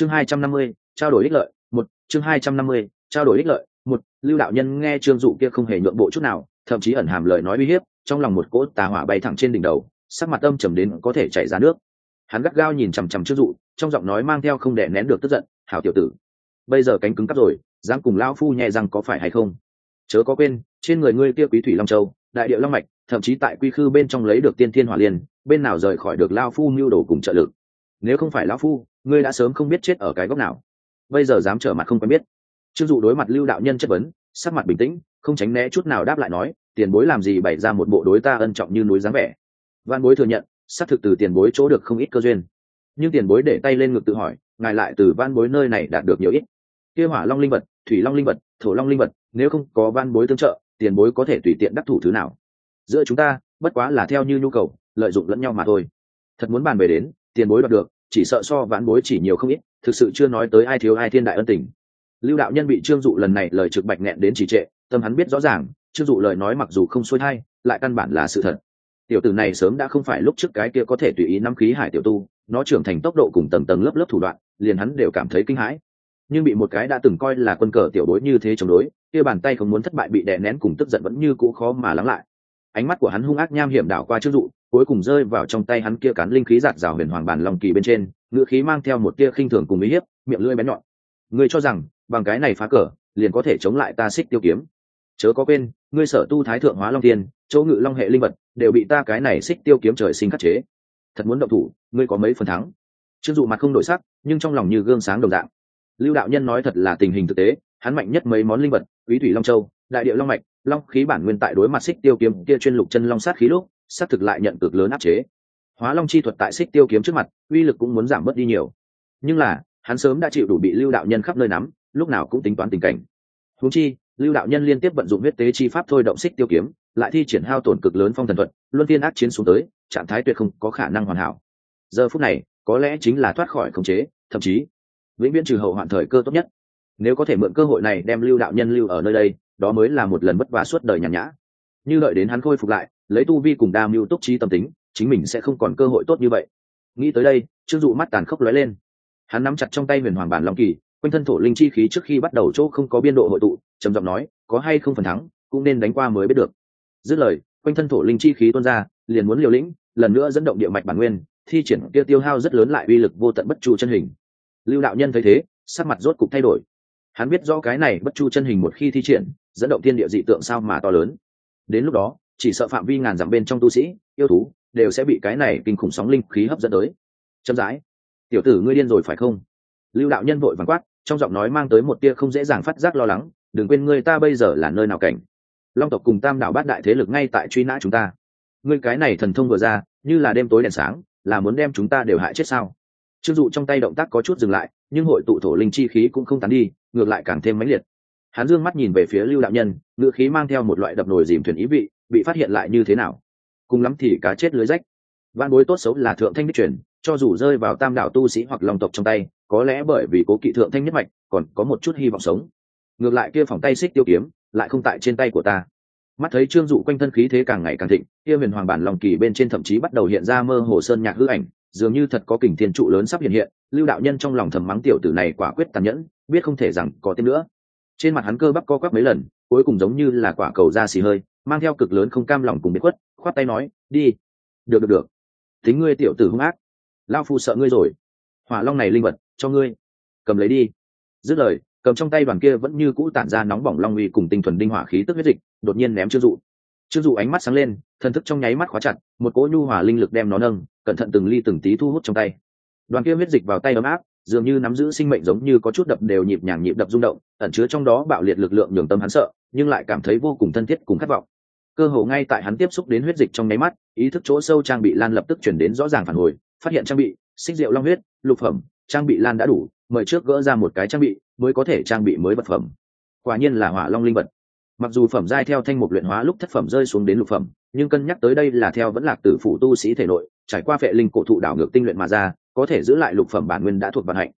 chương hai trăm năm mươi, trao đổi ích lợi, một, chương hai trăm năm mươi, trao đổi ích lợi, một, lưu đạo nhân nghe trương dụ kia không hề nhượng bộ chút nào, thậm chí ẩn hàm lời nói uy hiếp, trong lòng một cỗ tà hỏa bay thẳng trên đỉnh đầu, sắc mặt âm trầm đến có thể chảy ra nước. Hắn gắt gao nhìn chằm chằm trương dụ, trong giọng nói mang theo không đè nén được tức giận, hảo tiểu tử, bây giờ cánh cứng cắp rồi, dám cùng lão phu nhẹ rằng có phải hay không? Chớ có quên, trên người ngươi kia quý thủy long châu, đại điệu long mạch, thậm chí tại quy khư bên trong lấy được tiên thiên hỏa liên, bên nào rời khỏi được lao phu mưu đồ cùng trợ lực? Nếu không phải lão phu, ngươi đã sớm không biết chết ở cái góc nào. Bây giờ dám trở mặt không quen biết. Chưng dụ đối mặt lưu đạo nhân chất vấn, sắc mặt bình tĩnh, không tránh né chút nào đáp lại nói, tiền bối làm gì bày ra một bộ đối ta ân trọng như núi dáng vẻ? Văn bối thừa nhận, xác thực từ tiền bối chỗ được không ít cơ duyên. Nhưng tiền bối để tay lên ngực tự hỏi, ngài lại từ văn bối nơi này đạt được nhiều ít? Kia hỏa long linh vật, thủy long linh vật, thổ long linh vật, nếu không có văn bối tương trợ, tiền bối có thể tùy tiện đắc thủ thứ nào? Giữa chúng ta, bất quá là theo như nhu cầu, lợi dụng lẫn nhau mà thôi. Thật muốn bàn về đến tiền bối đoạt được, chỉ sợ so vãn bối chỉ nhiều không ít, thực sự chưa nói tới ai thiếu ai thiên đại ân tình. Lưu đạo nhân bị trương dụ lần này lời trực bạch nghẹn đến chỉ trệ, tâm hắn biết rõ ràng, trương dụ lời nói mặc dù không xuôi thai, lại căn bản là sự thật. Tiểu tử này sớm đã không phải lúc trước cái kia có thể tùy ý năm khí hải tiểu tu, nó trưởng thành tốc độ cùng tầng tầng lớp lớp thủ đoạn, liền hắn đều cảm thấy kinh hãi. Nhưng bị một cái đã từng coi là quân cờ tiểu đối như thế chống đối, kia bàn tay không muốn thất bại bị đè nén cùng tức giận vẫn như cũ khó mà lắng lại ánh mắt của hắn hung ác nham hiểm đảo qua trước dụ, cuối cùng rơi vào trong tay hắn kia cán linh khí giạt rào huyền hoàng bàn lòng kỳ bên trên ngự khí mang theo một tia khinh thường cùng ý hiếp, miệng lưỡi bén nhọn. Ngươi cho rằng, bằng cái này phá cờ, liền có thể chống lại ta xích tiêu kiếm. Chớ có quên, ngươi sở tu thái thượng hóa long tiên, chỗ ngự long hệ linh vật, đều bị ta cái này xích tiêu kiếm trời sinh khắc chế. Thật muốn động thủ, ngươi có mấy phần thắng. Chưng dụ mặt không đổi sắc, nhưng trong lòng như gương sáng đồng dạng. Lưu đạo nhân nói thật là tình hình thực tế, hắn mạnh nhất mấy món linh vật, quý thủy long châu đại điệu long mạch, long khí bản nguyên tại đối mặt xích tiêu kiếm kia chuyên lục chân long sát khí lúc, sát thực lại nhận cực lớn áp chế. Hóa long chi thuật tại xích tiêu kiếm trước mặt, uy lực cũng muốn giảm bớt đi nhiều. Nhưng là, hắn sớm đã chịu đủ bị lưu đạo nhân khắp nơi nắm, lúc nào cũng tính toán tình cảnh. Húng chi, lưu đạo nhân liên tiếp vận dụng huyết tế chi pháp thôi động xích tiêu kiếm, lại thi triển hao tổn cực lớn phong thần thuật, luân phiên ác chiến xuống tới, trạng thái tuyệt không có khả năng hoàn hảo. Giờ phút này, có lẽ chính là thoát khỏi khống chế, thậm chí, vĩnh viễn trừ hậu hoạn thời cơ tốt nhất. Nếu có thể mượn cơ hội này đem lưu đạo nhân lưu ở nơi đây đó mới là một lần vất vả suốt đời nhàn nhã. Như đợi đến hắn khôi phục lại, lấy tu vi cùng đa mưu túc trí tâm tính, chính mình sẽ không còn cơ hội tốt như vậy. Nghĩ tới đây, trương dụ mắt tàn khốc lóe lên. Hắn nắm chặt trong tay huyền hoàng bản long kỳ, quanh thân thổ linh chi khí trước khi bắt đầu chỗ không có biên độ hội tụ, trầm giọng nói, có hay không phần thắng, cũng nên đánh qua mới biết được. Dứt lời, quanh thân thổ linh chi khí tuôn ra, liền muốn liều lĩnh, lần nữa dẫn động địa mạch bản nguyên, thi triển kia tiêu hao rất lớn lại uy lực vô tận bất chu chân hình. Lưu đạo nhân thấy thế, sắc mặt rốt cục thay đổi hắn biết rõ cái này bất chu chân hình một khi thi triển, dẫn động thiên địa dị tượng sao mà to lớn. Đến lúc đó, chỉ sợ phạm vi ngàn dặm bên trong tu sĩ, yêu thú, đều sẽ bị cái này kinh khủng sóng linh khí hấp dẫn tới. Chậm rãi, tiểu tử ngươi điên rồi phải không? Lưu đạo nhân vội vàng quát, trong giọng nói mang tới một tia không dễ dàng phát giác lo lắng, đừng quên ngươi ta bây giờ là nơi nào cảnh? Long tộc cùng tam đảo bát đại thế lực ngay tại truy nã chúng ta. Ngươi cái này thần thông vừa ra, như là đêm tối đèn sáng, là muốn đem chúng ta đều hại chết sao? Chưng dụ trong tay động tác có chút dừng lại, nhưng hội tụ thổ linh chi khí cũng không tán đi ngược lại càng thêm mãnh liệt. Hắn dương mắt nhìn về phía lưu đạo nhân ngựa khí mang theo một loại đập nồi dìm thuyền ý vị, bị phát hiện lại như thế nào? Cùng lắm thì cá chết lưới rách. Văn bối tốt xấu là thượng thanh đích truyền, cho dù rơi vào tam đạo tu sĩ hoặc long tộc trong tay, có lẽ bởi vì cố kỵ thượng thanh nhất mạch, còn có một chút hy vọng sống. Ngược lại kia phòng tay xích tiêu kiếm, lại không tại trên tay của ta. Mắt thấy trương dụ quanh thân khí thế càng ngày càng thịnh, kia huyền hoàng bản lòng kỳ bên trên thậm chí bắt đầu hiện ra mơ hồ sơn nhạc hư ảnh, dường như thật có kình thiên trụ lớn sắp hiện hiện, lưu đạo nhân trong lòng thầm mắng tiểu tử này quả quyết tàn nhẫn biết không thể rằng có thêm nữa. Trên mặt hắn cơ bắp co quắp mấy lần, cuối cùng giống như là quả cầu da xì hơi, mang theo cực lớn không cam lòng cùng biết khuất, khoát tay nói, đi. Được được được. Tính ngươi tiểu tử hung ác. Lao phu sợ ngươi rồi. Hỏa long này linh vật, cho ngươi. Cầm lấy đi. Dứt lời, cầm trong tay đoàn kia vẫn như cũ tản ra nóng bỏng long uy cùng tinh thuần đinh hỏa khí tức huyết dịch, đột nhiên ném chưa dụ. Chưa dụ ánh mắt sáng lên, thần thức trong nháy mắt khóa chặt, một cỗ nhu hỏa linh lực đem nó nâng, cẩn thận từng ly từng tí thu hút trong tay. Đoàn kia huyết dịch vào tay ấm áp dường như nắm giữ sinh mệnh giống như có chút đập đều nhịp nhàng nhịp đập rung động, ẩn chứa trong đó bạo liệt lực lượng nhường tâm hắn sợ, nhưng lại cảm thấy vô cùng thân thiết cùng khát vọng. Cơ hồ ngay tại hắn tiếp xúc đến huyết dịch trong nháy mắt, ý thức chỗ sâu trang bị lan lập tức chuyển đến rõ ràng phản hồi, phát hiện trang bị, xích rượu long huyết, lục phẩm, trang bị lan đã đủ, mời trước gỡ ra một cái trang bị, mới có thể trang bị mới vật phẩm. Quả nhiên là hỏa long linh vật. Mặc dù phẩm giai theo thanh mục luyện hóa lúc thất phẩm rơi xuống đến lục phẩm, nhưng cân nhắc tới đây là theo vẫn lạc tử phủ tu sĩ thể nội, trải qua phệ linh cổ thụ đảo ngược tinh luyện mà ra có thể giữ lại lục phẩm bản nguyên đã thuộc vận hạnh.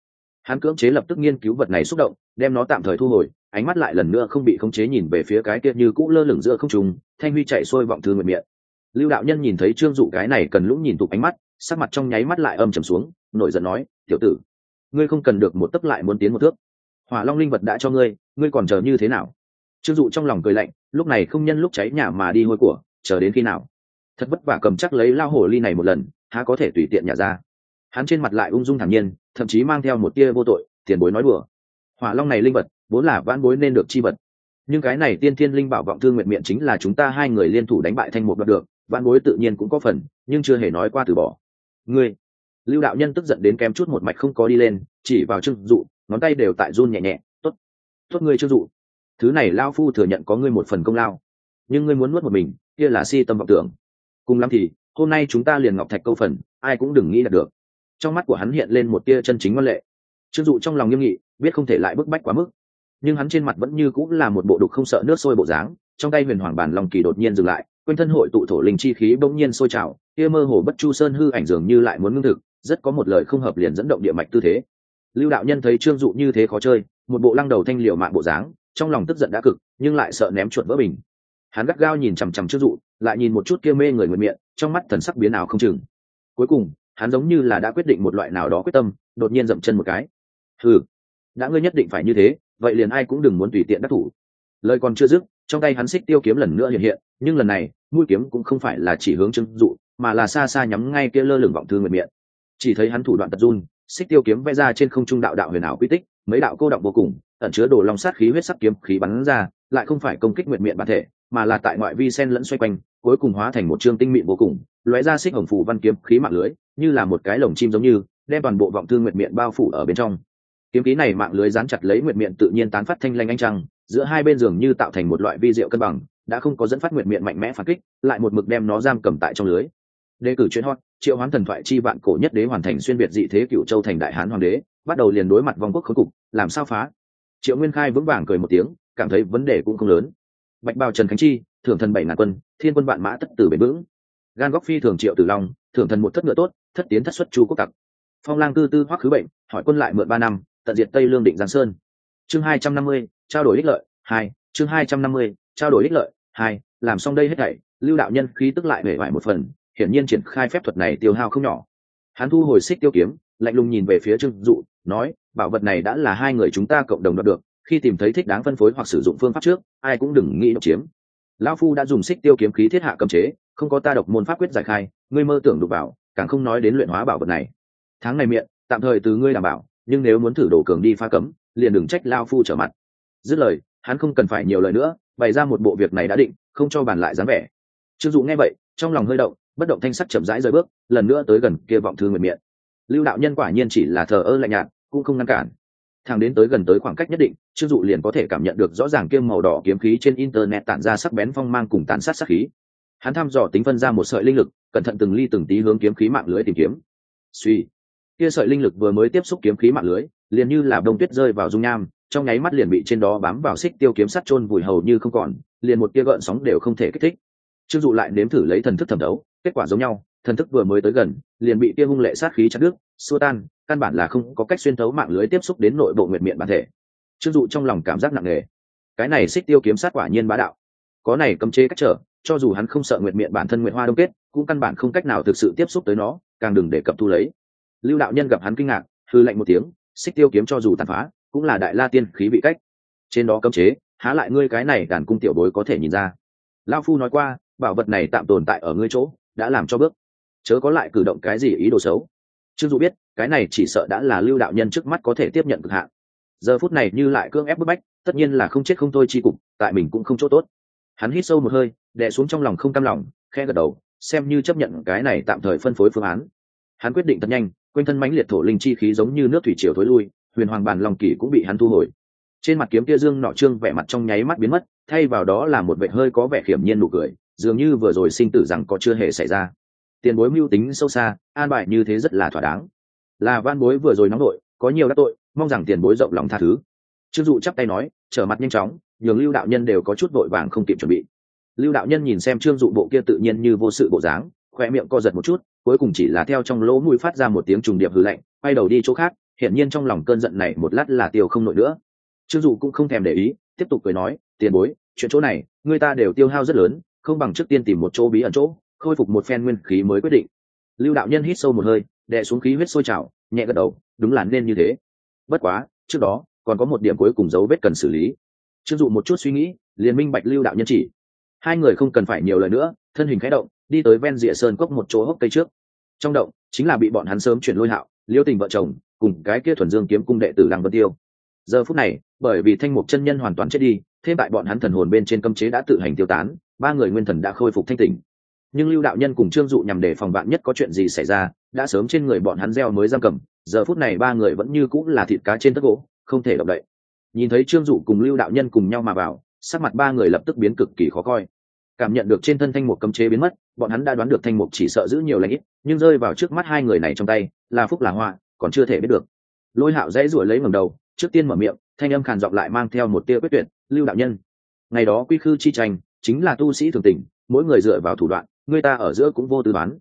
Hắn cưỡng chế lập tức nghiên cứu vật này xúc động, đem nó tạm thời thu hồi, ánh mắt lại lần nữa không bị khống chế nhìn về phía cái kia như cũ lơ lửng giữa không trùng thanh huy chạy xuôi vọng thư nguyện miệng. Lưu đạo nhân nhìn thấy trương dụ cái này cần lũng nhìn tụt ánh mắt, sắc mặt trong nháy mắt lại âm trầm xuống, nổi giận nói, tiểu tử, ngươi không cần được một tấc lại muốn tiến một thước. Hỏa long linh vật đã cho ngươi ngươi còn chờ như thế nào? Trương dụ trong lòng cười lạnh, lúc này không nhân lúc cháy nhà mà đi hôi của, chờ đến khi nào? Thật vất vả cầm chắc lấy lao hổ ly này một lần, há có thể tùy tiện nhả ra hắn trên mặt lại ung dung thản nhiên, thậm chí mang theo một tia vô tội, tiền bối nói đùa. Hỏa long này linh vật, vốn là vãn bối nên được chi vật. Nhưng cái này tiên thiên linh bảo vọng thương nguyện miệng chính là chúng ta hai người liên thủ đánh bại thanh một đoạt được, vãn bối tự nhiên cũng có phần, nhưng chưa hề nói qua từ bỏ. Ngươi, lưu đạo nhân tức giận đến kém chút một mạch không có đi lên, chỉ vào trương dụ, ngón tay đều tại run nhẹ nhẹ, tốt tốt ngươi trương dụ. Thứ này lao phu thừa nhận có ngươi một phần công lao. Nhưng ngươi muốn nuốt một mình, kia là si tâm vọng tưởng. Cùng lắm thì, hôm nay chúng ta liền ngọc thạch câu phần, ai cũng đừng nghĩ là được trong mắt của hắn hiện lên một tia chân chính ngoan lệ. Trương dụ trong lòng nghiêm nghị, biết không thể lại bức bách quá mức. Nhưng hắn trên mặt vẫn như cũng là một bộ đục không sợ nước sôi bộ dáng, trong tay huyền hoàng bản lòng kỳ đột nhiên dừng lại, quanh thân hội tụ thổ linh chi khí bỗng nhiên sôi trào, kia mơ hồ bất chu sơn hư ảnh dường như lại muốn ngưng thực, rất có một lời không hợp liền dẫn động địa mạch tư thế. Lưu đạo nhân thấy trương dụ như thế khó chơi, một bộ lăng đầu thanh liều mạng bộ dáng, trong lòng tức giận đã cực, nhưng lại sợ ném chuột vỡ bình. Hắn gắt gao nhìn chằm chằm trương dụ, lại nhìn một chút kia mê người nguyện miệng, trong mắt thần sắc biến ảo không chừng. Cuối cùng hắn giống như là đã quyết định một loại nào đó quyết tâm, đột nhiên dậm chân một cái. Ừ đã ngươi nhất định phải như thế, vậy liền ai cũng đừng muốn tùy tiện đắc thủ. Lời còn chưa dứt, trong tay hắn xích tiêu kiếm lần nữa hiện hiện, nhưng lần này, mũi kiếm cũng không phải là chỉ hướng trưng dụ, mà là xa xa nhắm ngay kia lơ lửng vọng thương nguyện miệng. Chỉ thấy hắn thủ đoạn tật run, xích tiêu kiếm vẽ ra trên không trung đạo đạo huyền ảo quy tích, mấy đạo cô động vô cùng, ẩn chứa đồ long sát khí huyết sắc kiếm khí bắn ra, lại không phải công kích nguyện miệng bản thể, mà là tại ngoại vi sen lẫn xoay quanh, cuối cùng hóa thành một chương tinh mịn vô cùng, lóe ra xích hồng phủ văn kiếm khí mạng lưới như là một cái lồng chim giống như, đem toàn bộ vọng thương nguyệt miệng bao phủ ở bên trong. Kiếm khí này mạng lưới dán chặt lấy nguyệt miệng tự nhiên tán phát thanh lanh anh trăng, giữa hai bên giường như tạo thành một loại vi diệu cân bằng, đã không có dẫn phát nguyệt miệng mạnh mẽ phản kích, lại một mực đem nó giam cầm tại trong lưới. Đề cử chuyên hot, triệu hoán thần thoại chi vạn cổ nhất đế hoàn thành xuyên việt dị thế cựu châu thành đại hán hoàng đế, bắt đầu liền đối mặt vong quốc khốn cục, làm sao phá? Triệu nguyên khai vững vàng cười một tiếng, cảm thấy vấn đề cũng không lớn. Bạch bào trần khánh chi, thưởng thần bảy ngàn quân, thiên quân vạn mã tất tử bền vững gan góc phi thường triệu tử long, thưởng thần một thất ngựa tốt, thất tiến thất xuất chu quốc tặc. Phong lang tư tư hoắc khứ bệnh, hỏi quân lại mượn ba năm, tận diệt tây lương định giang sơn. Chương hai trăm năm mươi, trao đổi ích lợi, hai, chương hai trăm năm mươi, trao đổi ích lợi, hai, làm xong đây hết thảy, lưu đạo nhân khí tức lại về vải một phần, hiển nhiên triển khai phép thuật này tiêu hao không nhỏ. Hắn thu hồi xích tiêu kiếm, lạnh lùng nhìn về phía trương dụ, nói, bảo vật này đã là hai người chúng ta cộng đồng đoạt được, khi tìm thấy thích đáng phân phối hoặc sử dụng phương pháp trước, ai cũng đừng nghĩ độc chiếm. Lão phu đã dùng xích tiêu kiếm khí thiết hạ cầm chế không có ta độc môn pháp quyết giải khai, ngươi mơ tưởng đục vào, càng không nói đến luyện hóa bảo vật này. Tháng này miệng, tạm thời từ ngươi đảm bảo, nhưng nếu muốn thử đổ cường đi pha cấm, liền đừng trách lao phu trở mặt. Dứt lời, hắn không cần phải nhiều lời nữa, bày ra một bộ việc này đã định, không cho bàn lại dáng vẻ. Trương dụ nghe vậy, trong lòng hơi động, bất động thanh sắc chậm rãi rời bước, lần nữa tới gần kia vọng thư nguyện miệng. Lưu đạo nhân quả nhiên chỉ là thờ ơ lạnh nhạt, cũng không ngăn cản. Thằng đến tới gần tới khoảng cách nhất định, trương dụ liền có thể cảm nhận được rõ ràng kiêm màu đỏ kiếm khí trên internet tản ra sắc bén phong mang cùng tàn sát sắc khí hắn thăm dò tính phân ra một sợi linh lực, cẩn thận từng ly từng tí hướng kiếm khí mạng lưới tìm kiếm. Suy, kia sợi linh lực vừa mới tiếp xúc kiếm khí mạng lưới, liền như là đông tuyết rơi vào dung nham, trong nháy mắt liền bị trên đó bám vào xích tiêu kiếm sắt chôn vùi hầu như không còn, liền một tia gợn sóng đều không thể kích thích. Trương dụ lại nếm thử lấy thần thức thẩm đấu kết quả giống nhau, thần thức vừa mới tới gần, liền bị tia hung lệ sát khí chặt đứt, xua tan, căn bản là không có cách xuyên thấu mạng lưới tiếp xúc đến nội bộ nguyệt miệng bản thể. Trương dụ trong lòng cảm giác nặng nề. Cái này xích tiêu kiếm sát quả nhiên bá đạo. Có này cấm chế cách trở cho dù hắn không sợ nguyệt miệng bản thân nguyệt hoa đông kết, cũng căn bản không cách nào thực sự tiếp xúc tới nó, càng đừng để cập thu lấy. Lưu đạo nhân gặp hắn kinh ngạc, hư lạnh một tiếng, xích tiêu kiếm cho dù tàn phá, cũng là đại la tiên khí bị cách. Trên đó cấm chế, há lại ngươi cái này đàn cung tiểu bối có thể nhìn ra. Lao phu nói qua, bảo vật này tạm tồn tại ở ngươi chỗ, đã làm cho bước. Chớ có lại cử động cái gì ý đồ xấu. Chưng dù biết, cái này chỉ sợ đã là lưu đạo nhân trước mắt có thể tiếp nhận cực hạn. Giờ phút này như lại cưỡng ép bức bách, tất nhiên là không chết không thôi chi cục, tại mình cũng không chỗ tốt hắn hít sâu một hơi, đè xuống trong lòng không cam lòng khe gật đầu, xem như chấp nhận cái này tạm thời phân phối phương án. Hắn quyết định thật nhanh, quanh thân mãnh liệt thổ linh chi khí giống như nước thủy triều thối lui, huyền hoàng bàn lòng kỳ cũng bị hắn thu hồi. Trên mặt kiếm kia dương nọ trương vẻ mặt trong nháy mắt biến mất, thay vào đó là một vệ hơi có vẻ hiểm nhiên nụ cười, dường như vừa rồi sinh tử rằng có chưa hề xảy ra. Tiền bối mưu tính sâu xa, an bài như thế rất là thỏa đáng. Là van bối vừa rồi nóng nội, có nhiều các tội, mong rằng tiền bối rộng lòng tha thứ. Trương dụ chắp tay nói, trở mặt nhanh chóng nhường lưu đạo nhân đều có chút vội vàng không kịp chuẩn bị. Lưu đạo nhân nhìn xem trương dụ bộ kia tự nhiên như vô sự bộ dáng khoe miệng co giật một chút, cuối cùng chỉ là theo trong lỗ mũi phát ra một tiếng trùng điệp hư lạnh, quay đầu đi chỗ khác, hiển nhiên trong lòng cơn giận này một lát là tiêu không nổi nữa. Trương dụ cũng không thèm để ý, tiếp tục cười nói, tiền bối, chuyện chỗ này, người ta đều tiêu hao rất lớn, không bằng trước tiên tìm một chỗ bí ẩn chỗ, khôi phục một phen nguyên khí mới quyết định. Lưu đạo nhân hít sâu một hơi, đè xuống khí huyết sôi trào, nhẹ gật đầu, đúng là nên như thế. Bất quá, trước đó, còn có một điểm cuối cùng dấu vết cần xử lý chưng dụ một chút suy nghĩ, liền minh bạch lưu đạo nhân chỉ. Hai người không cần phải nhiều lời nữa, thân hình khẽ động, đi tới ven rìa sơn cốc một chỗ hốc cây trước. Trong động, chính là bị bọn hắn sớm chuyển lôi hạo, liêu tình vợ chồng, cùng cái kia thuần dương kiếm cung đệ tử lăng vân tiêu. Giờ phút này, bởi vì thanh mục chân nhân hoàn toàn chết đi thêm tại bọn hắn thần hồn bên trên cấm chế đã tự hành tiêu tán, ba người nguyên thần đã khôi phục thanh tỉnh. Nhưng lưu đạo nhân cùng trương dụ nhằm để phòng bạn nhất có chuyện gì xảy ra, đã sớm trên người bọn hắn gieo mới giam cầm, giờ phút này ba người vẫn như cũng là thịt cá trên tất gỗ, không thể động đậy nhìn thấy trương dụ cùng lưu đạo nhân cùng nhau mà vào, sắc mặt ba người lập tức biến cực kỳ khó coi. Cảm nhận được trên thân thanh mục cấm chế biến mất, bọn hắn đã đoán được thanh mục chỉ sợ giữ nhiều lãnh ít, nhưng rơi vào trước mắt hai người này trong tay, là phúc là hoa còn chưa thể biết được. Lôi hạo dãy ruổi lấy ngầm đầu, trước tiên mở miệng, thanh âm khàn giọng lại mang theo một tia quyết tuyệt, lưu đạo nhân, ngày đó quy khư chi tranh, chính là tu sĩ thường tình, mỗi người dựa vào thủ đoạn, người ta ở giữa cũng vô tư đoán.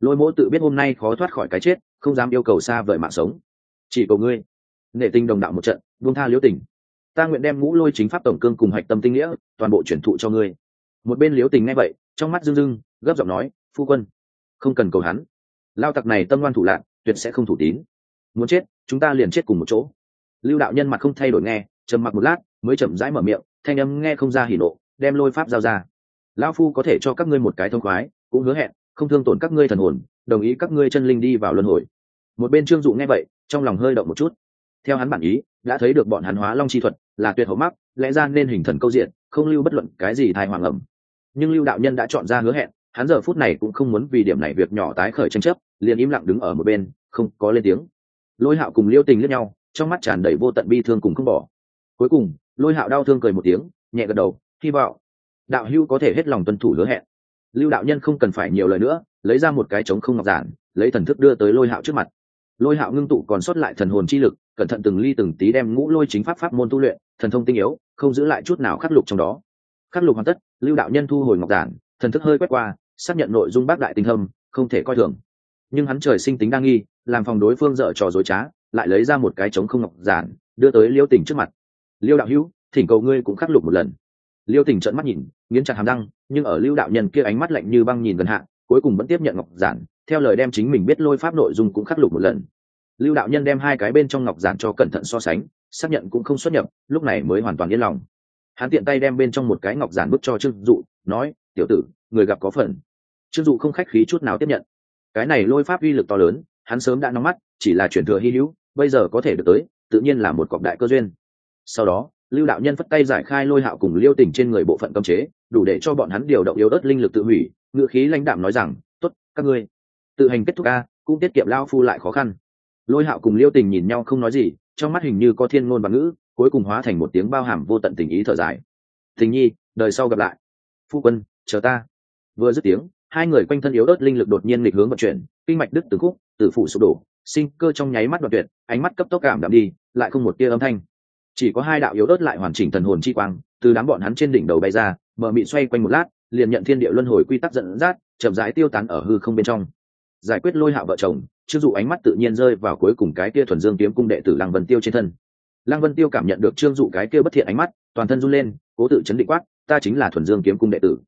Lôi mỗ tự biết hôm nay khó thoát khỏi cái chết, không dám yêu cầu xa vời mạng sống. Chỉ cầu ngươi nệ tinh đồng đạo một trận, buông tha liễu tình. Ta nguyện đem ngũ lôi chính pháp tổng cương cùng hạch tâm tinh nghĩa, toàn bộ chuyển thụ cho ngươi. Một bên liễu tình nghe vậy, trong mắt rưng rưng, gấp giọng nói, phu quân, không cần cầu hắn. Lao tặc này tâm ngoan thủ lạc tuyệt sẽ không thủ tín. Muốn chết, chúng ta liền chết cùng một chỗ. Lưu đạo nhân mặt không thay đổi nghe, trầm mặc một lát, mới chậm rãi mở miệng, thanh âm nghe không ra hỉ nộ, đem lôi pháp giao ra. Lao phu có thể cho các ngươi một cái thông khoái, cũng hứa hẹn, không thương tổn các ngươi thần hồn, đồng ý các ngươi chân linh đi vào luân hồi. Một bên trương dụ nghe vậy, trong lòng hơi động một chút theo hắn bản ý, đã thấy được bọn hắn hóa long chi thuật, là tuyệt hậu mắc, lẽ ra nên hình thần câu diện, không lưu bất luận cái gì thai hoàng ẩm nhưng lưu đạo nhân đã chọn ra hứa hẹn, hắn giờ phút này cũng không muốn vì điểm này việc nhỏ tái khởi tranh chấp, liền im lặng đứng ở một bên, không có lên tiếng. Lôi hạo cùng liêu tình lẫn nhau, trong mắt tràn đầy vô tận bi thương cùng không bỏ. Cuối cùng, lôi hạo đau thương cười một tiếng, nhẹ gật đầu, hy vọng đạo hưu có thể hết lòng tuân thủ hứa hẹn. Lưu đạo nhân không cần phải nhiều lời nữa, lấy ra một cái trống không ngọc giản, lấy thần thức đưa tới lôi hạo trước mặt lôi hạo ngưng tụ còn sót lại thần hồn chi lực, cẩn thận từng ly từng tí đem ngũ lôi chính pháp pháp môn tu luyện, thần thông tinh yếu, không giữ lại chút nào khắc lục trong đó. Khắc lục hoàn tất, lưu đạo nhân thu hồi ngọc giản, thần thức hơi quét qua, xác nhận nội dung bác đại tinh thâm, không thể coi thường. Nhưng hắn trời sinh tính đa nghi, làm phòng đối phương dở trò dối trá, lại lấy ra một cái trống không ngọc giản, đưa tới liêu tỉnh trước mặt. Liêu đạo hữu, thỉnh cầu ngươi cũng khắc lục một lần. Liêu tỉnh trợn mắt nhìn, nghiến chặt hàm răng, nhưng ở lưu đạo nhân kia ánh mắt lạnh như băng nhìn gần hạn cuối cùng vẫn tiếp nhận ngọc giản theo lời đem chính mình biết lôi pháp nội dung cũng khắc lục một lần. Lưu đạo nhân đem hai cái bên trong ngọc giản cho cẩn thận so sánh, xác nhận cũng không xuất nhập, lúc này mới hoàn toàn yên lòng. Hắn tiện tay đem bên trong một cái ngọc giản bức cho trương dụ, nói, tiểu tử, người gặp có phần. Trương dụ không khách khí chút nào tiếp nhận. Cái này lôi pháp uy lực to lớn, hắn sớm đã nóng mắt, chỉ là chuyển thừa hy hữu, bây giờ có thể được tới, tự nhiên là một cọc đại cơ duyên. Sau đó, lưu đạo nhân phất tay giải khai lôi hạo cùng liêu tỉnh trên người bộ phận cấm chế, đủ để cho bọn hắn điều động yếu ớt linh lực tự hủy, ngự khí lãnh đạm nói rằng t ố t các ngươi tự hành kết thúc a, cũng tiết kiệm lao phu lại khó khăn. Lôi hạo cùng liêu tình nhìn nhau không nói gì, trong mắt hình như có thiên ngôn và ngữ, cuối cùng hóa thành một tiếng bao hàm vô tận tình ý thở dài. Tình nhi, đời sau gặp lại. Phu quân, chờ ta. Vừa dứt tiếng, hai người quanh thân yếu ớt linh lực đột nhiên lịch hướng vận chuyển, kinh mạch đứt từ khúc từ phủ sụp đổ, sinh cơ trong nháy mắt đoạn tuyệt, ánh mắt cấp tốc cảm đạm đi, lại không một tia âm thanh. Chỉ có hai đạo yếu ớt lại hoàn chỉnh thần hồn chi quang, từ đám bọn hắn trên đỉnh đầu bay ra mở mị xoay quanh một lát, liền nhận thiên địa luân hồi quy tắc dẫn dắt, chậm rãi tiêu tán ở hư không bên trong giải quyết lôi hạo vợ chồng chưng dụ ánh mắt tự nhiên rơi vào cuối cùng cái kia thuần dương kiếm cung đệ tử lăng vân tiêu trên thân. Lăng vân tiêu cảm nhận được trương dụ cái kia bất thiện ánh mắt, toàn thân run lên, cố tự chấn định quát, ta chính là thuần dương kiếm cung đệ tử.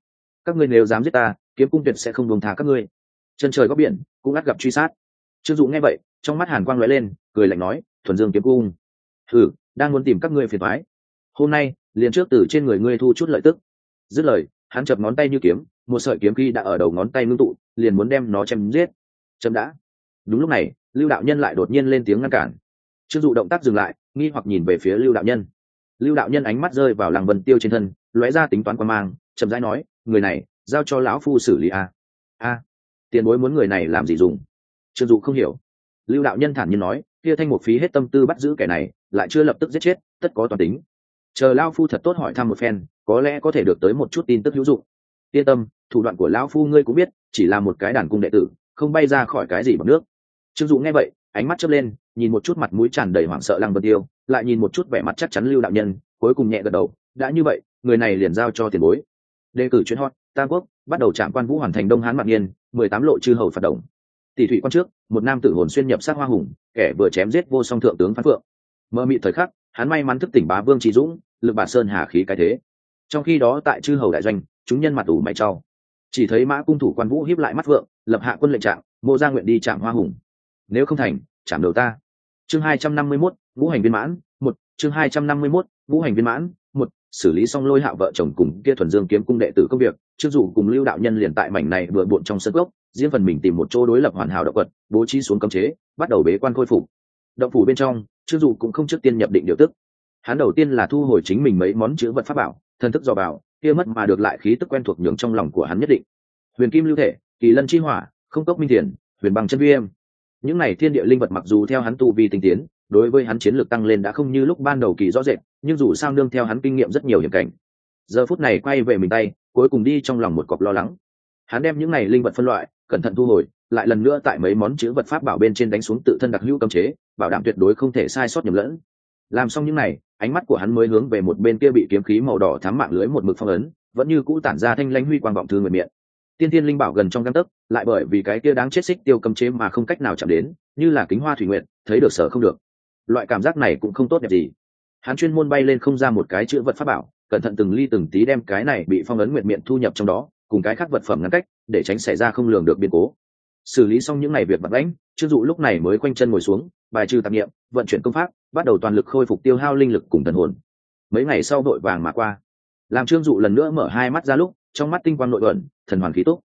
Các ngươi nếu dám giết ta, kiếm cung tuyệt sẽ không buông tha các ngươi. Chân trời góc biển, cũng ắt gặp truy sát. Trương dụ nghe vậy, trong mắt hàn quang lóe lên, cười lạnh nói, thuần dương kiếm cung, thử, đang muốn tìm các ngươi phiền thoái hôm nay, liền trước từ trên người ngươi thu chút lợi tức. Dứt lời, hắn chập ngón tay như kiếm, một sợi kiếm khi đã ở đầu ngón tay ngưng tụ, liền muốn đem nó chém giết chấm đã. Đúng lúc này, lưu đạo nhân lại đột nhiên lên tiếng ngăn cản. Trương dụ động tác dừng lại, nghi hoặc nhìn về phía lưu đạo nhân. Lưu đạo nhân ánh mắt rơi vào làng vân tiêu trên thân, lóe ra tính toán quan mang, chậm rãi nói, người này, giao cho lão phu xử lý a. A, tiền bối muốn người này làm gì dùng? Trương dụ không hiểu. Lưu đạo nhân thản nhiên nói, kia thanh một phí hết tâm tư bắt giữ kẻ này, lại chưa lập tức giết chết, tất có toàn tính. Chờ lao phu thật tốt hỏi thăm một phen, có lẽ có thể được tới một chút tin tức hữu dụng. Yên tâm, thủ đoạn của lão phu ngươi cũng biết, chỉ là một cái đàn cung đệ tử không bay ra khỏi cái gì bằng nước. Trương dụ nghe vậy, ánh mắt chớp lên, nhìn một chút mặt mũi tràn đầy hoảng sợ lăng vân tiêu, lại nhìn một chút vẻ mặt chắc chắn lưu đạo nhân, cuối cùng nhẹ gật đầu, đã như vậy, người này liền giao cho tiền bối. Đề cử chuyến hot, tam quốc, bắt đầu trạm quan vũ hoàn thành đông hán mạc nhiên, mười tám lộ chư hầu phạt động. Tỷ thủy quan trước, một nam tử hồn xuyên nhập sát hoa hùng, kẻ vừa chém giết vô song thượng tướng phán phượng. Mơ mị thời khắc, hắn may mắn thức tỉnh bá vương trí dũng, lực bà sơn hà khí cái thế. Trong khi đó tại chư hầu đại doanh, chúng nhân mặt ủ mày trao chỉ thấy mã cung thủ quan vũ hiếp lại mắt vượng lập hạ quân lệnh trạng mô ra nguyện đi chạm hoa hùng. Nếu không thành chạm đầu ta. Chương hai trăm năm mươi 251, ngũ hành viên mãn một chương hai trăm năm mươi 251, ngũ hành viên mãn một xử lý xong lôi hạo vợ chồng cùng kia thuần dương kiếm cung đệ tử công việc trước dù cùng lưu đạo nhân liền tại mảnh này vừa buộn trong sân gốc riêng phần mình tìm một chỗ đối lập hoàn hảo động vật bố trí xuống cấm chế bắt đầu bế quan khôi phục. Động phủ bên trong chưng dù cũng không trước tiên nhập định điều tức. Hắn đầu tiên là thu hồi chính mình mấy món chữ vật pháp bảo thân thức dò bảo kia mất mà được lại khí tức quen thuộc nhường trong lòng của hắn nhất định. Huyền kim lưu thể, kỳ lân chi hỏa, không cốc minh thiền, huyền bằng chân viêm những này thiên địa linh vật mặc dù theo hắn tu vi tinh tiến, đối với hắn chiến lược tăng lên đã không như lúc ban đầu kỳ rõ rệt, nhưng dù sao nương theo hắn kinh nghiệm rất nhiều hiểm cảnh. Giờ phút này quay về mình tay, cuối cùng đi trong lòng một cọc lo lắng. Hắn đem những này linh vật phân loại, cẩn thận thu hồi, lại lần nữa tại mấy món chữ vật pháp bảo bên trên đánh xuống tự thân đặc hữu cấm chế, bảo đảm tuyệt đối không thể sai sót nhầm lẫn. Làm xong những này ánh mắt của hắn mới hướng về một bên kia bị kiếm khí màu đỏ thám mạng lưới một mực phong ấn, vẫn như cũ tản ra thanh lãnh huy quang vọng thư người miệng. Tiên tiên linh bảo gần trong găng tấc, lại bởi vì cái kia đáng chết xích tiêu cấm chế mà không cách nào chạm đến, như là kính hoa thủy nguyện thấy được sở không được. Loại cảm giác này cũng không tốt đẹp gì. Hắn chuyên môn bay lên không ra một cái chữ vật pháp bảo, cẩn thận từng ly từng tí đem cái này bị phong ấn nguyện miệng thu nhập trong đó, cùng cái khác vật phẩm ngăn cách, để tránh xảy ra không lường được biến cố. Xử lý xong những ngày việc bật lãnh trương dụ lúc này mới quanh chân ngồi xuống, bài trừ tạp nghiệm, vận chuyển công pháp bắt đầu toàn lực khôi phục tiêu hao linh lực cùng thần hồn. Mấy ngày sau đội vàng mà qua làm trương dụ lần nữa mở hai mắt ra lúc, trong mắt tinh quang nội ẩn, thần hoàn khí túc.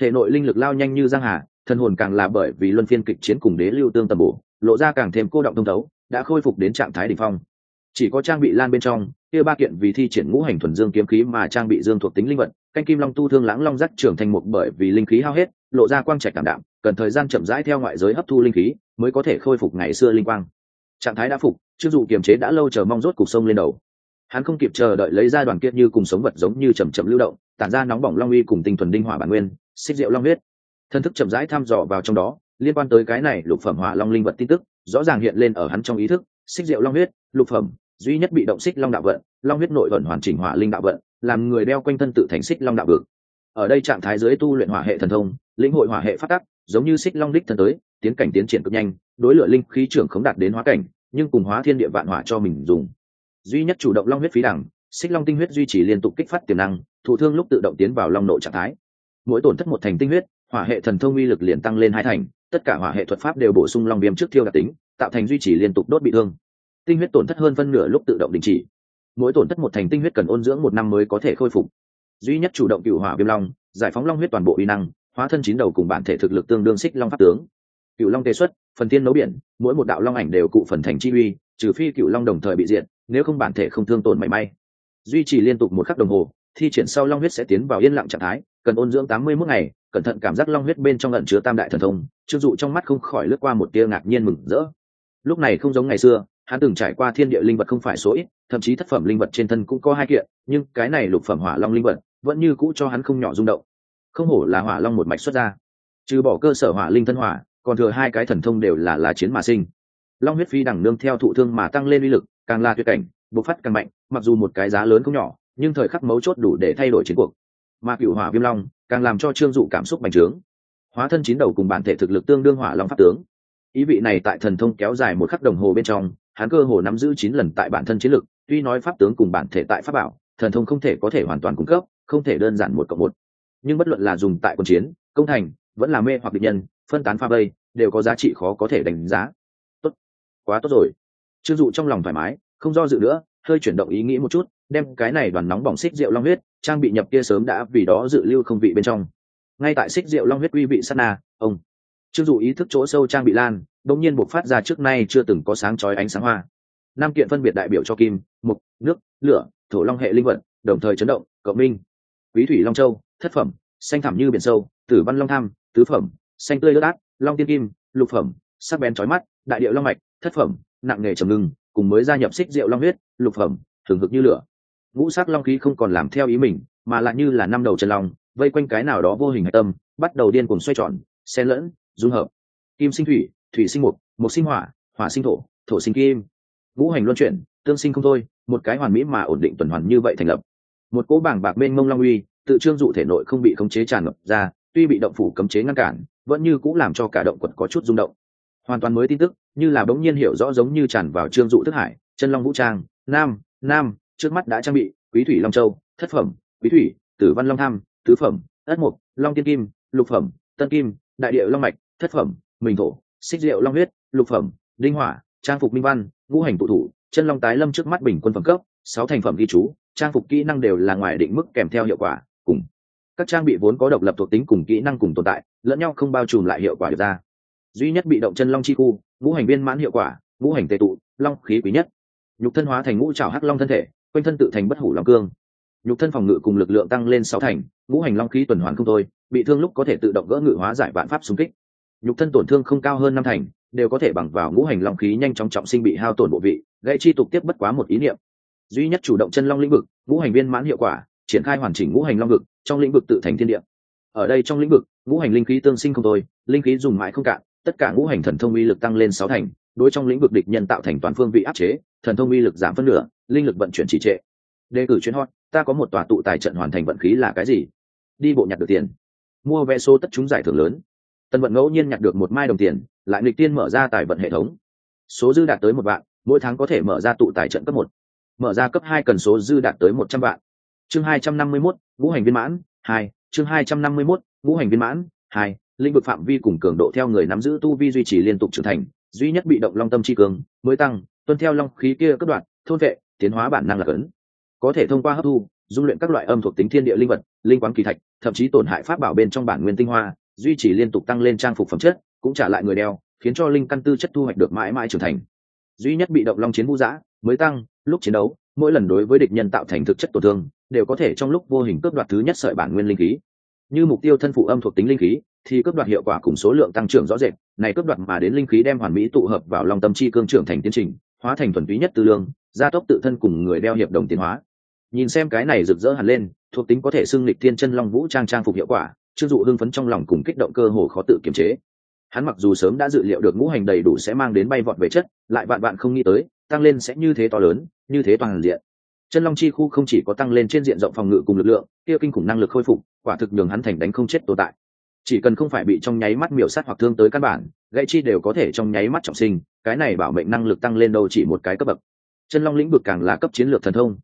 Thể nội linh lực lao nhanh như giang hà, thần hồn càng là bởi vì luân phiên kịch chiến cùng đế lưu tương tầm bổ, lộ ra càng thêm cô động thông thấu, đã khôi phục đến trạng thái đ ỉ n h phong. Chỉ có trang bị lan bên trong, kia ba kiện vì thi triển ngũ hành thuần dương kiếm khí mà trang bị dương thuộc tính linh vật, canh kim long tu thương lãng long rắc trưởng thành một bởi vì linh khí hao hết, lộ ra quang trạch cảm đạm, cần thời gian chậm rãi theo ngoại giới hấp thu linh khí, mới có thể khôi phục ngày xưa linh quang trạng thái đã phục chưng dù kiềm chế đã lâu chờ mong rốt cục sông lên đầu. Hắn không kịp chờ đợi lấy ra đoàn kiệt như cùng sống vật giống như chầm chậm lưu động, tản ra nóng bỏng long uy cùng tinh thuần đinh hỏa bản nguyên, xích rượu long huyết. Thân thức chậm rãi thăm dò vào trong đó, liên quan tới cái này lục phẩm hỏa long linh vật tin tức, rõ ràng hiện lên ở hắn trong ý thức, xích rượu long huyết, lục phẩm, duy nhất bị động xích long đạo vận, long huyết nội vận hoàn chỉnh hỏa linh đạo vận, làm người đeo quanh thân tự thành xích long đạo vực. Ở đây trạng thái dưới tu luyện hỏa hệ thần thông, lĩnh hội hỏa hệ phát tắc, giống như xích long đích thân tới tiến cảnh tiến triển cực nhanh, đối lửa linh khí trưởng không đạt đến hóa cảnh, nhưng cùng hóa thiên địa vạn hỏa cho mình dùng. Duy nhất chủ động long huyết phí đẳng, xích long tinh huyết duy trì liên tục kích phát tiềm năng, thụ thương lúc tự động tiến vào long nội trạng thái. Mỗi tổn thất một thành tinh huyết, hỏa hệ thần thông uy lực liền tăng lên hai thành, tất cả hỏa hệ thuật pháp đều bổ sung long viêm trước thiêu đặc tính, tạo thành duy trì liên tục đốt bị thương. Tinh huyết tổn thất hơn phân nửa lúc tự động đình chỉ. Mỗi tổn thất một thành tinh huyết cần ôn dưỡng một năm mới có thể khôi phục. Duy nhất chủ động cựu hỏa viêm long, giải phóng long huyết toàn bộ uy năng, hóa thân chín đầu cùng bản thể thực lực tương đương xích long pháp tướng cựu long tê xuất phần tiên nấu biển mỗi một đạo long ảnh đều cụ phần thành chi uy trừ phi cựu long đồng thời bị diện, nếu không bản thể không thương tổn mảy may. Duy trì liên tục một khắc đồng hồ thi triển sau long huyết sẽ tiến vào yên lặng trạng thái cần ôn dưỡng tám mươi mức ngày cẩn thận cảm giác long huyết bên trong lận chứa tam đại thần thông chưng dụ trong mắt không khỏi lướt qua một tia ngạc nhiên mừng rỡ. Lúc này không giống ngày xưa hắn từng trải qua thiên địa linh vật không phải số ít thậm chí thất phẩm linh vật trên thân cũng có hai kiện nhưng cái này lục phẩm hỏa long linh vật vẫn như cũ cho hắn không nhỏ rung động. Không hổ là hỏa long một mạch xuất ra. Trừ bỏ cơ sở hỏa linh thân hỏa còn thừa hai cái thần thông đều là lá chiến mà sinh. Long huyết phi đằng nương theo thụ thương mà tăng lên uy lực, càng là tuyệt cảnh, bộc phát càng mạnh, mặc dù một cái giá lớn không nhỏ, nhưng thời khắc mấu chốt đủ để thay đổi chiến cuộc. Mà cựu hỏa viêm long, càng làm cho trương dụ cảm xúc bành trướng. Hóa thân chín đầu cùng bản thể thực lực tương đương hỏa long pháp tướng. Ý vị này tại thần thông kéo dài một khắc đồng hồ bên trong, hắn cơ hồ nắm giữ chín lần tại bản thân chiến lực, tuy nói pháp tướng cùng bản thể tại pháp bảo, thần thông không thể có thể hoàn toàn cung cấp, không thể đơn giản một cộng một. Nhưng bất luận là dùng tại quân chiến, công thành, vẫn là mê hoặc địch nhân phân tán pha vây, đều có giá trị khó có thể đánh giá. Tốt. Quá tốt rồi. Trương dụ trong lòng thoải mái, không do dự nữa, hơi chuyển động ý nghĩ một chút, đem cái này đoàn nóng bỏng xích rượu long huyết, trang bị nhập kia sớm đã, vì đó dự lưu không vị bên trong. Ngay tại xích rượu long huyết quy vị sát na, ông. Trương dụ ý thức chỗ sâu trang bị lan đông nhiên buộc phát ra trước nay chưa từng có sáng chói ánh sáng hoa. Năm kiện phân biệt đại biểu cho kim, mục, nước, lửa, thổ long hệ linh vật, đồng thời chấn động, cộng minh. Quý thủy long châu, thất phẩm, xanh thẳm như biển sâu, tử văn long tham, tứ phẩm xanh tươi lướt át, long tiên kim, lục phẩm, sắc bén chói mắt, đại điệu long mạch, thất phẩm, nặng nghề trầm ngưng, cùng mới gia nhập xích rượu long huyết, lục phẩm, thường hực như lửa. Ngũ sắc long khí không còn làm theo ý mình, mà lại như là năm đầu chân long, vây quanh cái nào đó vô hình hạch tâm, bắt đầu điên cuồng xoay tròn, xen lẫn, dung hợp. Kim sinh thủy thủy sinh mục mục sinh hỏa hỏa sinh thổ thổ sinh kim. Ngũ hành luân chuyển, tương sinh không thôi, một cái hoàn mỹ mà ổn định tuần hoàn như vậy thành lập. Một cỗ bảng bạc bên mông long uy, tự trương dụ thể nội không bị khống chế tràn ngập ra tuy bị động phủ cấm chế ngăn cản, vẫn như cũng làm cho cả động quật có chút rung động. Hoàn toàn mới tin tức, như là bỗng nhiên hiểu rõ giống như tràn vào trương dụ thức hải, chân long vũ trang, nam nam, trước mắt đã trang bị, quý thủy long châu, thất phẩm, quý thủy, tử văn long tham, tứ phẩm, ất mục, long tiên kim, lục phẩm, tân kim, đại địa long mạch, thất phẩm, mình thổ, xích rượu long huyết, lục phẩm, đinh hỏa, trang phục minh văn, ngũ hành tụ thủ, chân long tái lâm trước mắt bình quân phẩm cấp, sáu thành phẩm ghi chú, trang phục kỹ năng đều là ngoài định mức kèm theo hiệu quả, cùng các trang bị vốn có độc lập thuộc tính cùng kỹ năng cùng tồn tại, lẫn nhau không bao trùm lại hiệu quả được ra. Duy nhất bị động chân long chi khu, ngũ hành viên mãn hiệu quả, ngũ hành tệ tụ, long khí quý nhất. Nhục thân hóa thành ngũ trào hắc long thân thể, quanh thân tự thành bất hủ long cương. Nhục thân phòng ngự cùng lực lượng tăng lên sáu thành, ngũ hành long khí tuần hoàn không thôi, bị thương lúc có thể tự động gỡ ngự hóa giải vạn pháp xung kích. Nhục thân tổn thương không cao hơn năm thành, đều có thể bằng vào ngũ hành long khí nhanh chóng trọng sinh bị hao tổn bộ vị, gây chi tục tiếp bất quá một ý niệm. Duy nhất chủ động chân long lĩnh vực, ngũ hành viên mãn hiệu quả, triển khai hoàn chỉnh ngũ hành long vực trong lĩnh vực tự thành thiên địa. Ở đây trong lĩnh vực, ngũ hành linh khí tương sinh không thôi, linh khí dùng mãi không cạn, tất cả ngũ hành thần thông uy lực tăng lên sáu thành, đối trong lĩnh vực địch nhân tạo thành toàn phương vị áp chế, thần thông uy lực giảm phân nửa, linh lực vận chuyển trì trệ. Đề cử chuyến hot ta có một tòa tụ tài trận hoàn thành vận khí là cái gì? Đi bộ nhặt được tiền. Mua vé số tất chúng giải thưởng lớn. Tân vận ngẫu nhiên nhặt được một mai đồng tiền, lại nghịch tiên mở ra tài vận hệ thống. Số dư đạt tới một vạn, mỗi tháng có thể mở ra tụ tài trận cấp một. Mở ra cấp hai cần số dư đạt tới một trăm vạn chương hai trăm năm mươi mốt, ngũ hành viên mãn, hai, chương hai trăm năm mươi mốt, ngũ hành viên mãn, hai, lĩnh vực phạm vi cùng cường độ theo người nắm giữ tu vi duy trì liên tục trưởng thành, duy nhất bị động long tâm chi cường, mới tăng, tuân theo long khí kia cấp đoạn, thôn vệ, tiến hóa bản năng là cấn. Có thể thông qua hấp thu, dung luyện các loại âm thuộc tính thiên địa linh vật, linh quán kỳ thạch, thậm chí tổn hại pháp bảo bên trong bản nguyên tinh hoa, duy trì liên tục tăng lên trang phục phẩm chất, cũng trả lại người đeo, khiến cho linh căn tư chất thu hoạch được mãi mãi trưởng thành. Duy nhất bị động long chiến vũ giã, mới tăng, lúc chiến đấu, mỗi lần đối với địch nhân tạo thành thực chất tổn thương đều có thể trong lúc vô hình cướp đoạt thứ nhất sợi bản nguyên linh khí. Như mục tiêu thân phụ âm thuộc tính linh khí, thì cướp đoạt hiệu quả cùng số lượng tăng trưởng rõ rệt, này cướp đoạt mà đến linh khí đem hoàn mỹ tụ hợp vào lòng tâm chi cương trưởng thành tiến trình, hóa thành thuần túy nhất tư lương, gia tốc tự thân cùng người đeo hiệp đồng tiến hóa. Nhìn xem cái này rực rỡ hẳn lên, thuộc tính có thể xưng lịch thiên chân long vũ trang trang phục hiệu quả chưng dụ hưng phấn trong lòng cùng kích động cơ hồ khó tự kiềm chế. Hắn mặc dù sớm đã dự liệu được ngũ hành đầy đủ sẽ mang đến bay vọt về chất, lại vạn vạn không nghĩ tới, tăng lên sẽ như thế to lớn, như thế toàn diện chân long chi khu không chỉ có tăng lên trên diện rộng phòng ngự cùng lực lượng, kia kinh khủng năng lực khôi phục, quả thực nhường hắn thành đánh không chết tồn tại. Chỉ cần không phải bị trong nháy mắt miểu sát hoặc thương tới căn bản, gãy chi đều có thể trong nháy mắt trọng sinh, cái này bảo mệnh năng lực tăng lên đâu chỉ một cái cấp bậc. Chân long lĩnh vực càng là cấp chiến lược thần thông.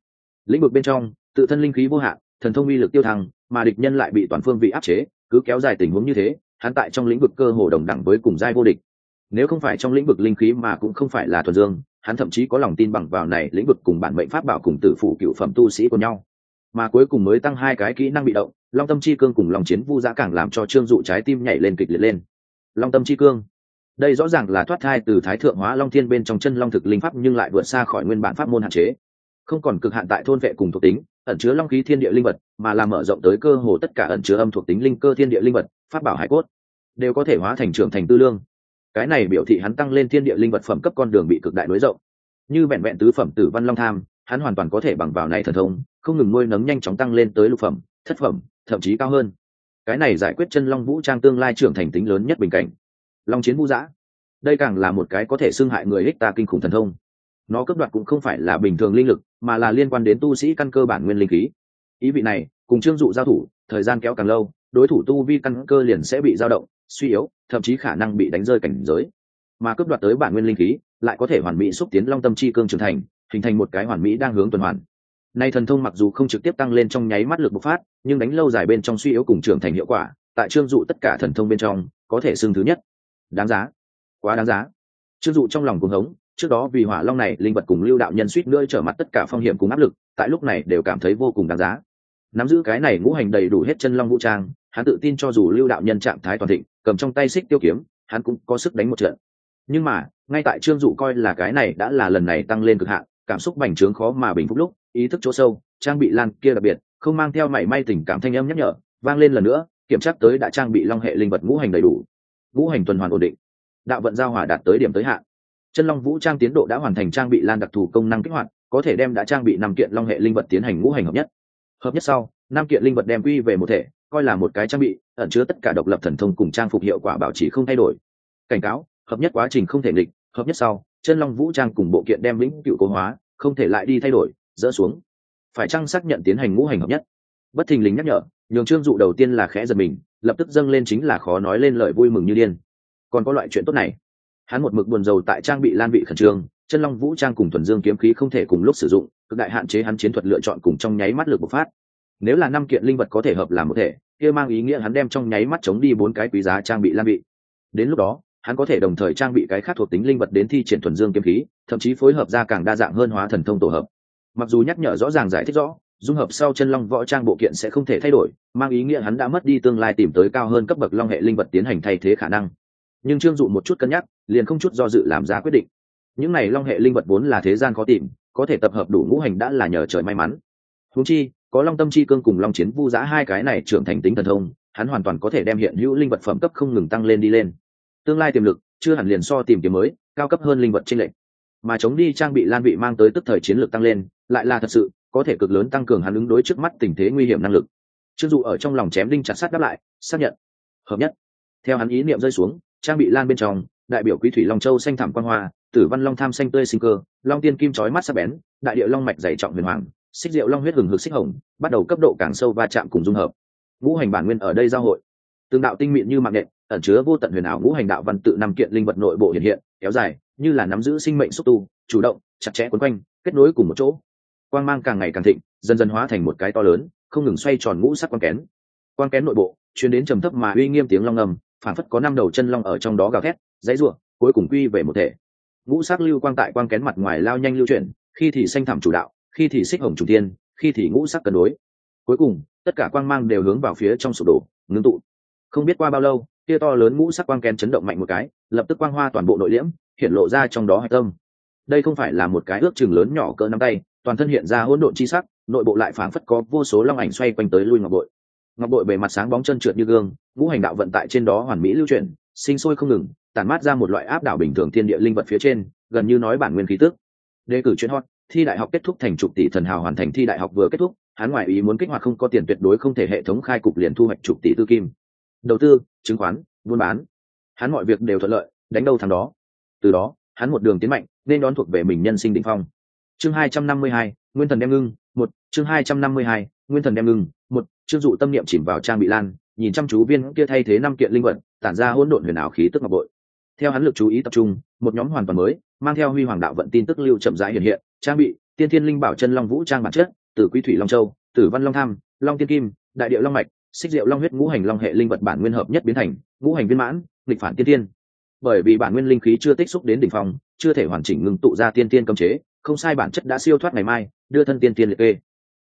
Lĩnh vực bên trong, tự thân linh khí vô hạn, thần thông uy lực tiêu thăng, mà địch nhân lại bị toàn phương vị áp chế, cứ kéo dài tình huống như thế, hắn tại trong lĩnh vực cơ hồ đồng đẳng với cùng giai vô địch. Nếu không phải trong lĩnh vực linh khí mà cũng không phải là thuần dương hắn thậm chí có lòng tin bằng vào này lĩnh vực cùng bản mệnh pháp bảo cùng tử phủ cựu phẩm tu sĩ của nhau. Mà cuối cùng mới tăng hai cái kỹ năng bị động, long tâm chi cương cùng lòng chiến vu giã càng làm cho trương dụ trái tim nhảy lên kịch liệt lên. Long tâm chi cương. Đây rõ ràng là thoát thai từ thái thượng hóa long thiên bên trong chân long thực linh pháp nhưng lại vượt xa khỏi nguyên bản pháp môn hạn chế. Không còn cực hạn tại thôn vệ cùng thuộc tính, ẩn chứa long khí thiên địa linh vật, mà làm mở rộng tới cơ hồ tất cả ẩn chứa âm thuộc tính linh cơ thiên địa linh vật, pháp bảo hải cốt, đều có thể hóa thành trưởng thành tư lương cái này biểu thị hắn tăng lên thiên địa linh vật phẩm cấp con đường bị cực đại nối rộng. Như vẹn vẹn tứ phẩm tử văn long tham, hắn hoàn toàn có thể bằng vào này thần thông, không ngừng nuôi nấng nhanh chóng tăng lên tới lục phẩm, thất phẩm, thậm chí cao hơn. Cái này giải quyết chân long vũ trang tương lai trưởng thành tính lớn nhất bình cảnh. Long chiến vũ giã. Đây càng là một cái có thể xưng hại người hích ta kinh khủng thần thông. Nó cấp đoạt cũng không phải là bình thường linh lực, mà là liên quan đến tu sĩ căn cơ bản nguyên linh khí. Ý vị này, cùng trương dụ giao thủ, thời gian kéo càng lâu, đối thủ tu vi căn cơ liền sẽ bị dao động suy yếu, thậm chí khả năng bị đánh rơi cảnh giới. Mà cướp đoạt tới bản nguyên linh khí, lại có thể hoàn mỹ xúc tiến long tâm chi cương trưởng thành, hình thành một cái hoàn mỹ đang hướng tuần hoàn. Nay thần thông mặc dù không trực tiếp tăng lên trong nháy mắt lực bộc phát, nhưng đánh lâu dài bên trong suy yếu cùng trưởng thành hiệu quả, tại trương dụ tất cả thần thông bên trong, có thể xưng thứ nhất. Đáng giá. Quá đáng giá. Trương dụ trong lòng cuồng hống, trước đó vì hỏa long này linh vật cùng lưu đạo nhân suýt nữa trở mặt tất cả phong hiểm cùng áp lực, tại lúc này đều cảm thấy vô cùng đáng giá nắm giữ cái này ngũ hành đầy đủ hết chân long vũ trang, hắn tự tin cho dù lưu đạo nhân trạng thái toàn thịnh, cầm trong tay xích tiêu kiếm, hắn cũng có sức đánh một trận. Nhưng mà, ngay tại trương dụ coi là cái này đã là lần này tăng lên cực hạn, cảm xúc bành trướng khó mà bình phục lúc, ý thức chỗ sâu, trang bị lan kia đặc biệt, không mang theo mảy may tình cảm thanh âm nhắc nhở, vang lên lần nữa, kiểm tra tới đã trang bị long hệ linh vật ngũ hành đầy đủ. Ngũ hành tuần hoàn ổn định. Đạo vận giao hòa đạt tới điểm tới hạn. Chân long vũ trang tiến độ đã hoàn thành trang bị lan đặc thù công năng kích hoạt, có thể đem đã trang bị năm kiện long hệ linh vật tiến hành ngũ hành hợp nhất hợp nhất sau, năm kiện linh vật đem quy về một thể, coi là một cái trang bị, ẩn chứa tất cả độc lập thần thông cùng trang phục hiệu quả bảo trì không thay đổi. Cảnh cáo, hợp nhất quá trình không thể nghịch, hợp nhất sau, chân long vũ trang cùng bộ kiện đem lĩnh cựu cố hóa, không thể lại đi thay đổi, dỡ xuống. Phải chăng xác nhận tiến hành ngũ hành hợp nhất? Bất thình lình nhắc nhở, nhường trương dụ đầu tiên là khẽ giật mình, lập tức dâng lên chính là khó nói lên lời vui mừng như điên. Còn có loại chuyện tốt này. Hắn một mực buồn rầu tại trang bị lan vị khẩn trương chân long vũ trang cùng thuần dương kiếm khí không thể cùng lúc sử dụng, cực đại hạn chế hắn chiến thuật lựa chọn cùng trong nháy mắt lực bộc phát. Nếu là năm kiện linh vật có thể hợp làm một thể, kia mang ý nghĩa hắn đem trong nháy mắt chống đi bốn cái quý giá trang bị lan bị. đến lúc đó, hắn có thể đồng thời trang bị cái khác thuộc tính linh vật đến thi triển thuần dương kiếm khí, thậm chí phối hợp ra càng đa dạng hơn hóa thần thông tổ hợp. Mặc dù nhắc nhở rõ ràng giải thích rõ, dung hợp sau chân long võ trang bộ kiện sẽ không thể thay đổi, mang ý nghĩa hắn đã mất đi tương lai tìm tới cao hơn cấp bậc long hệ linh vật tiến hành thay thế khả năng. Nhưng trương dụ một chút cân nhắc, liền không chút do dự làm ra quyết định những này long hệ linh vật vốn là thế gian khó tìm, có thể tập hợp đủ ngũ hành đã là nhờ trời may mắn. Húng chi, có long tâm chi cương cùng long chiến vu giã hai cái này trưởng thành tính thần thông, hắn hoàn toàn có thể đem hiện hữu linh vật phẩm cấp không ngừng tăng lên đi lên. Tương lai tiềm lực, chưa hẳn liền so tìm kiếm mới, cao cấp hơn linh vật trên lệnh. Mà chống đi trang bị lan bị mang tới tức thời chiến lược tăng lên, lại là thật sự, có thể cực lớn tăng cường hắn ứng đối trước mắt tình thế nguy hiểm năng lực. Chưng dụ ở trong lòng chém đinh chặt sát đáp lại, xác nhận. Hợp nhất. Theo hắn ý niệm rơi xuống, trang bị lan bên trong, đại biểu quý thủy long châu xanh thảm quan hoa tử văn long tham xanh tươi sinh cơ, long tiên kim trói mắt sắc bén, đại địa long mạch dày trọng huyền hoàng, xích rượu long huyết hừng hực xích hồng, bắt đầu cấp độ càng sâu va chạm cùng dung hợp. Ngũ hành bản nguyên ở đây giao hội. Tương đạo tinh mịn như mạng nện ẩn chứa vô tận huyền ảo ngũ hành đạo văn tự năm kiện linh vật nội bộ hiện hiện, kéo dài, như là nắm giữ sinh mệnh xúc tu, chủ động, chặt chẽ quấn quanh, kết nối cùng một chỗ. Quang mang càng ngày càng thịnh, dần dần hóa thành một cái to lớn, không ngừng xoay tròn ngũ sắc quang kén. Quang kén nội bộ chuyến đến trầm thấp mà uy nghiêm tiếng long ngầm phản phất có năm đầu chân long ở trong đó gào thét, dãy ruộng cuối cùng quy về một thể ngũ sắc lưu quang tại quang kén mặt ngoài lao nhanh lưu chuyển, khi thì xanh thẳm chủ đạo, khi thì xích hồng chủ tiên, khi thì ngũ sắc cân đối. Cuối cùng, tất cả quang mang đều hướng vào phía trong sụp đổ, ngưng tụ. Không biết qua bao lâu kia to lớn ngũ sắc quang kén chấn động mạnh một cái, lập tức quang hoa toàn bộ nội liễm, hiện lộ ra trong đó hạch tâm. Đây không phải là một cái ước chừng lớn nhỏ cỡ nắm tay, toàn thân hiện ra hỗn độn chi sắc, nội bộ lại phảng phất có vô số long ảnh xoay quanh tới lui ngọc bội. Ngọc bội bề mặt sáng bóng chân trượt như gương, ngũ hành đạo vận tại trên đó hoàn mỹ lưu chuyển sinh sôi không ngừng, tản mát ra một loại áp đảo bình thường thiên địa linh vật phía trên, gần như nói bản nguyên khí tức. Đề cử chuyên hot, thi đại học kết thúc thành chục tỷ thần hào hoàn thành thi đại học vừa kết thúc, hắn ngoại ý muốn kích hoạt không có tiền tuyệt đối không thể hệ thống khai cục liền thu hoạch chục tỷ tư kim. Đầu tư, chứng khoán, buôn bán. Hắn mọi việc đều thuận lợi, đánh đâu thằng đó. Từ đó, hắn một đường tiến mạnh, nên đón thuộc về mình nhân sinh định phong. Chương hai trăm năm mươi hai, nguyên thần đem ngưng, một, chương hai trăm năm mươi hai, nguyên thần đem ngưng, một, chương dụ tâm niệm chìm vào trang bị lan nhìn chăm chú viên kia thay thế năm kiện linh vật, tản ra hỗn độn huyền ảo khí tức ngọc bội. Theo hắn lực chú ý tập trung, một nhóm hoàn toàn mới, mang theo huy hoàng đạo vận tin tức lưu chậm rãi hiện hiện, trang bị, tiên thiên linh bảo chân long vũ trang bản chất từ quý thủy long châu, tử văn long tham, long tiên kim, đại điệu long mạch, xích diệu long huyết ngũ hành long hệ linh vật bản nguyên hợp nhất biến thành, ngũ hành viên mãn, nghịch phản tiên tiên bởi vì bản nguyên linh khí chưa tích xúc đến đỉnh phong, chưa thể hoàn chỉnh ngưng tụ ra tiên tiên cấm chế, không sai bản chất đã siêu thoát ngày mai, đưa thân tiên tiên liệt kê.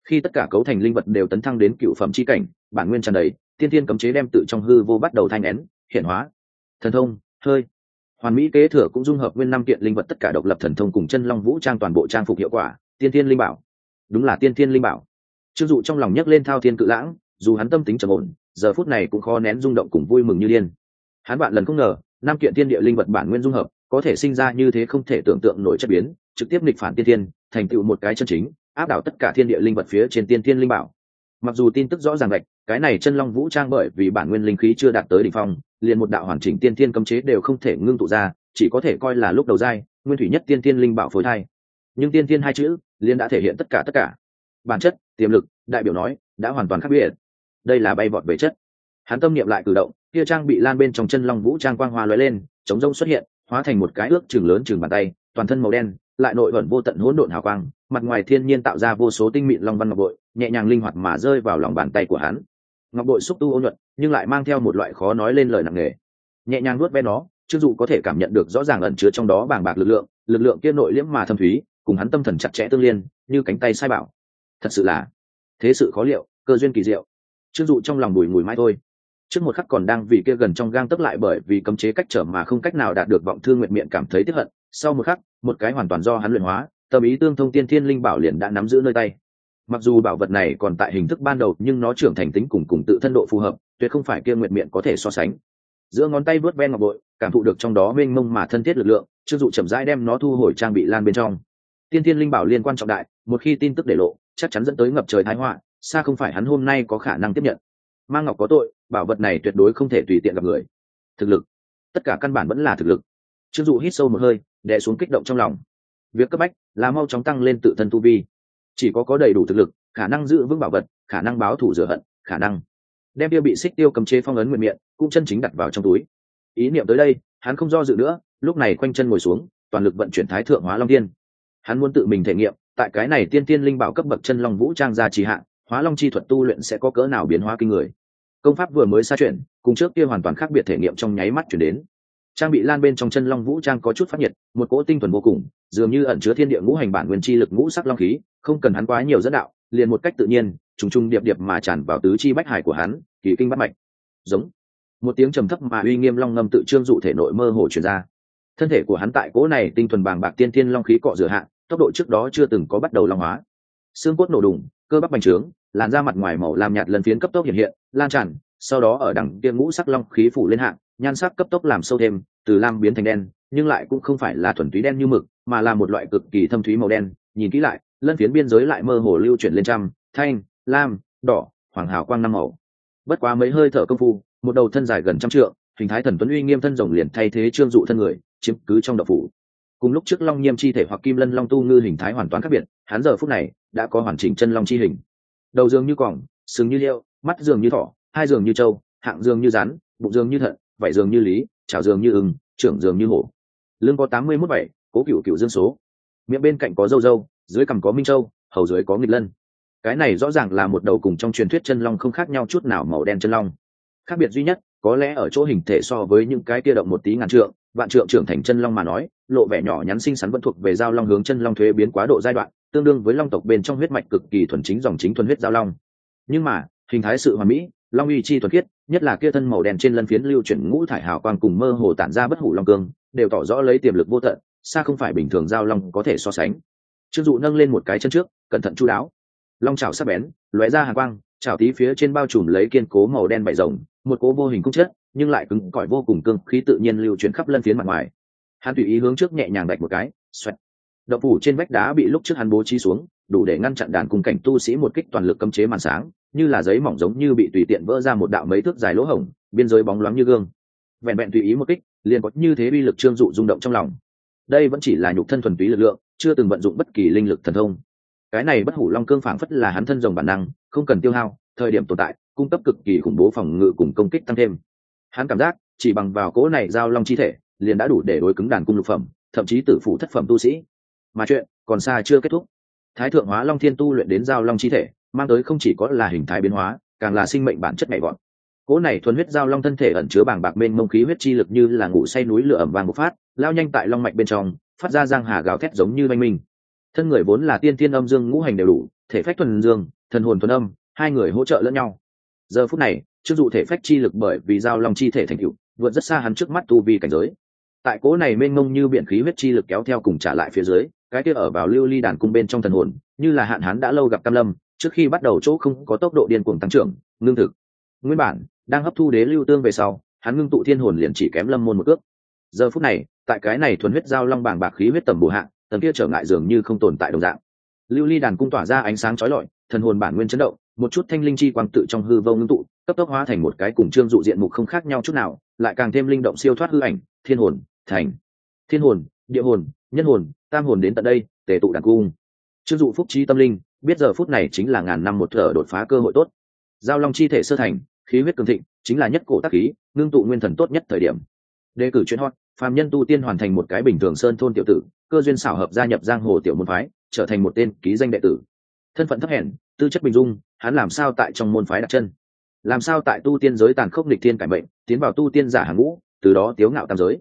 Khi tất cả cấu thành linh vật đều tấn thăng đến cựu phẩm c h i cảnh, bản nguyên tràn đầy tiên Thiên cấm chế đem tự trong hư vô bắt đầu thanh nén hiện hóa. Thần thông hơi. Hoàn mỹ kế thừa cũng dung hợp nguyên năm kiện linh vật tất cả độc lập thần thông cùng chân long vũ trang toàn bộ trang phục hiệu quả tiên Thiên linh bảo. Đúng là tiên Thiên linh bảo. Chưng dụ trong lòng nhấc lên thao thiên cự lãng dù hắn tâm tính trầm ổn giờ phút này cũng khó nén rung động cùng vui mừng như điên. Hắn bạn lần không ngờ năm kiện tiên địa linh vật bản nguyên dung hợp có thể sinh ra như thế không thể tưởng tượng nổi chất biến trực tiếp nghịch phản tiên Thiên, thành tựu một cái chân chính áp đảo tất cả thiên địa linh vật phía trên tiên Thiên linh bảo mặc dù tin tức rõ ràng gạch cái này chân long vũ trang bởi vì bản nguyên linh khí chưa đạt tới đỉnh phong, liền một đạo hoàn chỉnh tiên tiên cấm chế đều không thể ngưng tụ ra, chỉ có thể coi là lúc đầu giai, nguyên thủy nhất tiên tiên linh bảo phối thai. Nhưng tiên tiên hai chữ liền đã thể hiện tất cả tất cả. Bản chất, tiềm lực, đại biểu nói, đã hoàn toàn khác biệt. Đây là bay vọt về chất. Hắn tâm niệm lại cử động, kia trang bị lan bên trong chân long vũ trang quang hoa lóe lên, chống rông xuất hiện, hóa thành một cái ước chừng lớn chừng bàn tay, toàn thân màu đen, lại nội vận vô tận hỗn độn hào quang, mặt ngoài thiên nhiên tạo ra vô số tinh mịn long văn ngọc bội nhẹ nhàng linh hoạt mà rơi vào lòng bàn tay của hắn. Ngọc bội xúc tu ô nhuận, nhưng lại mang theo một loại khó nói lên lời nặng nề. Nhẹ nhàng nuốt ve nó chưng dụ có thể cảm nhận được rõ ràng ẩn chứa trong đó bàng bạc lực lượng lực lượng kia nội liễm mà thâm thúy, cùng hắn tâm thần chặt chẽ tương liên, như cánh tay sai bảo. Thật sự là, thế sự khó liệu, cơ duyên kỳ diệu. Chưng dụ trong lòng bùi ngùi mãi thôi. Trước một khắc còn đang vì kia gần trong gang tấc lại bởi vì cấm chế cách trở mà không cách nào đạt được vọng thương nguyện miệng cảm thấy tiếc hận, sau một khắc, một cái hoàn toàn do hắn luyện hóa, tâm ý tương thông tiên thiên linh bảo liền đã nắm giữ nơi tay mặc dù bảo vật này còn tại hình thức ban đầu, nhưng nó trưởng thành tính cùng cùng tự thân độ phù hợp, tuyệt không phải kia nguyện miệng có thể so sánh. Giữa ngón tay vớt ven ngọc bội, cảm thụ được trong đó mênh mông mà thân thiết lực lượng chưng dụ chậm rãi đem nó thu hồi trang bị lan bên trong. Tiên thiên linh bảo liên quan trọng đại, một khi tin tức để lộ, chắc chắn dẫn tới ngập trời thái họa, xa không phải hắn hôm nay có khả năng tiếp nhận. Mang ngọc có tội, bảo vật này tuyệt đối không thể tùy tiện gặp người. Thực lực. Tất cả căn bản vẫn là thực lực. Chưng dụ hít sâu một hơi, đè xuống kích động trong lòng. Việc cấp bách là mau chóng tăng lên tự thân tu vi chỉ có có đầy đủ thực lực, khả năng giữ vững bảo vật, khả năng báo thủ rửa hận, khả năng đem tiêu bị xích tiêu cầm chế phong ấn nguyện miệng cũng chân chính đặt vào trong túi. Ý niệm tới đây, hắn không do dự nữa, lúc này quanh chân ngồi xuống, toàn lực vận chuyển thái thượng hóa long tiên. Hắn muốn tự mình thể nghiệm, tại cái này tiên tiên linh bảo cấp bậc chân long vũ trang gia trì hạn hóa long chi thuật tu luyện sẽ có cỡ nào biến hóa kinh người. Công pháp vừa mới xa chuyển, cùng trước kia hoàn toàn khác biệt thể nghiệm trong nháy mắt chuyển đến trang bị lan bên trong chân long vũ trang có chút phát nhiệt, một cỗ tinh thuần vô cùng, dường như ẩn chứa thiên địa ngũ hành bản nguyên chi lực ngũ sắc long khí, không cần hắn quá nhiều dẫn đạo, liền một cách tự nhiên, trùng trùng điệp điệp mà tràn vào tứ chi bách hải của hắn, kỳ kinh bắt mạch. Giống. Một tiếng trầm thấp mà uy nghiêm long ngâm tự trương dụ thể nội mơ hồ truyền ra. Thân thể của hắn tại cỗ này tinh thuần bàng bạc tiên thiên long khí cọ rửa hạ, tốc độ trước đó chưa từng có bắt đầu long hóa. Xương cốt nổ đùng, cơ bắp bành trướng, làn da mặt ngoài màu làm nhạt lần phiến cấp tốc hiện hiện, lan tràn, sau đó ở đẳng kia ngũ sắc long khí phủ lên hạng nhan sắc cấp tốc làm sâu thêm, từ lam biến thành đen, nhưng lại cũng không phải là thuần túy đen như mực, mà là một loại cực kỳ thâm thúy màu đen. Nhìn kỹ lại, lân phiến biên giới lại mơ hồ lưu chuyển lên trăm, thanh, lam, đỏ, hoàng hào quang năm màu. Bất quá mấy hơi thở công phu, một đầu thân dài gần trăm trượng, hình thái thần tuấn uy nghiêm thân rồng liền thay thế trương dụ thân người, chiếm cứ trong độc phủ. Cùng lúc trước long nhiêm chi thể hoặc kim lân long tu ngư hình thái hoàn toàn khác biệt, hắn giờ phút này đã có hoàn chỉnh chân long chi hình. Đầu dường như cỏng, sừng như liêu mắt dường như thỏ, hai dường như trâu, hạng dường như rắn, bụng dường như thận vảy dường như lý, chảo dường như ưng, trưởng dường như hổ. Lương có tám mươi mốt bảy cố cựu cựu dương số. Miệng bên cạnh có dâu dâu dưới cằm có minh châu, hầu dưới có nghịch lân. Cái này rõ ràng là một đầu cùng trong truyền thuyết chân long không khác nhau chút nào màu đen chân long. Khác biệt duy nhất, có lẽ ở chỗ hình thể so với những cái kia động một tí ngàn trượng, vạn trượng trưởng thành chân long mà nói, lộ vẻ nhỏ nhắn xinh xắn vẫn thuộc về giao long hướng chân long thuế biến quá độ giai đoạn, tương đương với long tộc bên trong huyết mạch cực kỳ thuần chính dòng chính thuần huyết giao long. Nhưng mà, hình thái sự hoàn mỹ long uy chi thuần khiết, nhất là kia thân màu đen trên lân phiến lưu chuyển ngũ thải hào quang cùng mơ hồ tản ra bất hủ long cương, đều tỏ rõ lấy tiềm lực vô tận, xa không phải bình thường giao long có thể so sánh. Trương dụ nâng lên một cái chân trước, cẩn thận chu đáo. Long chảo sắc bén, lóe ra hàng quang, chảo tí phía trên bao trùm lấy kiên cố màu đen bảy rồng, một cố vô hình cung chất, nhưng lại cứng cỏi vô cùng cương khí tự nhiên lưu chuyển khắp lân phiến mặt ngoài. Hắn tùy ý hướng trước nhẹ nhàng đạch một cái, xoẹt. Đậu phủ trên vách đá bị lúc trước hắn bố trí xuống, đủ để ngăn chặn đàn cùng cảnh tu sĩ một kích toàn lực cấm chế màn sáng như là giấy mỏng giống như bị tùy tiện vỡ ra một đạo mấy thước dài lỗ hổng, biên giới bóng loáng như gương. Vẹn vẹn tùy ý một kích, liền có như thế uy lực trương dụ rung động trong lòng. Đây vẫn chỉ là nhục thân thuần túy lực lượng, chưa từng vận dụng bất kỳ linh lực thần thông. Cái này bất hủ long cương phảng phất là hắn thân rồng bản năng, không cần tiêu hao, thời điểm tồn tại, cung cấp cực kỳ khủng bố phòng ngự cùng công kích tăng thêm. Hắn cảm giác, chỉ bằng vào cỗ này giao long chi thể, liền đã đủ để đối cứng đàn cung lục phẩm, thậm chí tử phụ thất phẩm tu sĩ. Mà chuyện còn xa chưa kết thúc. Thái thượng hóa long thiên tu luyện đến giao long chi thể mang tới không chỉ có là hình thái biến hóa, càng là sinh mệnh bản chất nhảy gọn cỗ này thuần huyết giao long thân thể ẩn chứa bàng bạc bên mông khí huyết chi lực như là ngủ say núi lửa ẩm vàng một phát, lao nhanh tại long mạch bên trong, phát ra giang hà gào thét giống như manh minh. Thân người vốn là tiên tiên âm dương ngũ hành đều đủ, thể phách thuần dương, thần hồn thuần âm, hai người hỗ trợ lẫn nhau. Giờ phút này trước dụ thể phách chi lực bởi vì giao long chi thể thành cựu vượt rất xa hắn trước mắt tu vi cảnh giới. Tại cỗ này mênh mông như biển khí huyết chi lực kéo theo cùng trả lại phía dưới, cái kia ở vào lưu ly đàn cung bên trong thần hồn, như là hạn hán đã lâu gặp cam lâm trước khi bắt đầu chỗ không có tốc độ điên cuồng tăng trưởng, ngưng thực. Nguyên bản, đang hấp thu đế lưu tương về sau, hắn ngưng tụ thiên hồn liền chỉ kém lâm môn một cước. Giờ phút này, tại cái này thuần huyết giao long bảng bạc khí huyết tầm bù hạ tầng kia trở ngại dường như không tồn tại đồng dạng. Lưu ly đàn cung tỏa ra ánh sáng chói lọi, thần hồn bản nguyên chấn động, một chút thanh linh chi quang tự trong hư vô ngưng tụ, cấp tốc hóa thành một cái cùng trương dụ diện mục không khác nhau chút nào, lại càng thêm linh động siêu thoát hư ảnh, thiên hồn, thành. Thiên hồn, địa hồn, nhân hồn, tam hồn đến tận đây, tề tụ đàn cung. Trương dụ phúc trí tâm linh biết giờ phút này chính là ngàn năm một thở đột phá cơ hội tốt. Giao long chi thể sơ thành, khí huyết cường thịnh, chính là nhất cổ tác khí, ngưng tụ nguyên thần tốt nhất thời điểm. Đề cử chuyên hot, phàm nhân tu tiên hoàn thành một cái bình thường sơn thôn tiểu tử, cơ duyên xảo hợp gia nhập giang hồ tiểu môn phái, trở thành một tên ký danh đệ tử. Thân phận thấp hèn, tư chất bình dung, hắn làm sao tại trong môn phái đặt chân? Làm sao tại tu tiên giới tàn khốc lịch thiên cải mệnh, tiến vào tu tiên giả hàng ngũ, từ đó tiếu ngạo tam giới?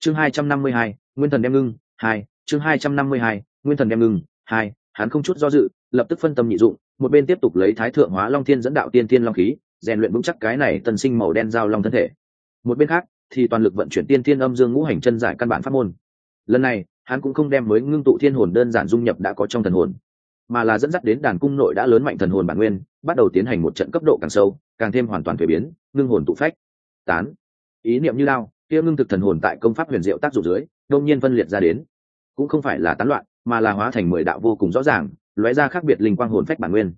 Chương hai trăm năm mươi hai, nguyên thần đem ngưng, hai, chương hai trăm năm mươi hai, nguyên thần đem ngưng, hai, hắn không chút do dự lập tức phân tâm nhị dụng, một bên tiếp tục lấy thái thượng hóa long thiên dẫn đạo tiên tiên long khí, rèn luyện vững chắc cái này tân sinh màu đen giao long thân thể. Một bên khác, thì toàn lực vận chuyển tiên tiên âm dương ngũ hành chân giải căn bản pháp môn. Lần này, hắn cũng không đem mới ngưng tụ thiên hồn đơn giản dung nhập đã có trong thần hồn, mà là dẫn dắt đến đàn cung nội đã lớn mạnh thần hồn bản nguyên, bắt đầu tiến hành một trận cấp độ càng sâu, càng thêm hoàn toàn thuế biến, ngưng hồn tụ phách. Tán. Ý niệm như lao, kia ngưng thực thần hồn tại công pháp huyền diệu tác dụng dưới đông nhiên phân liệt ra đến. Cũng không phải là tán loạn, mà là hóa thành mười đạo vô cùng rõ ràng lóe ra khác biệt linh quang hồn phách bản nguyên.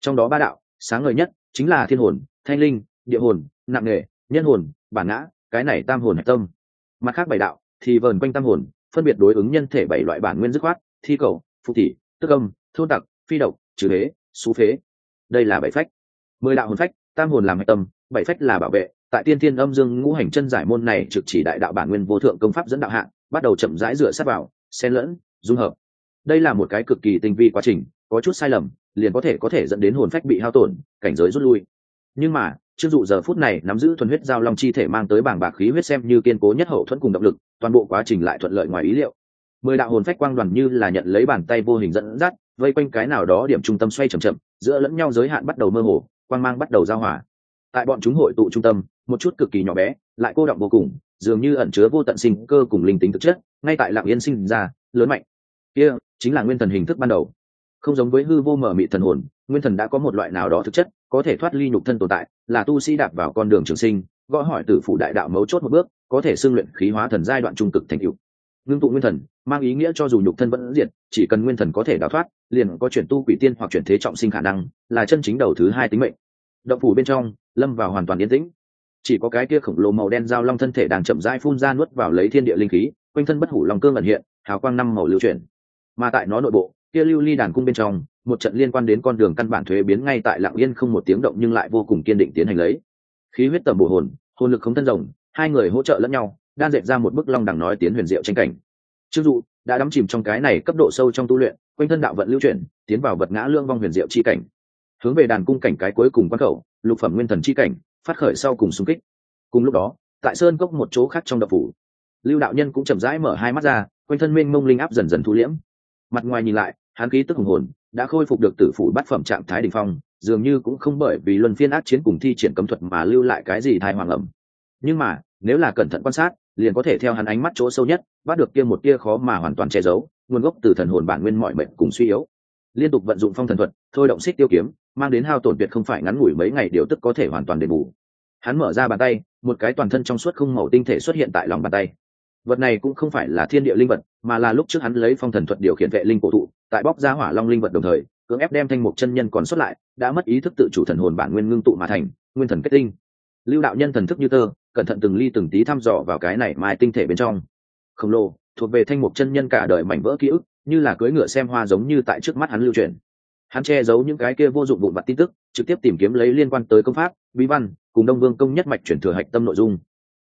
Trong đó ba đạo sáng ngời nhất chính là thiên hồn thanh linh địa hồn nặng nghề nhân hồn bản ngã cái này tam hồn hạch tâm. Mặt khác bảy đạo thì vờn quanh tam hồn phân biệt đối ứng nhân thể bảy loại bản nguyên dứt khoát thi cầu phụ thị tức âm thôn tặc phi độc trừ thế, xú phế. Đây là bảy phách. Mười đạo hồn phách tam hồn làm hạch tâm bảy phách là bảo vệ. Tại tiên thiên âm dương ngũ hành chân giải môn này trực chỉ đại đạo bản nguyên vô thượng công pháp dẫn đạo hạng bắt đầu chậm rãi rửa sát vào xen lẫn dung hợp đây là một cái cực kỳ tinh vi quá trình, có chút sai lầm, liền có thể có thể dẫn đến hồn phách bị hao tổn, cảnh giới rút lui. Nhưng mà, trương dụ giờ phút này nắm giữ thuần huyết giao long chi thể mang tới bảng bạc khí huyết xem như kiên cố nhất hậu thuẫn cùng động lực, toàn bộ quá trình lại thuận lợi ngoài ý liệu. Mười đạo hồn phách quang đoàn như là nhận lấy bàn tay vô hình dẫn dắt, vây quanh cái nào đó điểm trung tâm xoay chậm chậm, giữa lẫn nhau giới hạn bắt đầu mơ hồ, quang mang bắt đầu giao hòa. Tại bọn chúng hội tụ trung tâm, một chút cực kỳ nhỏ bé, lại cô động vô cùng, dường như ẩn chứa vô tận sinh cơ cùng linh tính thực chất, ngay tại lạng yên sinh ra, lớn mạnh kia, chính là nguyên thần hình thức ban đầu. Không giống với hư vô mở mị thần hồn, nguyên thần đã có một loại nào đó thực chất, có thể thoát ly nhục thân tồn tại, là tu sĩ đạp vào con đường trường sinh, gõ hỏi tử phủ đại đạo mấu chốt một bước, có thể xưng luyện khí hóa thần giai đoạn trung cực thành cựu ngưng tụ nguyên thần, mang ý nghĩa cho dù nhục thân vẫn diệt, chỉ cần nguyên thần có thể đào thoát, liền có chuyển tu quỷ tiên hoặc chuyển thế trọng sinh khả năng, là chân chính đầu thứ hai tính mệnh. Động phủ bên trong, lâm vào hoàn toàn yên tĩnh. Chỉ có cái kia khổng lồ màu đen dao long thân thể đang chậm rãi phun ra nuốt vào lấy thiên địa linh khí, quanh thân bất hủ long cương ẩn hiện, hào quang năm màu lưu chuyển mà tại nó nội bộ, kia lưu ly đàn cung bên trong, một trận liên quan đến con đường căn bản thuế biến ngay tại lạng yên không một tiếng động nhưng lại vô cùng kiên định tiến hành lấy. Khí huyết tầm bổ hồn hồn lực không thân rồng hai người hỗ trợ lẫn nhau, đan dệt ra một bức long đằng nói tiến huyền diệu tranh cảnh. Chưng dụ, đã đắm chìm trong cái này cấp độ sâu trong tu luyện, quanh thân đạo vận lưu chuyển, tiến vào vật ngã lương vong huyền diệu chi cảnh. Hướng về đàn cung cảnh cái cuối cùng quan khẩu, lục phẩm nguyên thần chi cảnh, phát khởi sau cùng xung kích. Cùng lúc đó, tại sơn cốc một chỗ khác trong đập phủ, lưu đạo nhân cũng chậm rãi mở hai mắt ra, quanh thân minh mông linh áp dần dần thu liễm mặt ngoài nhìn lại, hắn khí tức hùng hồn, đã khôi phục được tử phủ bát phẩm trạng thái đình phong, dường như cũng không bởi vì luân phiên ác chiến cùng thi triển cấm thuật mà lưu lại cái gì thai hoàng ẩm. Nhưng mà, nếu là cẩn thận quan sát, liền có thể theo hắn ánh mắt chỗ sâu nhất, bắt được kia một tia khó mà hoàn toàn che giấu, nguồn gốc từ thần hồn bản nguyên mọi mệnh cùng suy yếu. Liên tục vận dụng phong thần thuật, thôi động xích tiêu kiếm, mang đến hao tổn tuyệt không phải ngắn ngủi mấy ngày điều tức có thể hoàn toàn đền bù. Hắn mở ra bàn tay, một cái toàn thân trong suốt không màu tinh thể xuất hiện tại lòng bàn tay vật này cũng không phải là thiên địa linh vật, mà là lúc trước hắn lấy phong thần thuật điều khiển vệ linh cổ thụ, tại bóc ra hỏa long linh vật đồng thời, cưỡng ép đem thanh mục chân nhân còn xuất lại, đã mất ý thức tự chủ thần hồn bản nguyên ngưng tụ mà thành, nguyên thần kết tinh. Lưu đạo nhân thần thức như tơ, cẩn thận từng ly từng tí thăm dò vào cái này mai tinh thể bên trong. Khổng lồ, thuộc về thanh mục chân nhân cả đời mảnh vỡ ký ức, như là cưỡi ngựa xem hoa giống như tại trước mắt hắn lưu truyền. Hắn che giấu những cái kia vô dụng vụn vặt tin tức, trực tiếp tìm kiếm lấy liên quan tới công pháp, bí văn, cùng đông vương công nhất mạch chuyển thừa hạch tâm nội dung.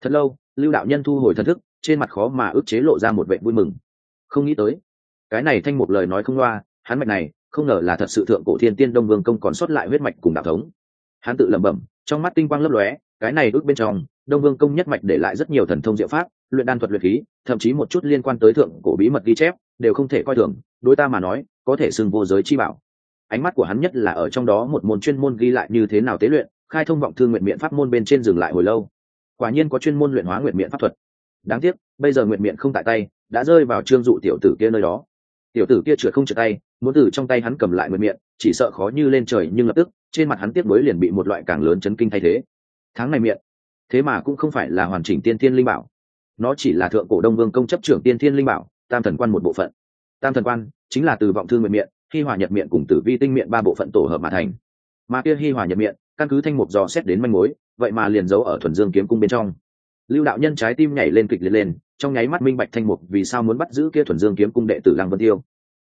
Thật lâu, lưu đạo nhân thu hồi thần thức trên mặt khó mà ức chế lộ ra một vẻ vui mừng. Không nghĩ tới, cái này thanh một lời nói không loa, hắn mạch này, không ngờ là thật sự thượng cổ thiên tiên đông vương công còn sót lại huyết mạch cùng đạo thống. Hắn tự lẩm bẩm, trong mắt tinh quang lấp lóe, cái này ước bên trong, đông vương công nhất mạch để lại rất nhiều thần thông diệu pháp, luyện đan thuật luyện khí, thậm chí một chút liên quan tới thượng cổ bí mật ghi chép, đều không thể coi thường, đối ta mà nói, có thể xưng vô giới chi bảo. Ánh mắt của hắn nhất là ở trong đó một môn chuyên môn ghi lại như thế nào tế luyện, khai thông vọng thương nguyện miệng pháp môn bên trên dừng lại hồi lâu. Quả nhiên có chuyên môn luyện hóa nguyện miệng pháp thuật đáng tiếc, bây giờ nguyện miệng không tại tay, đã rơi vào trương dụ tiểu tử kia nơi đó. Tiểu tử kia trượt không trượt tay, muốn từ trong tay hắn cầm lại nguyện miệng, chỉ sợ khó như lên trời nhưng lập tức, trên mặt hắn tiếp nối liền bị một loại càng lớn chấn kinh thay thế. Tháng này miệng. Thế mà cũng không phải là hoàn chỉnh tiên thiên linh bảo. Nó chỉ là thượng cổ đông vương công chấp trưởng tiên thiên linh bảo, tam thần quan một bộ phận. Tam thần quan chính là từ vọng thương nguyện miệng khi hòa nhật miệng cùng tử vi tinh miệng ba bộ phận tổ hợp mà thành. Mà kia hi hòa nhật miệng, căn cứ thanh mục dò xét đến manh mối, vậy mà liền giấu ở thuần dương kiếm cung bên trong lưu đạo nhân trái tim nhảy lên kịch liệt lên, trong nháy mắt minh bạch thanh mục vì sao muốn bắt giữ kia thuần dương kiếm cung đệ tử lăng vân tiêu.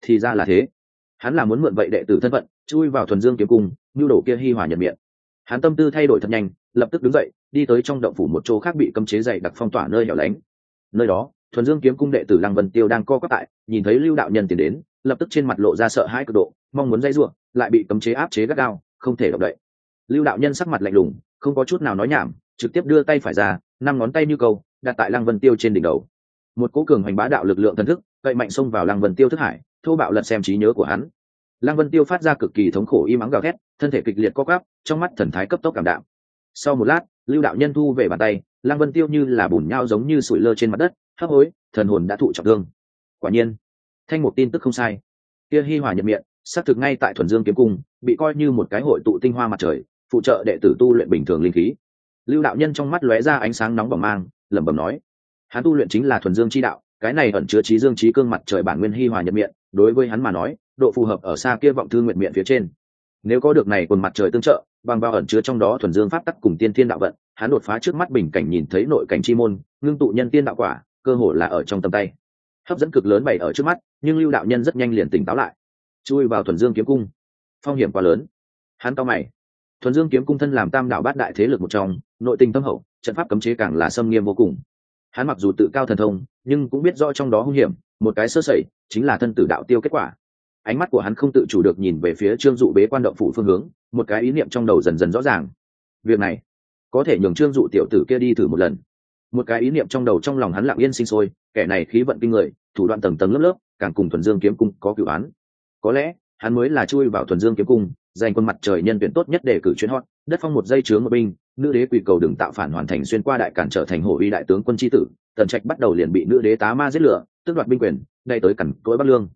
Thì ra là thế. Hắn là muốn mượn vậy đệ tử thân phận, chui vào thuần dương kiếm cung, nhu đổ kia hi hòa nhật miệng. Hắn tâm tư thay đổi thật nhanh, lập tức đứng dậy, đi tới trong động phủ một chỗ khác bị cấm chế dày đặc phong tỏa nơi hẻo lánh. Nơi đó, thuần dương kiếm cung đệ tử lăng vân tiêu đang co quắp tại nhìn thấy lưu đạo nhân tiến đến, lập tức trên mặt lộ ra sợ hãi cực độ, mong muốn dây ruộng lại bị cấm chế áp chế gắt gao, không thể động đậy. Lưu đạo nhân sắc mặt lạnh lùng, không có chút nào nói nhảm trực tiếp đưa tay phải ra, năm ngón tay như câu, đặt tại lăng vân tiêu trên đỉnh đầu. Một cố cường hoành bá đạo lực lượng thần thức, cậy mạnh xông vào lăng vân tiêu thức hải, thô bạo lật xem trí nhớ của hắn. Lăng vân tiêu phát ra cực kỳ thống khổ y mắng gào thét, thân thể kịch liệt co gắp trong mắt thần thái cấp tốc cảm đạo sau một lát, lưu đạo nhân thu về bàn tay, lăng vân tiêu như là bùn nhau giống như sủi lơ trên mặt đất, hấp hối, thần hồn đã thụ trọng thương. Quả nhiên, thanh một tin tức không sai. Kia hi hòa nhập miệng, xác thực ngay tại thuần dương kiếm cung, bị coi như một cái hội tụ tinh hoa mặt trời, phụ trợ đệ tử tu luyện bình thường linh khí lưu đạo nhân trong mắt lóe ra ánh sáng nóng bỏng mang, lẩm bẩm nói, hắn tu luyện chính là thuần dương chi đạo, cái này ẩn chứa trí dương trí cương mặt trời bản nguyên hi hòa nhập miệng, đối với hắn mà nói, độ phù hợp ở xa kia vọng thư nguyện miệng phía trên. Nếu có được này quần mặt trời tương trợ, bằng vào ẩn chứa trong đó thuần dương pháp tắc cùng tiên thiên đạo vận, hắn đột phá trước mắt bình cảnh nhìn thấy nội cảnh chi môn, ngưng tụ nhân tiên đạo quả, cơ hội là ở trong tầm tay. Hấp dẫn cực lớn bày ở trước mắt, nhưng lưu đạo nhân rất nhanh liền tỉnh táo lại. Chui vào thuần dương kiếm cung. Phong hiểm quá lớn. Hắn cao mày thuần dương kiếm cung thân làm tam đạo bát đại thế lực một trong, nội tình tâm hậu, trận pháp cấm chế càng là xâm nghiêm vô cùng. Hắn mặc dù tự cao thần thông, nhưng cũng biết rõ trong đó hung hiểm, một cái sơ sẩy, chính là thân tử đạo tiêu kết quả. Ánh mắt của hắn không tự chủ được nhìn về phía trương dụ bế quan động phủ phương hướng, một cái ý niệm trong đầu dần dần rõ ràng. Việc này, có thể nhường trương dụ tiểu tử kia đi thử một lần. Một cái ý niệm trong đầu trong lòng hắn lặng yên sinh sôi, kẻ này khí vận kinh người, thủ đoạn tầng tầng lớp lớp, càng cùng thuần dương kiếm cung có cựu án. Có lẽ, hắn mới là chui vào thuần dương kiếm cung giành quân mặt trời nhân tuyển tốt nhất để cử chuyến hot, đất phong một dây chướng một binh, nữ đế quỳ cầu đừng tạo phản hoàn thành xuyên qua đại cản trở thành hổ uy đại tướng quân tri tử, tần trạch bắt đầu liền bị nữ đế tá ma giết lửa, tước đoạt binh quyền đây tới cẩn cối bắc lương.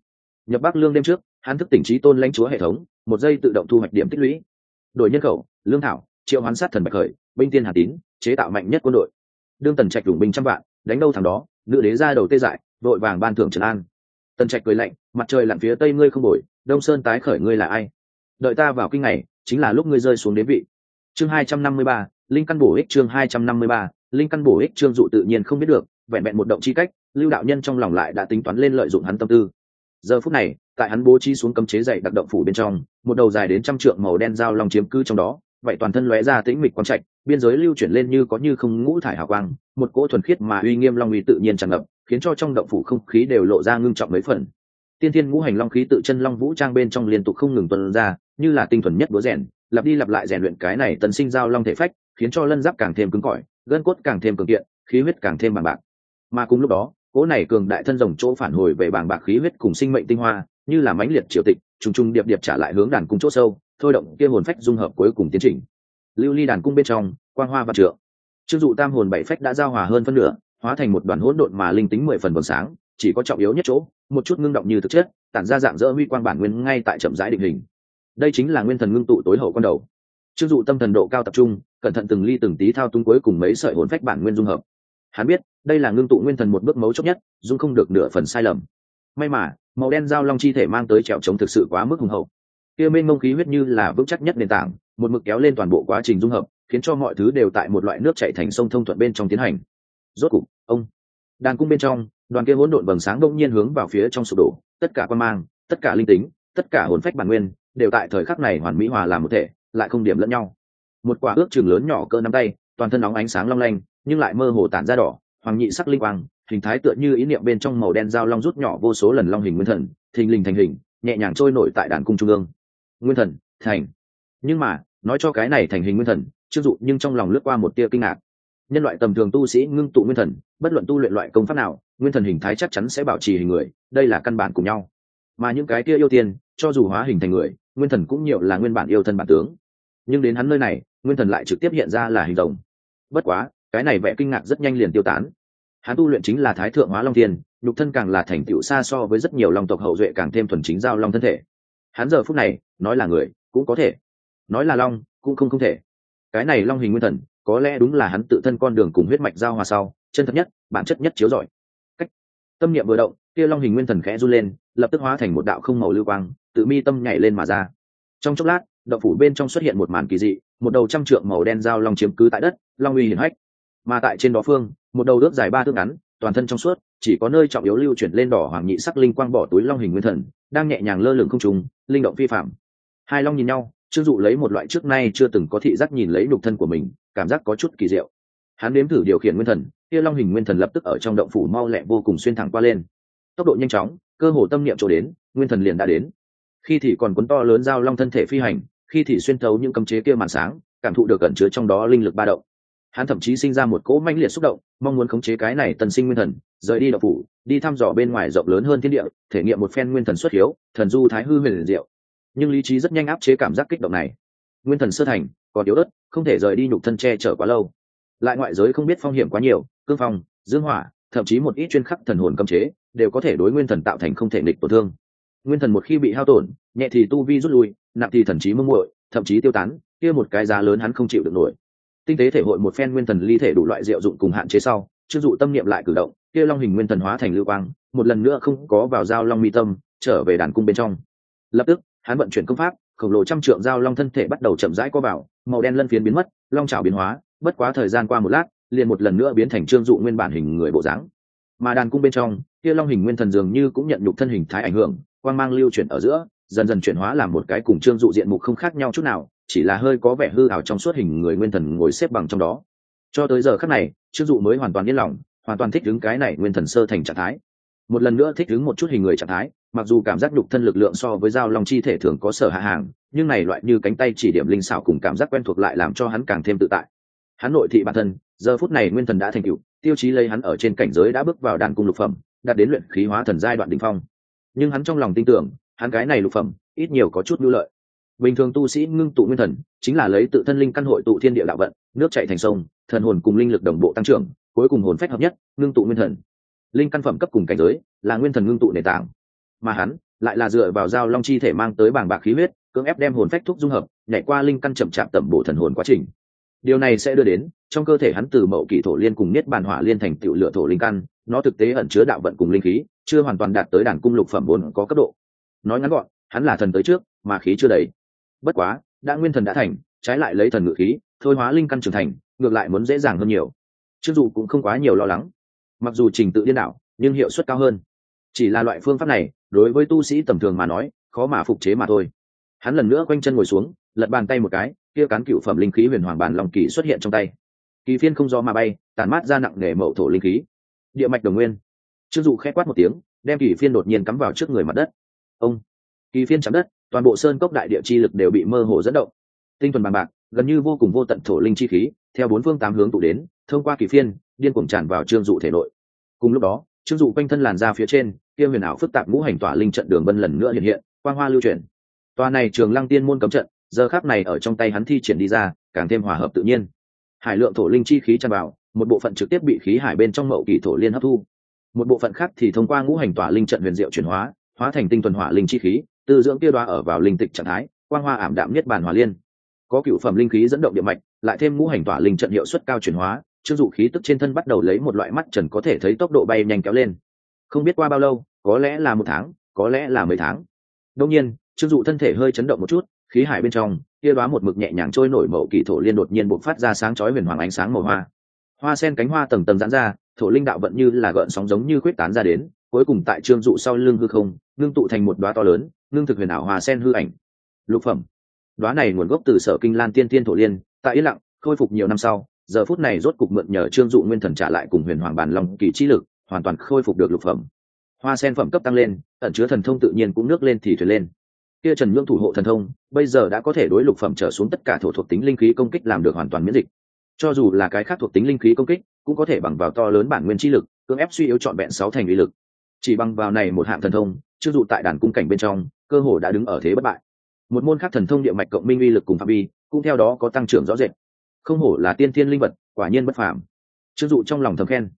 Nhập bắc lương đêm trước, hắn thức tỉnh trí tôn lãnh chúa hệ thống, một giây tự động thu hoạch điểm tích lũy. Đổi nhân khẩu, lương thảo, triệu hoán sát thần bạch khởi, binh tiên hà tín, chế tạo mạnh nhất quân đội. Đương tần trạch đủ binh trăm vạn, đánh đâu thằng đó, nữ đế ra đầu tê dại, vội vàng ban thưởng trần an. Tần trạch cười lạnh, mặt trời lặn phía tây ngươi không đổi, đông sơn tái khởi ngươi là ai? Đợi ta vào kinh này, chính là lúc ngươi rơi xuống đến vị. Chương hai trăm năm mươi ba, linh căn bổ ích chương hai trăm năm mươi ba, linh căn bổ ích trương dụ tự nhiên không biết được, vẹn vẹn một động chi cách, lưu đạo nhân trong lòng lại đã tính toán lên lợi dụng hắn tâm tư. Giờ phút này, tại hắn bố trí xuống cấm chế dạy đặc động phủ bên trong, một đầu dài đến trăm trượng màu đen dao long chiếm cư trong đó, vậy toàn thân lóe ra tĩnh mịch quang trạch, biên giới lưu chuyển lên như có như không ngũ thải hào quang, một cỗ thuần khiết mà uy nghiêm long uy tự nhiên tràn ngập, khiến cho trong động phủ không khí đều lộ ra ngưng trọng mấy phần. Tiên thiên ngũ hành long khí tự chân long vũ trang bên trong liên tục không ngừng tuần ra như là tinh thuần nhất búa rèn, lặp đi lặp lại rèn luyện cái này tần sinh giao long thể phách, khiến cho lân giáp càng thêm cứng cỏi, gân cốt càng thêm cường kiện, khí huyết càng thêm bằng bạc. Mà cùng lúc đó, cỗ này cường đại thân rồng chỗ phản hồi về bàng bạc khí huyết cùng sinh mệnh tinh hoa, như là mãnh liệt triều tịch, trùng trùng điệp điệp trả lại hướng đàn cung chỗ sâu, thôi động kia hồn phách dung hợp cuối cùng tiến trình. Lưu ly đàn cung bên trong, quang hoa và trượng. Chưng dụ tam hồn bảy phách đã giao hòa hơn phân nửa, hóa thành một đoàn hỗn độn mà linh tính mười phần vầng sáng, chỉ có trọng yếu nhất chỗ, một chút ngưng động như thực chất, tản ra dạng dỡ huy quang bản nguyên ngay tại chậm rãi định hình đây chính là nguyên thần ngưng tụ tối hậu con đầu. Chưng dụ tâm thần độ cao tập trung, cẩn thận từng ly từng tí thao túng cuối cùng mấy sợi hồn phách bản nguyên dung hợp. Hắn biết, đây là ngưng tụ nguyên thần một bước mấu chốt nhất, dung không được nửa phần sai lầm. May mà, màu đen giao long chi thể mang tới trèo trống thực sự quá mức hùng hậu. Kia mênh mông khí huyết như là vững chắc nhất nền tảng, một mực kéo lên toàn bộ quá trình dung hợp, khiến cho mọi thứ đều tại một loại nước chạy thành sông thông thuận bên trong tiến hành. Rốt cục, ông, đàn cung bên trong, đoàn kia hỗn độn vầng sáng đông nhiên hướng vào phía trong sụp đổ, tất cả quan mang, tất cả linh tính, tất cả hồn phách bản nguyên đều tại thời khắc này hoàn mỹ hòa làm một thể, lại không điểm lẫn nhau. Một quả ước chừng lớn nhỏ cỡ nắm tay, toàn thân nóng ánh sáng long lanh, nhưng lại mơ hồ tản ra đỏ, hoàng nhị sắc linh quang, hình thái tựa như ý niệm bên trong màu đen dao long rút nhỏ vô số lần long hình nguyên thần, thình lình thành hình, nhẹ nhàng trôi nổi tại đàn cung trung ương. Nguyên thần, thành. Nhưng mà, nói cho cái này thành hình nguyên thần chưng dụ nhưng trong lòng lướt qua một tia kinh ngạc. Nhân loại tầm thường tu sĩ ngưng tụ nguyên thần, bất luận tu luyện loại công pháp nào, nguyên thần hình thái chắc chắn sẽ bảo trì hình người, đây là căn bản cùng nhau. Mà những cái kia yêu tiên, cho dù hóa hình thành người nguyên thần cũng nhiều là nguyên bản yêu thân bản tướng. Nhưng đến hắn nơi này, nguyên thần lại trực tiếp hiện ra là hình rồng. Bất quá, cái này vẽ kinh ngạc rất nhanh liền tiêu tán. Hắn tu luyện chính là thái thượng hóa long thiên, nhục thân càng là thành tựu xa so với rất nhiều long tộc hậu duệ càng thêm thuần chính giao long thân thể. Hắn giờ phút này, nói là người, cũng có thể. Nói là long, cũng không không thể. Cái này long hình nguyên thần, có lẽ đúng là hắn tự thân con đường cùng huyết mạch giao hòa sau, chân thật nhất, bản chất nhất chiếu giỏi cách tâm niệm vừa động, kia long hình nguyên thần khẽ run lên, lập tức hóa thành một đạo không màu lưu quang tự mi tâm nhảy lên mà ra. Trong chốc lát, động phủ bên trong xuất hiện một màn kỳ dị, một đầu trăm trượng màu đen dao long chiếm cứ tại đất, long uy hiển hách. Mà tại trên đó phương, một đầu ước dài ba thước ngắn, toàn thân trong suốt, chỉ có nơi trọng yếu lưu chuyển lên đỏ hoàng nhị sắc linh quang bỏ túi long hình nguyên thần, đang nhẹ nhàng lơ lửng không trùng linh động phi phạm. Hai long nhìn nhau, trương dụ lấy một loại trước nay chưa từng có thị giác nhìn lấy đục thân của mình, cảm giác có chút kỳ diệu. Hắn đếm thử điều khiển nguyên thần, kia long hình nguyên thần lập tức ở trong động phủ mau lẹ vô cùng xuyên thẳng qua lên. Tốc độ nhanh chóng, cơ hồ tâm niệm chỗ đến, nguyên thần liền đã đến khi thì còn cuốn to lớn giao long thân thể phi hành, khi thì xuyên thấu những cấm chế kia màn sáng, cảm thụ được cẩn chứa trong đó linh lực ba động. Hắn thậm chí sinh ra một cỗ mãnh liệt xúc động, mong muốn khống chế cái này tần sinh nguyên thần, rời đi đậu phủ, đi thăm dò bên ngoài rộng lớn hơn thiên địa, thể nghiệm một phen nguyên thần xuất hiếu, thần du thái hư huyền diệu. Nhưng lý trí rất nhanh áp chế cảm giác kích động này. Nguyên thần sơ thành, còn yếu ớt, không thể rời đi nhục thân che chở quá lâu. Lại ngoại giới không biết phong hiểm quá nhiều, cương phong, dương hỏa, thậm chí một ít chuyên khắc thần hồn cấm chế, đều có thể đối nguyên thần tạo thành không thể nghịch tổn thương nguyên thần một khi bị hao tổn, nhẹ thì tu vi rút lui, nặng thì thần trí mưng muội, thậm chí tiêu tán, kia một cái giá lớn hắn không chịu được nổi. Tinh tế thể hội một phen nguyên thần ly thể đủ loại diệu dụng cùng hạn chế sau chưng dụ tâm niệm lại cử động, kia long hình nguyên thần hóa thành lưu quang, một lần nữa không có vào giao long mi tâm, trở về đàn cung bên trong. Lập tức, hắn vận chuyển công pháp, khổng lồ trăm trượng giao long thân thể bắt đầu chậm rãi co vào, màu đen lân phiến biến mất, long trào biến hóa, bất quá thời gian qua một lát, liền một lần nữa biến thành trương dụ nguyên bản hình người bộ dáng. Mà đàn cung bên trong, kia long hình nguyên thần dường như cũng nhận nhục thân hình thái ảnh hưởng quang mang lưu chuyển ở giữa, dần dần chuyển hóa làm một cái cùng trương dụ diện mục không khác nhau chút nào, chỉ là hơi có vẻ hư ảo trong suốt hình người nguyên thần ngồi xếp bằng trong đó. Cho tới giờ khắc này, trương dụ mới hoàn toàn yên lòng, hoàn toàn thích ứng cái này nguyên thần sơ thành trạng thái. Một lần nữa thích ứng một chút hình người trạng thái, mặc dù cảm giác nhục thân lực lượng so với dao long chi thể thường có sở hạ hàng, nhưng này loại như cánh tay chỉ điểm linh xảo cùng cảm giác quen thuộc lại làm cho hắn càng thêm tự tại. Hắn nội thị bản thân, giờ phút này nguyên thần đã thành cựu tiêu chí lấy hắn ở trên cảnh giới đã bước vào đàn cung lục phẩm, đạt đến luyện khí hóa thần giai đoạn đ ỉ n h phong nhưng hắn trong lòng tin tưởng, hắn cái này lục phẩm, ít nhiều có chút nhu lợi. Bình thường tu sĩ ngưng tụ nguyên thần, chính là lấy tự thân linh căn hội tụ thiên địa đạo vận, nước chạy thành sông, thần hồn cùng linh lực đồng bộ tăng trưởng, cuối cùng hồn phách hợp nhất, ngưng tụ nguyên thần. Linh căn phẩm cấp cùng cảnh giới, là nguyên thần ngưng tụ nền tảng. Mà hắn, lại là dựa vào dao long chi thể mang tới bảng bạc khí huyết, cưỡng ép đem hồn phách thúc dung hợp, nhảy qua linh căn chậm chạp tẩm bổ thần hồn quá trình điều này sẽ đưa đến, trong cơ thể hắn từ mậu kỷ thổ liên cùng niết bàn hỏa liên thành tựu lựa thổ linh căn, nó thực tế ẩn chứa đạo vận cùng linh khí, chưa hoàn toàn đạt tới đàn cung lục phẩm bốn có cấp độ. Nói ngắn gọn, hắn là thần tới trước, mà khí chưa đầy. Bất quá, đã nguyên thần đã thành, trái lại lấy thần ngự khí, thôi hóa linh căn trưởng thành, ngược lại muốn dễ dàng hơn nhiều. Chưng dù cũng không quá nhiều lo lắng. Mặc dù trình tự điên đảo, nhưng hiệu suất cao hơn. Chỉ là loại phương pháp này, đối với tu sĩ tầm thường mà nói, khó mà phục chế mà thôi. Hắn lần nữa quanh chân ngồi xuống, lật bàn tay một cái kia cán cựu phẩm linh khí huyền hoàng bản lòng kỳ xuất hiện trong tay. Kỳ phiên không do mà bay tàn mát ra nặng nề mậu thổ linh khí. Địa mạch đồng nguyên. Chưng dụ khẽ quát một tiếng, đem kỳ phiên đột nhiên cắm vào trước người mặt đất. Ông, kỳ phiên chạm đất, toàn bộ sơn cốc đại địa chi lực đều bị mơ hồ dẫn động. Tinh thuần bằng bạc, gần như vô cùng vô tận thổ linh chi khí, theo bốn phương tám hướng tụ đến, thông qua kỳ phiên, điên cuồng tràn vào trương dụ thể nội. Cùng lúc đó, trương dụ quanh thân làn ra phía trên, kia huyền ảo phức tạp ngũ hành tỏa linh trận đường vân lần nữa hiện hiện, quang hoa lưu chuyển. Tòa này trường lăng tiên môn cấm trận giờ khác này ở trong tay hắn thi triển đi ra, càng thêm hòa hợp tự nhiên. Hải lượng thổ linh chi khí tràn vào, một bộ phận trực tiếp bị khí hải bên trong mậu kỳ thổ liên hấp thu. Một bộ phận khác thì thông qua ngũ hành tỏa linh trận huyền diệu chuyển hóa hóa thành tinh thuần hỏa linh chi khí, tư dưỡng tiêu đoa ở vào linh tịch trạng thái, quang hoa ảm đạm nhất bản hỏa liên. Có cựu phẩm linh khí dẫn động địa mạch, lại thêm ngũ hành tỏa linh trận hiệu suất cao chuyển hóa chưng dụ khí tức trên thân bắt đầu lấy một loại mắt trần có thể thấy tốc độ bay nhanh kéo lên. Không biết qua bao lâu, có lẽ là một tháng, có lẽ là mấy tháng. Đông nhiên chưng dụ thân thể hơi chấn động một chút khí hải bên trong, kia đoá một mực nhẹ nhàng trôi nổi mậu kỳ thổ liên đột nhiên bộc phát ra sáng chói huyền hoàng ánh sáng màu hoa. Hoa sen cánh hoa tầng tầng giãn ra, thổ linh đạo vận như là gợn sóng giống như khuyết tán ra đến, cuối cùng tại trương dụ sau lưng hư không, ngưng tụ thành một đoá to lớn, ngưng thực huyền ảo hoa sen hư ảnh. Lục phẩm. Đoá này nguồn gốc từ sở kinh lan tiên tiên thổ liên, tại yên lặng, khôi phục nhiều năm sau, giờ phút này rốt cục mượn nhờ trương dụ nguyên thần trả lại cùng huyền hoàng bàn lòng kỳ trí lực, hoàn toàn khôi phục được lục phẩm. Hoa sen phẩm cấp tăng lên, ẩn chứa thần thông tự nhiên cũng nước lên thì thuyền lên kia trần nhượng thủ hộ thần thông, bây giờ đã có thể đối lục phẩm trở xuống tất cả thổ thuộc tính linh khí công kích làm được hoàn toàn miễn dịch. Cho dù là cái khác thuộc tính linh khí công kích, cũng có thể bằng vào to lớn bản nguyên chi lực, cưỡng ép suy yếu trọn vẹn sáu thành uy lực. Chỉ bằng vào này một hạng thần thông chưng dụ tại đàn cung cảnh bên trong, cơ hồ đã đứng ở thế bất bại. Một môn khác thần thông địa mạch cộng minh uy lực cùng phạm vi, cũng theo đó có tăng trưởng rõ rệt. Không hổ là tiên thiên linh vật, quả nhiên bất phàm. Chưng dụ trong lòng thầm khen.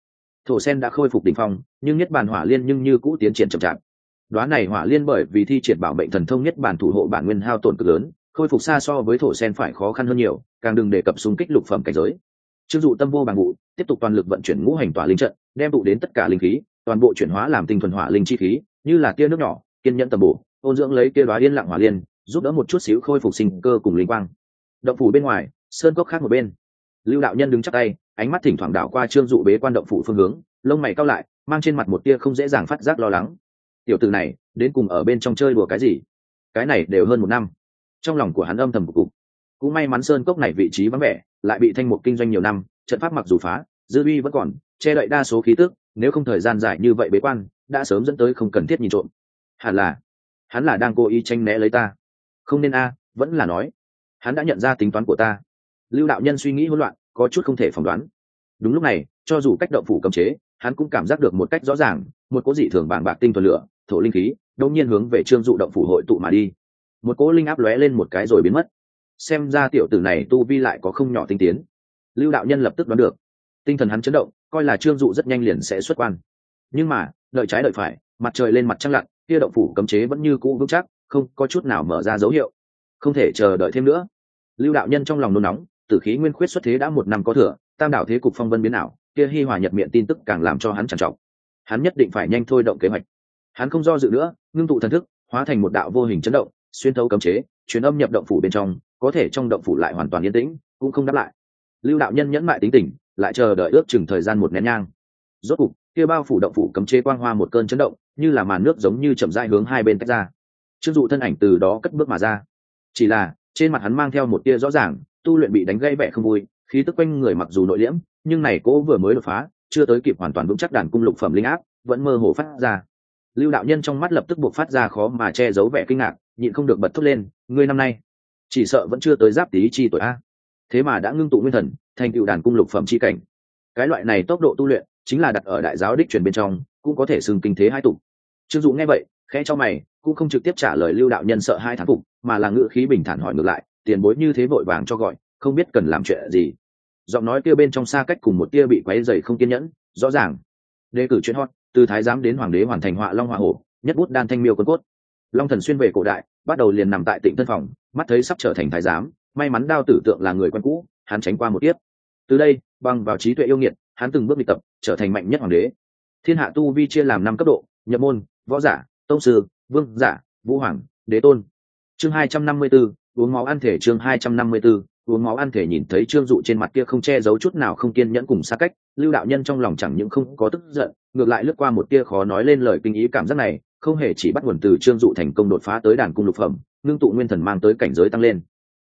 Thổ sen đã khôi phục đỉnh phong, nhưng nhất bàn hỏa liên nhưng như cũ tiến triển chậm chạp đoán này hỏa liên bởi vì thi triển bảo mệnh thần thông nhất bản thủ hộ bản nguyên hao tổn cực lớn, khôi phục xa so với thổ sen phải khó khăn hơn nhiều, càng đừng đề cập xung kích lục phẩm cảnh giới. Chưng dụ tâm vô bằng ngụ tiếp tục toàn lực vận chuyển ngũ hành tỏa linh trận, đem tụ đến tất cả linh khí, toàn bộ chuyển hóa làm tinh thuần hỏa linh chi khí, như là tia nước nhỏ, kiên nhẫn tầm bổ, ôn dưỡng lấy tia đoá yên lặng hỏa liên, giúp đỡ một chút xíu khôi phục sinh cơ cùng linh quang. Động phủ bên ngoài, sơn cốc khác một bên. Lưu đạo nhân đứng chắc tay, ánh mắt thỉnh thoảng đảo qua trương dụ bế quan động phủ phương hướng, lông mày cao lại, mang trên mặt một tia không dễ dàng phát giác lo lắng tiểu tử này đến cùng ở bên trong chơi đùa cái gì? Cái này đều hơn một năm. Trong lòng của hắn âm thầm một cục cũng may mắn sơn cốc này vị trí vắng vẻ, lại bị thanh mục kinh doanh nhiều năm, trận pháp mặc dù phá, dư uy vẫn còn, che đậy đa số khí tức, nếu không thời gian dài như vậy bế quan, đã sớm dẫn tới không cần thiết nhìn trộm. Hẳn là, hắn là đang cố ý tranh né lấy ta. Không nên a à, vẫn là nói. Hắn đã nhận ra tính toán của ta. Lưu đạo nhân suy nghĩ hỗn loạn, có chút không thể phỏng đoán. Đúng lúc này, cho dù cách động phủ cấm chế, hắn cũng cảm giác được một cách rõ ràng, một cố dị thường bảng bạc tinh thuần lửa thổ linh khí, đột nhiên hướng về trương dụ động phủ hội tụ mà đi. Một cỗ linh áp lóe lên một cái rồi biến mất. Xem ra tiểu tử này tu vi lại có không nhỏ tinh tiến. Lưu đạo nhân lập tức đoán được. Tinh thần hắn chấn động, coi là trương dụ rất nhanh liền sẽ xuất quan. Nhưng mà, đợi trái đợi phải, mặt trời lên mặt trăng lặn, kia động phủ cấm chế vẫn như cũ vững chắc, không có chút nào mở ra dấu hiệu. Không thể chờ đợi thêm nữa. Lưu đạo nhân trong lòng nôn nóng, tử khí nguyên khuyết xuất thế đã một năm có thừa, tam đạo thế cục phong vân biến ảo, kia hi hòa nhật miệng tin tức càng làm cho hắn trằn trọc. Hắn nhất định phải nhanh thôi động kế hoạch hắn không do dự nữa, ngưng tụ thần thức, hóa thành một đạo vô hình chấn động, xuyên thấu cấm chế, truyền âm nhập động phủ bên trong, có thể trong động phủ lại hoàn toàn yên tĩnh, cũng không đáp lại. Lưu đạo nhân nhẫn mại tính tình, lại chờ đợi ước chừng thời gian một nén nhang. Rốt cục, kia bao phủ động phủ cấm chế quang hoa một cơn chấn động, như là màn nước giống như chậm rãi hướng hai bên tách ra. Chưng dụ thân ảnh từ đó cất bước mà ra. Chỉ là, trên mặt hắn mang theo một tia rõ ràng, tu luyện bị đánh gây vẻ không vui, khí tức quanh người mặc dù nội liễm, nhưng này cố vừa mới đột phá, chưa tới kịp hoàn toàn vững chắc đàn cung lục phẩm linh áp, vẫn mơ hồ phát ra lưu đạo nhân trong mắt lập tức buộc phát ra khó mà che giấu vẻ kinh ngạc, nhịn không được bật thốt lên, ngươi năm nay, chỉ sợ vẫn chưa tới giáp tí chi tuổi a. Thế mà đã ngưng tụ nguyên thần, thành cựu đàn cung lục phẩm chi cảnh. Cái loại này tốc độ tu luyện, chính là đặt ở đại giáo đích truyền bên trong, cũng có thể xưng kinh thế hai tục trương dụ nghe vậy, khẽ cho mày, cũng không trực tiếp trả lời lưu đạo nhân sợ hai thán phục, mà là ngữ khí bình thản hỏi ngược lại, tiền bối như thế vội vàng cho gọi, không biết cần làm chuyện gì? Giọng nói kia bên trong xa cách cùng một tia bị quấy dày không kiên nhẫn, rõ ràng. Đề cử chuyện hot từ thái giám đến hoàng đế hoàn thành họa long họa hổ, nhất bút đan thanh miêu quân cốt. Long thần xuyên về cổ đại, bắt đầu liền nằm tại tỉnh thân phòng, mắt thấy sắp trở thành thái giám, may mắn đao tử tượng là người quen cũ, hắn tránh qua một tiếp từ đây bằng vào trí tuệ yêu nghiệt, hắn từng bước bị tập, trở thành mạnh nhất hoàng đế. Thiên hạ tu vi chia làm năm cấp độ, nhập môn, võ giả, tông sư, vương giả, vũ hoàng, đế tôn. Chương hai trăm năm mươi b uống máu ăn thể chương hai trăm năm mươi b uống máu ăn thể nhìn thấy trương dụ trên mặt kia không che giấu chút nào không kiên nhẫn cùng xa cách, lưu đạo nhân trong lòng chẳng những không có tức giận, ngược lại lướt qua một tia khó nói lên lời kinh ý cảm giác này, không hề chỉ bắt nguồn từ trương dụ thành công đột phá tới đàn cung lục phẩm, ngưng tụ nguyên thần mang tới cảnh giới tăng lên.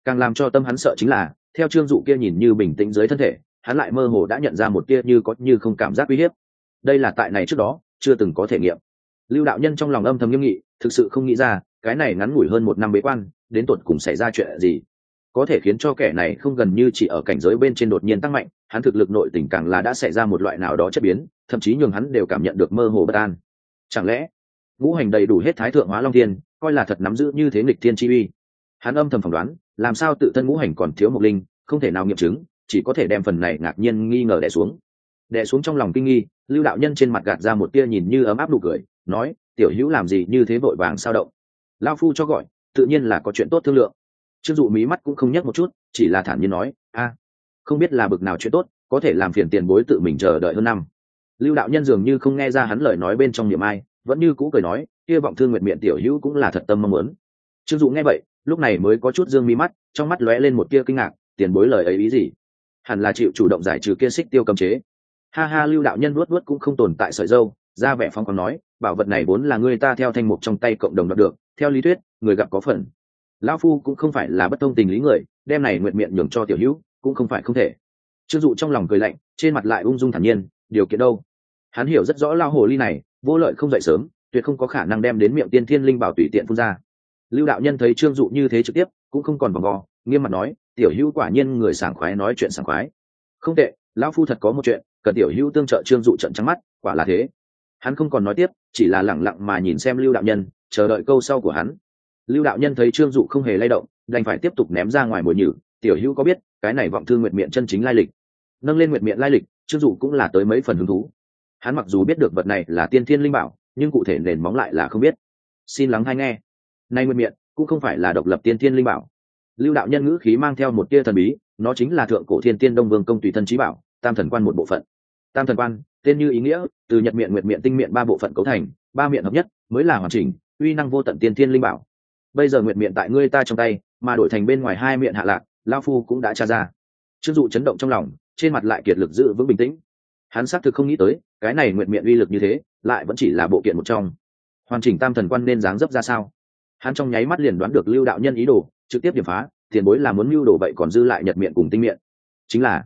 Càng làm cho tâm hắn sợ chính là, theo trương dụ kia nhìn như bình tĩnh dưới thân thể, hắn lại mơ hồ đã nhận ra một tia như có như không cảm giác uy hiếp. Đây là tại này trước đó, chưa từng có thể nghiệm. Lưu đạo nhân trong lòng âm thầm nghiêm nghị, thực sự không nghĩ ra, cái này ngắn ngủi hơn một năm bế quan, đến tột cùng xảy ra chuyện gì có thể khiến cho kẻ này không gần như chỉ ở cảnh giới bên trên đột nhiên tăng mạnh, hắn thực lực nội tình càng là đã xảy ra một loại nào đó chất biến, thậm chí nhường hắn đều cảm nhận được mơ hồ bất an. Chẳng lẽ, ngũ hành đầy đủ hết thái thượng hóa long thiên, coi là thật nắm giữ như thế nghịch thiên chi uy? Hắn âm thầm phỏng đoán, làm sao tự thân ngũ hành còn thiếu một linh, không thể nào nghiệm chứng, chỉ có thể đem phần này ngạc nhiên nghi ngờ đẻ xuống. Đẻ xuống trong lòng kinh nghi, lưu đạo nhân trên mặt gạt ra một tia nhìn như ấm áp nụ cười, nói, tiểu hữu làm gì như thế vội vàng sao động? Lao phu cho gọi, tự nhiên là có chuyện tốt thương lượng trương dụ mí mắt cũng không nhắc một chút, chỉ là thản nhiên nói, a, không biết là bực nào chuyện tốt, có thể làm phiền tiền bối tự mình chờ đợi hơn năm. Lưu đạo nhân dường như không nghe ra hắn lời nói bên trong niềm ai, vẫn như cũ cười nói, kia vọng thương nguyện miệng tiểu hữu cũng là thật tâm mong muốn. Trương dụ nghe vậy, lúc này mới có chút dương mi mắt, trong mắt lóe lên một tia kinh ngạc, tiền bối lời ấy ý gì? Hẳn là chịu chủ động giải trừ kia xích tiêu cầm chế. Ha ha, lưu đạo nhân luốt luốt cũng không tồn tại sợi dâu, ra vẻ phong còn nói, bảo vật này vốn là người ta theo thanh mục trong tay cộng đồng đọc được, theo lý thuyết, người gặp có phần lão phu cũng không phải là bất thông tình lý người, đem này nguyện miệng nhường cho tiểu hữu, cũng không phải không thể. Trương dụ trong lòng cười lạnh, trên mặt lại ung dung thản nhiên, điều kiện đâu? Hắn hiểu rất rõ lao hồ ly này, vô lợi không dậy sớm, tuyệt không có khả năng đem đến miệng tiên thiên linh bảo tùy tiện phun ra. Lưu đạo nhân thấy trương dụ như thế trực tiếp, cũng không còn vòng vo, nghiêm mặt nói, tiểu hữu quả nhiên người sảng khoái nói chuyện sảng khoái. Không tệ, lão phu thật có một chuyện, cần tiểu hữu tương trợ. Trương dụ trận trắng mắt, quả là thế. Hắn không còn nói tiếp, chỉ là lẳng lặng mà nhìn xem lưu đạo nhân, chờ đợi câu sau của hắn lưu đạo nhân thấy trương dụ không hề lay động, đành phải tiếp tục ném ra ngoài mồi nhử. Tiểu hữu có biết, cái này vọng thương nguyện miệng chân chính lai lịch. Nâng lên nguyện miệng lai lịch, trương dụ cũng là tới mấy phần hứng thú. Hắn mặc dù biết được vật này là tiên thiên linh bảo, nhưng cụ thể nền móng lại là không biết. Xin lắng hay nghe. Nay nguyện miệng cũng không phải là độc lập tiên thiên linh bảo. Lưu đạo nhân ngữ khí mang theo một tia thần bí, nó chính là thượng cổ thiên tiên đông vương công tùy thân trí bảo, tam thần quan một bộ phận. Tam thần quan, tên như ý nghĩa, từ nhật miệng nguyệt miệng tinh miệng ba bộ phận cấu thành, ba miệng hợp nhất, mới là hoàn chỉnh, uy năng vô tận tiên thiên linh bảo bây giờ nguyệt miệng tại ngươi ta trong tay, mà đổi thành bên ngoài hai miệng hạ lạc lao phu cũng đã tra ra. Chưng dụ chấn động trong lòng, trên mặt lại kiệt lực giữ vững bình tĩnh. Hắn xác thực không nghĩ tới, cái này nguyệt miệng uy lực như thế, lại vẫn chỉ là bộ kiện một trong. Hoàn chỉnh tam thần quan nên dáng dấp ra sao? Hắn trong nháy mắt liền đoán được lưu đạo nhân ý đồ, trực tiếp điểm phá, tiền bối là muốn mưu đồ vậy còn dư lại nhật miệng cùng tinh miệng. Chính là,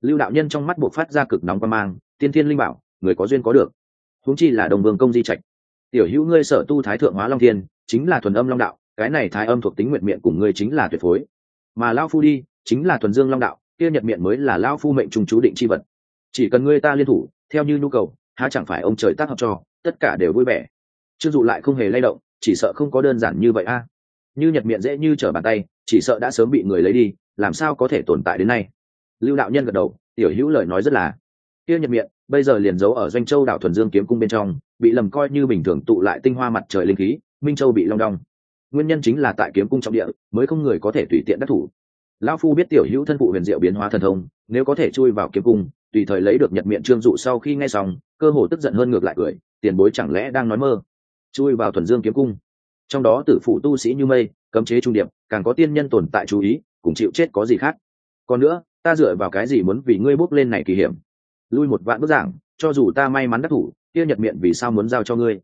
lưu đạo nhân trong mắt buộc phát ra cực nóng quan mang, tiên thiên linh bảo, người có duyên có được. Huống chi là đồng vương công di trạch. Tiểu hữu ngươi sở tu thái thượng hóa long thiên, chính là thuần âm long đạo cái này thái âm thuộc tính nguyện miệng cùng ngươi chính là tuyệt phối. Mà lao phu đi, chính là thuần dương long đạo, kia nhật miệng mới là lao phu mệnh trùng chú định chi vật. Chỉ cần ngươi ta liên thủ, theo như nhu cầu, há chẳng phải ông trời tác hợp cho, tất cả đều vui vẻ. Chưng dụ lại không hề lay động, chỉ sợ không có đơn giản như vậy a. Như nhật miệng dễ như trở bàn tay, chỉ sợ đã sớm bị người lấy đi, làm sao có thể tồn tại đến nay? Lưu đạo nhân gật đầu, tiểu hữu lời nói rất là. Kia nhật miệng, bây giờ liền giấu ở doanh châu đảo thuần dương kiếm cung bên trong, bị lầm coi như bình thường tụ lại tinh hoa mặt trời linh khí, minh châu bị long đong nguyên nhân chính là tại kiếm cung trọng địa, mới không người có thể tùy tiện đắc thủ. Lão phu biết tiểu hữu thân phụ huyền diệu biến hóa thần thông, nếu có thể chui vào kiếm cung, tùy thời lấy được nhật miệng trương dụ sau khi nghe xong, cơ hồ tức giận hơn ngược lại cười, tiền bối chẳng lẽ đang nói mơ? Chui vào thuần dương kiếm cung. Trong đó tử phụ tu sĩ như mây, cấm chế trung điệp, càng có tiên nhân tồn tại chú ý, cùng chịu chết có gì khác? Còn nữa, ta dựa vào cái gì muốn vì ngươi bốc lên này kỳ hiểm? Lui một vạn bức giảng, cho dù ta may mắn đắc thủ, kia nhật miệng vì sao muốn giao cho ngươi?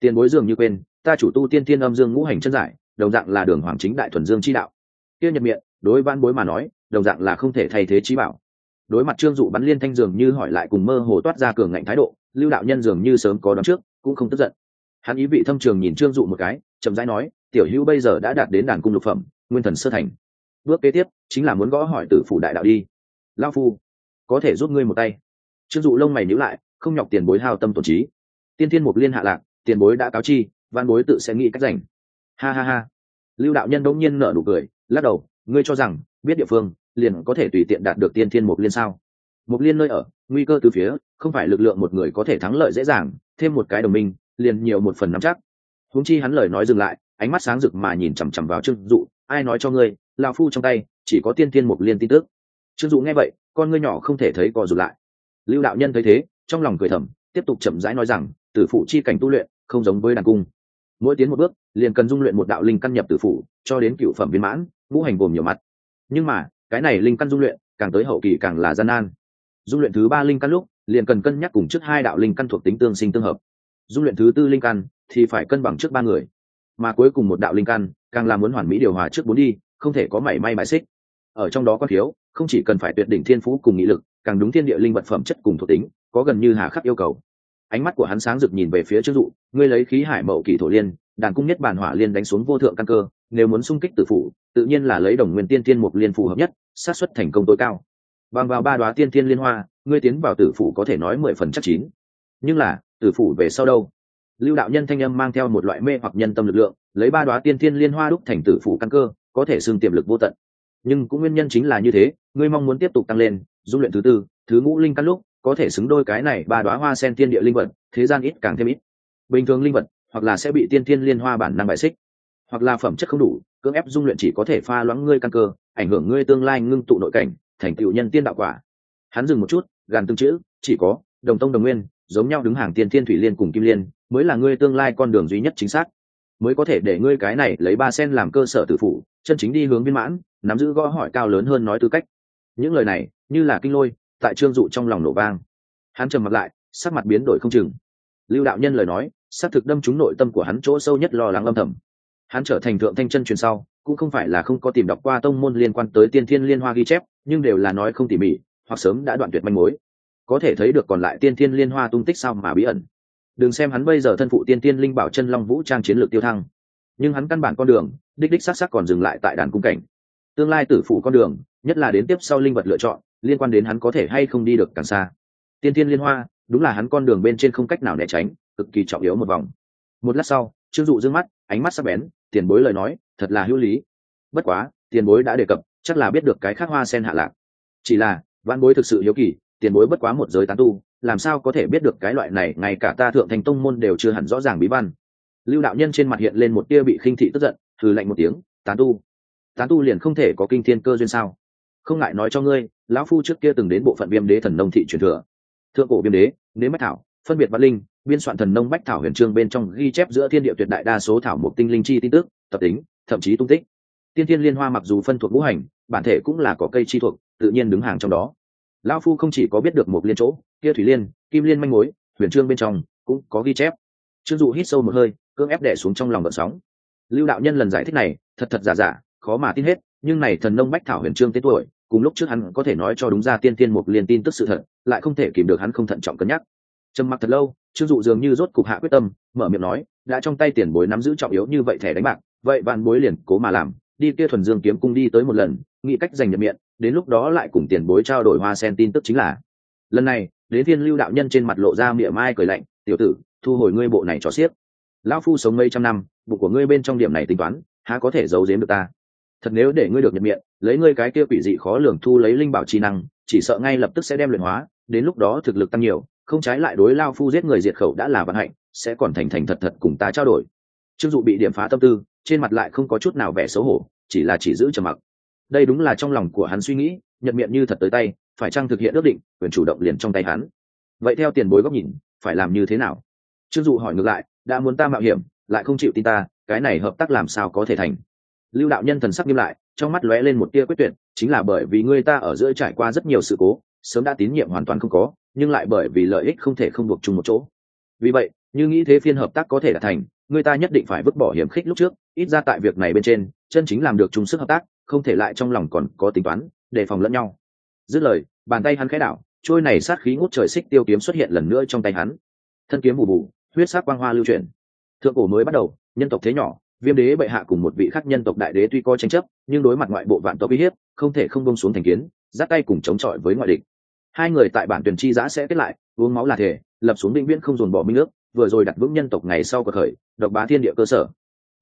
Tiền bối dường như quên ta chủ tu tiên tiên âm dương ngũ hành chân giải, đồng dạng là đường hoàng chính đại thuần dương chi đạo. Kia nhật miệng, đối văn bối mà nói, đồng dạng là không thể thay thế trí bảo. Đối mặt trương dụ bắn liên thanh dường như hỏi lại cùng mơ hồ toát ra cường ngạnh thái độ, lưu đạo nhân dường như sớm có đón trước, cũng không tức giận. Hắn ý vị thâm trường nhìn trương dụ một cái, chậm rãi nói, tiểu hữu bây giờ đã đạt đến đàn cung lục phẩm, nguyên thần sơ thành. Bước kế tiếp, chính là muốn gõ hỏi tử phủ đại đạo đi. Lao phu, có thể giúp ngươi một tay. Trương dụ lông mày nhữ lại, không nhọc tiền bối hao tâm tổn trí. Tiên thiên mục liên hạ lạc, tiền bối đã cáo chi văn bối tự sẽ nghĩ cách rảnh. ha ha ha. Lưu đạo nhân đông nhiên nở nụ cười, lắc đầu, ngươi cho rằng, biết địa phương, liền có thể tùy tiện đạt được tiên thiên mục liên sao? Mục liên nơi ở, nguy cơ từ phía, không phải lực lượng một người có thể thắng lợi dễ dàng, thêm một cái đồng minh, liền nhiều một phần nắm chắc. Huống chi hắn lời nói dừng lại, ánh mắt sáng rực mà nhìn chằm chằm vào trương dụ, ai nói cho ngươi lao phu trong tay, chỉ có tiên thiên mục liên tin tức. Trương dụ nghe vậy, con ngươi nhỏ không thể thấy co rụt lại. Lưu đạo nhân thấy thế, trong lòng cười thầm, tiếp tục chậm rãi nói rằng, tử phụ chi cảnh tu luyện, không giống với đàn cung mỗi tiến một bước liền cần dung luyện một đạo linh căn nhập tử phủ, cho đến cựu phẩm viên mãn ngũ hành gồm nhiều mặt. Nhưng mà cái này linh căn dung luyện càng tới hậu kỳ càng là gian nan. Dung luyện thứ ba linh căn lúc liền cần cân nhắc cùng trước hai đạo linh căn thuộc tính tương sinh tương hợp. Dung luyện thứ tư linh căn thì phải cân bằng trước ba người. Mà cuối cùng một đạo linh căn càng là muốn hoàn mỹ điều hòa trước bốn đi không thể có mảy may bại xích. Ở trong đó có thiếu không chỉ cần phải tuyệt đỉnh thiên phú cùng nghị lực càng đúng thiên địa linh vật phẩm chất cùng thuộc tính có gần như hà khắc yêu cầu ánh mắt của hắn sáng rực nhìn về phía trước dụ, ngươi lấy khí hải mậu kỳ thổ liên, đàn cung nhất bản hỏa liên đánh xuống vô thượng căn cơ, nếu muốn xung kích tử phủ, tự nhiên là lấy đồng nguyên tiên tiên mục liên phù hợp nhất sát suất thành công tối cao. Bằng vào ba đoá tiên tiên liên hoa, ngươi tiến vào tử phủ có thể nói mười phần chắc chín. Nhưng là, tử phủ về sau đâu? Lưu đạo nhân thanh âm mang theo một loại mê hoặc nhân tâm lực lượng, lấy ba đoá tiên tiên liên hoa đúc thành tử phủ căn cơ, có thể xưng tiềm lực vô tận. Nhưng cũng nguyên nhân chính là như thế, ngươi mong muốn tiếp tục tăng lên, dung luyện thứ tư, thứ ngũ linh căn lúc có thể xứng đôi cái này ba đoá hoa sen tiên địa linh vật, thế gian ít càng thêm ít. Bình thường linh vật, hoặc là sẽ bị tiên tiên liên hoa bản năng bại xích, hoặc là phẩm chất không đủ, cưỡng ép dung luyện chỉ có thể pha loãng ngươi căn cơ, ảnh hưởng ngươi tương lai ngưng tụ nội cảnh, thành tựu nhân tiên đạo quả. Hắn dừng một chút, gàn tương chữ, chỉ có, đồng tông đồng nguyên, giống nhau đứng hàng tiên thiên thủy liên cùng kim liên, mới là ngươi tương lai con đường duy nhất chính xác. Mới có thể để ngươi cái này lấy ba sen làm cơ sở tự phụ, chân chính đi hướng viên mãn, nắm giữ gõ hỏi cao lớn hơn nói tư cách. Những lời này, như là kinh lôi tại trương dụ trong lòng nổ vang. Hắn trầm mặt lại, sắc mặt biến đổi không chừng. Lưu đạo nhân lời nói, xác thực đâm trúng nội tâm của hắn chỗ sâu nhất lo lắng âm thầm. Hắn trở thành thượng thanh chân truyền sau, cũng không phải là không có tìm đọc qua tông môn liên quan tới tiên thiên liên hoa ghi chép, nhưng đều là nói không tỉ mỉ, hoặc sớm đã đoạn tuyệt manh mối. Có thể thấy được còn lại tiên thiên liên hoa tung tích sao mà bí ẩn. Đừng xem hắn bây giờ thân phụ tiên tiên linh bảo chân long vũ trang chiến lược tiêu thăng. Nhưng hắn căn bản con đường, đích đích xác xác còn dừng lại tại đàn cung cảnh. Tương lai tử phụ con đường, nhất là đến tiếp sau linh vật lựa chọn liên quan đến hắn có thể hay không đi được càng xa. Tiên tiên liên hoa, đúng là hắn con đường bên trên không cách nào né tránh, cực kỳ trọng yếu một vòng. Một lát sau, trương dụ d mắt, ánh mắt sắc bén, tiền bối lời nói, thật là hữu lý. Bất quá, tiền bối đã đề cập, chắc là biết được cái khác hoa sen hạ lạc. Chỉ là, văn bối thực sự hiếu kỳ, tiền bối bất quá một giới tán tu, làm sao có thể biết được cái loại này, ngay cả ta thượng thành tông môn đều chưa hẳn rõ ràng bí văn. Lưu đạo nhân trên mặt hiện lên một tia bị khinh thị tức giận thử lạnh một tiếng, tán tu tán tu liền không thể có kinh thiên cơ duyên sao? Không ngại nói cho ngươi lão phu trước kia từng đến bộ phận viêm đế thần nông thị truyền thừa. Thượng cổ viêm đế nếm bách thảo, phân biệt văn linh, biên soạn thần nông bách thảo huyền trương bên trong ghi chép giữa thiên địa tuyệt đại đa số thảo mục tinh linh chi tin tức, tập tính, thậm chí tung tích. Tiên thiên liên hoa mặc dù phân thuộc ngũ hành, bản thể cũng là có cây chi thuộc, tự nhiên đứng hàng trong đó. Lão phu không chỉ có biết được một liên chỗ, kia thủy liên, kim liên manh mối, huyền trương bên trong cũng có ghi chép. Trương dụ hít sâu một hơi, cưỡng ép đẻ xuống trong lòng vợ sóng. Lưu đạo nhân lần giải thích này, thật thật giả giả, khó mà tin hết, nhưng này thần nông bách thảo huyền trương tên tuổi cùng lúc trước hắn có thể nói cho đúng ra tiên tiên một liên tin tức sự thật, lại không thể kìm được hắn không thận trọng cân nhắc. Trầm mặc thật lâu, trương dụ dường như rốt cục hạ quyết tâm, mở miệng nói, đã trong tay tiền bối nắm giữ trọng yếu như vậy thẻ đánh bạc, vậy bạn bối liền cố mà làm, đi kia thuần dương kiếm cung đi tới một lần, nghĩ cách giành nhập miệng, đến lúc đó lại cùng tiền bối trao đổi hoa sen tin tức chính là. Lần này, đến thiên lưu đạo nhân trên mặt lộ ra miệng mai cười lạnh, tiểu tử, thu hồi ngươi bộ này cho xiếc lão phu sống mấy trăm năm, bụng của ngươi bên trong điểm này tính toán, há có thể giấu giếm được ta? Thật nếu để ngươi được nhập miệng, lấy ngươi cái kia quỷ dị khó lường thu lấy linh bảo trí năng, chỉ sợ ngay lập tức sẽ đem luyện hóa, đến lúc đó thực lực tăng nhiều, không trái lại đối lao phu giết người diệt khẩu đã là vận hạnh, sẽ còn thành thành thật thật cùng ta trao đổi. Trương dụ bị điểm phá tâm tư, trên mặt lại không có chút nào vẻ xấu hổ, chỉ là chỉ giữ trầm mặc. Đây đúng là trong lòng của hắn suy nghĩ, nhận miệng như thật tới tay, phải chăng thực hiện ước định, quyền chủ động liền trong tay hắn. Vậy theo tiền bối góc nhìn, phải làm như thế nào? Trương dụ hỏi ngược lại, đã muốn ta mạo hiểm, lại không chịu tin ta, cái này hợp tác làm sao có thể thành? Lưu đạo nhân thần sắc nghiêm lại, trong mắt lóe lên một tia quyết tuyệt, chính là bởi vì ngươi ta ở giữa trải qua rất nhiều sự cố, sớm đã tín nhiệm hoàn toàn không có, nhưng lại bởi vì lợi ích không thể không buộc chung một chỗ. Vì vậy, như nghĩ thế phiên hợp tác có thể đạt thành, người ta nhất định phải vứt bỏ hiểm khích lúc trước, ít ra tại việc này bên trên, chân chính làm được chung sức hợp tác, không thể lại trong lòng còn có tính toán, đề phòng lẫn nhau. Dứt lời, bàn tay hắn khẽ đảo, trôi này sát khí ngút trời xích tiêu kiếm xuất hiện lần nữa trong tay hắn. Thân kiếm bù bù, huyết sắc quang hoa lưu chuyển. Thượng cổ mới bắt đầu, nhân tộc thế nhỏ viêm đế bệ hạ cùng một vị khắc nhân tộc đại đế tuy có tranh chấp, nhưng đối mặt ngoại bộ vạn tộc uy hiếp, không thể không bông xuống thành kiến, giáp tay cùng chống chọi với ngoại địch. Hai người tại bản tuyển chi giã sẽ kết lại, uống máu là thể lập xuống định viễn không dồn bỏ minh ước, vừa rồi đặt vững nhân tộc ngày sau cuộc khởi, độc bá thiên địa cơ sở.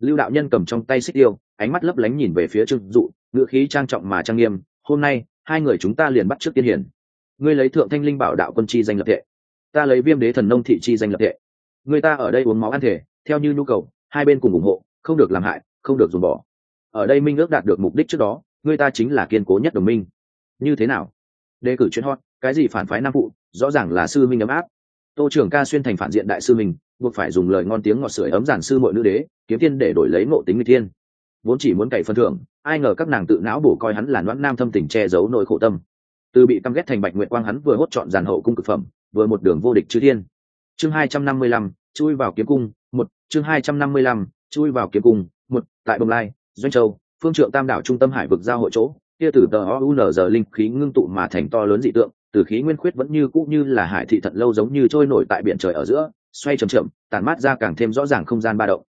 Lưu đạo nhân cầm trong tay xích tiêu ánh mắt lấp lánh nhìn về phía trương dụ, ngữ khí trang trọng mà trang nghiêm, hôm nay, hai người chúng ta liền bắt trước tiên hiển. Ngươi lấy thượng thanh linh bảo đạo quân chi danh lập tệ ta lấy viêm đế thần nông thị chi danh lập tệ người ta ở đây uống máu ăn thể theo như nhu cầu, hai bên cùng ủng hộ không được làm hại, không được dùng bỏ. Ở đây minh ước đạt được mục đích trước đó, người ta chính là kiên cố nhất đồng minh. Như thế nào? Đề cử chuyên hot, cái gì phản phái nam phụ, rõ ràng là sư minh ấm áp. Tô trưởng ca xuyên thành phản diện đại sư mình buộc phải dùng lời ngon tiếng ngọt sưởi ấm giản sư mọi nữ đế, kiếm tiên để đổi lấy ngộ tính người thiên. Vốn chỉ muốn cậy phân thưởng, ai ngờ các nàng tự não bổ coi hắn là noãn nam thâm tình che giấu nỗi khổ tâm. Từ bị căm ghét thành bạch nguyện quang hắn vừa hốt chọn giàn hậu cung cực phẩm, vừa một đường vô địch chư thiên. Chương hai trăm năm mươi lăm, chui vào kiếm cung, một, chương hai trăm năm mươi lăm chui vào kiếm cung, một, tại bồng lai, doanh châu, phương trượng tam đảo trung tâm hải vực giao hội chỗ, kia từ tờ o giờ linh khí ngưng tụ mà thành to lớn dị tượng, từ khí nguyên khuyết vẫn như cũ như là hải thị thận lâu giống như trôi nổi tại biển trời ở giữa, xoay trầm chậm tàn mát ra càng thêm rõ ràng không gian ba động.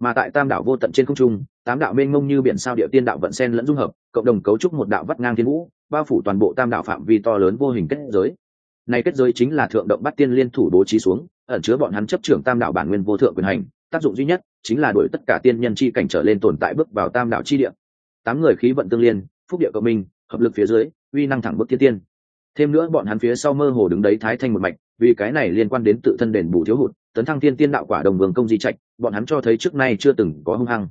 Mà tại tam đảo vô tận trên không trung, tám đạo mênh mông như biển sao địa tiên đạo vận sen lẫn dung hợp, cộng đồng cấu trúc một đạo vắt ngang thiên vũ, bao phủ toàn bộ tam đạo phạm vi to lớn vô hình kết giới. Này kết giới chính là thượng động bắt tiên liên thủ bố trí xuống, ẩn chứa bọn hắn chấp trưởng tam đạo bản nguyên vô thượng quyền hành tác dụng duy nhất chính là đuổi tất cả tiên nhân chi cảnh trở lên tồn tại bước vào tam đạo chi địa. Tám người khí vận tương liên, phúc địa cộng minh, hợp lực phía dưới, uy năng thẳng bước thiên tiên. Thêm nữa bọn hắn phía sau mơ hồ đứng đấy thái thanh một mạch, vì cái này liên quan đến tự thân đền bù thiếu hụt, tấn thăng thiên tiên đạo quả đồng vương công di trạch, bọn hắn cho thấy trước nay chưa từng có hung hăng.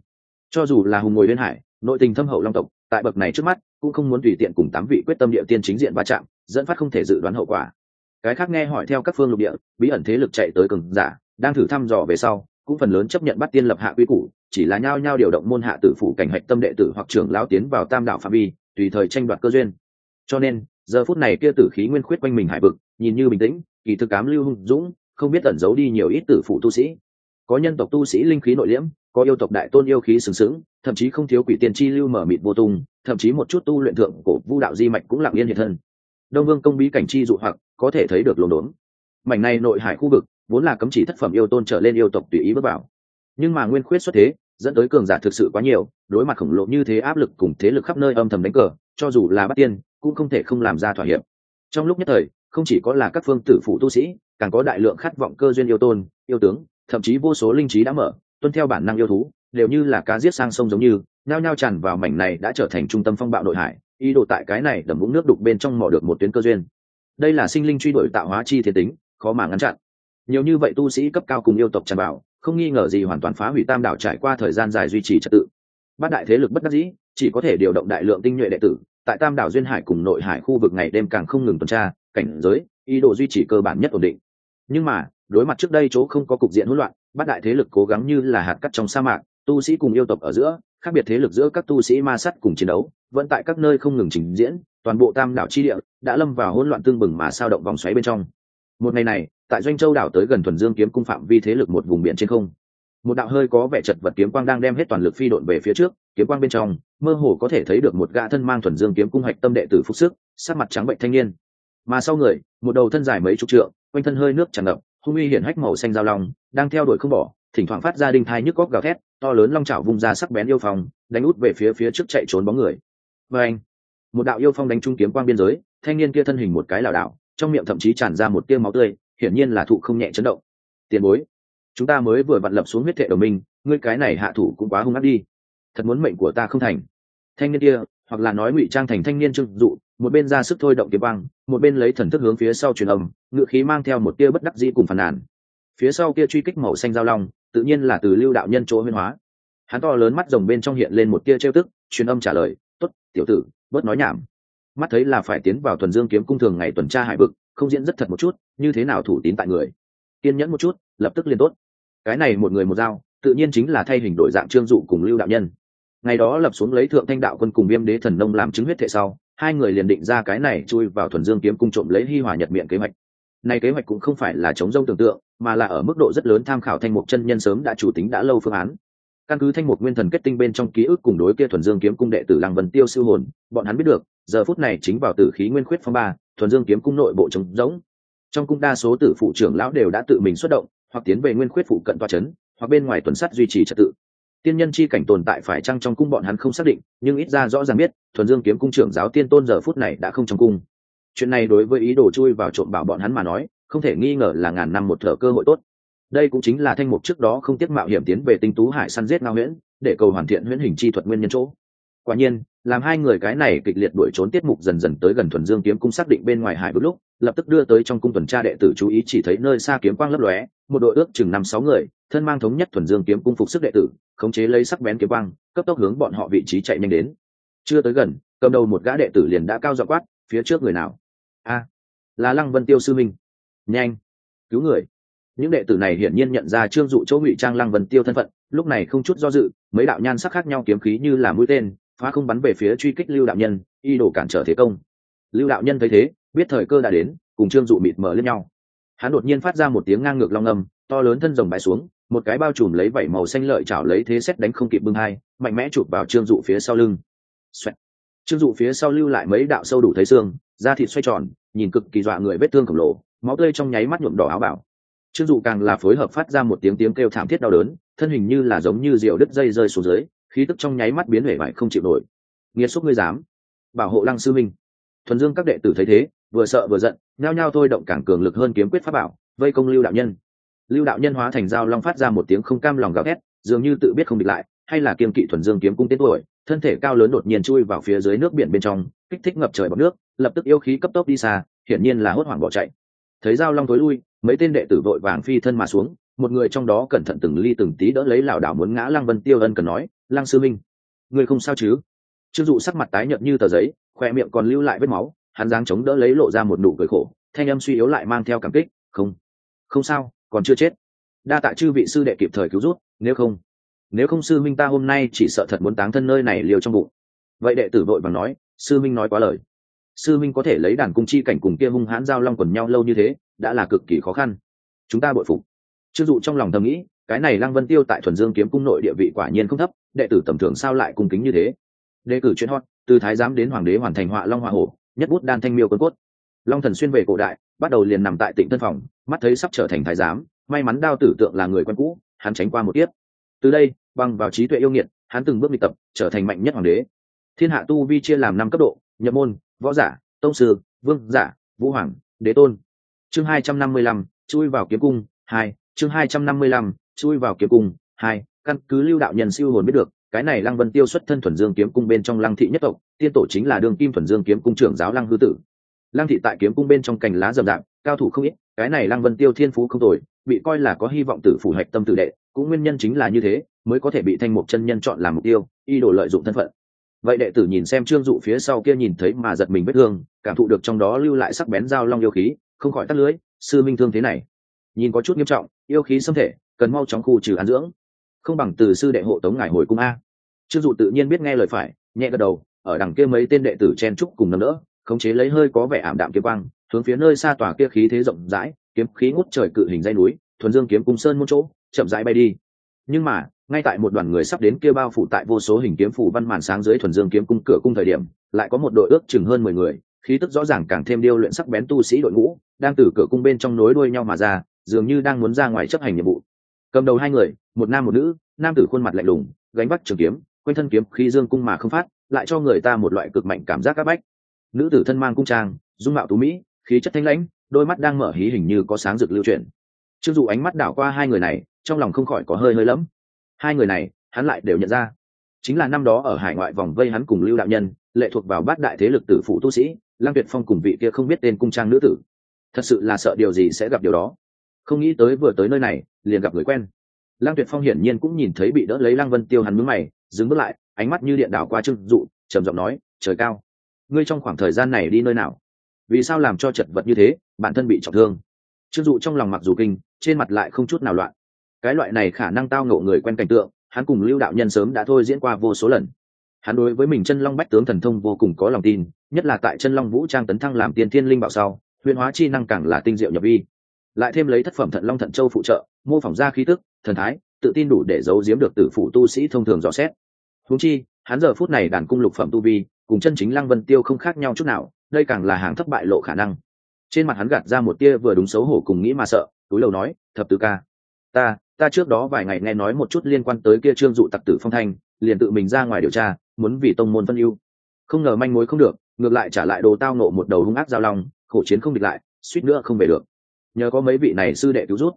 Cho dù là hùng ngồi liên hải, nội tình thâm hậu long tộc, tại bậc này trước mắt, cũng không muốn tùy tiện cùng tám vị quyết tâm địa tiên chính diện va chạm, dẫn phát không thể dự đoán hậu quả. Cái khác nghe hỏi theo các phương lục địa, bí ẩn thế lực chạy tới cường giả, đang thử thăm dò về sau cũng phần lớn chấp nhận bắt tiên lập hạ quy củ, chỉ là nhao nhao điều động môn hạ tử phủ cảnh hạch tâm đệ tử hoặc trưởng lao tiến vào tam đạo phạm vi, tùy thời tranh đoạt cơ duyên. Cho nên, giờ phút này kia tử khí nguyên khuyết quanh mình hải vực, nhìn như bình tĩnh, kỳ thực cám lưu hung dũng, không biết tẩn giấu đi nhiều ít tử phụ tu sĩ. Có nhân tộc tu sĩ linh khí nội liễm, có yêu tộc đại tôn yêu khí sừng sững, thậm chí không thiếu quỷ tiên chi lưu mở mịt vô tung, thậm chí một chút tu luyện thượng cổ vu đạo di mạch cũng lặng yên hiện thân. Đông vương công bí cảnh chi dụ hoặc, có thể thấy được lồn đốn. Mảnh này nội hải khu vực vốn là cấm chỉ thất phẩm yêu tôn trở lên yêu tộc tùy ý bước vào. Nhưng mà nguyên khuyết xuất thế, dẫn tới cường giả thực sự quá nhiều, đối mặt khổng lồ như thế áp lực cùng thế lực khắp nơi âm thầm đánh cờ, cho dù là bắt tiên, cũng không thể không làm ra thỏa hiệp. Trong lúc nhất thời, không chỉ có là các phương tử phụ tu sĩ, càng có đại lượng khát vọng cơ duyên yêu tôn, yêu tướng, thậm chí vô số linh trí đã mở, tuân theo bản năng yêu thú, đều như là cá giết sang sông giống như, nhao nhao tràn vào mảnh này đã trở thành trung tâm phong bạo nội hải, ý đồ tại cái này đầm vũng nước đục bên trong mò được một tuyến cơ duyên. Đây là sinh linh truy đuổi tạo hóa chi thiên tính, khó mà ngăn chặn nhiều như vậy tu sĩ cấp cao cùng yêu tộc tràn vào, không nghi ngờ gì hoàn toàn phá hủy tam đảo trải qua thời gian dài duy trì trật tự. Bát đại thế lực bất đắc dĩ, chỉ có thể điều động đại lượng tinh nhuệ đệ tử, tại tam đảo duyên hải cùng nội hải khu vực ngày đêm càng không ngừng tuần tra, cảnh giới, ý đồ duy trì cơ bản nhất ổn định. Nhưng mà, đối mặt trước đây chỗ không có cục diện hỗn loạn, bát đại thế lực cố gắng như là hạt cắt trong sa mạc, tu sĩ cùng yêu tộc ở giữa, khác biệt thế lực giữa các tu sĩ ma sắt cùng chiến đấu, vẫn tại các nơi không ngừng trình diễn, toàn bộ tam đảo chi địa đã lâm vào hỗn loạn tương bừng mà sao động vòng xoáy bên trong một ngày này, tại doanh châu đảo tới gần thuần dương kiếm cung phạm vi thế lực một vùng biển trên không. Một đạo hơi có vẻ chật vật kiếm quang đang đem hết toàn lực phi độn về phía trước, kiếm quang bên trong, mơ hồ có thể thấy được một gã thân mang thuần dương kiếm cung hạch tâm đệ tử phúc sức sát mặt trắng bệnh thanh niên. Mà sau người, một đầu thân dài mấy chục trượng, quanh thân hơi nước tràn ngập, hung uy hiển hách màu xanh dao long, đang theo đuổi không bỏ, thỉnh thoảng phát ra đinh thai nhức góc gào thét, to lớn long chảo vung ra sắc bén yêu phong, đánh út về phía phía trước chạy trốn bóng người. Và anh, một đạo yêu phong đánh trung kiếm quang biên giới, thanh niên kia thân hình một cái lảo đảo trong miệng thậm chí tràn ra một tia máu tươi, hiển nhiên là thụ không nhẹ chấn động. Tiền bối, chúng ta mới vừa vặn lập xuống huyết thệ đồng minh, ngươi cái này hạ thủ cũng quá hung ác đi. Thật muốn mệnh của ta không thành. Thanh niên kia, hoặc là nói ngụy trang thành thanh niên trưng dụ, một bên ra sức thôi động kiếm băng, một bên lấy thần thức hướng phía sau truyền âm ngự khí mang theo một tia bất đắc dĩ cùng phàn nàn. Phía sau kia truy kích màu xanh giao long, tự nhiên là từ lưu đạo nhân chỗ huyên hóa. Hắn to lớn mắt rồng bên trong hiện lên một tia trêu tức, truyền âm trả lời t ố t tiểu tử, bớt nói nhảm mắt thấy là phải tiến vào thuần dương kiếm cung thường ngày tuần tra hải vực, không diễn rất thật một chút, như thế nào thủ tín tại người? Kiên nhẫn một chút, lập tức liên tốt. Cái này một người một dao tự nhiên chính là thay hình đổi dạng trương dụ cùng lưu đạo nhân. Ngày đó lập xuống lấy thượng thanh đạo quân cùng viêm đế thần nông làm chứng huyết thệ sau, hai người liền định ra cái này chui vào thuần dương kiếm cung trộm lấy hi hòa nhật miệng kế hoạch. Này kế hoạch cũng không phải là chống rông tưởng tượng, mà là ở mức độ rất lớn tham khảo thanh mục chân nhân sớm đã chủ tính đã lâu phương án căn cứ thanh mục nguyên thần kết tinh bên trong ký ức cùng đối kia thuần dương kiếm cung đệ tử lăng vân tiêu siêu hồn, bọn hắn biết được, giờ phút này chính vào tử khí nguyên khuyết phong ba, thuần dương kiếm cung nội bộ trống rỗng. Trong cung đa số tử phụ trưởng lão đều đã tự mình xuất động, hoặc tiến về nguyên khuyết phụ cận toa c h ấ n hoặc bên ngoài tuần sắt duy trì trật tự. Tiên nhân chi cảnh tồn tại phải chăng trong cung bọn hắn không xác định, nhưng ít ra rõ ràng biết, thuần dương kiếm cung trưởng giáo tiên tôn giờ phút này đã không trong cung. Chuyện này đối với ý đồ chui vào trộm bảo bọn hắn mà nói, không thể nghi ngờ là ngàn năm một thở cơ hội tốt đây cũng chính là thanh mục trước đó không tiếc mạo hiểm tiến về tinh tú hải săn giết ngao huyễn, để cầu hoàn thiện huyễn hình chi thuật nguyên nhân chỗ. Quả nhiên, làm hai người cái này kịch liệt đuổi trốn tiết mục dần dần tới gần thuần dương kiếm cung xác định bên ngoài hải bước lúc, lập tức đưa tới trong cung tuần tra đệ tử chú ý chỉ thấy nơi xa kiếm quang lấp lóe, một đội ước chừng năm sáu người, thân mang thống nhất thuần dương kiếm cung phục sức đệ tử, khống chế lấy sắc bén kiếm quang, cấp tốc hướng bọn họ vị trí chạy nhanh đến. Chưa tới gần, cầm đầu một gã đệ tử liền đã cao dọ quát, phía trước người nào? A, là lăng vân tiêu sư minh. Nhanh, cứu người những đệ tử này hiển nhiên nhận ra trương dụ chỗ ngụy trang lăng vân tiêu thân phận, lúc này không chút do dự, mấy đạo nhan sắc khác nhau kiếm khí như là mũi tên, phá không bắn về phía truy kích lưu đạo nhân, y đổ cản trở thế công. Lưu đạo nhân thấy thế, biết thời cơ đã đến, cùng trương dụ mịt mở lên nhau. Hắn đột nhiên phát ra một tiếng ngang ngược long âm, to lớn thân rồng bãi xuống, một cái bao trùm lấy vảy màu xanh lợi chảo lấy thế xét đánh không kịp bưng hai, mạnh mẽ chụp vào trương dụ phía sau lưng. Xoẹt. trương dụ phía sau lưu lại mấy đạo sâu đủ thấy xương, da thịt xoay tròn, nhìn cực kỳ dọa người vết thương khổng lồ, máu tươi trong nháy mắt nhuộm đỏ áo bảo trương dụ càng là phối hợp phát ra một tiếng tiếng kêu thảm thiết đau đớn, thân hình như là giống như rượu đứt dây rơi xuống dưới, khí tức trong nháy mắt biến hể vải không chịu nổi. Nghiệt xúc ngươi dám. Bảo hộ lăng sư minh. Thuần dương các đệ tử thấy thế, vừa sợ vừa giận, nhao nhao thôi động càng cường lực hơn kiếm quyết pháp bảo, vây công lưu đạo nhân. Lưu đạo nhân hóa thành dao long phát ra một tiếng không cam lòng gào thét, dường như tự biết không địch lại, hay là kiềm kỵ thuần dương kiếm cung tiến tuổi, thân thể cao lớn đột nhiên chui vào phía dưới nước biển bên trong, kích thích ngập trời bọc nước, lập tức yêu khí cấp tốc đi xa, hiển nhiên là hốt hoảng bỏ chạy. Thấy dao long tối lui mấy tên đệ tử vội vàng phi thân mà xuống, một người trong đó cẩn thận từng ly từng tí đỡ lấy lảo đảo muốn ngã lăng vân tiêu ân cần nói, lăng sư minh, người không sao chứ? Chưng dụ sắc mặt tái nhợt như tờ giấy, khoe miệng còn lưu lại vết máu, hắn giáng chống đỡ lấy lộ ra một nụ cười khổ, thanh âm suy yếu lại mang theo cảm kích, không không sao, còn chưa chết. Đa tạ chư vị sư đệ kịp thời cứu rút nếu không nếu không sư minh ta hôm nay chỉ sợ thật muốn táng thân nơi này liều trong bụng. Vậy đệ tử vội vàng nói, sư minh nói quá lời. Sư minh có thể lấy đàn cung chi cảnh cùng kia hung hãn giao long quần nhau lâu như thế đã là cực kỳ khó khăn. Chúng ta bội phục. Chưng dụ trong lòng thầm nghĩ, cái này lăng vân tiêu tại thuần dương kiếm cung nội địa vị quả nhiên không thấp, đệ tử tầm thường sao lại cung kính như thế? Đề cử chuyên hot, từ thái giám đến hoàng đế hoàn thành họa long họa hổ, nhất bút đan thanh miêu quân cốt. Long thần xuyên về cổ đại, bắt đầu liền nằm tại tỉnh tân phòng, mắt thấy sắp trở thành thái giám, may mắn đao tử tượng là người quen cũ, hắn tránh qua một tiếp từ đây bằng vào trí tuệ yêu nghiệt, hắn từng bước bị tập, trở thành mạnh nhất hoàng đế. Thiên hạ tu vi chia làm năm cấp độ, nhập môn, võ giả, tông sư, vương giả, vũ hoàng, đế tôn chương hai trăm năm mươi lăm, chui vào kiếm cung, hai, chương hai trăm năm mươi lăm, chui vào kiếm cung, hai, căn cứ lưu đạo nhân siêu hồn biết được, cái này lăng vân tiêu xuất thân thuần dương kiếm cung bên trong lăng thị nhất tộc, tiên tổ chính là đường kim thuần dương kiếm cung trưởng giáo lăng hư tử. Lăng thị tại kiếm cung bên trong cành lá rậm rạp, cao thủ không ít, cái này lăng vân tiêu thiên phú không tồi, bị coi là có hy vọng tử phủ hạch tâm tử đệ, cũng nguyên nhân chính là như thế, mới có thể bị thanh mục chân nhân chọn làm mục tiêu, y đồ lợi dụng thân phận. Vậy đệ tử nhìn xem trương dụ phía sau kia nhìn thấy mà giật mình vết thương, cảm thụ được trong đó lưu lại sắc bén dao long yêu khí không khỏi tắt lưới, sư minh thương thế này, nhìn có chút nghiêm trọng, yêu khí xâm thể, cần mau chóng khu trừ an dưỡng. Không bằng từ sư đệ hộ tống ngài hồi cung a. Trương dụ tự nhiên biết nghe lời phải, nhẹ gật đầu, ở đằng kia mấy tên đệ tử chen trúc cùng nâng đỡ, khống chế lấy hơi có vẻ ảm đạm kiếm quang, hướng phía nơi xa tòa kia khí thế rộng rãi, kiếm khí ngút trời cự hình dây núi, thuần dương kiếm cung sơn muôn chỗ, chậm rãi bay đi. Nhưng mà, ngay tại một đoàn người sắp đến kia bao phủ tại vô số hình kiếm phủ văn màn sáng dưới thuần dương kiếm cung cửa cung thời điểm, lại có một đội ước chừng hơn mười người khí tức rõ ràng càng thêm điêu luyện sắc bén tu sĩ đội ngũ, đang từ cửa cung bên trong nối đuôi nhau mà ra, dường như đang muốn ra ngoài chấp hành nhiệm vụ. Cầm đầu hai người, một nam một nữ, nam tử khuôn mặt lạnh lùng, gánh vác trường kiếm, quanh thân kiếm khi dương cung mà không phát, lại cho người ta một loại cực mạnh cảm giác áp bách. Nữ tử thân mang cung trang, dung mạo tú mỹ, khí chất thanh lãnh, đôi mắt đang mở hí hình như có sáng rực lưu chuyển. Chưng dù ánh mắt đảo qua hai người này, trong lòng không khỏi có hơi hơi lẫm. Hai người này, hắn lại đều nhận ra. Chính là năm đó ở hải ngoại vòng vây hắn cùng lưu đạo nhân, lệ thuộc vào bát đại thế lực tử phụ tu sĩ lăng tuyệt phong cùng vị kia không biết tên cung trang nữ tử. Thật sự là sợ điều gì sẽ gặp điều đó. Không nghĩ tới vừa tới nơi này, liền gặp người quen. Lăng tuyệt phong hiển nhiên cũng nhìn thấy bị đỡ lấy lăng vân tiêu hắn mướn mày, dừng bước lại, ánh mắt như điện đảo qua trưng dụ, trầm giọng nói, trời cao, ngươi trong khoảng thời gian này đi nơi nào? Vì sao làm cho chật vật như thế, bản thân bị trọng thương? Trương dụ trong lòng mặc dù kinh, trên mặt lại không chút nào loạn. Cái loại này khả năng tao ngộ người quen cảnh tượng, hắn cùng lưu đạo nhân sớm đã thôi diễn qua vô số lần. Hắn đối với mình chân long bách tướng thần thông vô cùng có lòng tin nhất là tại chân long vũ trang tấn thăng làm tiên thiên linh bảo sau, huyền hóa chi năng càng là tinh diệu nhập vi. Lại thêm lấy thất phẩm thận long thận châu phụ trợ, mô phỏng ra khí tức, thần thái, tự tin đủ để giấu giếm được tử phụ tu sĩ thông thường dò xét. Húng chi, hắn giờ phút này đàn cung lục phẩm tu vi, cùng chân chính lăng vân tiêu không khác nhau chút nào, đây càng là hàng thất bại lộ khả năng. Trên mặt hắn gạt ra một tia vừa đúng xấu hổ cùng nghĩ mà sợ, túi lầu nói, thập tứ ca, ta ta trước đó vài ngày nghe nói một chút liên quan tới kia trương dụ tặc tử phong thanh, liền tự mình ra ngoài điều tra, muốn vì tông môn phân ưu. Không ngờ manh mối không được ngược lại trả lại đồ tao nộ một đầu hung ác giao long, khổ chiến không địch lại, suýt nữa không về được. Nhờ có mấy vị này sư đệ cứu rút.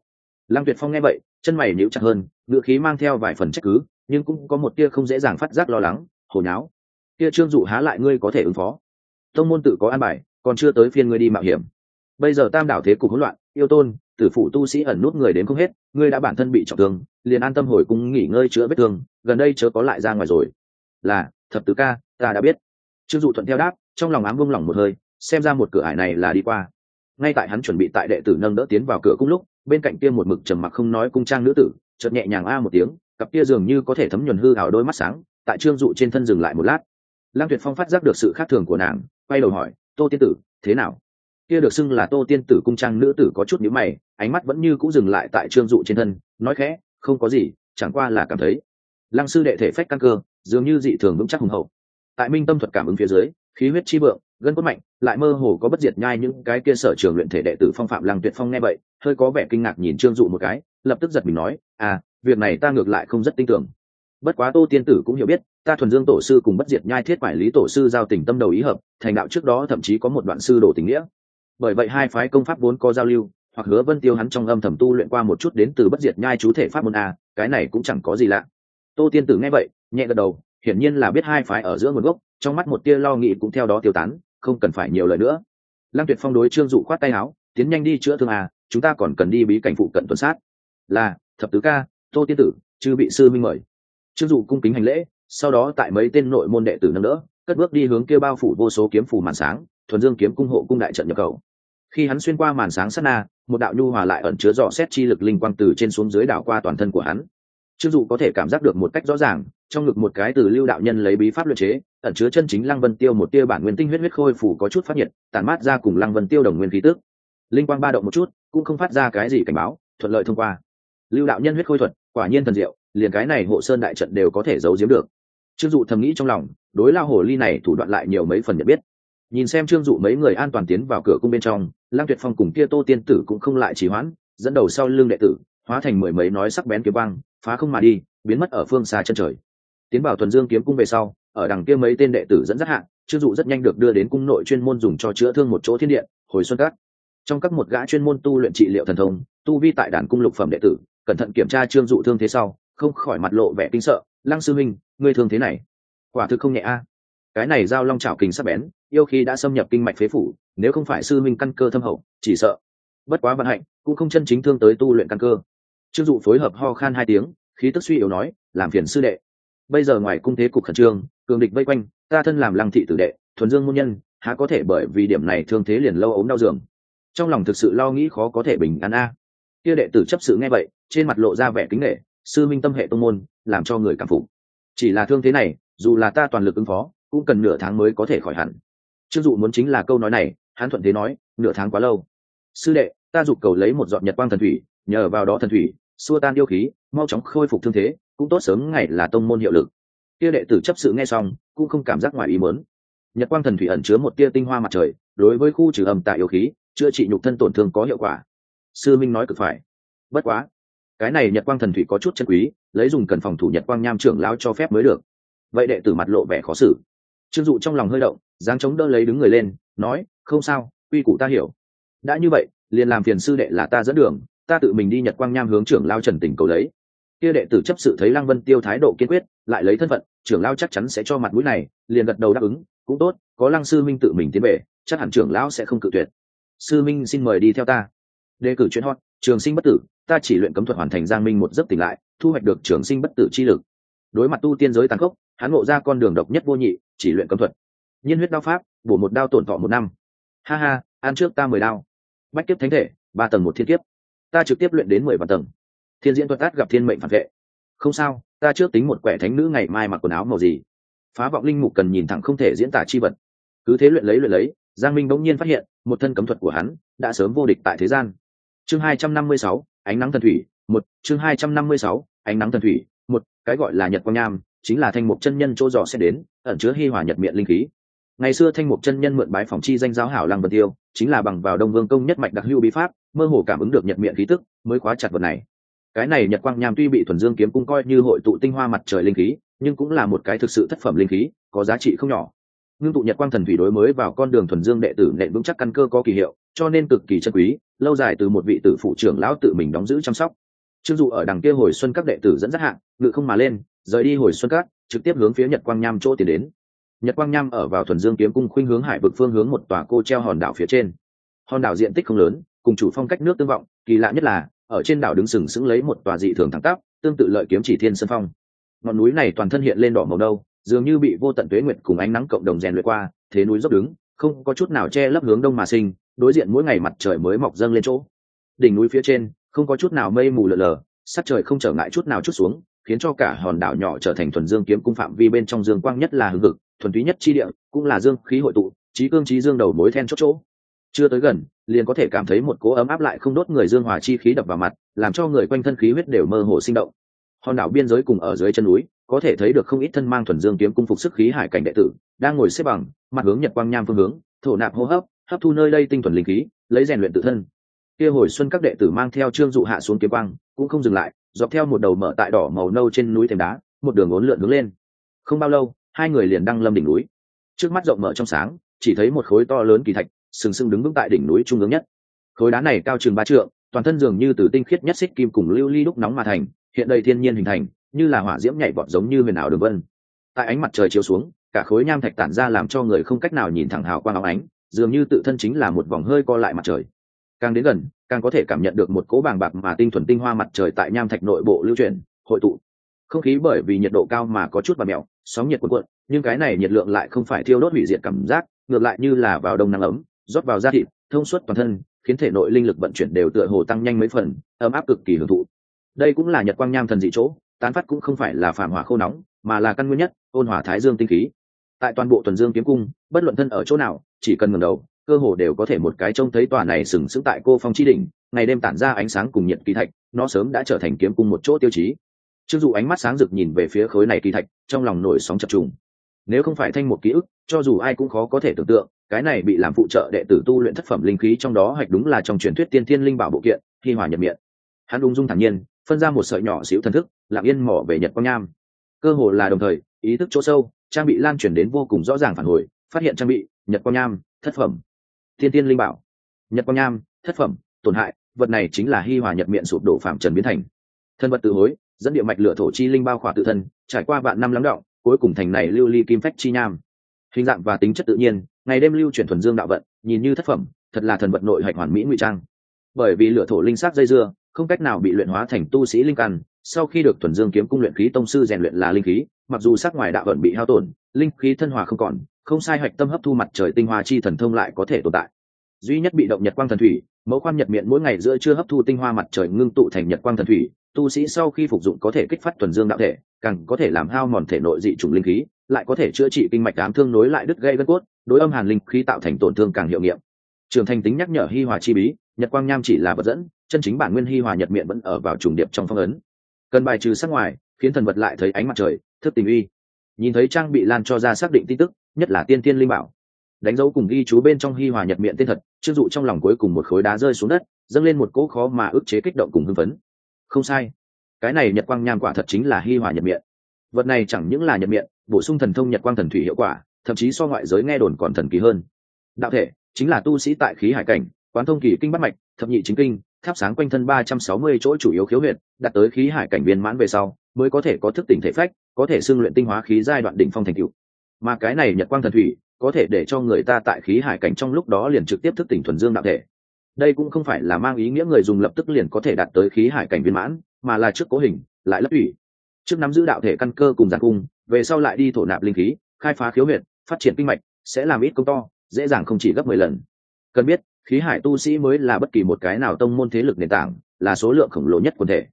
Lăng tuyệt phong nghe vậy, chân mày níu chặt hơn ngựa khí mang theo vài phần trách cứ, nhưng cũng có một tia không dễ dàng phát giác lo lắng hồi nháo. Tia trương dụ há lại ngươi có thể ứng phó? Tông môn tự có an bài, còn chưa tới phiên ngươi đi mạo hiểm. Bây giờ tam đảo thế cục hỗn loạn, yêu tôn, tử phụ tu sĩ ẩn nút người đến không hết, ngươi đã bản thân bị trọng thương, liền an tâm hồi cung nghỉ ngơi chữa vết thương, gần đây chớ có lại ra ngoài rồi. Là, thập tứ ca, ta đã biết trương dụ thuận theo đáp, trong lòng ám vung lòng một hơi, xem ra một cửa ải này là đi qua. Ngay tại hắn chuẩn bị tại đệ tử nâng đỡ tiến vào cửa cung lúc, bên cạnh kia một mực trầm mặc không nói cung trang nữ tử, chợt nhẹ nhàng a một tiếng, cặp kia dường như có thể thấm nhuần hư ảo đôi mắt sáng, tại trương dụ trên thân dừng lại một lát. Lăng tuyệt phong phát giác được sự khác thường của nàng, quay đầu hỏi, tô tiên tử, thế nào? Kia được xưng là tô tiên tử cung trang nữ tử có chút nhữ mày, ánh mắt vẫn như cũng dừng lại tại trương dụ trên thân, nói khẽ, không có gì, chẳng qua là cảm thấy. Lăng sư đệ thể phách căn cơ, dường như dị thường vững chắc hùng hậu tại minh tâm thuật cảm ứng phía dưới, khí huyết chi vượng, gân cốt mạnh, lại mơ hồ có bất diệt nhai những cái kia sở trường luyện thể đệ tử phong phạm lăng tuyệt phong nghe vậy, hơi có vẻ kinh ngạc nhìn trương dụ một cái, lập tức giật mình nói à việc này ta ngược lại không rất tin tưởng. Bất quá tô tiên tử cũng hiểu biết, ta thuần dương tổ sư cùng bất diệt nhai thiết quản lý tổ sư giao tình tâm đầu ý hợp, thành đạo trước đó thậm chí có một đoạn sư đồ tình nghĩa. Bởi vậy hai phái công pháp vốn có giao lưu, hoặc hứa vân tiêu hắn trong âm thầm tu luyện qua một chút đến từ bất diệt nhai chú thể pháp môn a, cái này cũng chẳng có gì lạ. Tô tiên tử nghe vậy, nhẹ gật đầu hiển nhiên là biết hai phái ở giữa nguồn gốc, trong mắt một tia lo nghĩ cũng theo đó tiêu tán, không cần phải nhiều lời nữa. Lăng tuyệt phong đối trương dụ khoát tay áo, tiến nhanh đi chữa thương à chúng ta còn cần đi bí cảnh phụ cận tuần sát. Là, thập tứ ca, tô tiên tử, chư bị sư minh mời. Trương dụ cung kính hành lễ, sau đó tại mấy tên nội môn đệ tử nâng đỡ, cất bước đi hướng kia bao phủ vô số kiếm phủ màn sáng, thuần dương kiếm cung hộ cung đại trận nhập cầu khi hắn xuyên qua màn sáng sát na, một đạo nhu hòa lại ẩn chứa rõ xét chi lực linh quang từ trên xuống dưới đảo qua toàn thân của hắn. Trương dụ có thể cảm giác được một cách rõ ràng trong ngực một cái từ lưu đạo nhân lấy bí pháp luyện chế, ẩn chứa chân chính lăng vân tiêu một tia bản nguyên tinh huyết huyết khôi phủ có chút phát nhiệt, tản mát ra cùng lăng vân tiêu đồng nguyên khí tức. Linh quang ba động một chút, cũng không phát ra cái gì cảnh báo, thuận lợi thông qua. Lưu đạo nhân huyết khôi thuật, quả nhiên thần diệu, liền cái này hộ sơn đại trận đều có thể giấu giếm được. Trương dụ thầm nghĩ trong lòng, đối lao hồ ly này thủ đoạn lại nhiều mấy phần nhận biết. Nhìn xem trương dụ mấy người an toàn tiến vào cửa cung bên trong, lăng tuyệt phong cùng kia tô tiên tử cũng không lại trì hoãn, dẫn đầu sau lưng đệ tử, hóa thành mười mấy nói sắc bén kiếm băng phá không mà đi, biến mất ở phương xa chân trời tiến vào thuần dương kiếm cung về sau, ở đằng kia mấy tên đệ tử dẫn dắt hạng trương dụ rất nhanh được đưa đến cung nội chuyên môn dùng cho chữa thương một chỗ thiên điện, hồi xuân cát trong các một gã chuyên môn tu luyện trị liệu thần thông, tu vi tại đàn cung lục phẩm đệ tử, cẩn thận kiểm tra trương dụ thương thế sau, không khỏi mặt lộ vẻ kinh sợ, lăng sư minh ngươi thương thế này, quả thực không nhẹ a. Cái này giao long trào kình sắc bén, yêu khi đã xâm nhập kinh mạch phế phủ, nếu không phải sư minh căn cơ thâm hậu, chỉ sợ. Bất quá vận hạnh, cũng không chân chính thương tới tu luyện căn cơ. Trương dụ phối hợp ho khan hai tiếng, khí tức suy yếu nói, làm phiền sư đệ bây giờ ngoài cung thế cục khẩn trương, cường địch vây quanh, ta thân làm lăng thị tử đệ, thuần dương môn nhân, há có thể bởi vì điểm này thương thế liền lâu ốm đau giường? Trong lòng thực sự lo nghĩ khó có thể bình an a. Kia đệ tử chấp sự nghe vậy, trên mặt lộ ra vẻ kính nghệ sư minh tâm hệ tông môn, làm cho người cảm phục. Chỉ là thương thế này, dù là ta toàn lực ứng phó, cũng cần nửa tháng mới có thể khỏi hẳn. Trương dụ muốn chính là câu nói này, hắn thuận thế nói, nửa tháng quá lâu. Sư đệ, ta dục cầu lấy một giọt nhật quang thần thủy, nhờ vào đó thần thủy, xua tan yêu khí, mau chóng khôi phục thương thế cũng tốt sớm ngày là tông môn hiệu lực. Kia đệ tử chấp sự nghe xong, cũng không cảm giác ngoài ý mớn nhật quang thần thủy ẩn chứa một tia tinh hoa mặt trời, đối với khu trừ âm tại yêu khí, chữa trị nhục thân tổn thương có hiệu quả. Sư minh nói cực phải. Bất quá, cái này nhật quang thần thủy có chút chân quý, lấy dùng cần phòng thủ nhật quang nham trưởng lão cho phép mới được. Vậy đệ tử mặt lộ vẻ khó xử. Trương dụ trong lòng hơi động dáng chống đỡ lấy đứng người lên, nói, không sao, quy củ ta hiểu. Đã như vậy, liền làm phiền sư đệ là ta dẫn đường, ta tự mình đi nhật quang nham hướng trưởng lao trần tỉnh cầu lấy kia đệ tử chấp sự thấy lăng vân tiêu thái độ kiên quyết, lại lấy thân phận, trưởng lao chắc chắn sẽ cho mặt mũi này, liền gật đầu đáp ứng, cũng tốt, có lăng sư minh tự mình tiến về, chắc hẳn trưởng lão sẽ không cự tuyệt. Sư minh xin mời đi theo ta. Đề cử chuyên hot, trường sinh bất tử, ta chỉ luyện cấm thuật hoàn thành giang minh một giấc tỉnh lại, thu hoạch được trường sinh bất tử chi lực. Đối mặt tu tiên giới tàn khốc, hắn ngộ ra con đường độc nhất vô nhị, chỉ luyện cấm thuật. Nhiên huyết đao pháp, bổ một đao tổn thọ một năm. Ha ha, ăn trước ta mười đao. Bách kiếp thánh thể, ba tầng một thiên kiếp. Ta trực tiếp luyện đến mười vạn tầng thiên diễn thuật tát gặp thiên mệnh phản vệ. Không sao, ta trước tính một quẻ thánh nữ ngày mai mặc quần áo màu gì. Phá vọng linh mục cần nhìn thẳng không thể diễn tả chi vật. Cứ thế luyện lấy luyện lấy, giang minh bỗng nhiên phát hiện, một thân cấm thuật của hắn đã sớm vô địch tại thế gian. Chương hai trăm năm mươi sáu, ánh nắng thần thủy, một. Chương hai trăm năm mươi sáu, ánh nắng thần thủy, một. Cái gọi là nhật quang nham, chính là thanh mục chân nhân chỗ dò sẽ đến, ẩn chứa hi hòa nhật miệng linh khí. Ngày xưa thanh mục chân nhân mượn bái phòng chi danh giáo hảo lăng vân tiêu, chính là bằng vào đông vương công nhất mạch đặc hưu bí pháp, mơ hồ cảm ứng được nhật miệng khí tức, mới khóa chặt vật này cái này nhật quang nham tuy bị thuần dương kiếm cung coi như hội tụ tinh hoa mặt trời linh khí, nhưng cũng là một cái thực sự thất phẩm linh khí, có giá trị không nhỏ. Ngưng tụ nhật quang thần thủy đối mới vào con đường thuần dương đệ tử nện vững chắc căn cơ có kỳ hiệu, cho nên cực kỳ chân quý, lâu dài từ một vị tử phụ trưởng lão tự mình đóng giữ chăm sóc. Chưng dụ ở đằng kia hồi xuân các đệ tử dẫn dắt hạng ngự không mà lên, rời đi hồi xuân các, trực tiếp hướng phía nhật quang nham chỗ tiến đến. Nhật quang nham ở vào thuần dương kiếm cung khuynh hướng hải vực phương hướng một tòa cô treo hòn đảo phía trên. Hòn đảo diện tích không lớn, cùng chủ phong cách nước tương vọng, kỳ lạ nhất là ở trên đảo đứng sừng sững lấy một tòa dị thường thẳng tắp tương tự lợi kiếm chỉ thiên sơn phong. Ngọn núi này toàn thân hiện lên đỏ màu đâu dường như bị vô tận tuế nguyệt cùng ánh nắng cộng đồng rèn luyện qua thế núi dốc đứng không có chút nào che lấp hướng đông mà sinh đối diện mỗi ngày mặt trời mới mọc dâng lên chỗ. Đỉnh núi phía trên không có chút nào mây mù lờ lờ sắc trời không trở ngại chút nào chút xuống khiến cho cả hòn đảo nhỏ trở thành thuần dương kiếm cung phạm vi bên trong dương quang nhất là hưng cực, thuần túy nhất chi địa cũng là dương khí hội tụ trí cương trí dương đầu mối then chốt chỗ. Chưa tới gần liền có thể cảm thấy một cỗ ấm áp lại không đốt người dương hòa chi khí đập vào mặt, làm cho người quanh thân khí huyết đều mơ hồ sinh động. Hòn đảo biên giới cùng ở dưới chân núi, có thể thấy được không ít thân mang thuần dương kiếm cung phục sức khí hải cảnh đệ tử, đang ngồi xếp bằng, mặt hướng nhật quang nham phương hướng, thổ nạp hô hấp hấp thu nơi đây tinh thuần linh khí, lấy rèn luyện tự thân. Kia hồi xuân các đệ tử mang theo trương dụ hạ xuống kiếm quang, cũng không dừng lại, dọc theo một đầu mở tại đỏ màu nâu trên núi thềm đá, một đường ốn lượn hướng lên. Không bao lâu, hai người liền đăng lâm đỉnh núi. Trước mắt rộng mở trong sáng, chỉ thấy một khối to lớn kỳ thạch sừng sững đứng vững tại đỉnh núi trung ương nhất. Khối đá này cao chừng ba trượng, toàn thân dường như từ tinh khiết nhất xích kim cùng lưu ly đúc nóng mà thành, hiện đây thiên nhiên hình thành, như là hỏa diễm nhảy vọt giống như huyền ảo đường vân. Tại ánh mặt trời chiếu xuống, cả khối nham thạch tản ra làm cho người không cách nào nhìn thẳng hào quang áo ánh, dường như tự thân chính là một vòng hơi co lại mặt trời. Càng đến gần, càng có thể cảm nhận được một cỗ bàng bạc mà tinh thuần tinh hoa mặt trời tại nham thạch nội bộ lưu chuyển, hội tụ. Không khí bởi vì nhiệt độ cao mà có chút và mèo sóng nhiệt cuộn cuộn, nhưng cái này nhiệt lượng lại không phải thiêu đốt hủy diệt cảm giác, ngược lại như là vào đông nắng ấm rót vào da thịt, thông suốt toàn thân, khiến thể nội linh lực vận chuyển đều tựa hồ tăng nhanh mấy phần, ấm áp cực kỳ hưởng thụ. Đây cũng là nhật quang nham thần dị chỗ, tán phát cũng không phải là phản hỏa khô nóng, mà là căn nguyên nhất, ôn hỏa thái dương tinh khí. Tại toàn bộ tuần dương kiếm cung, bất luận thân ở chỗ nào, chỉ cần ngừng đầu, cơ hồ đều có thể một cái trông thấy tòa này sừng sững tại cô phong chi đỉnh, ngày đêm tản ra ánh sáng cùng nhiệt kỳ thạch, nó sớm đã trở thành kiếm cung một chỗ tiêu chí. Chưng dụ ánh mắt sáng rực nhìn về phía khối này kỳ thạch, trong lòng nổi sóng chập trùng. Nếu không phải thanh một ký ức, cho dù ai cũng khó có thể tưởng tượng cái này bị làm phụ trợ đệ tử tu luyện thất phẩm linh khí trong đó hạch đúng là trong truyền thuyết tiên thiên linh bảo bộ kiện khi hòa nhập miệng hắn ung dung thản nhiên, phân ra một sợi nhỏ xíu thần thức, lặng yên mỏ về nhật quang nham. Cơ hồ là đồng thời, ý thức chỗ sâu, trang bị lan truyền đến vô cùng rõ ràng phản hồi, phát hiện trang bị, nhật quang nham, thất phẩm. Thiên tiên linh bảo. Nhật quang nham, thất phẩm, tổn hại, vật này chính là hi hòa nhật miệng sụp đổ phạm trần biến thành. Thân vật tự hối, dẫn địa mạch lửa thổ chi linh bao khỏa tự thân, trải qua vạn năm lắng động, cuối cùng thành này lưu ly kim phách chi nham. Hình dạng và tính chất tự nhiên ngày đêm lưu chuyển thuần dương đạo vận, nhìn như thất phẩm, thật là thần vật nội hạch hoàn mỹ ngụy trang. Bởi vì lửa thổ linh sát dây dưa, không cách nào bị luyện hóa thành tu sĩ linh căn, sau khi được thuần dương kiếm cung luyện khí tông sư rèn luyện là linh khí, mặc dù sắc ngoài đạo vận bị hao tổn, linh khí thân hòa không còn, không sai hoạch tâm hấp thu mặt trời tinh hoa chi thần thông lại có thể tồn tại. Duy nhất bị động nhật quang thần thủy, mẫu khoan nhật miệng mỗi ngày giữa chưa hấp thu tinh hoa mặt trời ngưng tụ thành nhật quang thần thủy, tu sĩ sau khi phục dụng có thể kích phát thuần dương đạo thể, càng có thể làm hao mòn thể nội dị chủng linh khí, lại có thể chữa trị kinh mạch đám thương nối lại đứt gây gân cốt đối âm hàn linh khí tạo thành tổn thương càng hiệu nghiệm. Trường thành tính nhắc nhở hi hòa chi bí, nhật quang nham chỉ là vật dẫn, chân chính bản nguyên hi hòa nhật miệng vẫn ở vào trùng điệp trong phong ấn. Cần bài trừ sắc ngoài, khiến thần vật lại thấy ánh mặt trời, thức tình uy. Nhìn thấy trang bị lan cho ra xác định tin tức, nhất là tiên tiên linh bảo. Đánh dấu cùng ghi chú bên trong hi hòa nhật miệng tên thật chưng dụ trong lòng cuối cùng một khối đá rơi xuống đất, dâng lên một cỗ khó mà ức chế kích động cùng hưng phấn. Không sai. Cái này nhật quang nham quả thật chính là hi hòa nhật miệng. Vật này chẳng những là nhật miệng, bổ sung thần thông nhật quang thần thủy hiệu quả thậm chí so ngoại giới nghe đồn còn thần kỳ hơn. Đạo thể, chính là tu sĩ tại khí hải cảnh, quán thông kỳ kinh bắt mạch, thập nhị chính kinh thắp sáng quanh thân ba trăm sáu mươi chỗ chủ yếu khiếu huyệt, đạt tới khí hải cảnh viên mãn về sau, mới có thể có thức tỉnh thể phách, có thể xưng luyện tinh hóa khí giai đoạn đỉnh phong thành cựu mà cái này nhật quang thần thủy, có thể để cho người ta tại khí hải cảnh trong lúc đó liền trực tiếp thức tỉnh thuần dương đạo thể. Đây cũng không phải là mang ý nghĩa người dùng lập tức liền có thể đạt tới khí hải cảnh viên mãn, mà là trước cố hình, lại lấp ủy. Trước nắm giữ đạo thể căn cơ cùng giàn cung, về sau lại đi thổ nạp linh khí, khai phá khiếu huyệt phát triển kinh mạch, sẽ làm ít công to, dễ dàng không chỉ gấp mười lần. Cần biết, khí hải tu sĩ mới là bất kỳ một cái nào tông môn thế lực nền tảng, là số lượng khổng lồ nhất quần thể.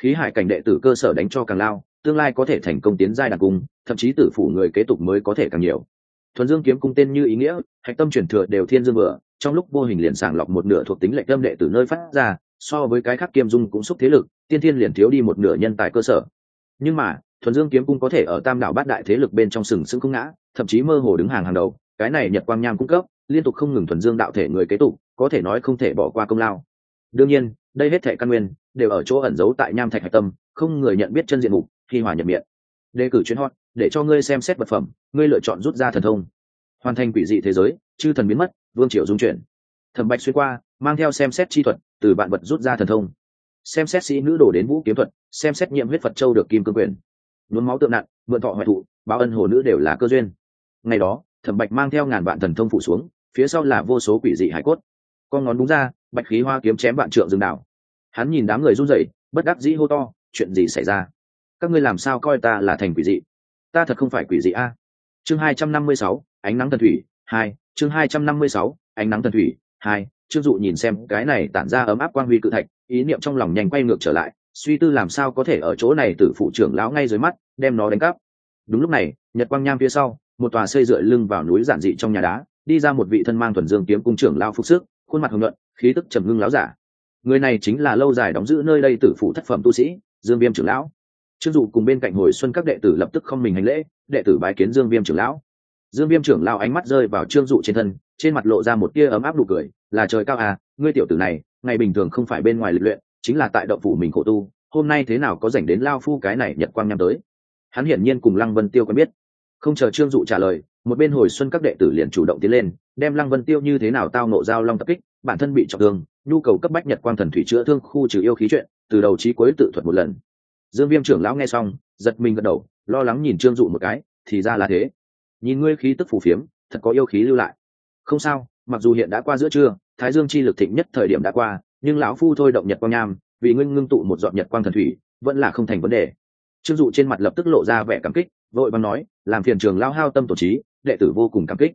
Khí hải cảnh đệ tử cơ sở đánh cho càng lao, tương lai có thể thành công tiến giai đặc cung, thậm chí tử phủ người kế tục mới có thể càng nhiều. Thuần dương kiếm cung tên như ý nghĩa, hạch tâm truyền thừa đều thiên dương vừa, trong lúc vô hình liền sàng lọc một nửa thuộc tính lệnh tâm đệ từ nơi phát ra, so với cái khác kiêm dung cũng xúc thế lực, tiên thiên liền thiếu đi một nửa nhân tài cơ sở. Nhưng mà, thuần dương kiếm cung có thể ở tam đảo bát đại thế lực bên trong sừng sững không ngã thậm chí mơ hồ đứng hàng hàng đầu, cái này nhật quang nham cung cấp, liên tục không ngừng thuần dương đạo thể người kế tục, có thể nói không thể bỏ qua công lao. Đương nhiên, đây hết thệ căn nguyên, đều ở chỗ ẩn giấu tại nham thạch hạch tâm, không người nhận biết chân diện mục, khi hòa nhập miệng. Đề cử chuyến hot, để cho ngươi xem xét vật phẩm, ngươi lựa chọn rút ra thần thông. Hoàn thành quỷ dị thế giới, chư thần biến mất, vương triều dung chuyển. Thẩm bạch xuyên qua, mang theo xem xét chi thuật, từ bạn vật rút ra thần thông. Xem xét sĩ nữ đổ đến vũ kiếm thuật, xem xét nhiệm huyết phật châu được kim cương quyền. Nhuốm máu tượng nặng, mượn thọ hoại thụ, báo ân hồ nữ đều là cơ duyên ngày đó, thẩm bạch mang theo ngàn vạn thần thông phụ xuống, phía sau là vô số quỷ dị hải cốt. Con ngón đúng ra, bạch khí hoa kiếm chém vạn trượng rừng đảo. Hắn nhìn đám người run rẩy, bất đắc dĩ hô to, chuyện gì xảy ra? Các ngươi làm sao coi ta là thành quỷ dị? Ta thật không phải quỷ dị a. Chương hai trăm năm mươi sáu, ánh nắng thần thủy, hai, chương hai trăm năm mươi sáu, ánh nắng thần thủy, hai, trương dụ nhìn xem cái này tản ra ấm áp quang huy cự thạch, ý niệm trong lòng nhanh quay ngược trở lại, suy tư làm sao có thể ở chỗ này từ phụ trưởng lão ngay dưới mắt, đem nó đánh cắp. Đúng lúc này, nhật quang nham phía sau một tòa xây dựa lưng vào núi giản dị trong nhà đá, đi ra một vị thân mang thuần dương kiếm cung trưởng lao phục sức, khuôn mặt hồng luận khí tức trầm ngưng láo giả. Người này chính là lâu dài đóng giữ nơi đây tử phụ thất phẩm tu sĩ, dương viêm trưởng lão. Trương dụ cùng bên cạnh hồi xuân các đệ tử lập tức không mình hành lễ, đệ tử bái kiến dương viêm trưởng lão. Dương viêm trưởng lão ánh mắt rơi vào trương dụ trên thân, trên mặt lộ ra một tia ấm áp nụ cười, là trời cao à ngươi tiểu tử này, ngày bình thường không phải bên ngoài lịch luyện, chính là tại động phủ mình khổ tu, hôm nay thế nào có dành đến lao phu cái này nhật quang nhắm tới. Hắn hiển nhiên cùng lăng vân tiêu quen biết không chờ trương dụ trả lời, một bên hồi xuân các đệ tử liền chủ động tiến lên, đem lăng vân tiêu như thế nào tao nộ giao long tập kích, bản thân bị trọng thương, nhu cầu cấp bách nhật quang thần thủy chữa thương khu trừ yêu khí chuyện, từ đầu trí cuối tự thuật một lần. Dương viêm trưởng lão nghe xong, giật mình gật đầu, lo lắng nhìn trương dụ một cái, thì ra là thế. Nhìn ngươi khí tức phù phiếm, thật có yêu khí lưu lại. Không sao, mặc dù hiện đã qua giữa trưa, thái dương chi lực thịnh nhất thời điểm đã qua, nhưng lão phu thôi động nhật quang nham, vì ngươi ngưng tụ một dọn nhật quang thần thủy, vẫn là không thành vấn đề trương dụ trên mặt lập tức lộ ra vẻ cảm kích, vội bằng nói, làm phiền trường lao hao tâm tổ trí, đệ tử vô cùng cảm kích.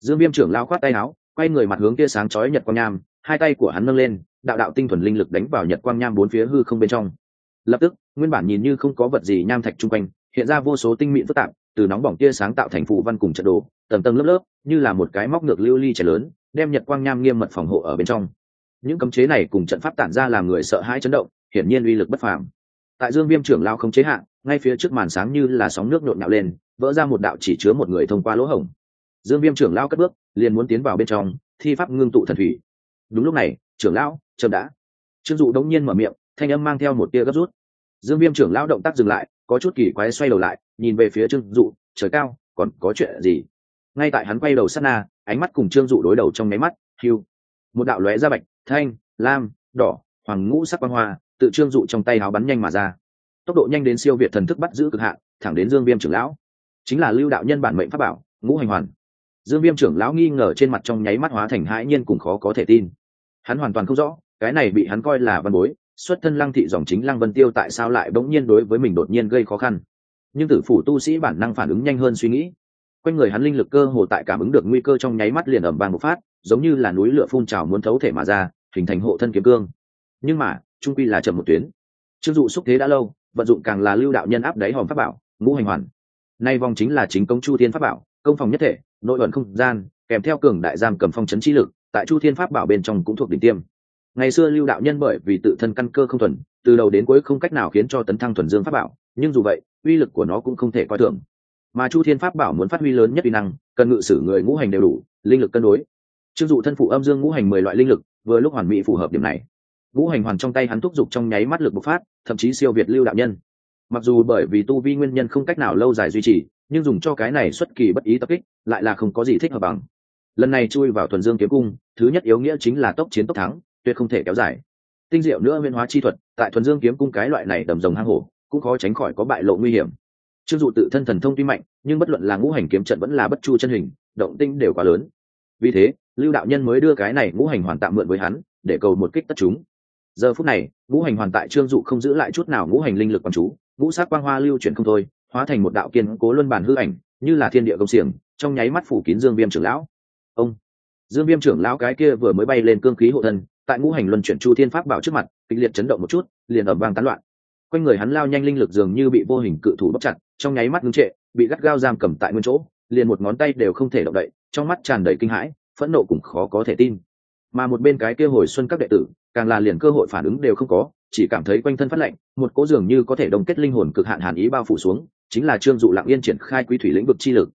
Dương viêm trưởng lao khoát tay áo, quay người mặt hướng kia sáng chói nhật quang nham, hai tay của hắn nâng lên, đạo đạo tinh thuần linh lực đánh vào nhật quang nham bốn phía hư không bên trong. Lập tức, nguyên bản nhìn như không có vật gì nham thạch chung quanh, hiện ra vô số tinh mịn phức tạp, từ nóng bỏng tia sáng tạo thành phụ văn cùng trận đồ, tầng tầng lớp lớp, như là một cái móc ngược lưu ly trẻ lớn, đem nhật quang nham nghiêm mật phòng hộ ở bên trong. Những cấm chế này cùng trận pháp tản ra làm người sợ hãi chấn động, hiển nhiên uy lực bất phàm. Tại dương viêm trưởng lao không chế hạn ngay phía trước màn sáng như là sóng nước nhộn nhạo lên, vỡ ra một đạo chỉ chứa một người thông qua lỗ hổng. Dương viêm trưởng lao cất bước, liền muốn tiến vào bên trong, thi pháp ngưng tụ thần thủy. Đúng lúc này, trưởng lão, chậm đã. Trương dụ đống nhiên mở miệng, thanh âm mang theo một tia gấp rút. Dương viêm trưởng lão động tác dừng lại, có chút kỳ quái xoay đầu lại, nhìn về phía trương dụ, trời cao, còn có chuyện gì? Ngay tại hắn quay đầu sát na, ánh mắt cùng trương dụ đối đầu trong máy mắt hiu một đạo lóe ra bạch, thanh, lam, đỏ, hoàng ngũ sắc quang hoa, tự trương dụ trong tay áo bắn nhanh mà ra tốc độ nhanh đến siêu việt thần thức bắt giữ cực hạn, thẳng đến dương viêm trưởng lão. Chính là lưu đạo nhân bản mệnh pháp bảo, ngũ hành hoàn. Dương viêm trưởng lão nghi ngờ trên mặt trong nháy mắt hóa thành hãi nhiên cùng khó có thể tin. Hắn hoàn toàn không rõ, cái này bị hắn coi là văn bối, xuất thân lăng thị dòng chính lăng vân tiêu tại sao lại bỗng nhiên đối với mình đột nhiên gây khó khăn. Nhưng tử phủ tu sĩ bản năng phản ứng nhanh hơn suy nghĩ. Quanh người hắn linh lực cơ hồ tại cảm ứng được nguy cơ trong nháy mắt liền ẩm vàng một phát, giống như là núi lửa phun trào muốn thấu thể mà ra, hình thành hộ thân kiếm cương. Nhưng mà, trung quy là chậm một tuyến. Chưng dụ xúc thế đã lâu vận dụng càng là lưu đạo nhân áp đáy hòm pháp bảo, ngũ hành hoàn. Nay vòng chính là chính công chu thiên pháp bảo, công phòng nhất thể, nội ẩn không gian, kèm theo cường đại giam cầm phong chấn trí lực, tại chu thiên pháp bảo bên trong cũng thuộc đỉnh tiêm. Ngày xưa lưu đạo nhân bởi vì tự thân căn cơ không thuần, từ đầu đến cuối không cách nào khiến cho tấn thăng thuần dương pháp bảo, nhưng dù vậy, uy lực của nó cũng không thể coi thường. Mà chu thiên pháp bảo muốn phát huy lớn nhất uy năng, cần ngự sử người ngũ hành đều đủ, linh lực cân đối. Chưng dụ thân phụ âm dương ngũ hành mười loại linh lực, vừa lúc hoàn mỹ phù hợp điểm này. Ngũ hành hoàn trong tay hắn thúc giục trong nháy mắt lực bộc phát thậm chí siêu việt lưu đạo nhân. Mặc dù bởi vì tu vi nguyên nhân không cách nào lâu dài duy trì, nhưng dùng cho cái này xuất kỳ bất ý tập kích, lại là không có gì thích hợp bằng. Lần này chui vào thuần dương kiếm cung, thứ nhất yếu nghĩa chính là tốc chiến tốc thắng, tuyệt không thể kéo dài. Tinh diệu nữa nguyên hóa chi thuật, tại thuần dương kiếm cung cái loại này đầm rồng hang hổ, cũng khó tránh khỏi có bại lộ nguy hiểm. Chưng dụ tự thân thần thông tuy mạnh, nhưng bất luận là ngũ hành kiếm trận vẫn là bất chu chân hình, động tinh đều quá lớn. Vì thế, lưu đạo nhân mới đưa cái này ngũ hành hoàn tạm mượn với hắn, để cầu một kích tất chúng giờ phút này, ngũ hành hoàn tại trương dụ không giữ lại chút nào ngũ hành linh lực quán chú, ngũ sát quang hoa lưu chuyển không thôi, hóa thành một đạo kiên cố luân bản hư ảnh, như là thiên địa công xiềng, trong nháy mắt phủ kín dương viêm trưởng lão. Ông, dương viêm trưởng lão cái kia vừa mới bay lên cương khí hộ thân, tại ngũ hành luân chuyển chu thiên pháp bảo trước mặt, kịch liệt chấn động một chút, liền ẩm vang tán loạn. Quanh người hắn lao nhanh linh lực dường như bị vô hình cự thủ bóc chặt, trong nháy mắt ngưng trệ, bị gắt gao giam cầm tại nguyên chỗ, liền một ngón tay đều không thể động đậy, trong mắt tràn đầy kinh hãi, phẫn nộ cũng khó có thể tin mà một bên cái kia hồi xuân các đệ tử, càng là liền cơ hội phản ứng đều không có, chỉ cảm thấy quanh thân phát lạnh, một cố dường như có thể đồng kết linh hồn cực hạn hàn ý bao phủ xuống, chính là trương dụ lặng yên triển khai quý thủy lĩnh vực chi lực.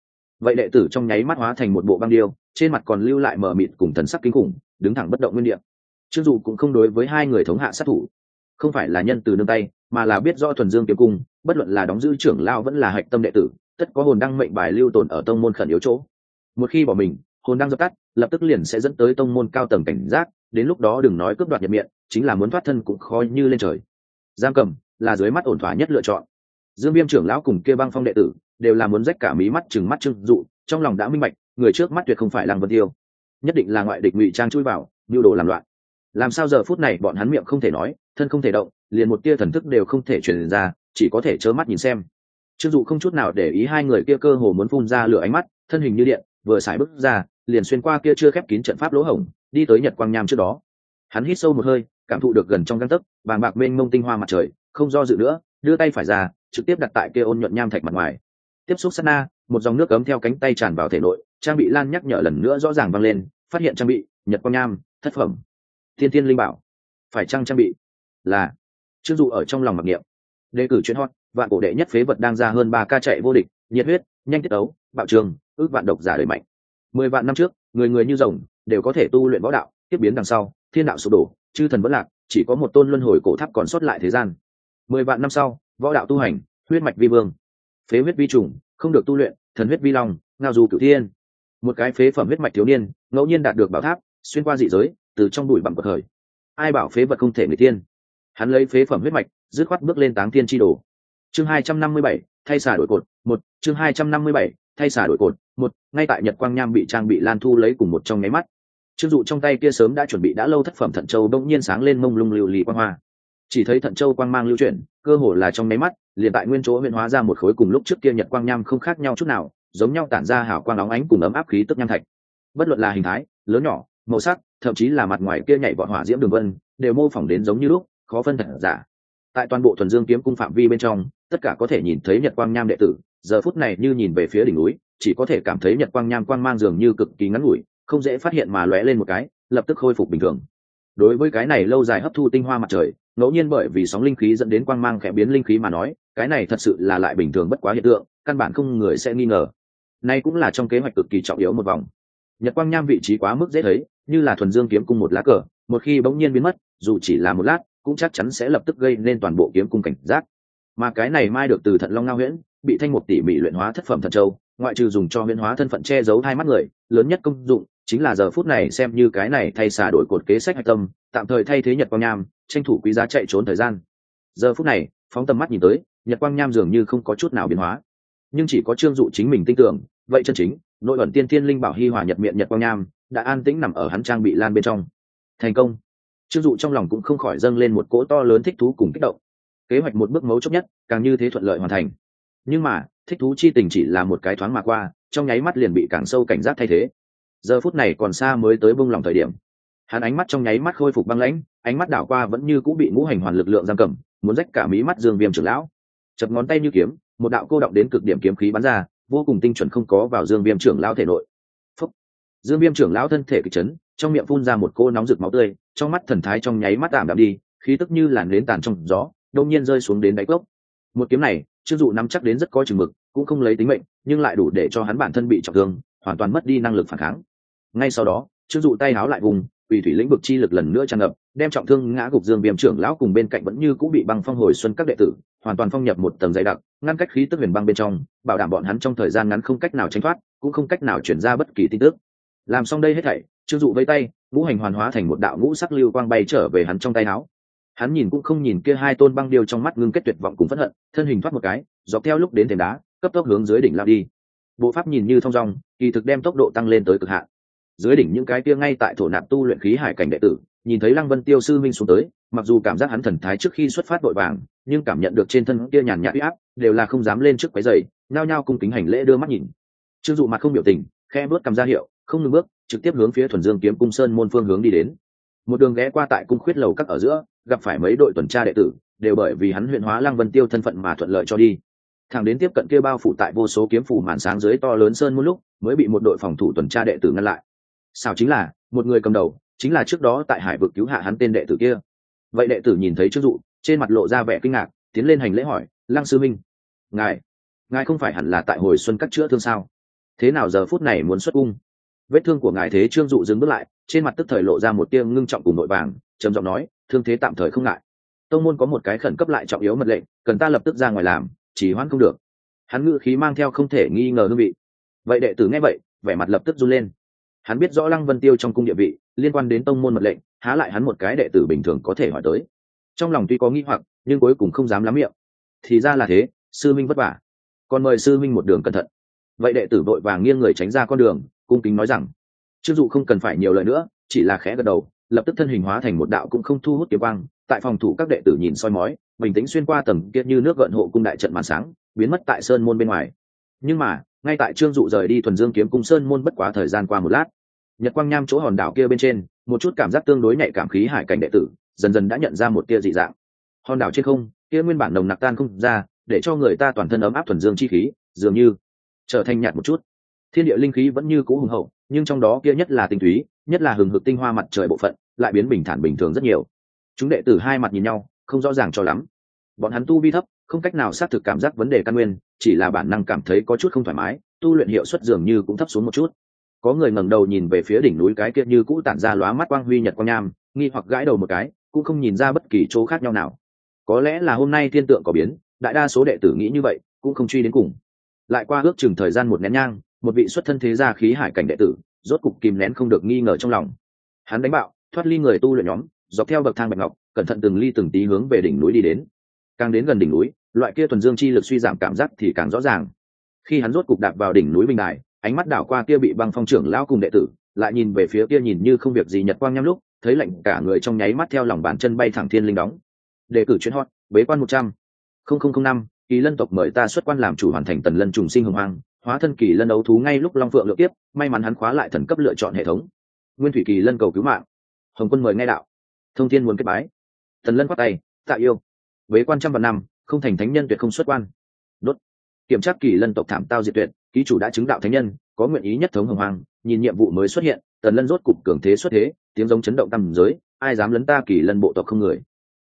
Vậy đệ tử trong nháy mắt hóa thành một bộ băng điêu, trên mặt còn lưu lại mờ mịt cùng thần sắc kinh khủng, đứng thẳng bất động nguyên địa. Trương dụ cũng không đối với hai người thống hạ sát thủ. Không phải là nhân từ nương tay, mà là biết do thuần dương kiếm cung, bất luận là đóng giữ trưởng lao vẫn là hạch tâm đệ tử, tất có hồn đăng mệnh bài lưu tồn ở tông môn khẩn yếu chỗ. Một khi bỏ mình hồn đang dập tắt, lập tức liền sẽ dẫn tới tông môn cao tầng cảnh giác, đến lúc đó đừng nói cướp đoạt nhập miệng, chính là muốn thoát thân cũng khó như lên trời. Giam cầm là dưới mắt ổn thỏa nhất lựa chọn. Dương viêm trưởng lão cùng kia băng phong đệ tử đều là muốn rách cả mí mắt chừng mắt trưng dụ, trong lòng đã minh bạch, người trước mắt tuyệt không phải lăng vân tiêu. Nhất định là ngoại địch ngụy trang chui vào nhu đồ làm loạn. Làm sao giờ phút này bọn hắn miệng không thể nói, thân không thể động, liền một tia thần thức đều không thể truyền ra, chỉ có thể trơ mắt nhìn xem. Trương dụ không chút nào để ý hai người kia cơ hồ muốn phun ra lửa ánh mắt, thân hình như điện, vừa xài bước ra liền xuyên qua kia chưa khép kín trận pháp lỗ hổng, đi tới nhật quang nham trước đó. Hắn hít sâu một hơi, cảm thụ được gần trong găng tấc vàng bạc mênh mông tinh hoa mặt trời, không do dự nữa, đưa tay phải ra, trực tiếp đặt tại kia ôn nhuận nham thạch mặt ngoài. Tiếp xúc sát na, một dòng nước cấm theo cánh tay tràn vào thể nội, trang bị lan nhắc nhở lần nữa rõ ràng vang lên, phát hiện trang bị, nhật quang nham, thất phẩm. Thiên tiên linh bảo. Phải trang trang bị? Là. Chưng dụ ở trong lòng mặc niệm. Đề cử chuyển hot, vạn cổ đệ nhất phế vật đang ra hơn ba ca chạy vô địch, nhiệt huyết, nhanh tiết ấu bạo trường, ước vạn độc giả đời mạnh mười vạn năm trước, người người như rồng đều có thể tu luyện võ đạo, tiếp biến đằng sau, thiên đạo sụp đổ, chư thần vẫn lạc, chỉ có một tôn luân hồi cổ tháp còn sót lại thế gian. Mười vạn năm sau, võ đạo tu hành, huyết mạch vi vương, phế huyết vi trùng, không được tu luyện, thần huyết vi long, ngao dù cửu thiên. Một cái phế phẩm huyết mạch thiếu niên, ngẫu nhiên đạt được bảo tháp, xuyên qua dị giới, từ trong đùi bằng bậc khởi ai bảo phế vật không thể người tiên hắn lấy phế phẩm huyết mạch, dứt khoát bước lên táng thiên tri đồ. Chương hai trăm năm mươi bảy, thay xả đổi cột, một, chương hai trăm năm mươi bảy thay xả đổi cột, một, ngay tại nhật quang nham bị trang bị lan thu lấy cùng một trong nháy mắt. Chưng dụ trong tay kia sớm đã chuẩn bị đã lâu thất phẩm thận châu đông nhiên sáng lên mông lung liều lì quang hoa. Chỉ thấy thận châu quang mang lưu chuyển, cơ hồ là trong nháy mắt, liền tại nguyên chỗ huyện hóa ra một khối cùng lúc trước kia nhật quang nham không khác nhau chút nào, giống nhau tản ra hào quang óng ánh cùng ấm áp khí tức nham thạch. Bất luận là hình thái, lớn nhỏ, màu sắc, thậm chí là mặt ngoài kia nhảy vọt hỏa diễm đường vân, đều mô phỏng đến giống như lúc, khó phân thật giả. Tại toàn bộ thuần dương kiếm cung phạm vi bên trong, tất cả có thể nhìn thấy nhật quang nham đệ tử giờ phút này như nhìn về phía đỉnh núi, chỉ có thể cảm thấy nhật quang nham quang mang dường như cực kỳ ngắn ngủi, không dễ phát hiện mà lóe lên một cái, lập tức khôi phục bình thường. Đối với cái này lâu dài hấp thu tinh hoa mặt trời, ngẫu nhiên bởi vì sóng linh khí dẫn đến quang mang khẽ biến linh khí mà nói, cái này thật sự là lại bình thường bất quá hiện tượng, căn bản không người sẽ nghi ngờ. Nay cũng là trong kế hoạch cực kỳ trọng yếu một vòng. Nhật quang nham vị trí quá mức dễ thấy, như là thuần dương kiếm cung một lá cờ, một khi bỗng nhiên biến mất, dù chỉ là một lát, cũng chắc chắn sẽ lập tức gây nên toàn bộ kiếm cung cảnh giác. Mà cái này mai được từ thận long ngao huyễn bị thanh một tỉ mỉ luyện hóa thất phẩm thần châu, ngoại trừ dùng cho huyễn hóa thân phận che giấu hai mắt người, lớn nhất công dụng chính là giờ phút này xem như cái này thay xả đổi cột kế sách hạch tâm, tạm thời thay thế nhật quang nham, tranh thủ quý giá chạy trốn thời gian. Giờ phút này, phóng tầm mắt nhìn tới, nhật quang nham dường như không có chút nào biến hóa. Nhưng chỉ có trương dụ chính mình tin tưởng, vậy chân chính, nội ẩn tiên thiên linh bảo hi hòa nhật miệng nhật quang nham đã an tĩnh nằm ở hắn trang bị lan bên trong. Thành công. Trương dụ trong lòng cũng không khỏi dâng lên một cỗ to lớn thích thú cùng kích động. Kế hoạch một bước mấu chốc nhất, càng như thế thuận lợi hoàn thành nhưng mà, thích thú chi tình chỉ là một cái thoáng mà qua, trong nháy mắt liền bị càng sâu cảnh giác thay thế. Giờ phút này còn xa mới tới bông lòng thời điểm. Hắn ánh mắt trong nháy mắt khôi phục băng lãnh, ánh mắt đảo qua vẫn như cũng bị ngũ hành hoàn lực lượng giam cầm, muốn rách cả mí mắt dương viêm trưởng lão. Chập ngón tay như kiếm, một đạo cô động đến cực điểm kiếm khí bắn ra, vô cùng tinh chuẩn không có vào dương viêm trưởng lão thể nội. Phúc. dương viêm trưởng lão thân thể kịch chấn, trong miệng phun ra một cô nóng rực máu tươi, trong mắt thần thái trong nháy mắt tạm đạm đi, khí tức như làn nến tàn trong gió đông nhiên rơi xuống đến đáy cốc. Một kiếm này chưng dụ nắm chắc đến rất có chừng mực, cũng không lấy tính mệnh, nhưng lại đủ để cho hắn bản thân bị trọng thương, hoàn toàn mất đi năng lực phản kháng. Ngay sau đó chưng dụ tay háo lại vùng ủy thủy lĩnh vực chi lực lần nữa tràn ngập, đem trọng thương ngã gục dương viêm trưởng lão cùng bên cạnh vẫn như cũng bị băng phong hồi xuân các đệ tử, hoàn toàn phong nhập một tầng dày đặc, ngăn cách khí tức huyền băng bên trong, bảo đảm bọn hắn trong thời gian ngắn không cách nào tránh thoát, cũng không cách nào chuyển ra bất kỳ tin tức. Làm xong đây hết thảy, trương dụ vây tay, ngũ hành hoàn hóa thành một đạo ngũ sắc lưu quang bay trở về hắn trong tay áo hắn nhìn cũng không nhìn kia hai tôn băng điêu trong mắt ngưng kết tuyệt vọng cùng phẫn hận, thân hình thoát một cái, dọc theo lúc đến thềm đá, cấp tốc hướng dưới đỉnh lao đi. Bộ pháp nhìn như thong dong, kỳ thực đem tốc độ tăng lên tới cực hạn. Dưới đỉnh những cái kia ngay tại thổ nạp tu luyện khí hải cảnh đệ tử, nhìn thấy lăng vân tiêu sư minh xuống tới, mặc dù cảm giác hắn thần thái trước khi xuất phát vội vàng, nhưng cảm nhận được trên thân kia nhàn nhạt uy áp, đều là không dám lên trước quái dày nao nhao cung kính hành lễ đưa mắt nhìn. Chưng dụ mặt không biểu tình khe bước cầm ra hiệu, không ngừng bước, trực tiếp hướng phía thuần dương kiếm cung sơn môn phương hướng đi đến. Một đường ghé qua tại cung khuyết lầu các ở giữa gặp phải mấy đội tuần tra đệ tử, đều bởi vì hắn huyện hóa lăng vân tiêu thân phận mà thuận lợi cho đi. Thằng đến tiếp cận kia bao phủ tại vô số kiếm phủ màn sáng dưới to lớn sơn một lúc, mới bị một đội phòng thủ tuần tra đệ tử ngăn lại. Sao chính là, một người cầm đầu, chính là trước đó tại hải vực cứu hạ hắn tên đệ tử kia. Vậy đệ tử nhìn thấy trước dụ, trên mặt lộ ra vẻ kinh ngạc, tiến lên hành lễ hỏi, lăng sư minh, ngài ngài không phải hẳn là tại hồi xuân cắt chữa thương sao? Thế nào giờ phút này muốn xuất cung? Vết thương của ngài thế trương dụ dừng bước lại, trên mặt tức thời lộ ra một tia ngưng trọng cùng nội vàng, trầm giọng nói thương thế tạm thời không ngại. Tông môn có một cái khẩn cấp lại trọng yếu mật lệnh, cần ta lập tức ra ngoài làm chỉ hoãn không được. Hắn ngự khí mang theo không thể nghi ngờ hương vị. Vậy đệ tử nghe vậy, vẻ mặt lập tức run lên. Hắn biết rõ lăng vân tiêu trong cung địa vị, liên quan đến tông môn mật lệnh, há lại hắn một cái đệ tử bình thường có thể hỏi tới. Trong lòng tuy có nghi hoặc, nhưng cuối cùng không dám lắm miệng. Thì ra là thế, sư minh vất vả. Còn mời sư minh một đường cẩn thận. Vậy đệ tử vội vàng nghiêng người tránh ra con đường, cung kính nói rằng chưng dụ không cần phải nhiều lời nữa, chỉ là khẽ gật đầu lập tức thân hình hóa thành một đạo cũng không thu hút kiếm quang, tại phòng thủ các đệ tử nhìn soi mói, bình tĩnh xuyên qua tầng kia như nước gợn hộ cung đại trận màn sáng, biến mất tại sơn môn bên ngoài. Nhưng mà, ngay tại trương dụ rời đi thuần dương kiếm cung sơn môn bất quá thời gian qua một lát, nhật quang nham chỗ hòn đảo kia bên trên, một chút cảm giác tương đối nhạy cảm khí hải cảnh đệ tử, dần dần đã nhận ra một tia dị dạng. Hòn đảo trên không, kia nguyên bản nồng nặc tan không ra, để cho người ta toàn thân ấm áp thuần dương chi khí, dường như trở thành nhạt một chút. Thiên địa linh khí vẫn như cũ hùng hậu, nhưng trong đó kia nhất là tinh túy, nhất là hừng hực tinh hoa mặt trời bộ phận lại biến bình thản bình thường rất nhiều. Chúng đệ tử hai mặt nhìn nhau, không rõ ràng cho lắm. Bọn hắn tu vi thấp, không cách nào xác thực cảm giác vấn đề căn nguyên, chỉ là bản năng cảm thấy có chút không thoải mái, tu luyện hiệu suất dường như cũng thấp xuống một chút. Có người ngẩng đầu nhìn về phía đỉnh núi cái kia như cũ tản ra lóa mắt quang huy nhật quang nham, nghi hoặc gãi đầu một cái, cũng không nhìn ra bất kỳ chỗ khác nhau nào. Có lẽ là hôm nay thiên tượng có biến, đại đa số đệ tử nghĩ như vậy, cũng không truy đến cùng. Lại qua ước chừng thời gian một nén nhang, một vị xuất thân thế gia khí hải cảnh đệ tử, rốt cục kìm nén không được nghi ngờ trong lòng. Hắn đánh bạo thoát ly người tu luyện nhóm, dọc theo bậc thang bạch ngọc, cẩn thận từng ly từng tí hướng về đỉnh núi đi đến. Càng đến gần đỉnh núi, loại kia thuần dương chi lực suy giảm cảm giác thì càng rõ ràng. Khi hắn rốt cục đạp vào đỉnh núi bình đài, ánh mắt đảo qua kia bị băng phong trưởng lão cùng đệ tử, lại nhìn về phía kia nhìn như không việc gì nhật quang nhăm lúc, thấy lạnh cả người trong nháy mắt theo lòng bàn chân bay thẳng thiên linh đóng. Đề cử chuyến hot, bế quan một trăm. Không không không năm, kỳ lân tộc mời ta xuất quan làm chủ hoàn thành tần lân trùng sinh hồng hoang, hóa thân kỳ lân đấu thú ngay lúc long phượng lựa tiếp may mắn hắn khóa lại thần cấp lựa chọn hệ thống. Nguyên thủy kỳ lân cầu cứu mạng hồng quân mời ngay đạo. Thông thiên muốn kết bái. Thần lân khoát tay, tạ yêu, bế quan trăm vạn năm, không thành thánh nhân tuyệt không xuất quan. Đốt. Kiểm tra kỳ lân tộc thảm tao diệt tuyệt, ký chủ đã chứng đạo thánh nhân, có nguyện ý nhất thống hồng hoàng nhìn nhiệm vụ mới xuất hiện, tần lân rốt cục cường thế xuất thế, tiếng giống chấn động tầm giới, ai dám lấn ta kỳ lân bộ tộc không người?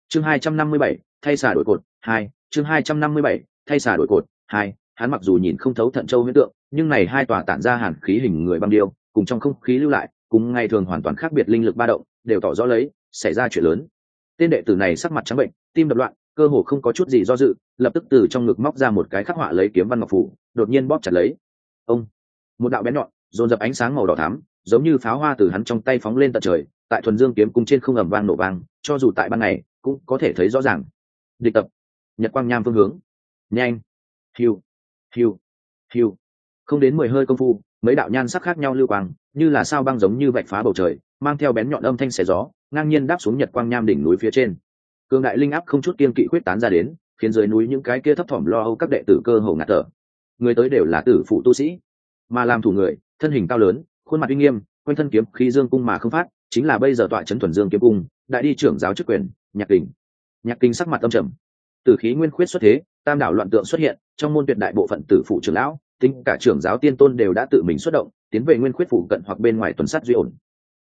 Chương hai trăm năm mươi bảy, thay xả đổi cột, hai, chương hai trăm năm mươi bảy, thay xả đổi cột, hai, hắn mặc dù nhìn không thấu thận châu huyễn tượng, nhưng này hai tòa tản ra hàn khí hình người băng điêu, cùng trong không khí lưu lại, cùng ngày thường hoàn toàn khác biệt linh lực ba động đều tỏ rõ lấy, xảy ra chuyện lớn. Tên đệ tử này sắc mặt trắng bệnh, tim đập loạn, cơ hồ không có chút gì do dự, lập tức từ trong ngực móc ra một cái khắc họa lấy kiếm văn ngọc phủ, đột nhiên bóp chặt lấy. Ông! Một đạo bén nhọn, dồn dập ánh sáng màu đỏ thắm, giống như pháo hoa từ hắn trong tay phóng lên tận trời, tại thuần dương kiếm cung trên không ầm vang nổ vang, cho dù tại ban ngày, cũng có thể thấy rõ ràng. Địch tập, nhật quang nham phương hướng. Nhanh! Hiu! Hiu! Hiu! Không đến mười hơi công phu, mấy đạo nhan sắc khác nhau lưu quang, như là sao băng giống như vạch phá bầu trời mang theo bén nhọn âm thanh xé gió, ngang nhiên đáp xuống nhật quang nham đỉnh núi phía trên. Cường đại linh áp không chút kiên kỵ quyết tán ra đến, khiến dưới núi những cái kia thấp thỏm lo âu các đệ tử cơ hồ ngạt thở. Người tới đều là tử phụ tu sĩ, mà làm thủ người, thân hình cao lớn, khuôn mặt uy nghiêm, quanh thân kiếm khí dương cung mà không phát, chính là bây giờ tọa trấn thuần dương kiếm cung, đại đi trưởng giáo chức quyền, nhạc kình. Nhạc kinh sắc mặt âm trầm. Từ khí nguyên khuyết xuất thế, tam đảo loạn tượng xuất hiện, trong môn tuyệt đại bộ phận tử phụ trưởng lão, tính cả trưởng giáo tiên tôn đều đã tự mình xuất động, tiến về nguyên khuyết phủ cận hoặc bên ngoài tuần sát duy ổn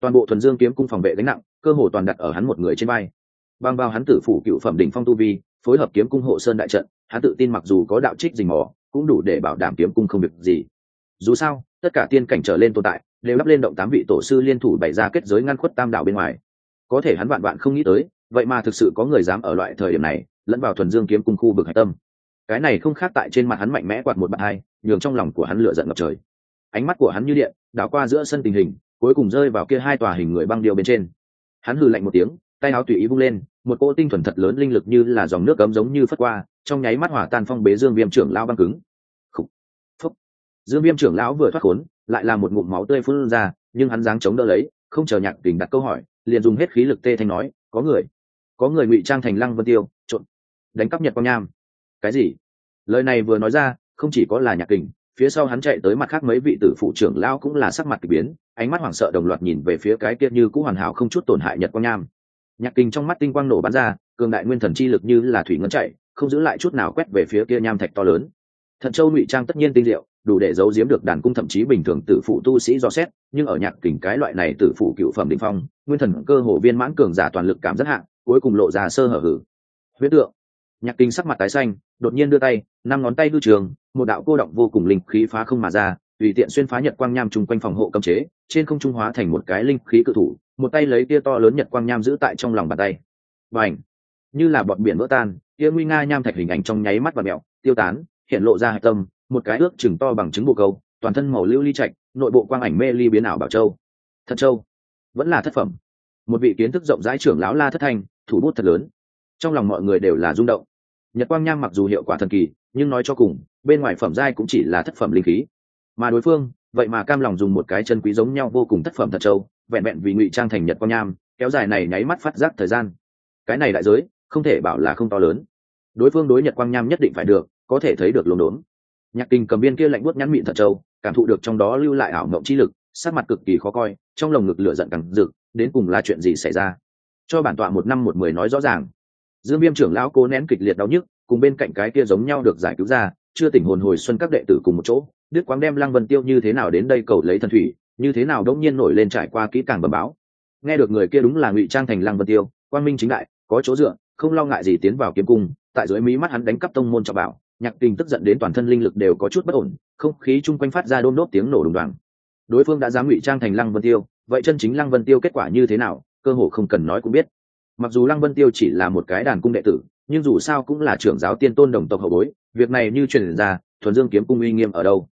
toàn bộ thuần dương kiếm cung phòng vệ gánh nặng, cơ hồ toàn đặt ở hắn một người trên vai. Băng vào hắn tử phủ cựu phẩm đỉnh phong tu vi, phối hợp kiếm cung hộ sơn đại trận, hắn tự tin mặc dù có đạo trích rình mò, cũng đủ để bảo đảm kiếm cung không việc gì. Dù sao, tất cả tiên cảnh trở lên tồn tại, đều đắp lên động tám vị tổ sư liên thủ bày ra kết giới ngăn khuất tam đảo bên ngoài. Có thể hắn vạn vạn không nghĩ tới, vậy mà thực sự có người dám ở loại thời điểm này, lẫn vào thuần dương kiếm cung khu vực hạch tâm. Cái này không khác tại trên mặt hắn mạnh mẽ quạt một bạn hai, nhường trong lòng của hắn lửa giận ngập trời. Ánh mắt của hắn như điện, đảo qua giữa sân tình hình cuối cùng rơi vào kia hai tòa hình người băng điêu bên trên. Hắn hừ lạnh một tiếng tay áo tùy ý vung lên một cỗ tinh thuần thật lớn linh lực như là dòng nước cấm giống như phất qua trong nháy mắt hỏa tan phong bế dương viêm trưởng lão băng cứng. Khúc, Phúc. dương viêm trưởng lão vừa thoát khốn lại là một ngụm máu tươi phun ra nhưng hắn dáng chống đỡ lấy không chờ nhạc tình đặt câu hỏi liền dùng hết khí lực tê thanh nói có người có người ngụy trang thành lăng vân tiêu trộn đánh cắp nhật quang nham. Cái gì? Lời này vừa nói ra không chỉ có là nhạc kình phía sau hắn chạy tới mặt khác mấy vị tử phụ trưởng lao cũng là sắc mặt k ỳ biến, ánh mắt hoảng sợ đồng loạt nhìn về phía cái kia như cũng hoàn hảo không chút tổn hại nhật quang nham. Nhạc Kinh trong mắt tinh quang nổ bắn ra, cường đại nguyên thần chi lực như là thủy ngân chạy, không giữ lại chút nào quét về phía kia nham thạch to lớn. Thận châu ngụy trang tất nhiên tinh diệu, đủ để giấu giếm được đàn cung thậm chí bình thường tử phụ tu sĩ do xét, nhưng ở nhạc kình cái loại này tử phụ cựu phẩm định phong, nguyên thần cơ hồ viên mãn cường giả toàn lực cảm rất hạng cuối cùng lộ ra sơ hở hử. Huyết tượng. Nhạc kinh sắc mặt tái xanh đột nhiên đưa tay, năm ngón tay hư trường, một đạo cô động vô cùng linh khí phá không mà ra, tùy tiện xuyên phá nhật quang nham chung quanh phòng hộ cấm chế, trên không trung hóa thành một cái linh khí cự thủ, một tay lấy tia to lớn nhật quang nham giữ tại trong lòng bàn tay. Và ảnh như là bọn biển vỡ tan tia nguy nga nham thạch hình ảnh trong nháy mắt và mẹo, tiêu tán, hiện lộ ra hạch tâm, một cái ước chừng to bằng trứng bồ câu, toàn thân màu lưu ly trạch, nội bộ quang ảnh mê ly biến ảo bảo châu. Thật châu! Vẫn là thất phẩm. Một vị kiến thức rộng rãi trưởng lão la thất thanh, thủ bút thật lớn. Trong lòng mọi người đều là rung động nhật quang nham mặc dù hiệu quả thần kỳ, nhưng nói cho cùng, bên ngoài phẩm giai cũng chỉ là thất phẩm linh khí. Mà đối phương, vậy mà cam lòng dùng một cái chân quý giống nhau vô cùng thất phẩm thật châu, vẹn vẹn vì ngụy trang thành nhật quang nham, kéo dài này nháy mắt phát giác thời gian. Cái này đại giới, không thể bảo là không to lớn. Đối phương đối nhật quang nham nhất định phải được, có thể thấy được lồn đốn. Nhạc kinh cầm biên kia lạnh buốt nhắn mịn thật châu, cảm thụ được trong đó lưu lại ảo mộng chi lực, sắc mặt cực kỳ khó coi, trong lồng ngực lửa giận càng rực, đến cùng là chuyện gì xảy ra? Cho bản tọa một năm một mười nói rõ ràng dương viêm trưởng lão cố nén kịch liệt đau nhức, cùng bên cạnh cái kia giống nhau được giải cứu ra, chưa tỉnh hồn hồi xuân các đệ tử cùng một chỗ, đức quang đem lăng vân tiêu như thế nào đến đây cầu lấy thần thủy, như thế nào đông nhiên nổi lên trải qua kỹ càng bẩm báo. Nghe được người kia đúng là ngụy trang thành lăng vân tiêu, quang minh chính đại, có chỗ dựa, không lo ngại gì tiến vào kiếm cung, tại dưới mí mắt hắn đánh cắp tông môn cho bảo, nhạc tình tức giận đến toàn thân linh lực đều có chút bất ổn, không khí chung quanh phát ra đôm đốt tiếng nổ đùng đoàng. Đối phương đã dám ngụy trang thành lăng vân tiêu, vậy chân chính lăng vân tiêu kết quả như thế nào, cơ hồ không cần nói cũng biết mặc dù lăng vân tiêu chỉ là một cái đàn cung đệ tử, nhưng dù sao cũng là trưởng giáo tiên tôn đồng tộc hậu bối, việc này như truyền ra, thuần dương kiếm cung uy nghiêm ở đâu?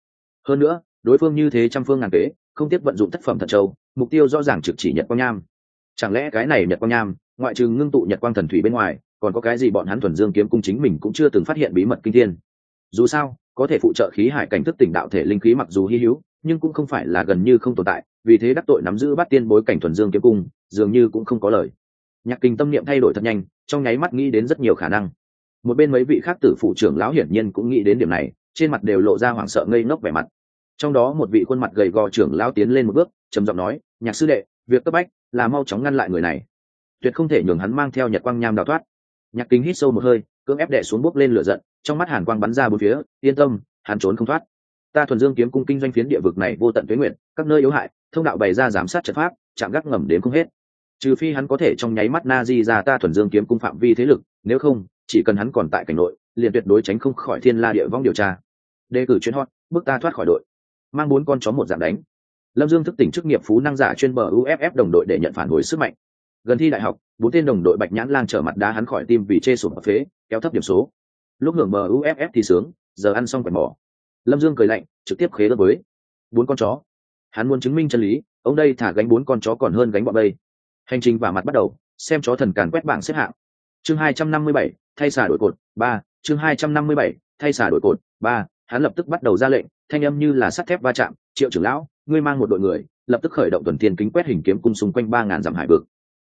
Hơn nữa, đối phương như thế trăm phương ngàn kế, không tiếp vận dụng thất phẩm thật châu, mục tiêu rõ ràng trực chỉ nhật quang nham. Chẳng lẽ cái này nhật quang nham, ngoại trừ ngưng tụ nhật quang thần thủy bên ngoài, còn có cái gì bọn hắn thuần dương kiếm cung chính mình cũng chưa từng phát hiện bí mật kinh thiên? Dù sao, có thể phụ trợ khí hải cảnh thức tỉnh đạo thể linh khí mặc dù hy hữu, nhưng cũng không phải là gần như không tồn tại, vì thế đắc tội nắm giữ bát tiên bối cảnh thuần dương kiếm cung, dường như cũng không có lời nhạc kinh tâm niệm thay đổi thật nhanh, trong nháy mắt nghĩ đến rất nhiều khả năng. Một bên mấy vị khác tử phụ trưởng lão hiển nhiên cũng nghĩ đến điểm này, trên mặt đều lộ ra hoảng sợ ngây ngốc vẻ mặt. Trong đó một vị khuôn mặt gầy gò trưởng lão tiến lên một bước, trầm giọng nói, nhạc sư đệ, việc cấp bách là mau chóng ngăn lại người này. Tuyệt không thể nhường hắn mang theo nhật quang nham đào thoát. Nhạc kính hít sâu một hơi, cưỡng ép đệ xuống bốc lên lửa giận, trong mắt hàn quang bắn ra bốn phía, yên tâm, hắn trốn không thoát. Ta thuần dương kiếm cung kinh doanh phiến địa vực này vô tận tuế nguyện, các nơi yếu hại, thông đạo bày ra giám sát trận pháp, chạm gác ngầm đến không hết trừ phi hắn có thể trong nháy mắt na di ra ta thuần dương kiếm cung phạm vi thế lực, nếu không, chỉ cần hắn còn tại cảnh nội, liền tuyệt đối tránh không khỏi thiên la địa vong điều tra. Đề cử chuyến hot, bước ta thoát khỏi đội. Mang bốn con chó một dạng đánh. Lâm dương thức tỉnh chức nghiệp phú năng giả chuyên bờ uff đồng đội để nhận phản hồi sức mạnh. Gần thi đại học, bốn tên đồng đội bạch nhãn lang trở mặt đá hắn khỏi tim vì chê sụp ở phế, kéo thấp điểm số. Lúc hưởng bờ uff thì sướng, giờ ăn xong quần bỏ lâm dương cười lạnh, trực tiếp khế đất với bốn con chó. Hắn muốn chứng minh chân lý, ông đây thả gánh bốn con chó còn hơn gánh bọn đây hành trình và mặt bắt đầu, xem chó thần càn quét bảng xếp hạng. Chương hai trăm năm mươi bảy, thay xả đổi cột, ba. Chương hai trăm năm mươi bảy, thay xả đổi cột, ba. Hắn lập tức bắt đầu ra lệnh, thanh âm như là sắt thép va chạm. Triệu trưởng lão, ngươi mang một đội người, lập tức khởi động tuần tiên kính quét hình kiếm cung xung quanh ba ngàn dặm hải vực.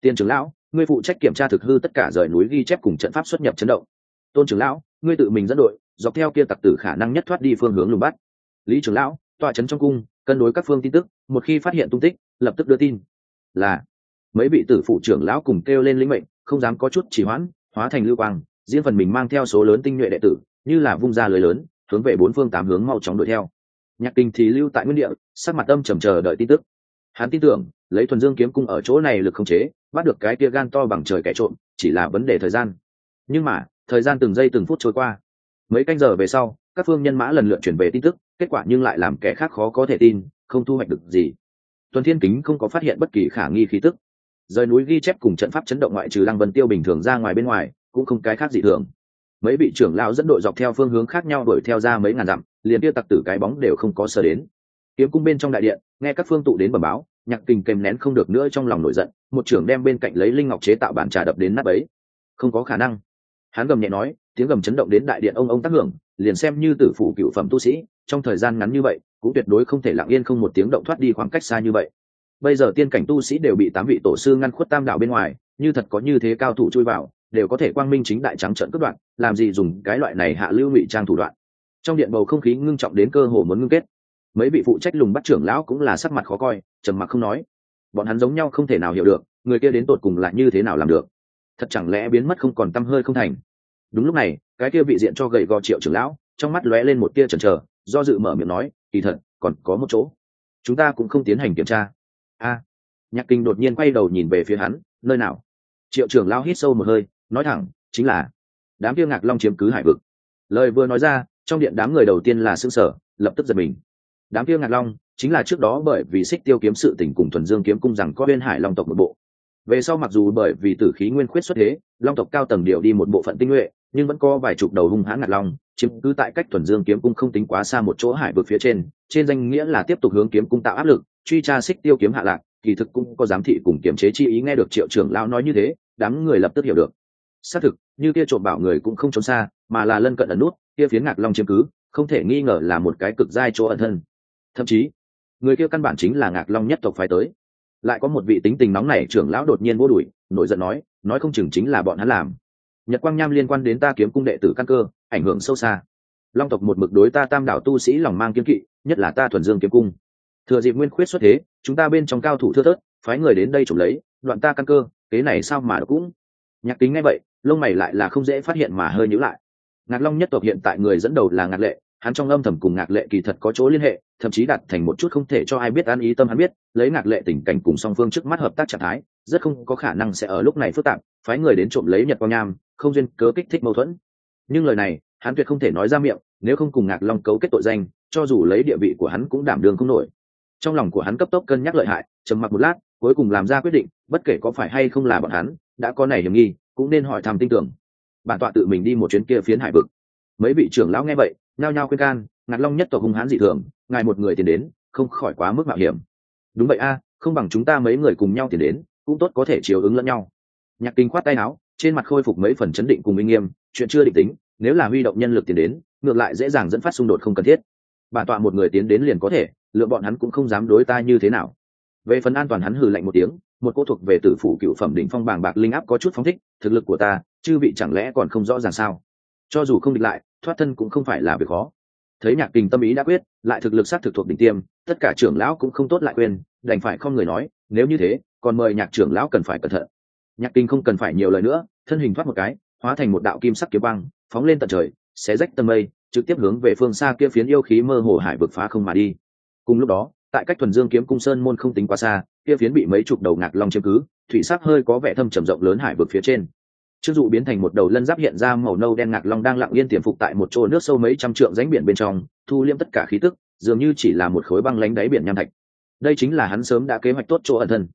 Tiên trưởng lão, ngươi phụ trách kiểm tra thực hư tất cả rời núi ghi chép cùng trận pháp xuất nhập chấn động. Tôn trưởng lão, ngươi tự mình dẫn đội, dọc theo kia tặc tử khả năng nhất thoát đi phương hướng lùng bắt. Lý trưởng lão, tọa trấn trong cung, cân đối các phương tin tức, một khi phát hiện tung tích, lập tức đưa tin. Là mấy vị tử phụ trưởng lão cùng kêu lên lĩnh mệnh, không dám có chút chỉ hoãn, hóa thành lưu quang, riêng phần mình mang theo số lớn tinh nhuệ đệ tử, như là vung ra lưới lớn, hướng về bốn phương tám hướng mau chóng đuổi theo. Nhạc kinh thì lưu tại nguyên địa, sắc mặt âm trầm chờ đợi tin tức. Hắn tin tưởng, lấy thuần dương kiếm cung ở chỗ này lực không chế, bắt được cái tia gan to bằng trời kẻ trộm, chỉ là vấn đề thời gian. Nhưng mà, thời gian từng giây từng phút trôi qua. Mấy canh giờ về sau, các phương nhân mã lần lượt chuyển về tin tức, kết quả nhưng lại làm kẻ khác khó có thể tin, không thu hoạch được gì. Tuần thiên kính không có phát hiện bất kỳ khả nghi khí tức rời núi ghi chép cùng trận pháp chấn động ngoại trừ lăng vân tiêu bình thường ra ngoài bên ngoài, cũng không cái khác gì thường. Mấy vị trưởng lão dẫn đội dọc theo phương hướng khác nhau đuổi theo ra mấy ngàn dặm, liền tiêu tặc tử cái bóng đều không có sơ đến. Kiếm cung bên trong đại điện, nghe các phương tụ đến bẩm báo, nhạc kình kèm nén không được nữa trong lòng nổi giận, một trưởng đem bên cạnh lấy linh ngọc chế tạo bản trà đập đến nắp ấy. Không có khả năng. Hắn gầm nhẹ nói, tiếng gầm chấn động đến đại điện ông ông tác hưởng, liền xem như tử phủ cựu phẩm tu sĩ, trong thời gian ngắn như vậy, cũng tuyệt đối không thể lặng yên không một tiếng động thoát đi khoảng cách xa như vậy bây giờ tiên cảnh tu sĩ đều bị tám vị tổ sư ngăn khuất tam đạo bên ngoài, như thật có như thế cao thủ chui vào, đều có thể quang minh chính đại trắng trận cướp đoạn làm gì dùng cái loại này hạ lưu ngụy trang thủ đoạn. Trong điện bầu không khí ngưng trọng đến cơ hồ muốn ngưng kết. Mấy vị phụ trách lùng bắt trưởng lão cũng là sắc mặt khó coi, trầm mặc không nói. Bọn hắn giống nhau không thể nào hiểu được, người kia đến tột cùng là như thế nào làm được. Thật chẳng lẽ biến mất không còn t hơi không thành? Đúng lúc này, cái kia bị diện cho gầy gò triệu trưởng lão, trong mắt lóe lên một tia chần chờ, do dự mở miệng nói, kỳ thật, còn có một chỗ. Chúng ta cũng không tiến hành kiểm tra a. Nhạc kinh đột nhiên quay đầu nhìn về phía hắn, nơi nào? Triệu trưởng lao hít sâu một hơi, nói thẳng, chính là đám kia ngạc long chiếm cứ hải vực. Lời vừa nói ra, trong điện đám người đầu tiên là xương sở lập tức giật mình. Đám kia ngạc long chính là trước đó bởi vì xích tiêu kiếm sự tỉnh cùng thuần dương kiếm cung rằng có bên hải long tộc một bộ. Về sau mặc dù bởi vì tử khí nguyên khuyết xuất thế, long tộc cao tầng điều đi một bộ phận tinh nhuệ nhưng vẫn có vài chục đầu hung hãn ngạt long, chiếm cứ tại cách thuần dương kiếm cung không tính quá xa một chỗ hải vực phía trên trên danh nghĩa là tiếp tục hướng kiếm cung tạo áp lực, truy tra xích tiêu kiếm hạ lạc, kỳ thực cũng có giám thị cùng kiểm chế chi ý nghe được triệu trưởng lão nói như thế, đám người lập tức hiểu được. Xác thực, như kia trộm bảo người cũng không trốn xa, mà là lân cận ẩn nút, kia phiến ngạc long chiếm cứ, không thể nghi ngờ là một cái cực giai chỗ ẩn thân. Thậm chí, người kia căn bản chính là ngạc long nhất tộc phái tới. Lại có một vị tính tình nóng này trưởng lão đột nhiên vô đuổi, nổi giận nói nói không chừng chính là bọn hắn làm nhật quang nham liên quan đến ta kiếm cung đệ tử căn cơ, ảnh hưởng sâu xa. Long tộc một mực đối ta tam đảo tu sĩ lòng mang kiếm kỵ, nhất là ta thuần dương kiếm cung. Thừa dịp nguyên khuyết xuất thế, chúng ta bên trong cao thủ thưa thớt, phái người đến đây trộm lấy, đoạn ta căn cơ, kế này sao mà cũng. Nhạc tính ngay vậy, lông mày lại là không dễ phát hiện mà hơi nhữ lại. Ngạc long nhất tộc hiện tại người dẫn đầu là ngạc lệ, hắn trong âm thầm cùng ngạc lệ kỳ thật có chỗ liên hệ, thậm chí đặt thành một chút không thể cho ai biết an ý tâm hắn biết, lấy ngạc lệ tình cảnh cùng song phương trước mắt hợp tác trạng thái, rất không có khả năng sẽ ở lúc này phức tạp, phái người đến trộm lấy nhật quang nham không duyên cớ kích thích mâu thuẫn. Nhưng lời này, hắn tuyệt không thể nói ra miệng, nếu không cùng ngạc long cấu kết tội danh, cho dù lấy địa vị của hắn cũng đảm đường không nổi. Trong lòng của hắn cấp tốc cân nhắc lợi hại, trầm mặc một lát, cuối cùng làm ra quyết định, bất kể có phải hay không là bọn hắn, đã có này hiểm nghi, cũng nên hỏi thăm tin tưởng. Bản tọa tự mình đi một chuyến kia phiến hải vực. Mấy vị trưởng lão nghe vậy, nhao nhao khuyên can, ngạc long nhất tộc hung hãn dị thường, ngài một người tiền đến, không khỏi quá mức mạo hiểm. Đúng vậy a, không bằng chúng ta mấy người cùng nhau tiền đến, cũng tốt có thể chiều ứng lẫn nhau. Nhạc kinh khoát tay áo trên mặt khôi phục mấy phần chấn định cùng minh nghiêm, chuyện chưa định tính, nếu là huy động nhân lực tiền đến, ngược lại dễ dàng dẫn phát xung đột không cần thiết. Bản tọa một người tiến đến liền có thể lựa bọn hắn cũng không dám đối ta như thế nào. Về phần an toàn hắn hừ lạnh một tiếng, một cô thuộc về tử phủ cựu phẩm đỉnh phong bảng bạc linh áp có chút phóng thích, thực lực của ta, chư vị chẳng lẽ còn không rõ ràng sao? Cho dù không địch lại, thoát thân cũng không phải là việc khó. Thấy nhạc kình tâm ý đã quyết, lại thực lực sát thực thuộc đỉnh tiêm, tất cả trưởng lão cũng không tốt lại quên, đành phải không người nói, nếu như thế, còn mời nhạc trưởng lão cần phải cẩn thận nhạc kinh không cần phải nhiều lời nữa, thân hình thoát một cái, hóa thành một đạo kim sắc kiếm băng phóng lên tận trời, xé rách tầng mây, trực tiếp hướng về phương xa kia phiến yêu khí mơ hồ hải vực phá không mà đi. Cùng lúc đó, tại cách thuần dương kiếm cung sơn môn không tính quá xa, kia phiến bị mấy chục đầu ngạc long chiếm cứ, thủy sắc hơi có vẻ thâm trầm rộng lớn hải vực phía trên. Chưng dụ biến thành một đầu lân giáp hiện ra màu nâu đen ngạc long đang lặng yên tiềm phục tại một chỗ nước sâu mấy trăm trượng ránh biển bên trong, thu liêm tất cả khí tức, dường như chỉ là một khối băng lánh đáy biển nham thạch. Đây chính là hắn sớm đã kế hoạch tốt chỗ ẩn thân.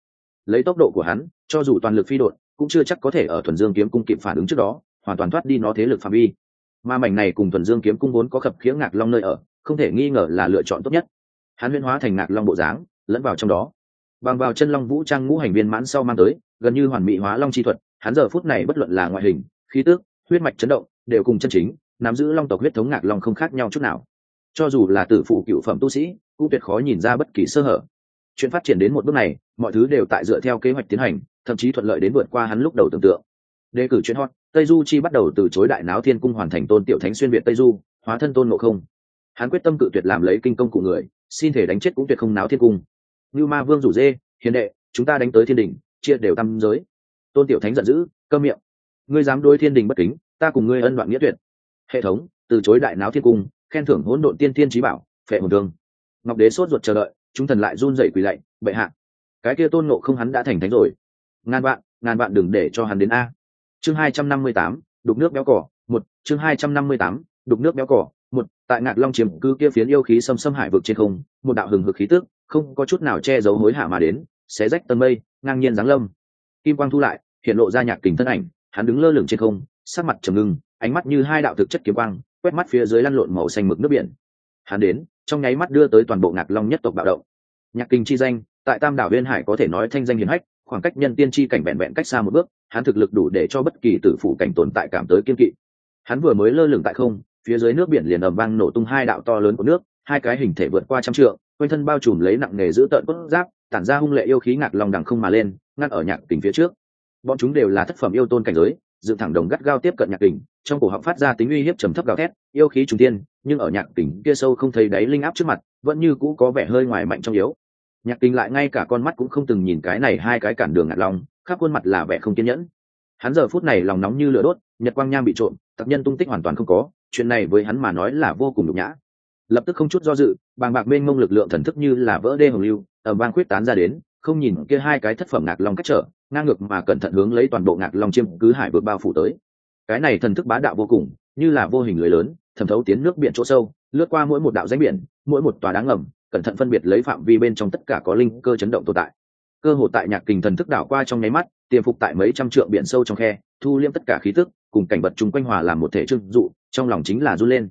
Lấy tốc độ của hắn cho dù toàn lực phi đột, cũng chưa chắc có thể ở thuần dương kiếm cung kịp phản ứng trước đó, hoàn toàn thoát đi nó thế lực phạm vi. Mà mảnh này cùng thuần dương kiếm cung vốn có khập khiễng ngạc long nơi ở, không thể nghi ngờ là lựa chọn tốt nhất. Hắn huyên hóa thành ngạc long bộ dáng, lẫn vào trong đó. Bằng vào chân long vũ trang ngũ hành viên mãn sau mang tới, gần như hoàn mỹ hóa long chi thuật, hắn giờ phút này bất luận là ngoại hình, khí tước huyết mạch chấn động, đều cùng chân chính, nắm giữ long tộc huyết thống ngạc long không khác nhau chút nào. Cho dù là tử phụ cựu phẩm tu sĩ, cũng tuyệt khó nhìn ra bất kỳ sơ hở. Chuyện phát triển đến một bước này, mọi thứ đều tại dựa theo kế hoạch tiến hành thậm chí thuận lợi đến vượt qua hắn lúc đầu tưởng tượng. Đề cử chuyên hot, tây du chi bắt đầu từ chối đại náo thiên cung hoàn thành tôn tiểu thánh xuyên việt tây du, hóa thân tôn ngộ không. Hắn quyết tâm cự tuyệt làm lấy kinh công của người, xin thể đánh chết cũng tuyệt không náo thiên cung. Như ma vương rủ dê, hiền đệ, chúng ta đánh tới thiên đình chia đều tam giới. Tôn tiểu thánh giận dữ, cơ miệng. Ngươi dám đối thiên đình bất kính, ta cùng ngươi ân đoạn nghĩa tuyệt. Hệ thống, từ chối đại náo thiên cung, khen thưởng hỗn độn tiên thiên trí bảo, phệ hồn thương. Ngọc đế sốt ruột chờ đợi, chúng thần lại run dậy quỳ lạy, bệ hạ, cái kia tôn nộ không hắn đã thành thánh rồi ngàn vạn ngàn vạn đừng để cho hắn đến a. Chương hai trăm năm mươi tám, đục nước béo cỏ, một, chương hai trăm năm mươi tám, đục nước béo cỏ, một, tại ngạc long chiếm cư kia phiến yêu khí xâm xâm hải vực trên không, một đạo hừng hực khí tức, không có chút nào che giấu hối hả mà đến, xé rách tầng mây, ngang nhiên giáng lâm. Kim quang thu lại, hiện lộ ra nhạc kình thân ảnh, hắn đứng lơ lửng trên không, sắc mặt trầm ngưng, ánh mắt như hai đạo thực chất kiếm quang, quét mắt phía dưới lăn lộn màu xanh mực nước biển. Hắn đến, trong nháy mắt đưa tới toàn bộ ngạc long nhất tộc bạo động. Nhạc kinh chi danh, tại tam đảo viên hải có thể nói thanh danh hiền hách khoảng cách nhân tiên chi cảnh vẹn vẹn cách xa một bước, hắn thực lực đủ để cho bất kỳ tử phủ cảnh tồn tại cảm tới kiên kỵ. Hắn vừa mới lơ lửng tại không, phía dưới nước biển liền ầm vang nổ tung hai đạo to lớn của nước, hai cái hình thể vượt qua trăm trượng, quanh thân bao trùm lấy nặng nghề giữ tợn cốt giáp, tản ra hung lệ yêu khí ngạc lòng đằng không mà lên, ngăn ở nhạc tình phía trước. Bọn chúng đều là thất phẩm yêu tôn cảnh giới, dựng thẳng đồng gắt gao tiếp cận nhạc tình trong cổ họng phát ra tính uy hiếp trầm thấp gào thét, yêu khí trùng tiên nhưng ở nhạc tình kia sâu không thấy đáy linh áp trước mặt, vẫn như cũ có vẻ hơi ngoài mạnh trong yếu nhạc kinh lại ngay cả con mắt cũng không từng nhìn cái này hai cái cản đường ngạt long, khắp khuôn mặt là vẻ không kiên nhẫn. Hắn giờ phút này lòng nóng như lửa đốt, nhật quang nham bị trộm tập nhân tung tích hoàn toàn không có, chuyện này với hắn mà nói là vô cùng nhục nhã. Lập tức không chút do dự, bàng bạc mênh mông lực lượng thần thức như là vỡ đê hồng lưu ở bang quyết tán ra đến, không nhìn kia hai cái thất phẩm ngạc long cách trở, ngang ngược mà cẩn thận hướng lấy toàn bộ ngạc long chiêm cứ hải vượt bao phủ tới. Cái này thần thức bá đạo vô cùng, như là vô hình lưới lớn, thẩm thấu tiến nước biển chỗ sâu, lướt qua mỗi một đạo danh biển, mỗi một tòa đá ngầm cẩn thận phân biệt lấy phạm vi bên trong tất cả có linh cơ chấn động tồn tại. Cơ hồ tại nhạc kình thần thức đảo qua trong nháy mắt, tiềm phục tại mấy trăm trượng biển sâu trong khe, thu liêm tất cả khí tức, cùng cảnh vật chung quanh hòa làm một thể trưng dụ, trong lòng chính là run lên.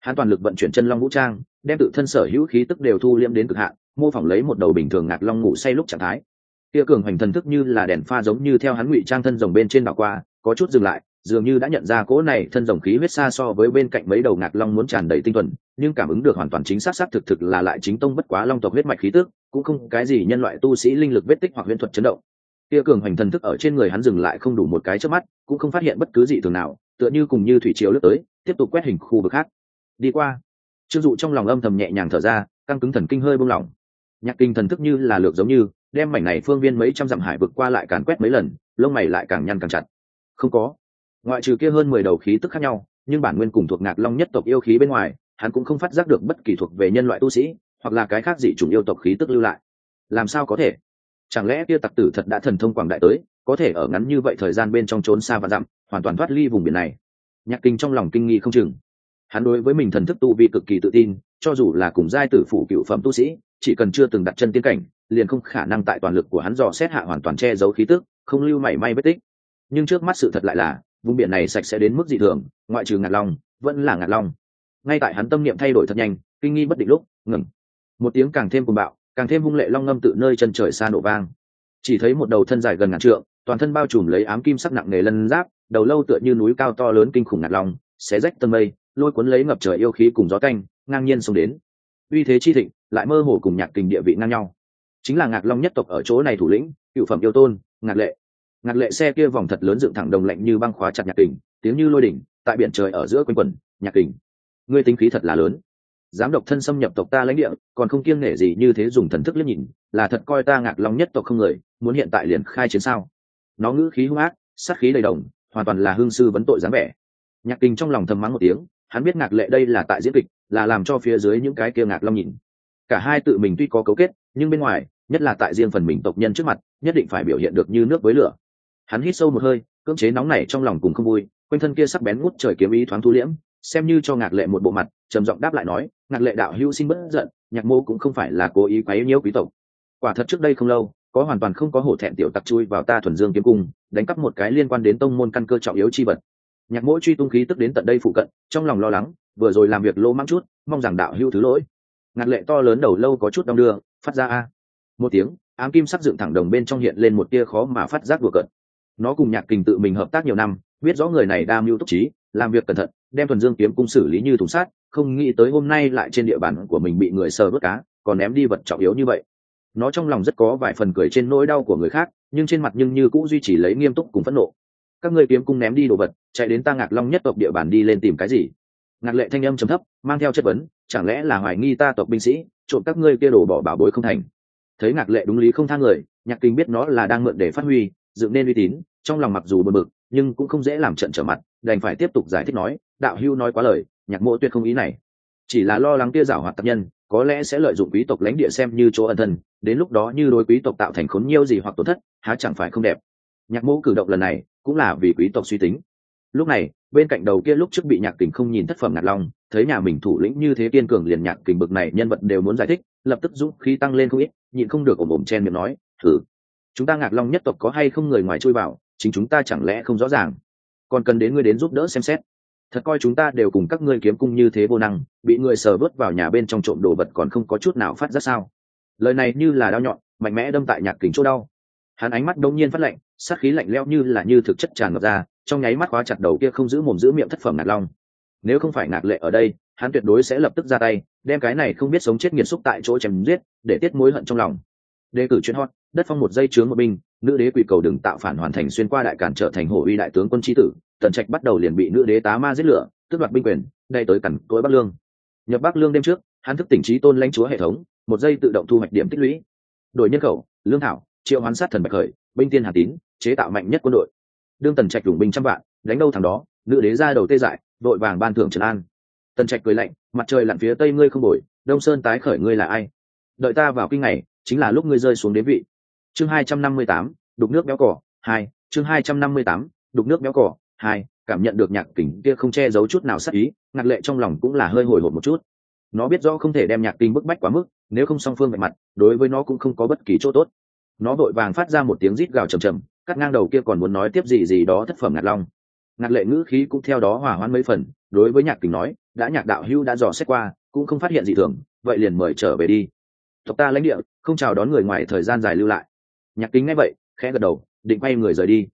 Hắn toàn lực vận chuyển chân long vũ trang, đem tự thân sở hữu khí tức đều thu liêm đến cực hạn, mô phỏng lấy một đầu bình thường ngạc long ngủ say lúc trạng thái. Kia cường hoành thần thức như là đèn pha giống như theo hắn ngụy trang thân rồng bên trên đảo qua, có chút dừng lại dường như đã nhận ra cỗ này thân rồng khí huyết xa so với bên cạnh mấy đầu ngạc long muốn tràn đầy tinh thuần, nhưng cảm ứng được hoàn toàn chính xác xác thực thực là lại chính tông bất quá long tộc huyết mạch khí tức, cũng không cái gì nhân loại tu sĩ linh lực vết tích hoặc huyễn thuật chấn động. Tia cường hoành thần thức ở trên người hắn dừng lại không đủ một cái trước mắt, cũng không phát hiện bất cứ gì thường nào, tựa như cùng như thủy triều lướt tới, tiếp tục quét hình khu vực khác. Đi qua. Trương dụ trong lòng âm thầm nhẹ nhàng thở ra, căng cứng thần kinh hơi buông lỏng. Nhạc kinh thần thức như là lược giống như, đem mảnh này phương viên mấy trăm dặm hải vực qua lại càn quét mấy lần, lông mày lại càng nhăn càng chặt. Không có ngoại trừ kia hơn mười đầu khí tức khác nhau, nhưng bản nguyên cùng thuộc ngạc long nhất tộc yêu khí bên ngoài, hắn cũng không phát giác được bất kỳ thuộc về nhân loại tu sĩ, hoặc là cái khác dị chủng yêu tộc khí tức lưu lại. Làm sao có thể? Chẳng lẽ kia tặc tử thật đã thần thông quảng đại tới, có thể ở ngắn như vậy thời gian bên trong trốn xa và dặm, hoàn toàn thoát ly vùng biển này? Nhạc kinh trong lòng kinh nghi không chừng. Hắn đối với mình thần thức tu vi cực kỳ tự tin, cho dù là cùng giai tử phủ cựu phẩm tu sĩ, chỉ cần chưa từng đặt chân tiến cảnh, liền không khả năng tại toàn lực của hắn dò xét hạ hoàn toàn che giấu khí tức, không lưu mảy may vết tích. Nhưng trước mắt sự thật lại là vùng biển này sạch sẽ đến mức dị thường, ngoại trừ ngạt long, vẫn là ngạt long. Ngay tại hắn tâm niệm thay đổi thật nhanh, kinh nghi bất định lúc, ngừng. Một tiếng càng thêm cuồng bạo, càng thêm hung lệ long ngâm tự nơi chân trời xa nổ vang. Chỉ thấy một đầu thân dài gần ngàn trượng, toàn thân bao trùm lấy ám kim sắc nặng nề lân giáp, đầu lâu tựa như núi cao to lớn kinh khủng ngạt long, xé rách tân mây, lôi cuốn lấy ngập trời yêu khí cùng gió canh ngang nhiên xông đến. Uy thế chi thịnh, lại mơ hồ cùng nhạc kình địa vị ngang nhau. Chính là ngạc long nhất tộc ở chỗ này thủ lĩnh, cựu phẩm yêu tôn ngạc lệ ngạc lệ xe kia vòng thật lớn dựng thẳng đồng lạnh như băng khóa chặt nhạc kình, tiếng như lôi đỉnh, tại biển trời ở giữa quanh quần nhạc kình. Ngươi tính khí thật là lớn. Dám độc thân xâm nhập tộc ta lãnh địa, còn không kiêng nể gì như thế dùng thần thức liếc nhìn, là thật coi ta ngạc long nhất tộc không người, muốn hiện tại liền khai chiến sao? Nó ngữ khí hung ác, sát khí đầy đồng, hoàn toàn là hương sư vấn tội dáng vẻ. Nhạc kình trong lòng thầm mắng một tiếng, hắn biết ngạc lệ đây là tại diễn kịch, là làm cho phía dưới những cái kia ngạc long nhìn. Cả hai tự mình tuy có cấu kết, nhưng bên ngoài, nhất là tại riêng phần mình tộc nhân trước mặt, nhất định phải biểu hiện được như nước với lửa hắn hít sâu một hơi, cưỡng chế nóng này trong lòng cùng không vui, quanh thân kia sắc bén ngút trời kiếm ý thoáng thu liễm, xem như cho ngạc lệ một bộ mặt, trầm giọng đáp lại nói, ngạc lệ đạo hữu xin bất giận, nhạc mô cũng không phải là cố ý quấy nhiễu quý tộc. Quả thật trước đây không lâu, có hoàn toàn không có hổ thẹn tiểu tặc chui vào ta thuần dương kiếm cung, đánh cắp một cái liên quan đến tông môn căn cơ trọng yếu chi vật. Nhạc mỗi truy tung khí tức đến tận đây phụ cận, trong lòng lo lắng, vừa rồi làm việc lỗ mắng chút, mong rằng đạo hữu thứ lỗi. Ngạc lệ to lớn đầu lâu có chút đong đưa, phát ra a. Một tiếng, ám kim sắc dựng thẳng đồng bên trong hiện lên một tia khó mà phát giác vừa cận nó cùng nhạc kình tự mình hợp tác nhiều năm, biết rõ người này đa mưu túc trí, làm việc cẩn thận, đem thuần dương kiếm cung xử lý như thùng sát không nghĩ tới hôm nay lại trên địa bàn của mình bị người sờ vớt cá, còn ném đi vật trọng yếu như vậy. Nó trong lòng rất có vài phần cười trên nỗi đau của người khác, nhưng trên mặt nhưng như cũng duy trì lấy nghiêm túc cùng phẫn nộ. Các ngươi kiếm cung ném đi đồ vật, chạy đến ta ngạc long nhất tộc địa bàn đi lên tìm cái gì? Ngạc lệ thanh âm trầm thấp, mang theo chất vấn, chẳng lẽ là hoài nghi ta tộc binh sĩ, trộm các ngươi kia đổ bỏ bảo bối không thành? Thấy ngạc lệ đúng lý không thang người, nhạc kinh biết nó là đang mượn để phát huy, dựng nên uy tín trong lòng mặc dù bực bực, nhưng cũng không dễ làm trận trở mặt, đành phải tiếp tục giải thích nói, đạo hưu nói quá lời, nhạc mộ tuyệt không ý này. Chỉ là lo lắng kia giảo hoạt tập nhân, có lẽ sẽ lợi dụng quý tộc lãnh địa xem như chỗ ẩn thân, đến lúc đó như đối quý tộc tạo thành khốn nhiêu gì hoặc tổn thất, há chẳng phải không đẹp. Nhạc mộ cử động lần này, cũng là vì quý tộc suy tính. Lúc này, bên cạnh đầu kia lúc trước bị nhạc kình không nhìn thất phẩm ngạt long thấy nhà mình thủ lĩnh như thế kiên cường liền nhạc kình bực này nhân vật đều muốn giải thích, lập tức dũng khí tăng lên không ít, nhịn không được ồm ồm chen miệng nói, thử, chúng ta ngạc long nhất tộc có hay không người ngoài chui vào chính chúng ta chẳng lẽ không rõ ràng? Còn cần đến ngươi đến giúp đỡ xem xét. Thật coi chúng ta đều cùng các ngươi kiếm cung như thế vô năng, bị người sờ vớt vào nhà bên trong trộm đồ vật còn không có chút nào phát ra sao? Lời này như là đau nhọn, mạnh mẽ đâm tại nhạc kính chỗ đau. Hắn ánh mắt đông nhiên phát lạnh, sát khí lạnh leo như là như thực chất tràn ngập ra, trong nháy mắt khóa chặt đầu kia không giữ mồm giữ miệng thất phẩm ngạc long. Nếu không phải ngạc lệ ở đây, hắn tuyệt đối sẽ lập tức ra tay, đem cái này không biết sống chết nghiệt xúc tại chỗ chém giết, để tiết mối hận trong lòng. Đề cử chuyên hot, đất phong một dây chướng một binh nữ đế quỷ cầu đừng tạo phản hoàn thành xuyên qua đại cản trở thành hổ uy đại tướng quân trí tử, tần trạch bắt đầu liền bị nữ đế tá ma giết lửa, tước đoạt binh quyền, đây tới cẩn tối bắc lương. Nhập bắc lương đêm trước, hắn thức tỉnh trí tôn lãnh chúa hệ thống, một giây tự động thu hoạch điểm tích lũy. Đổi nhân khẩu, lương thảo, triệu hoán sát thần bạch khởi, binh tiên hà tín, chế tạo mạnh nhất quân đội. Đương tần trạch đủng binh trăm vạn, đánh đâu thằng đó, nữ đế ra đầu tê dại đội vàng ban thưởng trần an. Tần trạch cười lạnh, mặt trời lặn phía tây ngươi không đổi, đông sơn tái khởi ngươi là ai? Đợi ta vào kinh này, chính là lúc ngươi rơi xuống đến vị chương hai trăm năm mươi tám, đục nước béo cỏ hai, chương hai trăm năm mươi tám, đục nước béo cỏ hai, cảm nhận được nhạc kỉnh kia không che giấu chút nào sắc ý, ngạc lệ trong lòng cũng là hơi hồi hộp một chút. Nó biết rõ không thể đem nhạc kinh bức bách quá mức, nếu không song phương về mặt, đối với nó cũng không có bất kỳ chỗ tốt. Nó vội vàng phát ra một tiếng rít gào trầm trầm cắt ngang đầu kia còn muốn nói tiếp gì gì đó thất phẩm ngạt long. Ngạt lệ ngữ khí cũng theo đó hỏa hoãn mấy phần, đối với nhạc kình nói, đã nhạc đạo hưu đã dò xét qua, cũng không phát hiện gì thường, vậy liền mời trở về đi. Tộc ta lãnh địa, không chào đón người ngoài thời gian dài lưu lại nhạc kính ngay vậy, khẽ gật đầu, định quay người rời đi.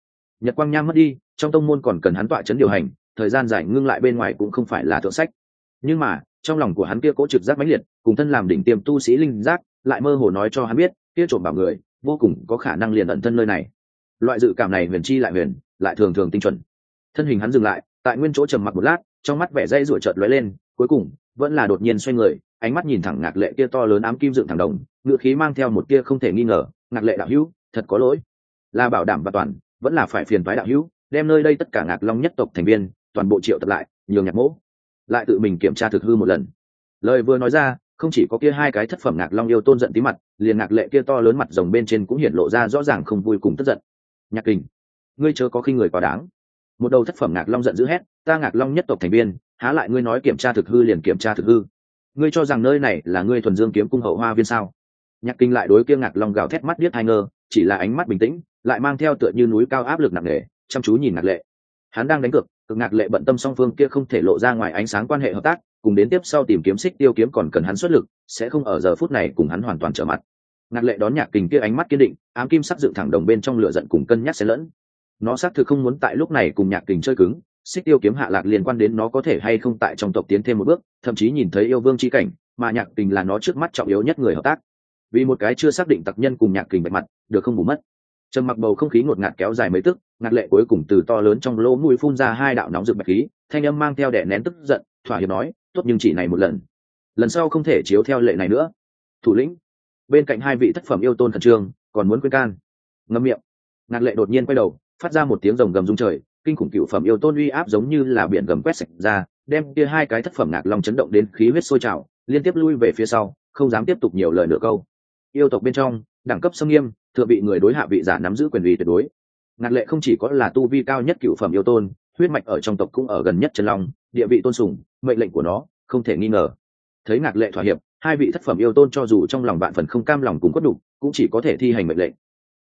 Nhật quang nham mất đi, trong tông môn còn cần hắn tọa chấn điều hành, thời gian dài ngưng lại bên ngoài cũng không phải là thượng sách. Nhưng mà, trong lòng của hắn kia cố trực giác mãnh liệt, cùng thân làm đỉnh tiêm tu sĩ linh giác, lại mơ hồ nói cho hắn biết, kia trộm bảo người, vô cùng có khả năng liền ẩn thân nơi này. Loại dự cảm này huyền chi lại huyền, lại thường thường tinh chuẩn. Thân hình hắn dừng lại, tại nguyên chỗ trầm mặc một lát, trong mắt vẻ dây ruổi chợt lóe lên, cuối cùng, vẫn là đột nhiên xoay người, ánh mắt nhìn thẳng ngạc lệ kia to lớn ám kim dựng thẳng đồng, ngựa khí mang theo một kia không thể nghi ngờ ngạc lệ đạo hữu, thật có lỗi. Là bảo đảm và toàn, vẫn là phải phiền thoái đạo hữu, đem nơi đây tất cả ngạc long nhất tộc thành viên, toàn bộ triệu tập lại, nhường nhạc mỗ lại tự mình kiểm tra thực hư một lần. Lời vừa nói ra, không chỉ có kia hai cái thất phẩm ngạc long yêu tôn giận tí mặt, liền ngạc lệ kia to lớn mặt rồng bên trên cũng hiện lộ ra rõ ràng không vui cùng tức giận. Nhạc kình, ngươi chớ có khi người quá đáng. Một đầu thất phẩm ngạc long giận dữ hét, ta ngạc long nhất tộc thành viên, há lại ngươi nói kiểm tra thực hư liền kiểm tra thực hư. Ngươi cho rằng nơi này là ngươi thuần dương kiếm cung hậu hoa viên sao? Nhạc kinh lại đối kia ngạc long gào thét mắt biết hai ngơ, chỉ là ánh mắt bình tĩnh, lại mang theo tựa như núi cao áp lực nặng nề, chăm chú nhìn ngạc lệ. Hắn đang đánh cược, cực ngạc lệ bận tâm song phương kia không thể lộ ra ngoài ánh sáng quan hệ hợp tác, cùng đến tiếp sau tìm kiếm xích tiêu kiếm còn cần hắn xuất lực, sẽ không ở giờ phút này cùng hắn hoàn toàn trở mặt. Ngạc lệ đón nhạc kình kia ánh mắt kiên định, ám kim sắc dựng thẳng đồng bên trong lửa giận cùng cân nhắc xen lẫn. Nó xác thực không muốn tại lúc này cùng nhạc kình chơi cứng, xích tiêu kiếm hạ lạc liên quan đến nó có thể hay không tại trong tộc tiến thêm một bước, thậm chí nhìn thấy yêu vương c h i cảnh, mà nhạc kình là nó trước mắt trọng yếu nhất người hợp tác vì một cái chưa xác định tặc nhân cùng nhạc kình bạch mặt, được không bù mất. Trầm mặc bầu không khí ngột ngạt kéo dài mấy tức, ngạt lệ cuối cùng từ to lớn trong lỗ mũi phun ra hai đạo nóng rực bạch khí, thanh âm mang theo đẻ nén tức giận, thỏa hiệp nói, tốt nhưng chỉ này một lần. Lần sau không thể chiếu theo lệ này nữa. Thủ lĩnh, bên cạnh hai vị thất phẩm yêu tôn khẩn trương, còn muốn quên can. Ngâm miệng. Ngạt lệ đột nhiên quay đầu, phát ra một tiếng rồng gầm rung trời, kinh khủng cựu phẩm yêu tôn uy áp giống như là biển gầm quét sạch ra, đem kia hai cái thất phẩm ngạc long chấn động đến khí huyết sôi trào, liên tiếp lui về phía sau, không dám tiếp tục nhiều lời nữa câu yêu tộc bên trong, đẳng cấp sâm nghiêm thừa bị người đối hạ vị giả nắm giữ quyền uy tuyệt đối. Ngạc lệ không chỉ có là tu vi cao nhất cựu phẩm yêu tôn, huyết mạch ở trong tộc cũng ở gần nhất chân long, địa vị tôn sùng, mệnh lệnh của nó, không thể nghi ngờ. Thấy ngạc lệ thỏa hiệp, hai vị thất phẩm yêu tôn cho dù trong lòng bạn phần không cam lòng cùng quất đủ cũng chỉ có thể thi hành mệnh lệnh.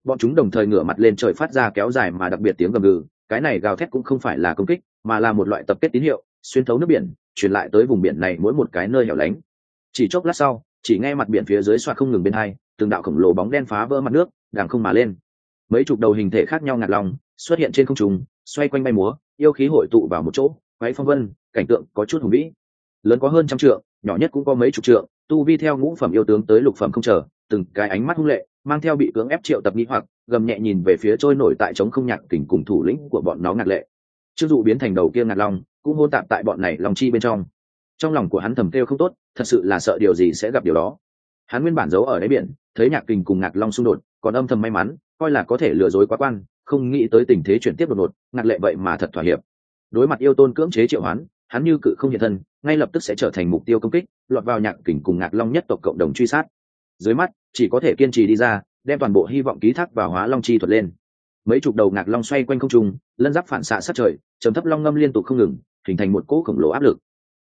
Bọn chúng đồng thời ngửa mặt lên trời phát ra kéo dài mà đặc biệt tiếng gầm gừ, cái này gào thét cũng không phải là công kích, mà là một loại tập kết tín hiệu, xuyên thấu nước biển, truyền lại tới vùng biển này mỗi một cái nơi hẻo lánh. Chỉ chốc lát sau chỉ nghe mặt biển phía dưới xoa không ngừng bên hai, từng đạo khổng lồ bóng đen phá vỡ mặt nước đàng không mà lên. Mấy chục đầu hình thể khác nhau ngạt lòng, xuất hiện trên không trung, xoay quanh bay múa, yêu khí hội tụ vào một chỗ váy phong vân, cảnh tượng có chút hùng vĩ. Lớn có hơn trăm trượng, nhỏ nhất cũng có mấy chục trượng, tu vi theo ngũ phẩm yêu tướng tới lục phẩm không chờ, từng cái ánh mắt hung lệ, mang theo bị cưỡng ép triệu tập nghĩ hoặc, gầm nhẹ nhìn về phía trôi nổi tại trống không nhạc kình cùng thủ lĩnh của bọn nó ngạt lệ. Chưng dụ biến thành đầu kia ngạt long cũng hôn tạp tại bọn này lòng chi bên trong trong lòng của hắn thầm kêu không tốt, thật sự là sợ điều gì sẽ gặp điều đó. Hắn nguyên bản giấu ở đáy biển, thấy nhạc kình cùng ngạc long xung đột, còn âm thầm may mắn, coi là có thể lừa dối quá quan, không nghĩ tới tình thế chuyển tiếp đột ngột, ngạc lệ vậy mà thật thỏa hiệp. Đối mặt yêu tôn cưỡng chế triệu hoán, hắn như cự không hiện thân, ngay lập tức sẽ trở thành mục tiêu công kích, lọt vào nhạc kình cùng ngạc long nhất tộc cộng đồng truy sát. Dưới mắt, chỉ có thể kiên trì đi ra, đem toàn bộ hy vọng ký thác vào hóa long chi thuật lên. Mấy chục đầu ngạc long xoay quanh không trung, lân giáp phản xạ sát trời, trầm thấp long ngâm liên tục không ngừng, hình thành một cỗ khổng lồ áp lực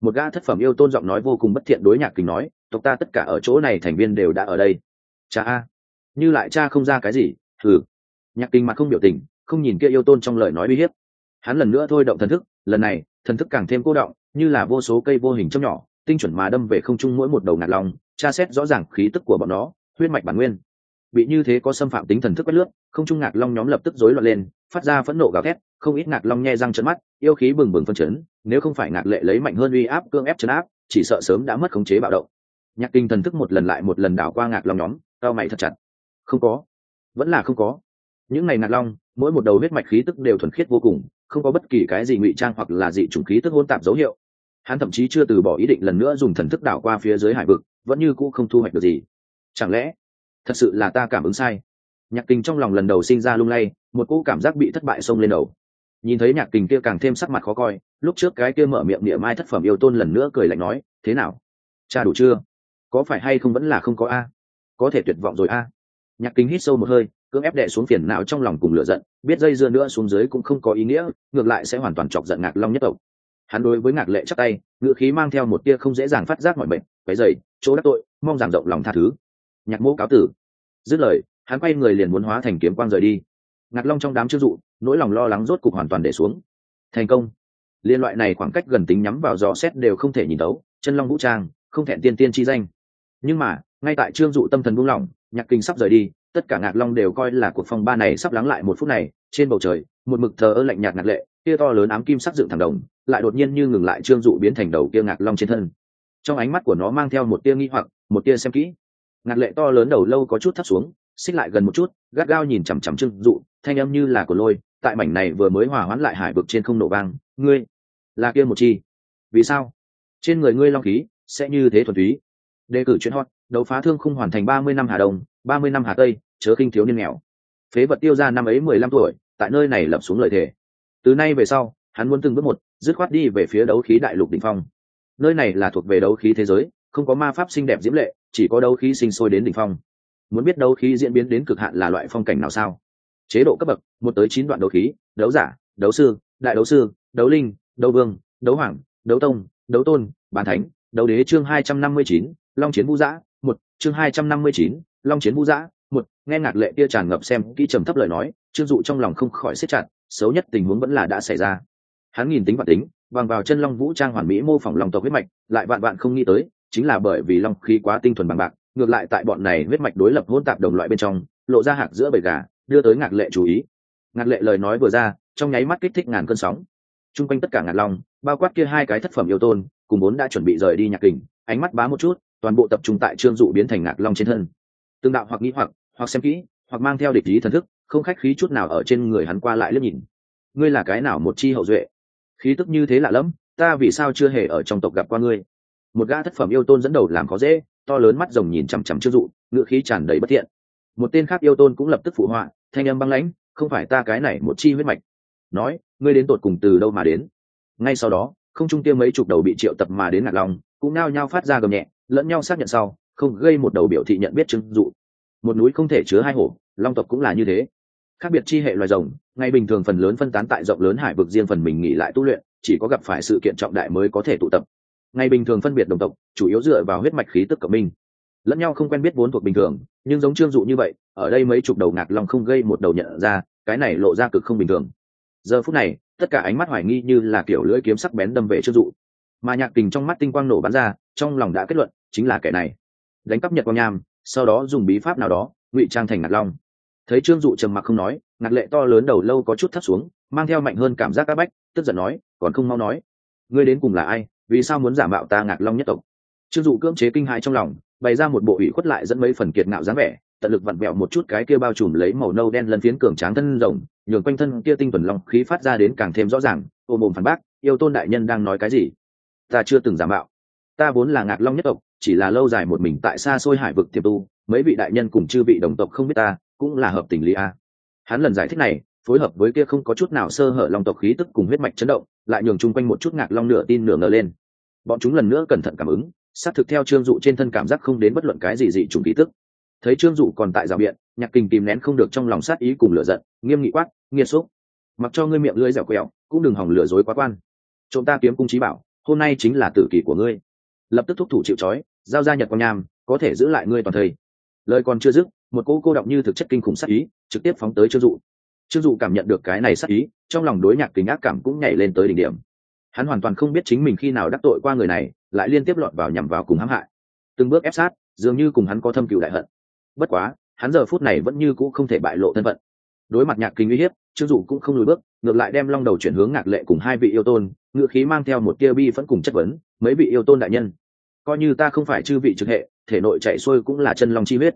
một gã thất phẩm yêu tôn giọng nói vô cùng bất thiện đối nhạc kình nói, tộc ta tất cả ở chỗ này thành viên đều đã ở đây. Cha a, như lại cha không ra cái gì thử nhạc kình mặt không biểu tình, không nhìn kia yêu tôn trong lời nói uy hiếp. Hắn lần nữa thôi động thần thức, lần này, thần thức càng thêm cô động, như là vô số cây vô hình trong nhỏ, tinh chuẩn mà đâm về không trung mỗi một đầu ngạt long tra xét rõ ràng khí tức của bọn nó, huyết mạch bản nguyên. Bị như thế có xâm phạm tính thần thức bất lướt, không trung ngạc long nhóm lập tức rối loạn lên, phát ra phẫn nộ gào thét không ít ngạc long nhe răng chấn mắt, yêu khí bừng bừng phân chấn, nếu không phải ngạc lệ lấy mạnh hơn uy áp cương ép chấn áp, chỉ sợ sớm đã mất khống chế bạo động. Nhạc kinh thần thức một lần lại một lần đảo qua ngạc long nhóm, cao mày thật chặt. Không có. Vẫn là không có. Những ngày ngạc long, mỗi một đầu huyết mạch khí tức đều thuần khiết vô cùng, không có bất kỳ cái gì ngụy trang hoặc là dị chủng khí tức hôn tạp dấu hiệu. Hắn thậm chí chưa từ bỏ ý định lần nữa dùng thần thức đảo qua phía dưới hải vực, vẫn như cũ không thu hoạch được gì. Chẳng lẽ, thật sự là ta cảm ứng sai? Nhạc kinh trong lòng lần đầu sinh ra lung lay, một cỗ cảm giác bị thất bại xông lên đầu nhìn thấy nhạc kình kia càng thêm sắc mặt khó coi, lúc trước cái kia mở miệng niệm mai thất phẩm yêu tôn lần nữa cười lạnh nói, thế nào? Cha đủ chưa? Có phải hay không vẫn là không có a? Có thể tuyệt vọng rồi a? Nhạc kinh hít sâu một hơi, cưỡng ép đệ xuống phiền não trong lòng cùng lửa giận, biết dây dưa nữa xuống dưới cũng không có ý nghĩa, ngược lại sẽ hoàn toàn chọc giận ngạc long nhất tộc. Hắn đối với ngạc lệ chắc tay ngự khí mang theo một tia không dễ dàng phát giác mọi bệnh cái dày chỗ đắc tội, mong giảng rộng lòng tha thứ. Nhạc mô cáo tử. Dứt lời, hắn quay người liền muốn hóa thành kiếm quang rời đi ngạc long trong đám chưng dụ, nỗi lòng lo lắng rốt cục hoàn toàn để xuống. Thành công. Liên loại này khoảng cách gần tính nhắm vào dò xét đều không thể nhìn tấu chân long vũ trang, không thẹn tiên tiên chi danh. Nhưng mà, ngay tại trương dụ tâm thần buông lỏng, nhạc kinh sắp rời đi, tất cả ngạc long đều coi là cuộc phong ba này sắp lắng lại một phút này, trên bầu trời, một mực thờ ơ lạnh nhạt ngạc lệ kia to lớn ám kim sắc dựng thẳng đồng, lại đột nhiên như ngừng lại trương dụ biến thành đầu kia ngạc long trên thân. Trong ánh mắt của nó mang theo một tia nghi hoặc, một tia xem kỹ. Ngạc lệ to lớn đầu lâu có chút thấp xuống xích lại gần một chút, gắt gao nhìn chằm chằm trương dụ, thanh âm như là của lôi, tại mảnh này vừa mới hòa hoãn lại hải vực trên không nổ vang, ngươi, là kia một chi. Vì sao? Trên người ngươi long khí sẽ như thế thuần túy. Đề cử chuyên hot, đấu phá thương không hoàn thành ba mươi năm hà đông, ba mươi năm hà tây, chớ kinh thiếu niên nghèo. Phế vật tiêu ra năm ấy mười lăm tuổi, tại nơi này lập xuống lời thề. Từ nay về sau, hắn muốn từng bước một, dứt khoát đi về phía đấu khí đại lục đ ỉ n h phong. Nơi này là thuộc về đấu khí thế giới, không có ma pháp xinh đẹp diễm lệ, chỉ có đấu khí sinh sôi đến đ ỉ n h phong muốn biết đấu khí diễn biến đến cực hạn là loại phong cảnh nào sao? Chế độ cấp bậc, một tới chín đoạn đấu khí, đấu giả, đấu sư, đại đấu sư, đấu linh, đấu vương, đấu hoàng, đấu tông, đấu tôn bàn thánh, đấu đế chương hai trăm năm mươi chín, long chiến vũ giã, một, chương hai trăm năm mươi chín, long chiến vũ giã, một, nghe ngạc lệ kia tràn ngập xem kỹ trầm thấp lời nói, trương dụ trong lòng không khỏi xếp chặt, xấu nhất tình huống vẫn là đã xảy ra. Hắn nhìn tính và tính, bằng vào chân long vũ trang hoàn mỹ mô phỏng lòng tộc huyết mạch, lại vạn vạn không nghĩ tới, chính là bởi vì long khí quá tinh thuần bằng bạc ngược lại tại bọn này huyết mạch đối lập hôn tạp đồng loại bên trong, lộ ra hạc giữa bầy gà, đưa tới ngạc lệ chú ý. Ngạc lệ lời nói vừa ra, trong nháy mắt kích thích ngàn cơn sóng. T r u n g quanh tất cả ngạc long, bao quát kia hai cái thất phẩm yêu tôn, cùng bốn đã chuẩn bị rời đi nhạc kình, ánh mắt bá một chút, toàn bộ tập trung tại trương dụ biến thành ngạc long trên thân. Tương đạo hoặc nghĩ hoặc hoặc xem kỹ, hoặc mang theo địch ý thần thức, không khách khí chút nào ở trên người hắn qua lại liếc nhìn. Ngươi là cái nào một chi hậu duệ? Khí tức như thế lạ lẫm, ta vì sao chưa hề ở trong tộc gặp qua ngươi? Một gã thất phẩm yêu tôn dẫn đầu làm khó dễ to lớn mắt rồng nhìn chằm chằm chưa dụ ngựa khí tràn đầy bất thiện. Một tên khác yêu tôn cũng lập tức phụ họa, thanh âm băng lãnh, không phải ta cái này một chi huyết mạch. Nói, ngươi đến tột cùng từ đâu mà đến? Ngay sau đó, không trung tiêu mấy chục đầu bị triệu tập mà đến ngạc lòng, cũng nao nhao phát ra gầm nhẹ, lẫn nhau xác nhận sau, không gây một đầu biểu thị nhận biết chứng dụ. Một núi không thể chứa hai hổ, long tộc cũng là như thế. Khác biệt chi hệ loài rồng ngày bình thường phần lớn phân tán tại rộng lớn hải vực riêng phần mình nghỉ lại tu luyện, chỉ có gặp phải sự kiện trọng đại mới có thể tụ tập ngày bình thường phân biệt đồng tộc, chủ yếu dựa vào huyết mạch khí tức cộng minh lẫn nhau không quen biết vốn thuộc bình thường, nhưng giống trương dụ như vậy, ở đây mấy chục đầu ngạc long không gây một đầu nhận ra, cái này lộ ra cực không bình thường. Giờ phút này, tất cả ánh mắt hoài nghi như là kiểu lưỡi kiếm sắc bén đâm về trương dụ. Mà nhạc tình trong mắt tinh quang nổ bắn ra, trong lòng đã kết luận, chính là kẻ này. Đánh cắp nhật quang nham, sau đó dùng bí pháp nào đó, ngụy trang thành ngạc long. Thấy trương dụ trầm mặc không nói, ngạc lệ to lớn đầu lâu có chút thấp xuống, mang theo mạnh hơn cảm giác áp bách, tức giận nói, còn không mau nói, ngươi đến cùng là ai? Vì sao muốn giả mạo ta ngạc long nhất tộc? Chưng dụ cưỡng chế kinh hại trong lòng, bày ra một bộ ủy khuất lại dẫn mấy phần kiệt ngạo dáng vẻ, tận lực vặn vẹo một chút cái kia bao trùm lấy màu nâu đen lân phiến cường tráng thân rồng, nhường quanh thân kia tinh tuần long khí phát ra đến càng thêm rõ ràng, ôm ôm phản bác, yêu tôn đại nhân đang nói cái gì? Ta chưa từng giả mạo. Ta vốn là ngạc long nhất tộc, chỉ là lâu dài một mình tại xa xôi hải vực tiềm tu, mấy vị đại nhân cùng chư vị đồng tộc không biết ta, cũng là hợp tình lý a. Hắn lần giải thích này phối hợp với kia không có chút nào sơ hở long tộc khí tức cùng huyết mạch chấn động, lại nhường chung quanh một chút ngạc long nửa tin nửa ngờ lên. Bọn chúng lần nữa cẩn thận cảm ứng, xác thực theo trương dụ trên thân cảm giác không đến bất luận cái gì dị trùng khí tức. Thấy trương dụ còn tại rào biện, nhạc kình kìm nén không được trong lòng sát ý cùng lửa giận, nghiêm nghị quát, nghiệt xúc, mặc cho ngươi miệng lưỡi dẻo quẹo, cũng đừng hỏng lừa dối quá quan. Chúng ta kiếm cung trí bảo, hôm nay chính là tử kỳ của ngươi. Lập tức thúc thủ chịu trói, giao ra nhật quan nham, có thể giữ lại ngươi toàn thời. Lời còn chưa dứt, một cô cô động như thực chất kinh khủng sát ý, trực tiếp phóng tới trương dụ trương dụ cảm nhận được cái này sát ý, trong lòng đối nhạc kính ác cảm cũng nhảy lên tới đỉnh điểm. Hắn hoàn toàn không biết chính mình khi nào đắc tội qua người này, lại liên tiếp lọt vào nhằm vào cùng hãm hại. Từng bước ép sát, dường như cùng hắn có thâm cựu đại hận. Bất quá, hắn giờ phút này vẫn như cũ không thể bại lộ thân phận. Đối mặt nhạc kính uy hiếp, trương dụ cũng không lùi bước, ngược lại đem long đầu chuyển hướng ngạc lệ cùng hai vị yêu tôn, ngựa khí mang theo một tia bi vẫn cùng chất vấn, mấy vị yêu tôn đại nhân, coi như ta không phải chư vị trực hệ, thể nội chạy xuôi cũng là chân long chi huyết.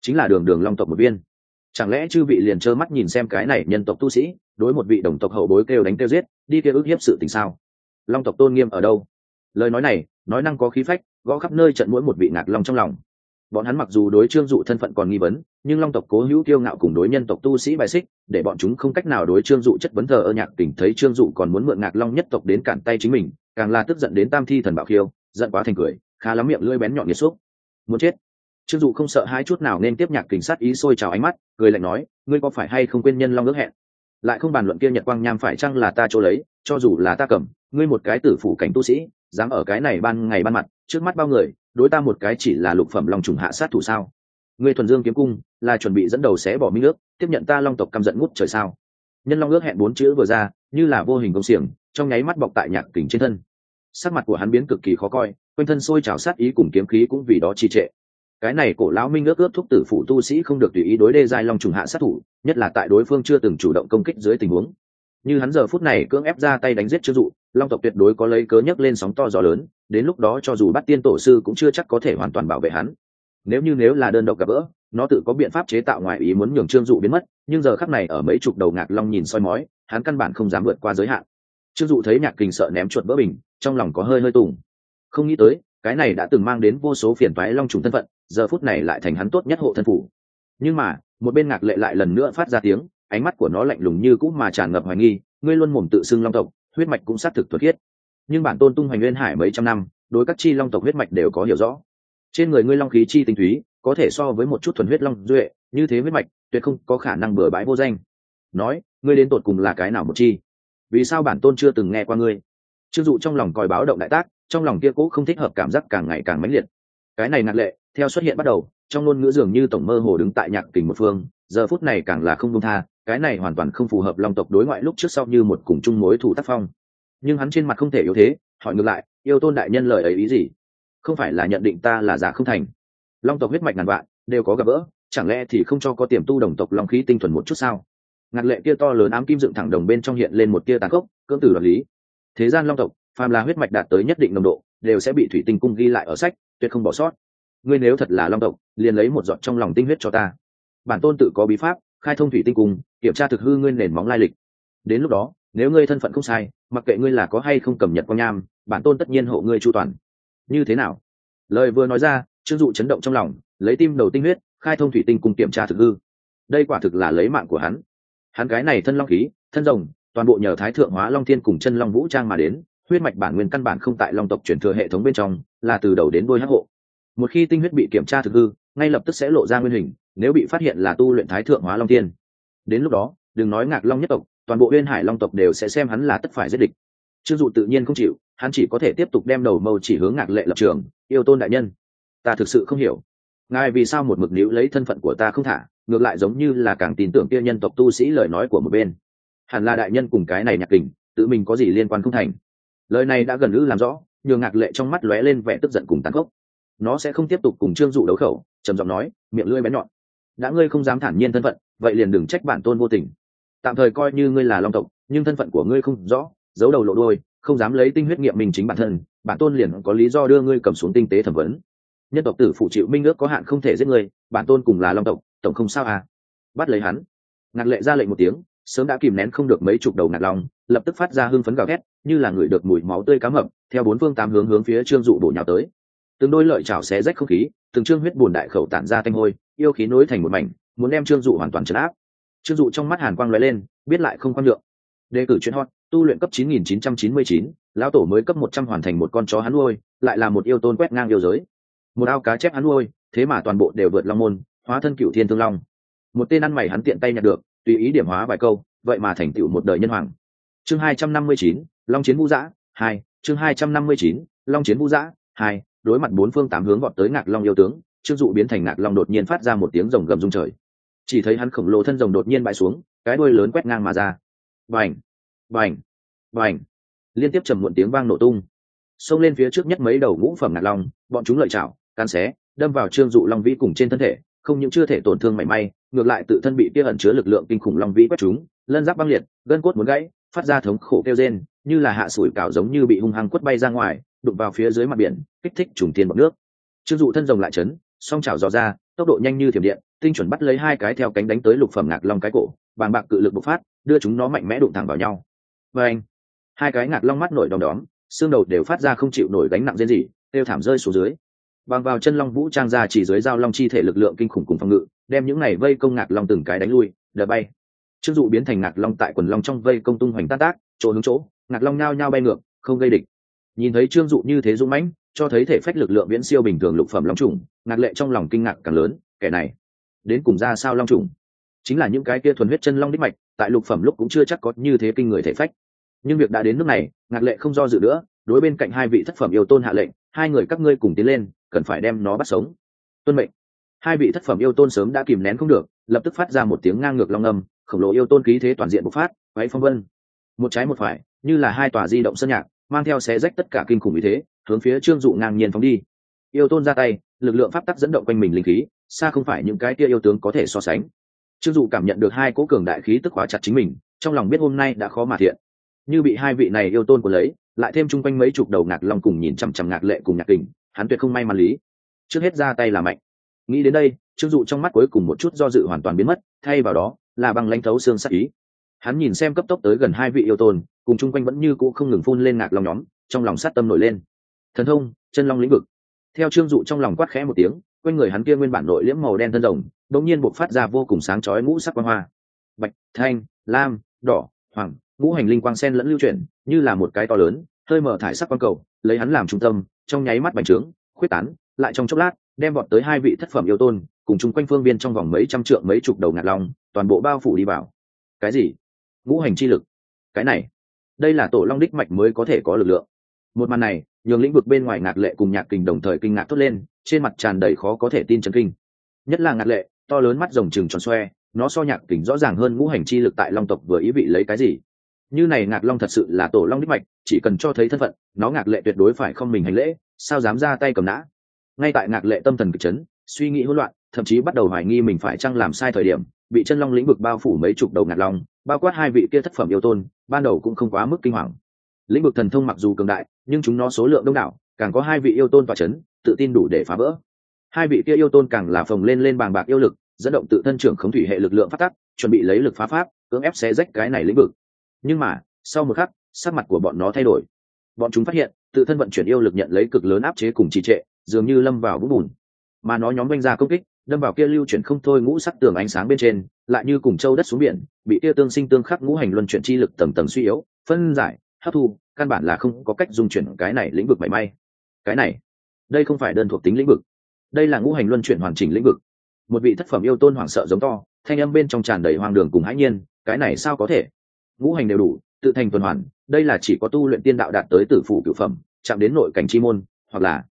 Chính là đường đường long tộc một viên chẳng lẽ chư vị liền trơ mắt nhìn xem cái này nhân tộc tu sĩ, đối một vị đồng tộc hậu bối kêu đánh kêu giết, đi kêu ức hiếp sự tình sao? Long tộc tôn nghiêm ở đâu? Lời nói này, nói năng có khí phách, gõ khắp nơi trận mỗi một vị ngạc long trong lòng. Bọn hắn mặc dù đối trương dụ thân phận còn nghi vấn, nhưng long tộc cố hữu kiêu ngạo cùng đối nhân tộc tu sĩ bài xích, để bọn chúng không cách nào đối trương dụ chất vấn thờ ơ nhạc tình, thấy trương dụ còn muốn mượn ngạc long nhất tộc đến cản tay chính mình, càng là tức giận đến tam thi thần bảo khiêu, giận quá thành cười, khá lắm miệng lưỡi bén nhọn nghiệt xúc. Muốn chết trương dụ không sợ hai chút nào nên tiếp nhạc kình sát ý sôi trào ánh mắt, cười lạnh nói, ngươi có phải hay không quên nhân long ước hẹn? Lại không bàn luận kia nhật quang nham phải chăng là ta chỗ lấy, cho dù là ta cầm, ngươi một cái tử phủ cảnh tu sĩ, dám ở cái này ban ngày ban mặt, trước mắt bao người, đối ta một cái chỉ là lục phẩm lòng trùng hạ sát thủ sao? Ngươi thuần dương kiếm cung, là chuẩn bị dẫn đầu xé bỏ minh ước, tiếp nhận ta long tộc căm giận ngút trời sao? Nhân long ước hẹn bốn chữ vừa ra, như là vô hình công xiềng, trong nháy mắt bọc tại nhạc kình trên thân. Sắc mặt của hắn biến cực kỳ khó coi, quanh thân sôi trào sát ý cùng kiếm khí cũng vì đó trì trệ cái này cổ lão minh ước ước thúc tử phụ tu sĩ không được tùy ý đối đê giai long trùng hạ sát thủ, nhất là tại đối phương chưa từng chủ động công kích dưới tình huống. Như hắn giờ phút này cưỡng ép ra tay đánh giết chưng dụ, long tộc tuyệt đối có lấy cớ nhấc lên sóng to gió lớn, đến lúc đó cho dù bắt tiên tổ sư cũng chưa chắc có thể hoàn toàn bảo vệ hắn. Nếu như nếu là đơn độc gặp gỡ, nó tự có biện pháp chế tạo ngoài ý muốn nhường trương dụ biến mất, nhưng giờ khắc này ở mấy chục đầu ngạc long nhìn soi mói, hắn căn bản không dám vượt qua giới hạn. Trương dụ thấy nhạc kình sợ ném chuột vỡ bình, trong lòng có hơi hơi tùng. Không nghĩ tới cái này đã từng mang đến vô số phiền toái long trùng thân phận, giờ phút này lại thành hắn tốt nhất hộ thân phủ. Nhưng mà, một bên ngạc lệ lại lần nữa phát ra tiếng, ánh mắt của nó lạnh lùng như cũng mà tràn ngập hoài nghi, ngươi luôn mồm tự xưng long tộc, huyết mạch cũng xác thực thuật thiết nhưng bản tôn tung hoành nguyên hải mấy trăm năm, đối các chi long tộc huyết mạch đều có hiểu rõ. Trên người ngươi long khí chi tinh túy, có thể so với một chút thuần huyết long duệ, như thế huyết mạch, tuyệt không có khả năng bừa bãi vô danh. Nói, ngươi đến tột cùng là cái nào một chi? Vì sao bản tôn chưa từng nghe qua ngươi? Chưng dụ trong lòng còi báo động đại tác trong lòng kia cũ không thích hợp cảm giác càng ngày càng mãnh liệt. Cái này ngạc lệ, theo xuất hiện bắt đầu, trong ngôn ngữ dường như tổng mơ hồ đứng tại nhạc kình một phương, giờ phút này càng là không công tha, cái này hoàn toàn không phù hợp long tộc đối ngoại lúc trước sau như một cùng chung mối thủ tác phong. Nhưng hắn trên mặt không thể yếu thế, hỏi ngược lại, yêu tôn đại nhân lời ấy ý gì? Không phải là nhận định ta là giả không thành? Long tộc huyết mạch ngàn vạn, đều có gặp gỡ, chẳng lẽ thì không cho có tiềm tu đồng tộc long khí tinh thuần một chút sao? Ngạt lệ kia to lớn ám kim dựng thẳng đồng bên trong hiện lên một tia tàn khốc, cưỡng tử đoạt lý. Thế gian long tộc phàm là huyết mạch đạt tới nhất định nồng độ, đều sẽ bị thủy tinh cung ghi lại ở sách, tuyệt không bỏ sót. Ngươi nếu thật là long tộc, liền lấy một giọt trong lòng tinh huyết cho ta. Bản tôn tự có bí pháp, khai thông thủy tinh cung, kiểm tra thực hư ngươi nền móng lai lịch. Đến lúc đó, nếu ngươi thân phận không sai, mặc kệ ngươi là có hay không cầm nhật quang nham, bản tôn tất nhiên hộ ngươi chu toàn. Như thế nào? Lời vừa nói ra trương dụ chấn động trong lòng, lấy tim đầu tinh huyết, khai thông thủy tinh cùng kiểm tra thực hư. Đây quả thực là lấy mạng của hắn. Hắn cái này thân long khí, thân rồng, toàn bộ nhờ thái thượng hóa long thiên cùng chân long vũ trang mà đến huyết mạch bản nguyên căn bản không tại long tộc chuyển thừa hệ thống bên trong là từ đầu đến đôi hắc hộ. Một khi tinh huyết bị kiểm tra thực hư ngay lập tức sẽ lộ ra nguyên hình nếu bị phát hiện là tu luyện thái thượng hóa long tiên, đến lúc đó đừng nói ngạc long nhất tộc toàn bộ uyên hải long tộc đều sẽ xem hắn là tất phải giết địch. Chưng dụ tự nhiên không chịu hắn chỉ có thể tiếp tục đem đầu mâu chỉ hướng ngạc lệ lập trường yêu tôn đại nhân. Ta thực sự không hiểu. Ngài vì sao một mực níu lấy thân phận của ta không thả ngược lại giống như là càng tin tưởng kia nhân tộc tu sĩ lời nói của một bên. Hẳn là đại nhân cùng cái này nhạc kình tự mình có gì liên quan không thành lời này đã gần ư làm rõ, nhường ngạc lệ trong mắt lóe lên vẻ tức giận cùng tàn khốc. Nó sẽ không tiếp tục cùng trương dụ đấu khẩu, trầm giọng nói, miệng lưỡi bén nhọn. Đã ngươi không dám thản nhiên thân phận, vậy liền đừng trách bản tôn vô tình. Tạm thời coi như ngươi là long tộc, nhưng thân phận của ngươi không rõ, giấu đầu lộ đôi không dám lấy tinh huyết nghiệm mình chính bản thân, bản tôn liền có lý do đưa ngươi cầm xuống tinh tế thẩm vấn. Nhân tộc tử phụ chịu minh ước có hạn không thể giết ngươi, bản tôn cùng là long tộc, tổng không sao à? Bắt lấy hắn. Ngạc lệ ra lệnh một tiếng sớm đã kìm nén không được mấy chục đầu ngạc lòng lập tức phát ra hưng phấn gào thét như là người được mùi máu tươi cá mập theo bốn phương tám hướng hướng phía trương dụ bổ nhào tới. Từng đôi lợi chảo xé rách không khí từng trương huyết bùn đại khẩu tản ra thanh hôi yêu khí nối thành một mảnh muốn đem trương dụ hoàn toàn chấn áp. Trương dụ trong mắt hàn quang lóe lên biết lại không quan lượng đề cử chuyên hot tu luyện cấp 9999, lão tổ mới cấp 100 hoàn thành một con chó hắn nuôi lại là một yêu tôn quét ngang yêu giới. Một ao cá chép hắn nuôi thế mà toàn bộ đều vượt long môn hóa thân cựu thiên thương long. Một tên ăn mày hắn tiện tay nhặt được tùy ý điểm hóa vài câu vậy mà thành tựu một đời nhân hoàng. Chương 259, long chiến vũ dã hai chương 259, long chiến vũ dã hai đối mặt bốn phương tám hướng vọt tới ngạc long yêu tướng trương dụ biến thành ngạc long đột nhiên phát ra một tiếng rồng gầm rung trời. Chỉ thấy hắn khổng lồ thân rồng đột nhiên bãi xuống cái đuôi lớn quét ngang mà ra. Vành vành vành liên tiếp trầm muộn tiếng vang nổ tung. Xông lên phía trước nhất mấy đầu ngũ phẩm ngạc long bọn chúng lợi chảo can xé đâm vào trương dụ long vĩ cùng trên thân thể không những chưa thể tổn thương mảy may, ngược lại tự thân bị kia ẩn chứa lực lượng kinh khủng long vĩ quét chúng, lân giáp băng liệt, gân cốt muốn gãy, phát ra thống khổ kêu rên, như là hạ sủi cảo giống như bị hung hăng quất bay ra ngoài, đụng vào phía dưới mặt biển, kích thích trùng tiên bọc nước. Trương dụ thân rồng lại chấn, song chảo dò ra, tốc độ nhanh như thiểm điện, tinh chuẩn bắt lấy hai cái theo cánh đánh tới lục phẩm ngạc long cái cổ, bàng bạc cự lực bộc phát, đưa chúng nó mạnh mẽ đụng thẳng vào nhau. Và anh hai cái ngạc long mắt nổi đom đóm, xương đầu đều phát ra không chịu nổi gánh nặng riêng gì tiêu thảm rơi xuống dưới bằng vào chân long vũ trang ra chỉ dưới dao long chi thể lực lượng kinh khủng cùng phòng ngự, đem những này vây công ngạc long từng cái đánh lui đờ bay. Chức dụ biến thành ngạc long tại quần long trong vây công tung hoành tan tác, chỗ hướng chỗ, ngạc long nhao nhao bay ngược, không gây địch. Nhìn thấy trương dụ như thế dũng mãnh, cho thấy thể phách lực lượng viễn siêu bình thường lục phẩm long trùng ngạc lệ trong lòng kinh ngạc càng lớn, kẻ này, đến cùng ra sao long trùng chính là những cái kia thuần huyết chân long đích mạch, tại lục phẩm lúc cũng chưa chắc có như thế kinh người thể phách. Nhưng việc đã đến nước này, ngạc lệ không do dự nữa, đối bên cạnh hai vị thất phẩm yêu tôn hạ lệnh, hai người các ngươi cùng tiến lên cần phải đem nó bắt sống. Tuân mệnh. Hai vị thất phẩm yêu tôn sớm đã kìm nén không được, lập tức phát ra một tiếng ngang ngược long âm, khổng lồ yêu tôn khí thế toàn diện bộc phát váy phong vân. Một trái một phải, như là hai tòa di động sân nhạc, mang theo xé rách tất cả kinh khủng ý thế, hướng phía trương dụ ngang nhiên phóng đi. Yêu tôn ra tay, lực lượng pháp tắc dẫn động quanh mình linh khí, xa không phải những cái kia yêu tướng có thể so sánh. Trương dụ cảm nhận được hai cố cường đại khí tức hóa chặt chính mình, trong lòng biết hôm nay đã khó mà thiện. Như bị hai vị này yêu tôn của lấy, lại thêm chung quanh mấy chục đầu ngạc long cùng nhìn chằm chằm ngạc lệ cùng ngạc kình hắn tuyệt không may mắn lý. Trước hết ra tay là mạnh. Nghĩ đến đây, trương dụ trong mắt cuối cùng một chút do dự hoàn toàn biến mất, thay vào đó, là bằng lãnh thấu xương sắc ý. Hắn nhìn xem cấp tốc tới gần hai vị yêu tôn, cùng chung quanh vẫn như cũ không ngừng phun lên ngạc lòng nhóm, trong lòng sát tâm nổi lên. Thần thông, chân long lĩnh vực. Theo trương dụ trong lòng quát khẽ một tiếng, quanh người hắn kia nguyên bản nội liễm màu đen thân rồng, đột nhiên buộc phát ra vô cùng sáng chói ngũ sắc quang hoa. Bạch, thanh, lam, đỏ, hoàng, ngũ hành linh quang sen lẫn lưu chuyển, như là một cái to lớn, hơi mở thải sắc quang cầu lấy hắn làm trung tâm, trong nháy mắt bành trướng, khuyết tán, lại trong chốc lát, đem bọn tới hai vị thất phẩm yêu tôn, cùng chung quanh phương viên trong vòng mấy trăm trượng mấy chục đầu ngạt long, toàn bộ bao phủ đi vào. Cái gì? Ngũ hành chi lực? Cái này, đây là tổ long đích mạch mới có thể có lực lượng. Một màn này, nhường lĩnh vực bên ngoài ngạc lệ cùng nhạc kình đồng thời kinh ngạc thốt lên, trên mặt tràn đầy khó có thể tin chấn kinh. Nhất là ngạc lệ, to lớn mắt rồng trừng tròn xoe, nó so nhạc kình rõ ràng hơn ngũ hành chi lực tại long tộc vừa ý vị lấy cái gì? Như này ngạc long thật sự là tổ long đích mạch, chỉ cần cho thấy thân phận, nó ngạc lệ tuyệt đối phải không mình hành lễ, sao dám ra tay cầm nã? Ngay tại ngạc lệ tâm thần kịch chấn, suy nghĩ hỗn loạn, thậm chí bắt đầu hoài nghi mình phải chăng làm sai thời điểm bị chân long lĩnh vực bao phủ mấy chục đầu ngạc long, bao quát hai vị kia thất phẩm yêu tôn, ban đầu cũng không quá mức kinh hoàng. Lĩnh vực thần thông mặc dù cường đại, nhưng chúng nó số lượng đông đảo, càng có hai vị yêu tôn tòa c h ấ n tự tin đủ để phá vỡ. Hai vị kia yêu tôn càng là phồng lên lên bàng bạc yêu lực, dẫn động tự thân trưởng khống thủy hệ lực lượng phát tắc, chuẩn bị lấy lực phá pháp, cưỡng ép xé rách cái này lĩnh vực nhưng mà, sau một khắc, sắc mặt của bọn nó thay đổi. Bọn chúng phát hiện, tự thân vận chuyển yêu lực nhận lấy cực lớn áp chế cùng trì trệ, dường như lâm vào vũng bùn. Mà nó nhóm doanh ra công kích, đâm vào kia lưu chuyển không thôi ngũ sắc tường ánh sáng bên trên, lại như cùng châu đất xuống biển, bị kia tương sinh tương khắc ngũ hành luân chuyển chi lực tầng tầng suy yếu, phân giải, hấp thu, căn bản là không có cách dung chuyển cái này lĩnh vực mảy may. Cái này, đây không phải đơn thuộc tính lĩnh vực. Đây là ngũ hành luân chuyển hoàn chỉnh lĩnh vực. Một vị thất phẩm yêu tôn hoảng sợ giống to, thanh âm bên trong tràn đầy hoang đường cùng hãi nhiên, cái này sao có thể? Ngũ hành đều đủ, tự thành tuần hoàn, đây là chỉ có tu luyện tiên đạo đạt tới tử phủ cựu phẩm, chạm đến nội cảnh chi môn, hoặc là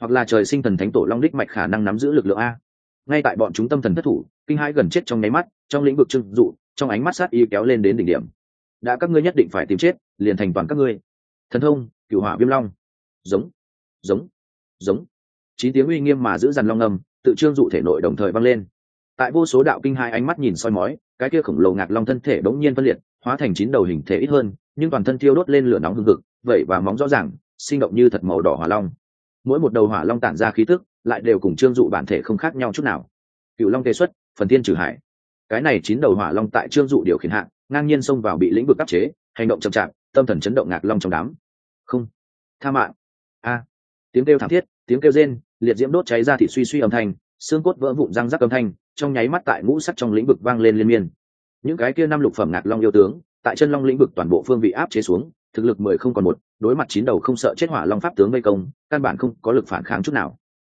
hoặc là trời sinh thần thánh tổ long đích mạch khả năng nắm giữ lực lượng a. Ngay tại bọn chúng tâm thần thất thủ, kinh hãi gần chết trong nháy mắt, trong lĩnh vực trưng dụ, trong ánh mắt sát y kéo lên đến đỉnh điểm. Đã các ngươi nhất định phải tìm chết, liền thành toàn các ngươi. Thần thông, cửu hỏa viêm long. Giống giống giống. Chín tiếng uy nghiêm mà giữ dằn long âm, tự trương dụ thể nội đồng thời vang lên. Tại vô số đạo kinh hai ánh mắt nhìn soi mói, cái kia khổng lồ ngạc long thân thể đống nhiên phân liệt hóa thành chín đầu hình thể ít hơn, nhưng toàn thân thiêu đốt lên lửa nóng hừng hực vậy và móng rõ ràng, sinh động như thật màu đỏ hỏa long. Mỗi một đầu hỏa long tản ra khí tức, lại đều cùng trương dụ bản thể không khác nhau chút nào. Cựu long tê xuất, phần thiên trừ hải. Cái này chín đầu hỏa long tại trương dụ điều khiển hạng, ngang nhiên xông vào bị lĩnh vực áp chế, hành động chậm chạp, tâm thần chấn động ngạc long trong đám. Không. Tha mạng. A. Tiếng kêu thảm thiết, tiếng kêu rên, liệt diễm đốt cháy ra thị suy suy âm thanh, xương cốt vỡ vụn răng rắc âm thanh, trong nháy mắt tại ngũ sắc trong lĩnh vực vang lên liên miên những cái kia năm lục phẩm ngạc long yêu tướng, tại chân long lĩnh vực toàn bộ phương vị áp chế xuống, thực lực mười không còn một, đối mặt chín đầu không sợ chết hỏa long pháp tướng vây công, căn bản không có lực phản kháng chút nào.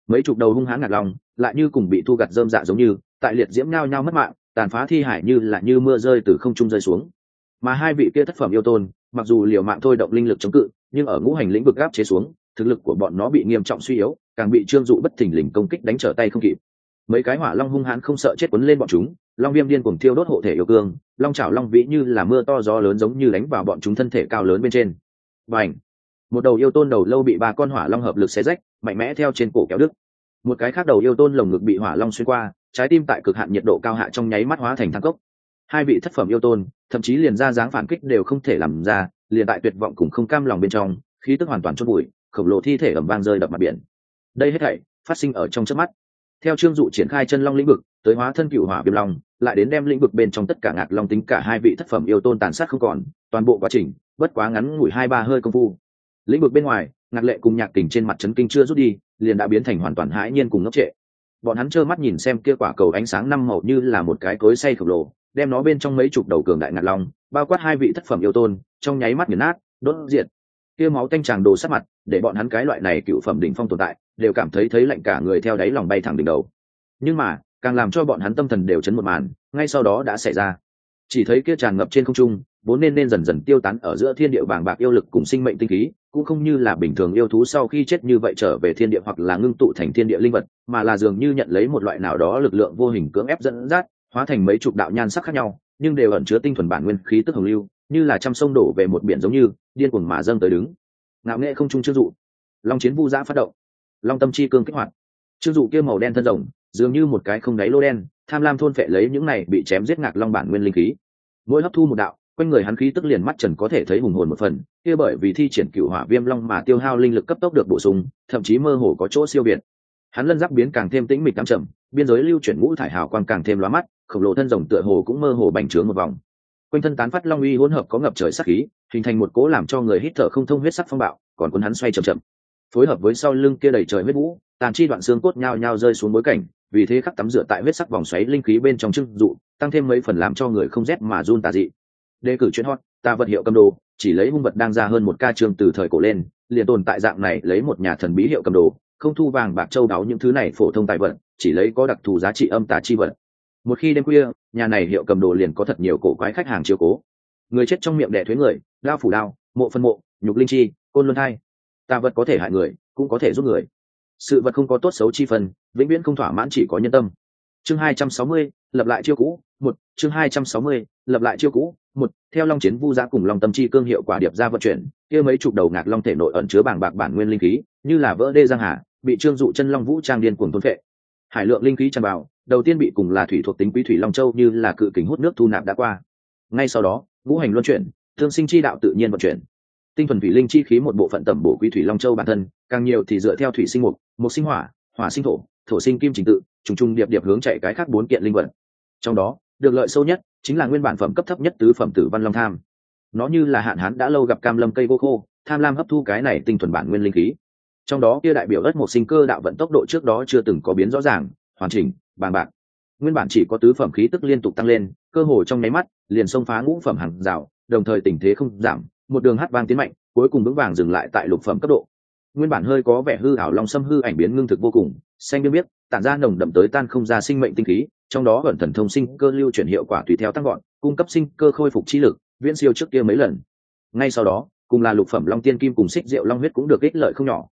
Mấy chục đầu hung hãn ngạc long, lại như cùng bị thu gặt dơm dạ giống như, tại liệt diễm nhao nhao mất mạng, tàn phá thi hải như là như mưa rơi từ không trung rơi xuống. Mà hai vị kia thất phẩm yêu tôn, mặc dù liều mạng thôi động linh lực chống cự, nhưng ở ngũ hành lĩnh vực gáp chế xuống, thực lực của bọn nó bị nghiêm trọng suy yếu, càng bị trương dụ bất thình lình công kích đánh trở tay không kịp mấy cái hỏa long hung hãn không sợ chết quấn lên bọn chúng, long viêm điên cùng thiêu đốt hộ thể yêu cương, long chảo long vĩ như là mưa to gió lớn giống như đánh vào bọn chúng thân thể cao lớn bên trên. Và ảnh một đầu yêu tôn đầu lâu bị ba con hỏa long hợp lực xé rách, mạnh mẽ theo trên cổ kéo đứt. Một cái khác đầu yêu tôn lồng ngực bị hỏa long xuyên qua, trái tim tại cực hạn nhiệt độ cao hạ trong nháy mắt hóa thành thang cốc. Hai vị thất phẩm yêu tôn, thậm chí liền ra dáng phản kích đều không thể làm ra, liền tại tuyệt vọng cùng không cam lòng bên trong, khí tức hoàn toàn chốt bụi khổng lồ thi thể ẩm vang rơi đập mặt biển. Đây hết thảy phát sinh ở trong chớp mắt theo trương dụ triển khai chân long lĩnh vực, tới hóa thân cựu hỏa viêm long, lại đến đem lĩnh vực bên trong tất cả ngạc long tính cả hai vị thất phẩm yêu tôn tàn sát không còn, toàn bộ quá trình, bất quá ngắn ngủi hai ba hơi công phu. Lĩnh vực bên ngoài, ngạc lệ cùng nhạc tình trên mặt trấn kinh chưa rút đi, liền đã biến thành hoàn toàn hãi nhiên cùng ngốc trệ. Bọn hắn trơ mắt nhìn xem kia quả cầu ánh sáng năm màu như là một cái cối say khổng lồ, đem nó bên trong mấy chục đầu cường đại ngạc long, bao quát hai vị thất phẩm yêu tôn, trong nháy mắt nghiền nát, đốt diệt kia máu tanh tràng đồ sát mặt, để bọn hắn cái loại này cựu phẩm đỉnh phong tồn tại, đều cảm thấy thấy lạnh cả người theo đáy lòng bay thẳng đỉnh đầu. Nhưng mà, càng làm cho bọn hắn tâm thần đều chấn một màn, ngay sau đó đã xảy ra. Chỉ thấy kia tràn ngập trên không trung, vốn nên nên dần dần tiêu tán ở giữa thiên địa bàng bạc yêu lực cùng sinh mệnh tinh khí, cũng không như là bình thường yêu thú sau khi chết như vậy trở về thiên địa hoặc là ngưng tụ thành thiên địa linh vật, mà là dường như nhận lấy một loại nào đó lực lượng vô hình cưỡng ép dẫn dắt, hóa thành mấy chục đạo nhan sắc khác nhau, nhưng đều ẩn chứa tinh thuần bản nguyên khí tức hồng lưu như là trăm sông đổ về một biển giống như, điên cuồng mà dâng tới đứng. Ngạo nghệ không trung chưng dụ. Long chiến vu giã phát động. Long tâm chi cương kích hoạt. Chưng dụ kia màu đen thân rồng, dường như một cái không đáy lô đen, tham lam thôn phệ lấy những này bị chém giết ngạc long bản nguyên linh khí. Mỗi hấp thu một đạo, quanh người hắn khí tức liền mắt trần có thể thấy hùng hồn một phần, kia bởi vì thi triển cựu hỏa viêm long mà tiêu hao linh lực cấp tốc được bổ sung, thậm chí mơ hồ có chỗ siêu việt. Hắn lân giáp biến càng thêm tĩnh mịch cắm chậm, biên giới lưu chuyển ngũ thải hào quang càng thêm lóa mắt, khổng lồ thân rồng tựa hồ cũng mơ hồ bành trướng một vòng quanh thân tán phát long uy hỗn hợp có ngập trời sắc khí, hình thành một cố làm cho người hít thở không thông huyết sắc phong bạo, còn cuốn hắn xoay chậm chậm. Phối hợp với sau lưng kia đầy trời huyết vũ, tàn chi đoạn xương cốt nhao nhao rơi xuống bối cảnh, vì thế khắc tắm rửa tại huyết sắc vòng xoáy linh khí bên trong trưng dụ, tăng thêm mấy phần làm cho người không rét mà run tà dị. Đề cử chuyên hot, ta vật hiệu cầm đồ, chỉ lấy hung vật đang ra hơn một ca trường từ thời cổ lên, liền tồn tại dạng này lấy một nhà thần bí hiệu cầm đồ, không thu vàng bạc châu đáo những thứ này phổ thông tài vật, chỉ lấy có đặc thù giá trị âm tà chi vật một khi đêm khuya nhà này hiệu cầm đồ liền có thật nhiều cổ quái khách hàng chiều cố. Người chết trong miệng đẻ thuế người lao phủ lao, mộ phân mộ nhục linh chi côn luân thai. Tà vật có thể hại người cũng có thể giúp người. Sự vật không có tốt xấu chi phần vĩnh viễn không thỏa mãn chỉ có nhân tâm. Chương hai trăm sáu mươi lập lại chiêu cũ một. Chương hai trăm sáu mươi lập lại chiêu cũ một. Theo long chiến vu giá cùng long tâm chi cương hiệu quả điệp ra vận chuyển kia mấy chục đầu ngạc long thể nội ẩn chứa bảng bạc bản nguyên linh khí như là vỡ đê giang hà bị trương dụ chân long vũ trang điên cuồng thôn phệ hải lượng linh khí tràn vào, đầu tiên bị cùng là thủy thuộc tính quý thủy long châu như là cự kính hút nước thu nạp đã qua. Ngay sau đó, ngũ hành luân chuyển, thương sinh chi đạo tự nhiên vận chuyển. Tinh thuần thủy linh chi khí một bộ phận tẩm bổ quý thủy long châu bản thân, càng nhiều thì dựa theo thủy sinh mục mục sinh hỏa hỏa sinh thổ thổ sinh kim trình tự, trùng trùng điệp điệp hướng chạy cái khác bốn kiện linh vật. Trong đó, được lợi sâu nhất chính là nguyên bản phẩm cấp thấp nhất tứ phẩm tử văn long tham. Nó như là hạn hán đã lâu gặp cam lâm cây vô khô, tham lam hấp thu cái này tinh thuần bản nguyên linh khí trong đó kia đại biểu đất một sinh cơ đạo vận tốc độ trước đó chưa từng có biến rõ ràng, hoàn chỉnh bàn bạc. Nguyên bản chỉ có tứ phẩm khí tức liên tục tăng lên, cơ hồ trong nháy mắt, liền xông phá ngũ phẩm hàng rào, đồng thời tình thế không giảm, một đường hát vang tiến mạnh, cuối cùng vững vàng dừng lại tại lục phẩm cấp độ. Nguyên bản hơi có vẻ hư ảo long xâm hư ảnh biến ngưng thực vô cùng, xanh biếc biết tản ra nồng đậm tới tan không ra sinh mệnh tinh khí, trong đó ẩn thần thông sinh cơ lưu chuyển hiệu quả tùy theo tăng gọn cung cấp sinh cơ khôi phục trí lực, viễn siêu trước kia mấy lần. Ngay sau đó, cùng là lục phẩm long tiên kim cùng xích rượu long huyết cũng được ích lợi không nhỏ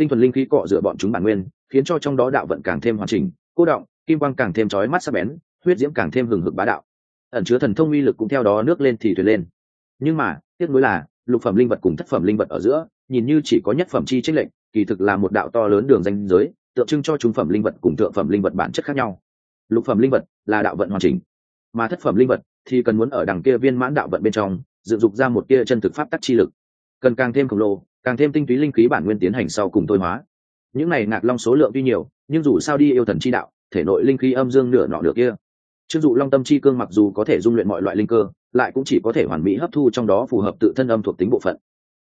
tinh thuần linh khí cọ rửa bọn chúng bản nguyên, khiến cho trong đó đạo vận càng thêm hoàn chỉnh, cô động, kim quang càng thêm chói mắt sắc bén, huyết diễm càng thêm hừng hực bá đạo. Ẩn chứa thần thông uy lực cũng theo đó nước lên thì thuyền lên. Nhưng mà, tiếc nuối là, lục phẩm linh vật cùng thất phẩm linh vật ở giữa, nhìn như chỉ có nhất phẩm chi trích lệnh kỳ thực là một đạo to lớn đường danh giới, tượng trưng cho trung phẩm linh vật cùng thượng phẩm linh vật bản chất khác nhau. Lục phẩm linh vật là đạo vận hoàn chỉnh, mà thất phẩm linh vật thì cần muốn ở đằng kia viên mãn đạo vận bên trong, dựng dục ra một kia chân thực pháp tắc chi lực, cần càng thêm khổng lồ càng thêm tinh túy linh khí bản nguyên tiến hành sau cùng thôi hóa. Những này ngạc long số lượng tuy nhiều, nhưng dù sao đi yêu thần chi đạo, thể nội linh khí âm dương nửa nọ được kia. Chưng dụ long tâm chi cương mặc dù có thể dung luyện mọi loại linh cơ, lại cũng chỉ có thể hoàn mỹ hấp thu trong đó phù hợp tự thân âm thuộc tính bộ phận.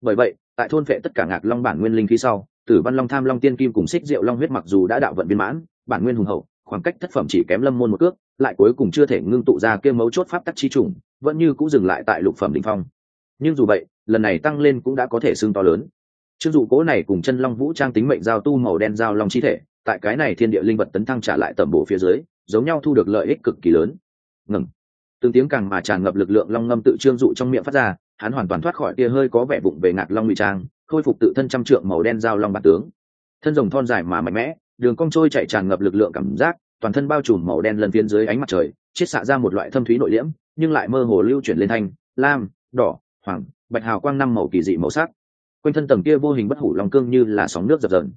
Bởi vậy, tại thôn vệ tất cả ngạc long bản nguyên linh khí sau, tử văn long tham long tiên kim cùng xích diệu long huyết mặc dù đã đạo vận viên mãn, bản nguyên hùng hậu, khoảng cách thất phẩm chỉ kém lâm môn một cước, lại cuối cùng chưa thể ngưng tụ ra kia mấu chốt pháp tắc chi trùng, vẫn như cũng dừng lại tại lục phẩm đ ỉ n h phong. Nhưng dù vậy lần này tăng lên cũng đã có thể xương to lớn. Chưng dụ cố này cùng chân long vũ trang tính mệnh giao tu màu đen giao long chi thể, tại cái này thiên địa linh vật tấn thăng trả lại tẩm bổ phía dưới, giống nhau thu được lợi ích cực kỳ lớn. Ngừng. Từng tiếng càng mà tràn ngập lực lượng long ngâm tự trương dụ trong miệng phát ra, hắn hoàn toàn thoát khỏi tia hơi có vẻ vụng về ngạc long ngụy trang, khôi phục tự thân trăm trượng màu đen giao long bản tướng. Thân rồng thon dài mà mạnh mẽ, đường cong trôi chạy tràn ngập lực lượng cảm giác, toàn thân bao trùm màu đen lần viên dưới ánh mặt trời, chiết xạ ra một loại thâm thúy nội liễm, nhưng lại mơ hồ lưu chuyển lên thanh, lam, đỏ, hoàng bạch hào quang năm màu kỳ dị màu sắc. Quanh thân tầng kia vô hình bất hủ long cương như là sóng nước dập dờn.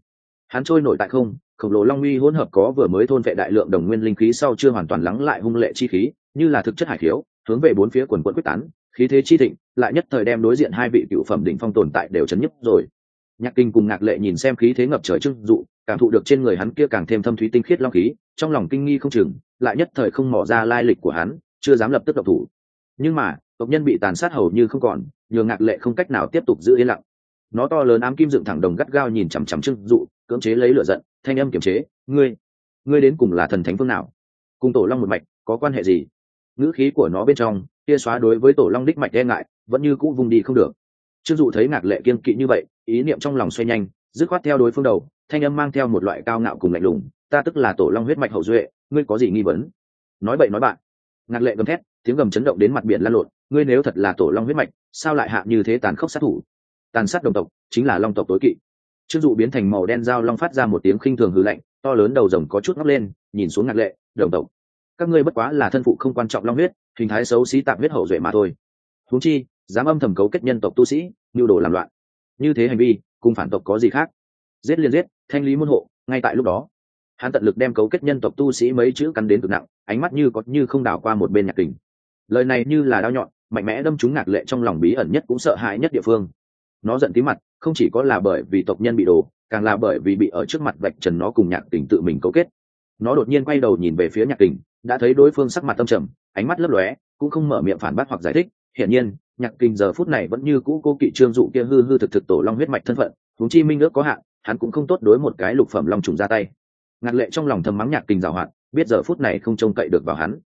Hắn trôi nổi tại không, khổng lồ long uy hỗn hợp có vừa mới thôn vệ đại lượng đồng nguyên linh khí sau chưa hoàn toàn lắng lại hung lệ chi khí, như là thực chất hải khiếu hướng về bốn phía quần quận quyết tán, khí thế chi thịnh, lại nhất thời đem đối diện hai vị cựu phẩm đỉnh phong tồn tại đều chấn nhức rồi. Nhạc kinh cùng ngạc lệ nhìn xem khí thế ngập trời trưng dụ, cảm thụ được trên người hắn kia càng thêm thâm thúy tinh khiết long khí, trong lòng kinh nghi không chừng, lại nhất thời không mỏ ra lai lịch của hắn, chưa dám lập tức độc thủ. Nhưng mà tộc nhân bị tàn sát hầu như không còn nhường ngạc lệ không cách nào tiếp tục giữ yên lặng. Nó to lớn ám kim dựng thẳng đồng gắt gao nhìn chằm chằm trưng dụ, cưỡng chế lấy lửa giận, thanh âm kiềm chế, ngươi ngươi đến cùng là thần thánh phương nào? Cùng tổ long một mạch có quan hệ gì? Ngữ khí của nó bên trong kia xóa đối với tổ long đích mạch e ngại, vẫn như cũ vùng đi không được. Trương dụ thấy ngạc lệ kiên kỵ như vậy, ý niệm trong lòng xoay nhanh, dứt khoát theo đối phương đầu, thanh âm mang theo một loại cao ngạo cùng lạnh lùng, ta tức là tổ long huyết mạch hậu duệ, ngươi có gì nghi vấn? Nói bậy nói bạn, ngạc lệ gầm thét, tiếng gầm chấn động đến mặt biển lan lộn ngươi nếu thật là tổ long huyết mạch, sao lại hạ như thế tàn khốc sát thủ? Tàn sát đồng tộc, chính là long tộc tối kỵ. Trương dụ biến thành màu đen dao long phát ra một tiếng khinh thường hư lạnh, to lớn đầu rồng có chút ngóc lên, nhìn xuống ngạc lệ, đồng tộc, các ngươi bất quá là thân phụ không quan trọng long huyết, hình thái xấu xí tạm huyết hậu duệ mà thôi. Huống chi, dám âm thầm cấu kết nhân tộc tu sĩ nhu đồ làm loạn. Như thế hành vi, cùng phản tộc có gì khác? Giết liên giết, thanh lý môn hộ, ngay tại lúc đó. Hắn tận lực đem cấu kết nhân tộc tu sĩ mấy chữ cắn đến cực nặng, ánh mắt như có như không đảo qua một bên nhạc kình. Lời này như là đao nhọn mạnh mẽ đâm trúng ngạc lệ trong lòng bí ẩn nhất cũng sợ hãi nhất địa phương. Nó giận tí mặt không chỉ có là bởi vì tộc nhân bị đổ càng là bởi vì bị ở trước mặt vạch trần nó cùng nhạc tình tự mình cấu kết. Nó đột nhiên quay đầu nhìn về phía nhạc tình, đã thấy đối phương sắc mặt tâm trầm ánh mắt lấp lóe cũng không mở miệng phản bác hoặc giải thích. Hiển nhiên nhạc tình giờ phút này vẫn như cũ cô kỵ trương dụ kia hư hư thực thực tổ long huyết mạch thân phận huống chi minh ước có hạn hắn cũng không tốt đối một cái lục phẩm long trùng ra tay. Ngạc lệ trong lòng thầm mắng nhạc tình giảo hoạt biết giờ phút này không trông cậy được vào hắn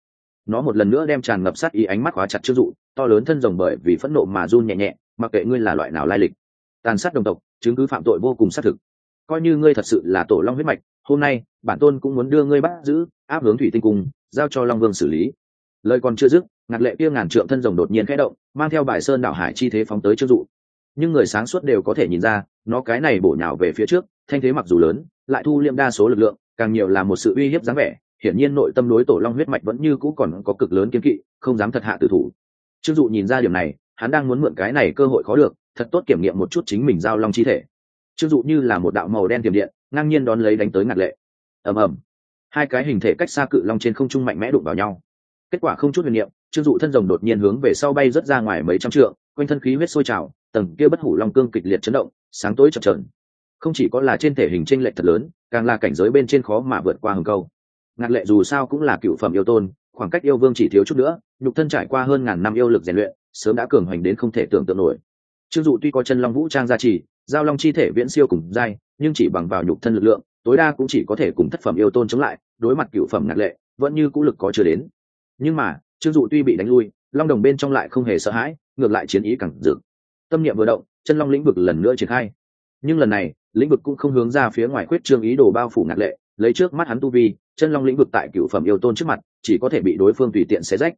nó một lần nữa đem tràn ngập sát ý ánh mắt khóa chặt chưa dụ, to lớn thân rồng bởi vì phẫn nộ mà run nhẹ nhẹ, mặc kệ ngươi là loại nào lai lịch. Tàn sát đồng tộc, chứng cứ phạm tội vô cùng xác thực. Coi như ngươi thật sự là tổ long huyết mạch, hôm nay, bản tôn cũng muốn đưa ngươi bắt giữ, áp hướng thủy tinh cung, giao cho long vương xử lý. Lời còn chưa dứt, ngạt lệ kia ngàn trượng thân rồng đột nhiên khẽ động, mang theo bài sơn đảo hải chi thế phóng tới chưa dụ. Nhưng người sáng suốt đều có thể nhìn ra, nó cái này bổ nhào về phía trước, thanh thế mặc dù lớn, lại thu liêm đa số lực lượng, càng nhiều là một sự uy hiếp dáng vẻ hiển nhiên nội tâm đối tổ long huyết mạch vẫn như cũ còn có cực lớn kiếm kỵ, không dám thật hạ tử thủ. Trương dụ nhìn ra điểm này, hắn đang muốn mượn cái này cơ hội khó được, thật tốt kiểm nghiệm một chút chính mình giao long chi thể. Trương dụ như là một đạo màu đen tiềm điện, ngang nhiên đón lấy đánh tới ngạt lệ. Ầm ầm. Hai cái hình thể cách xa cự long trên không trung mạnh mẽ đụng vào nhau. Kết quả không chút huyền niệm, trương dụ thân rồng đột nhiên hướng về sau bay rất ra ngoài mấy trăm trượng, quanh thân khí huyết sôi trào, tầng kia bất hủ long cương kịch liệt chấn động, sáng tối chập trờn không chỉ có là trên thể hình tranh lệch thật lớn, càng là cảnh giới bên trên khó mà vượt qua hừng câu ngạt lệ dù sao cũng là cựu phẩm yêu tôn, khoảng cách yêu vương chỉ thiếu chút nữa, nhục thân trải qua hơn ngàn năm yêu lực rèn luyện, sớm đã cường hoành đến không thể tưởng tượng nổi. Trương dụ tuy có chân long vũ trang gia trì, giao long chi thể viễn siêu cùng dai nhưng chỉ bằng vào nhục thân lực lượng, tối đa cũng chỉ có thể cùng thất phẩm yêu tôn chống lại, đối mặt cựu phẩm ngạt lệ, vẫn như cũ lực có chưa đến. Nhưng mà, trương dụ tuy bị đánh lui, long đồng bên trong lại không hề sợ hãi, ngược lại chiến ý càng dực tâm niệm vừa động, chân long lĩnh vực lần nữa triển khai. Nhưng lần này, lĩnh vực cũng không hướng ra phía ngoài khuyết trương ý đồ bao phủ ngạt lệ lấy trước mắt hắn tu vi, chân long lĩnh vực tại cựu phẩm yêu tôn trước mặt, chỉ có thể bị đối phương tùy tiện xé rách.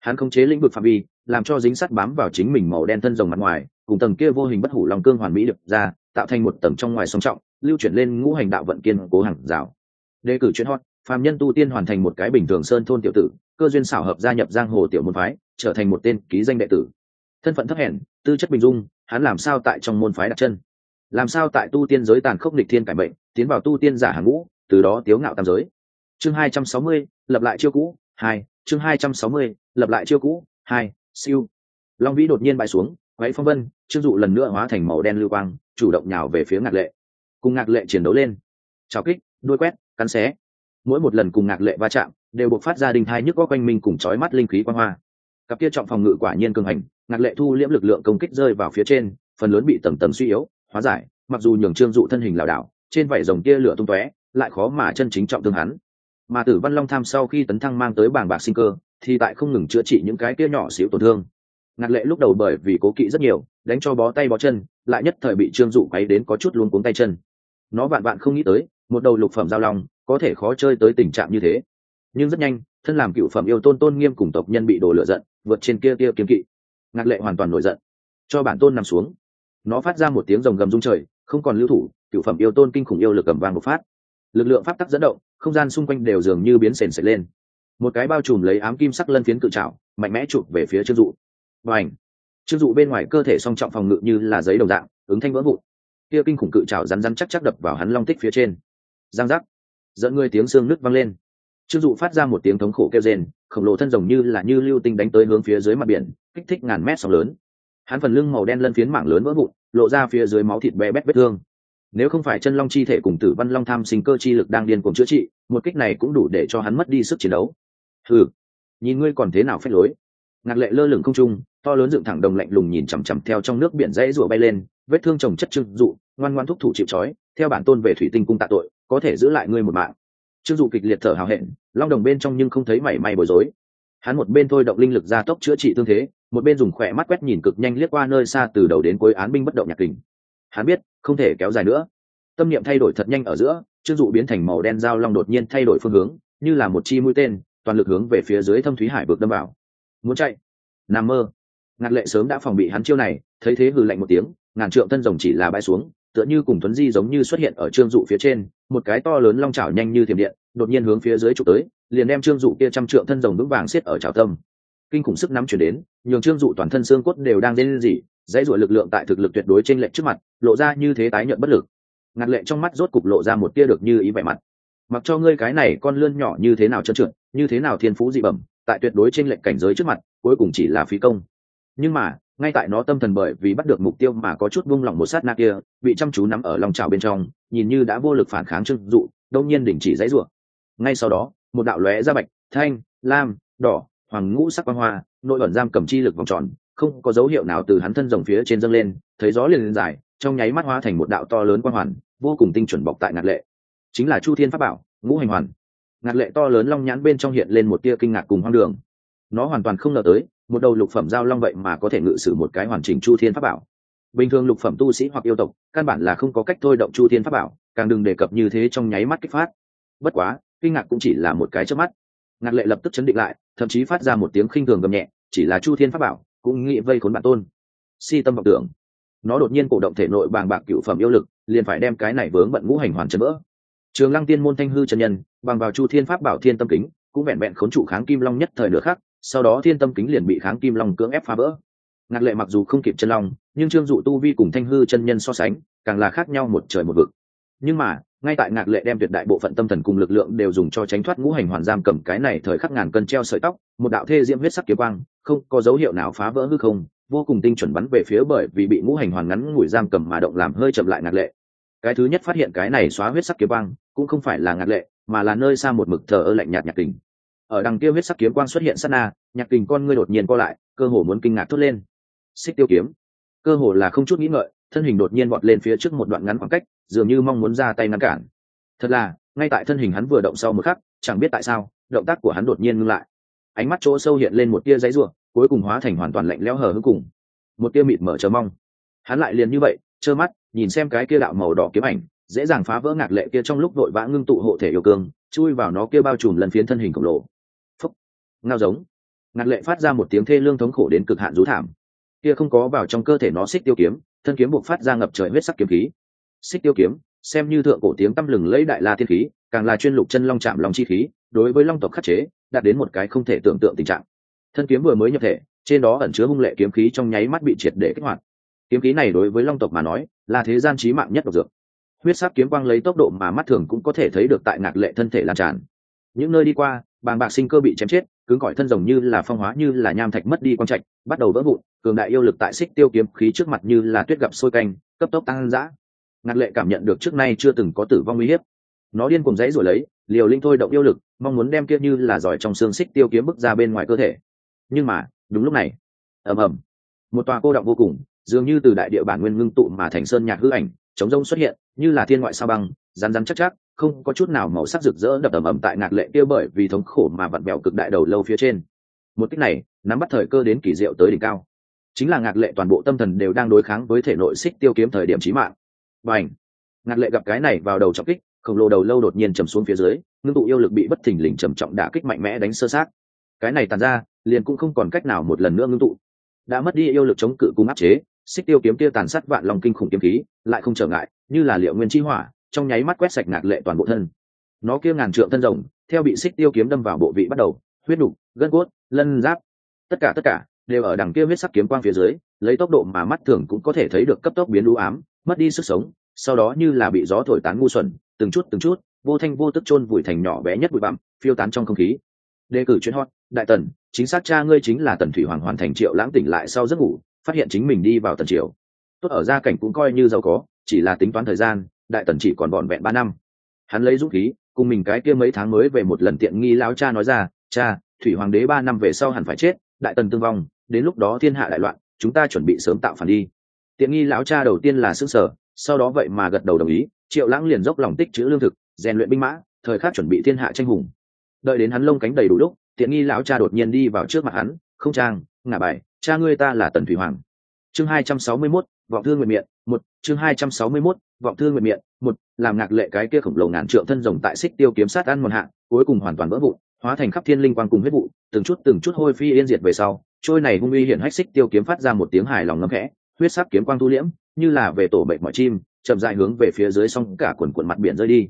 Hắn khống chế lĩnh vực phạm vi, làm cho dính sắt bám vào chính mình màu đen thân rồng mặt ngoài, cùng tầng kia vô hình bất hủ lòng cương hoàn mỹ được ra, tạo thành một tầng trong ngoài song trọng, lưu chuyển lên ngũ hành đạo vận kiên cố hàng rào. Đề cử chuyên hot, phàm nhân tu tiên hoàn thành một cái bình thường sơn thôn tiểu tử, cơ duyên xảo hợp gia nhập giang hồ tiểu môn phái, trở thành một tên ký danh đệ tử. Thân phận thấp hèn, tư chất bình dung, hắn làm sao tại trong môn phái đặt chân? Làm sao tại tu tiên giới tàn khốc lịch thiên cải mệnh, tiến vào tu tiên giả hàng ngũ từ đó tiếu ngạo tam giới. Chương hai trăm sáu mươi, lập lại chiêu cũ, hai, chương hai trăm sáu mươi, lập lại chiêu cũ, hai, siêu. Long vĩ đột nhiên bay xuống quáy phong vân, trương dụ lần nữa hóa thành màu đen lưu quang, chủ động nhào về phía ngạc lệ. Cùng ngạc lệ chiến đấu lên. Trào kích, đuôi quét, cắn xé. Mỗi một lần cùng ngạc lệ va chạm, đều buộc phát ra đình thai nhức có quanh mình cùng chói mắt linh khí quang hoa. Cặp kia trọng phòng ngự quả nhiên cường hành, ngạc lệ thu liễm lực lượng công kích rơi vào phía trên, phần lớn bị tầng tầng suy yếu, hóa giải, mặc dù nhường trương dụ thân hình lảo đảo, trên vảy rồng kia lửa tung tóe lại khó mà chân chính trọng thương hắn. Mà tử văn long tham sau khi tấn thăng mang tới bảng bạc sinh cơ, thì tại không ngừng chữa trị những cái kia nhỏ xíu tổn thương. Ngạc lệ lúc đầu bởi vì cố kỵ rất nhiều, đánh cho bó tay bó chân, lại nhất thời bị trương dụ quấy đến có chút luôn cuống tay chân. Nó vạn vạn không nghĩ tới, một đầu lục phẩm giao long có thể khó chơi tới tình trạng như thế. Nhưng rất nhanh, thân làm cựu phẩm yêu tôn tôn nghiêm cùng tộc nhân bị đổ lửa giận, vượt trên kia kia kiếm kỵ. Ngạc lệ hoàn toàn nổi giận. Cho bản tôn nằm xuống. Nó phát ra một tiếng rồng gầm rung trời, không còn lưu thủ, cựu phẩm yêu tôn kinh khủng yêu lực cầm vàng một phát lực lượng pháp tắc dẫn động, không gian xung quanh đều dường như biến sền sệt lên. Một cái bao trùm lấy ám kim sắc lân phiến cự trào mạnh mẽ chụp về phía trương dụ. Và ảnh trương dụ bên ngoài cơ thể song trọng phòng ngự như là giấy đồng dạng, ứng thanh vỡ vụn. Kia kinh khủng cự trào rắn rắn chắc chắc đập vào hắn long tích phía trên. Giang giác! Dẫn ngươi tiếng xương nứt văng lên. Trương dụ phát ra một tiếng thống khổ kêu rên, khổng lồ thân rồng như là như lưu tinh đánh tới hướng phía dưới mặt biển, kích thích ngàn mét sóng lớn. Hắn phần lưng màu đen lân phiến mảng lớn vỡ vụn, lộ ra phía dưới máu thịt bé bét vết thương nếu không phải chân long chi thể cùng tử văn long tham sinh cơ chi lực đang điên cuồng chữa trị, một kích này cũng đủ để cho hắn mất đi sức chiến đấu. Ừ nhìn ngươi còn thế nào phép lối. Ngạc lệ lơ lửng không trung, to lớn dựng thẳng đồng lạnh lùng nhìn chằm chằm theo trong nước biển rẽ rủa bay lên, vết thương trồng chất trưng dụ, ngoan ngoan thúc thủ chịu trói, theo bản tôn về thủy tinh cung tạ tội, có thể giữ lại ngươi một mạng. Trương dụ kịch liệt thở hào hẹn, long đồng bên trong nhưng không thấy mảy may bối rối. Hắn một bên thôi động linh lực gia tốc chữa trị tương thế, một bên dùng khỏe mắt quét nhìn cực nhanh liếc qua nơi xa từ đầu đến cuối án binh bất động nhạc kình hắn biết, không thể kéo dài nữa. Tâm niệm thay đổi thật nhanh ở giữa trương dụ biến thành màu đen dao long đột nhiên thay đổi phương hướng, như là một chi mũi tên, toàn lực hướng về phía dưới thâm thúy hải vực đâm vào. Muốn chạy? Nằm mơ. Ngạt lệ sớm đã phòng bị hắn chiêu này, thấy thế hừ lạnh một tiếng, ngàn trượng thân rồng chỉ là bay xuống, tựa như cùng tuấn di giống như xuất hiện ở trương dụ phía trên, một cái to lớn long chảo nhanh như thiểm điện, đột nhiên hướng phía dưới trục tới, liền đem trương dụ kia trăm trượng thân rồng vững vàng xiết ở chảo tâm. Kinh khủng sức nắm chuyển đến, nhường trương dụ toàn thân xương cốt đều đang lên gì dãy ruột lực lượng tại thực lực tuyệt đối trên lệnh trước mặt, lộ ra như thế tái nhận bất lực. Ngạt lệ trong mắt rốt cục lộ ra một tia được như ý vẻ mặt. Mặc cho ngươi cái này con lươn nhỏ như thế nào trơn trượt, như thế nào thiên phú dị bẩm, tại tuyệt đối trên lệnh cảnh giới trước mặt, cuối cùng chỉ là phí công. Nhưng mà, ngay tại nó tâm thần bởi vì bắt được mục tiêu mà có chút vung lòng một sát na kia, bị chăm chú nắm ở lòng trào bên trong, nhìn như đã vô lực phản kháng trưng dụ đông nhiên đình chỉ dãy rủa. Ngay sau đó, một đạo lóe ra bạch, thanh, lam, đỏ, hoàng ngũ sắc quang hoa, nội ẩn giam cầm chi lực vòng tròn không có dấu hiệu nào từ hắn thân rồng phía trên dâng lên, thấy gió liền lên dài, trong nháy mắt hóa thành một đạo to lớn quang hoàn, vô cùng tinh chuẩn bọc tại ngạt lệ. Chính là chu thiên pháp bảo, ngũ hành hoàn. Ngạt lệ to lớn long nhãn bên trong hiện lên một tia kinh ngạc cùng hoang đường. Nó hoàn toàn không ngờ tới, một đầu lục phẩm giao long vậy mà có thể ngự sử một cái hoàn chỉnh chu thiên pháp bảo. Bình thường lục phẩm tu sĩ hoặc yêu tộc, căn bản là không có cách thôi động chu thiên pháp bảo, càng đừng đề cập như thế trong nháy mắt kích phát. Bất quá, kinh ngạc cũng chỉ là một cái trước mắt. Ngạt lệ lập tức chấn định lại, thậm chí phát ra một tiếng khinh thường gầm nhẹ, chỉ là chu thiên pháp bảo cũng nghĩ vây khốn bản tôn. Si tâm vọng tưởng, nó đột nhiên cổ động thể nội bàng bạc cựu phẩm yêu lực, liền phải đem cái này vướng bận ngũ hành hoàn chân vỡ trường lăng tiên môn thanh hư chân nhân, bằng vào chu thiên pháp bảo thiên tâm kính, cũng vẹn vẹn khốn trụ kháng kim long nhất thời nửa khác sau đó thiên tâm kính liền bị kháng kim long cưỡng ép phá vỡ. Ngạc lệ mặc dù không kịp chân long, nhưng trương dụ tu vi cùng thanh hư chân nhân so sánh, càng là khác nhau một trời một vực. Nhưng mà, ngay tại ngạc lệ đem tuyệt đại bộ phận tâm thần cùng lực lượng đều dùng cho tránh thoát ngũ hành hoàn giam cầm cái này thời khắc ngàn cân treo sợi tóc, một đạo thê diễm huyết sắc kiếm quang không có dấu hiệu nào phá vỡ hư không, vô cùng tinh chuẩn bắn về phía bởi vì bị ngũ hành hoàn ngắn ngủi giam cầm mà động làm hơi chậm lại ngạc lệ. Cái thứ nhất phát hiện cái này xóa huyết sắc kiếm quang, cũng không phải là ngạc lệ, mà là nơi xa một mực thờ ơ lạnh nhạt nhạc kình. Ở đằng kia huyết sắc kiếm quang xuất hiện sát na, nhạc kình con ngươi đột nhiên co lại, cơ hồ muốn kinh ngạc thốt lên. Xích tiêu kiếm. Cơ hồ là không chút nghĩ ngợi, thân hình đột nhiên vọt lên phía trước một đoạn ngắn khoảng cách, dường như mong muốn ra tay ngăn cản. Thật là, ngay tại thân hình hắn vừa động sau một khắc, chẳng biết tại sao, động tác của hắn đột nhiên ngưng lại ánh mắt chỗ sâu hiện lên một tia giấy ruộng cuối cùng hóa thành hoàn toàn lạnh lẽo hờ hững cùng một tia mịt mở chờ mong. Hắn lại liền như vậy, trơ mắt, nhìn xem cái kia đạo màu đỏ kiếm ảnh, dễ dàng phá vỡ ngạc lệ kia trong lúc vội vã ngưng tụ hộ thể yêu cương, chui vào nó kia bao trùm lần phiến thân hình khổng lồ. Phúc, ngao giống. Ngạc lệ phát ra một tiếng thê lương thống khổ đến cực hạn rú thảm. Kia không có vào trong cơ thể nó xích tiêu kiếm, thân kiếm buộc phát ra ngập trời huyết sắc kiếm khí. Xích tiêu kiếm, xem như thượng cổ tiếng tăm lừng lấy đại la thiên khí, càng là chuyên lục chân long chạm lòng chi khí, đối với long tộc khắc chế đạt đến một cái không thể tưởng tượng tình trạng. Thân kiếm vừa mới nhập thể, trên đó ẩn chứa hung lệ kiếm khí trong nháy mắt bị triệt để kích hoạt. Kiếm khí này đối với long tộc mà nói, là thế gian trí mạng nhất độc dược. Huyết sắc kiếm quang lấy tốc độ mà mắt thường cũng có thể thấy được tại ngạc lệ thân thể lan tràn. Những nơi đi qua, bàng bạc sinh cơ bị chém chết, cứng cỏi thân rồng như là phong hóa, như là nham thạch mất đi quang trạch, bắt đầu vỡ vụn, cường đại yêu lực tại xích tiêu kiếm khí trước mặt như là tuyết gặp sôi canh, cấp tốc tăng dã. Ngạc lệ cảm nhận được trước nay chưa từng có tử vong uy hiếp nó điên cùng dãy rồi lấy, liều linh thôi động yêu lực, mong muốn đem kia như là giỏi trong xương xích tiêu kiếm bức ra bên ngoài cơ thể. Nhưng mà, đúng lúc này, ầm ầm, một tòa cô động vô cùng, dường như từ đại địa bản nguyên ngưng tụ mà thành sơn nhạc hư ảnh, chống rông xuất hiện, như là thiên ngoại sao băng, rắn rắn chắc chắc, không có chút nào màu sắc rực rỡ đập ầm ầm tại ngạc lệ kia bởi vì thống khổ mà vặn bẹo cực đại đầu lâu phía trên. Một cách này, nắm bắt thời cơ đến kỳ diệu tới đỉnh cao. Chính là ngạc lệ toàn bộ tâm thần đều đang đối kháng với thể nội xích tiêu kiếm thời điểm chí mạng. Và ảnh ngạc lệ gặp cái này vào đầu trọng kích khổng lồ đầu lâu đột nhiên trầm xuống phía dưới, ngưng tụ yêu lực bị bất thình lình trầm trọng đả kích mạnh mẽ đánh sơ sát. Cái này tàn ra, liền cũng không còn cách nào một lần nữa ngưng tụ. Đã mất đi yêu lực chống cự cùng áp chế, xích tiêu kiếm tia tàn sát vạn lòng kinh khủng kiếm khí, lại không trở ngại, như là liệu nguyên chi hỏa, trong nháy mắt quét sạch ngạc lệ toàn bộ thân. Nó kia ngàn trượng thân rồng theo bị xích tiêu kiếm đâm vào bộ vị bắt đầu, huyết đục, gân cốt, lân giáp, tất cả tất cả đều ở đằng kia huyết sắc kiếm quang phía dưới, lấy tốc độ mà mắt thường cũng có thể thấy được cấp tốc biến đũ ám, mất đi sức sống sau đó như là bị gió thổi tán ngu xuẩn, từng chút từng chút, vô thanh vô tức chôn vùi thành nhỏ bé nhất bụi bặm, phiêu tán trong không khí. Đề cử chuyến hot, đại tần, chính xác cha ngươi chính là tần thủy hoàng hoàn thành triệu lãng tỉnh lại sau giấc ngủ, phát hiện chính mình đi vào tần triều. Tốt ở gia cảnh cũng coi như giàu có, chỉ là tính toán thời gian, đại tần chỉ còn vọn vẹn ba năm. Hắn lấy dũng khí, cùng mình cái kia mấy tháng mới về một lần tiện nghi lão cha nói ra, cha, thủy hoàng đế ba năm về sau hẳn phải chết, đại tần tương vong, đến lúc đó thiên hạ đại loạn, chúng ta chuẩn bị sớm tạo phản đi. Tiện nghi lão cha đầu tiên là xương sở sau đó vậy mà gật đầu đồng ý triệu lãng liền dốc lòng tích chữ lương thực rèn luyện binh mã thời khắc chuẩn bị thiên hạ tranh hùng. Đợi đến hắn lông cánh đầy đủ lúc tiện nghi lão cha đột nhiên đi vào trước mặt hắn không trang ngả bài cha ngươi ta là tần thủy hoàng. Chương hai trăm sáu mươi 261, vọng thương nguyện miệng một chương hai trăm sáu mươi 261, vọng thương nguyện miệng một làm ngạc lệ cái kia khổng lồ ngàn trượng thân rồng tại xích tiêu kiếm sát ăn một hạ cuối cùng hoàn toàn vỡ vụn hóa thành khắp thiên linh quang cùng huyết vụ từng chút từng chút hôi phi yên diệt về sau trôi này hung uy hiển hách xích tiêu kiếm phát ra một tiếng hài lòng ngấm khẽ huyết sắc kiếm quang thu liễm như là về tổ bệnh mọi chim, chậm dại hướng về phía dưới xong cả quần quần mặt biển rơi đi.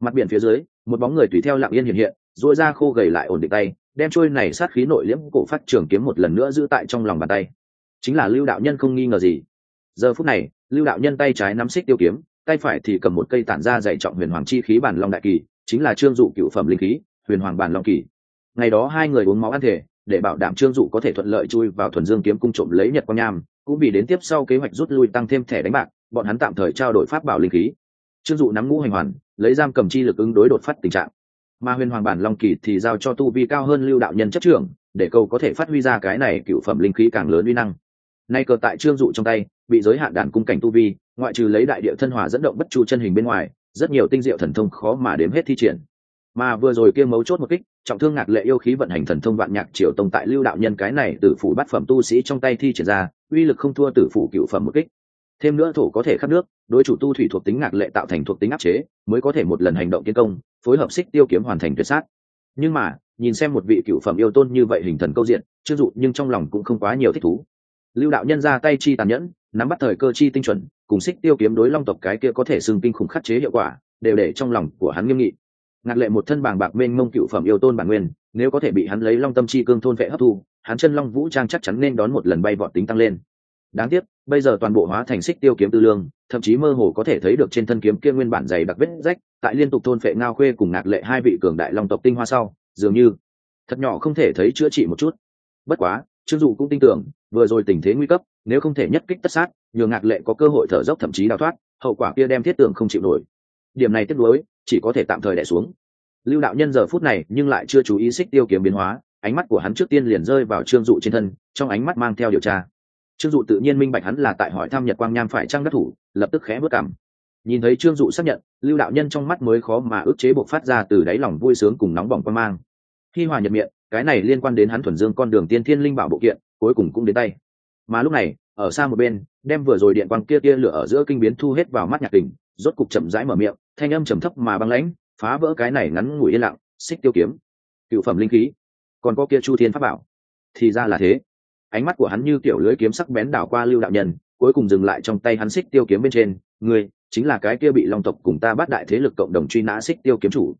Mặt biển phía dưới, một bóng người tùy theo lặng yên hiện hiện dội ra khô gầy lại ổn định tay, đem trôi này sát khí nội liễm cổ phát trường kiếm một lần nữa giữ tại trong lòng bàn tay. Chính là lưu đạo nhân không nghi ngờ gì. Giờ phút này, lưu đạo nhân tay trái nắm xích tiêu kiếm, tay phải thì cầm một cây tản ra dạy trọng huyền hoàng chi khí bản long đại kỳ, chính là trương dụ cựu phẩm linh khí, huyền hoàng bản long kỳ. Ngày đó hai người uống máu ăn thể, để bảo đảm trương dụ có thể thuận lợi chui vào thuần dương kiếm cung trộm lấy nhật quang nham cũng vì đến tiếp sau kế hoạch rút lui tăng thêm thẻ đánh bạc, bọn hắn tạm thời trao đổi pháp bảo linh khí. Trương dụ nắm ngũ hành hoàn, lấy giam cầm chi lực ứng đối đột phát tình trạng. Mà huyền hoàng bản long kỳ thì giao cho tu vi cao hơn lưu đạo nhân chất trưởng, để cầu có thể phát huy ra cái này cựu phẩm linh khí càng lớn uy năng. Nay cờ tại trương dụ trong tay, bị giới hạn đàn cung cảnh tu vi, ngoại trừ lấy đại địa thân hòa dẫn động bất chu chân hình bên ngoài, rất nhiều tinh diệu thần thông khó mà đếm hết thi triển. Mà vừa rồi kia mấu chốt một kích trọng thương ngạc lệ yêu khí vận hành thần thông vạn nhạc triều tông tại lưu đạo nhân cái này tử phủ bát phẩm tu sĩ trong tay thi triển ra, uy lực không thua tử phủ cựu phẩm một kích. Thêm nữa thổ có thể khắc nước, đối chủ tu thủy thuộc tính ngạc lệ tạo thành thuộc tính áp chế, mới có thể một lần hành động tiến công, phối hợp xích tiêu kiếm hoàn thành tuyệt sát. Nhưng mà, nhìn xem một vị cựu phẩm yêu tôn như vậy hình thần câu diện, chưa dụ nhưng trong lòng cũng không quá nhiều thích thú. Lưu đạo nhân ra tay chi tàn nhẫn, nắm bắt thời cơ chi tinh chuẩn, cùng xích tiêu kiếm đối long tộc cái kia có thể xưng kinh khủng khắc chế hiệu quả, đều để trong lòng của hắn nghiêm nghị ngạc lệ một thân bàng bạc mênh mông cựu phẩm yêu tôn bản nguyên, nếu có thể bị hắn lấy long tâm chi cương thôn vệ hấp thu, hắn chân long vũ trang chắc chắn nên đón một lần bay vọt tính tăng lên. Đáng tiếc, bây giờ toàn bộ hóa thành xích tiêu kiếm tư lương, thậm chí mơ hồ có thể thấy được trên thân kiếm kia nguyên bản dày đặc vết rách, tại liên tục thôn phệ ngao khuê cùng ngạc lệ hai vị cường đại long tộc tinh hoa sau, dường như thật nhỏ không thể thấy chữa trị một chút. Bất quá, trương dụ cũng tin tưởng, vừa rồi tình thế nguy cấp, nếu không thể nhất kích tất sát nhường ngạc lệ có cơ hội thở dốc thậm chí đào thoát, hậu quả kia đem thiết tưởng không chịu nổi. Điểm này tiếp nối chỉ có thể tạm thời đẻ xuống. Lưu đạo nhân giờ phút này nhưng lại chưa chú ý xích tiêu kiếm biến hóa, ánh mắt của hắn trước tiên liền rơi vào trương dụ trên thân, trong ánh mắt mang theo điều tra. Trương dụ tự nhiên minh bạch hắn là tại hỏi thăm nhật quang nham phải trăng đắc thủ, lập tức khẽ bước cảm nhìn thấy trương dụ xác nhận, lưu đạo nhân trong mắt mới khó mà ức chế bộc phát ra từ đáy lòng vui sướng cùng nóng bỏng quan mang. Khi hòa nhật miệng, cái này liên quan đến hắn thuần dương con đường tiên thiên linh bảo bộ kiện, cuối cùng cũng đến tay. Mà lúc này, ở xa một bên, đem vừa rồi điện quang kia kia lửa ở giữa kinh biến thu hết vào mắt nhạc tình rốt cục chậm rãi mở miệng thanh âm trầm thấp mà băng lãnh, phá vỡ cái này ngắn ngủi yên lặng, xích tiêu kiếm. Cựu phẩm linh khí. Còn có kia chu thiên pháp bảo. Thì ra là thế. Ánh mắt của hắn như kiểu lưới kiếm sắc bén đảo qua lưu đạo nhân, cuối cùng dừng lại trong tay hắn xích tiêu kiếm bên trên. Người chính là cái kia bị long tộc cùng ta bắt đại thế lực cộng đồng truy nã xích tiêu kiếm chủ.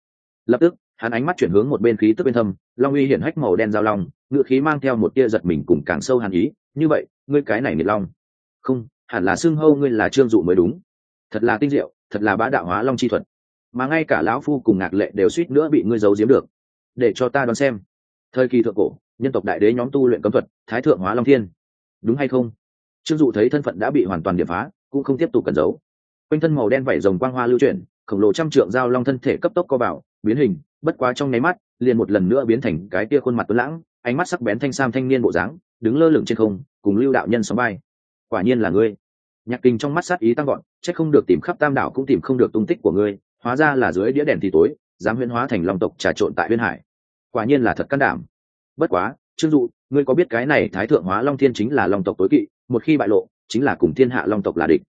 Lập tức, hắn ánh mắt chuyển hướng một bên khí tức bên thâm, long uy hiển hách màu đen giao long, ngựa khí mang theo một tia giật mình cùng càng sâu hàn ý. Như vậy, ngươi cái này nghiệt long. Không, hẳn là xưng hâu ngươi là trương dụ mới đúng. Thật là tinh diệu thật là bá đạo hóa long chi thuật. Mà ngay cả lão phu cùng ngạc lệ đều suýt nữa bị ngươi giấu giếm được. Để cho ta đoán xem. Thời kỳ thượng cổ, nhân tộc đại đế nhóm tu luyện cấm thuật, thái thượng hóa long thiên. Đúng hay không? Trương dụ thấy thân phận đã bị hoàn toàn điệp phá, cũng không tiếp tục cẩn giấu. Quanh thân màu đen vẩy rồng quang hoa lưu chuyển, khổng lồ trăm trượng giao long thân thể cấp tốc co bảo biến hình, bất quá trong nháy mắt, liền một lần nữa biến thành cái tia khuôn mặt tuấn lãng, ánh mắt sắc bén thanh sam thanh niên bộ dáng, đứng lơ lửng trên không, cùng lưu đạo nhân sóng bay quả nhiên là ngươi nhạc kinh trong mắt sát ý tăng gọn c h ắ c không được tìm khắp tam đảo cũng tìm không được tung tích của ngươi, hóa ra là dưới đĩa đèn thì tối, dám huyễn hóa thành long tộc trà trộn tại huyên hải. Quả nhiên là thật can đảm. Bất quá, trương dụ, ngươi có biết cái này thái thượng hóa long thiên chính là long tộc tối kỵ, một khi bại lộ, chính là cùng thiên hạ long tộc là địch.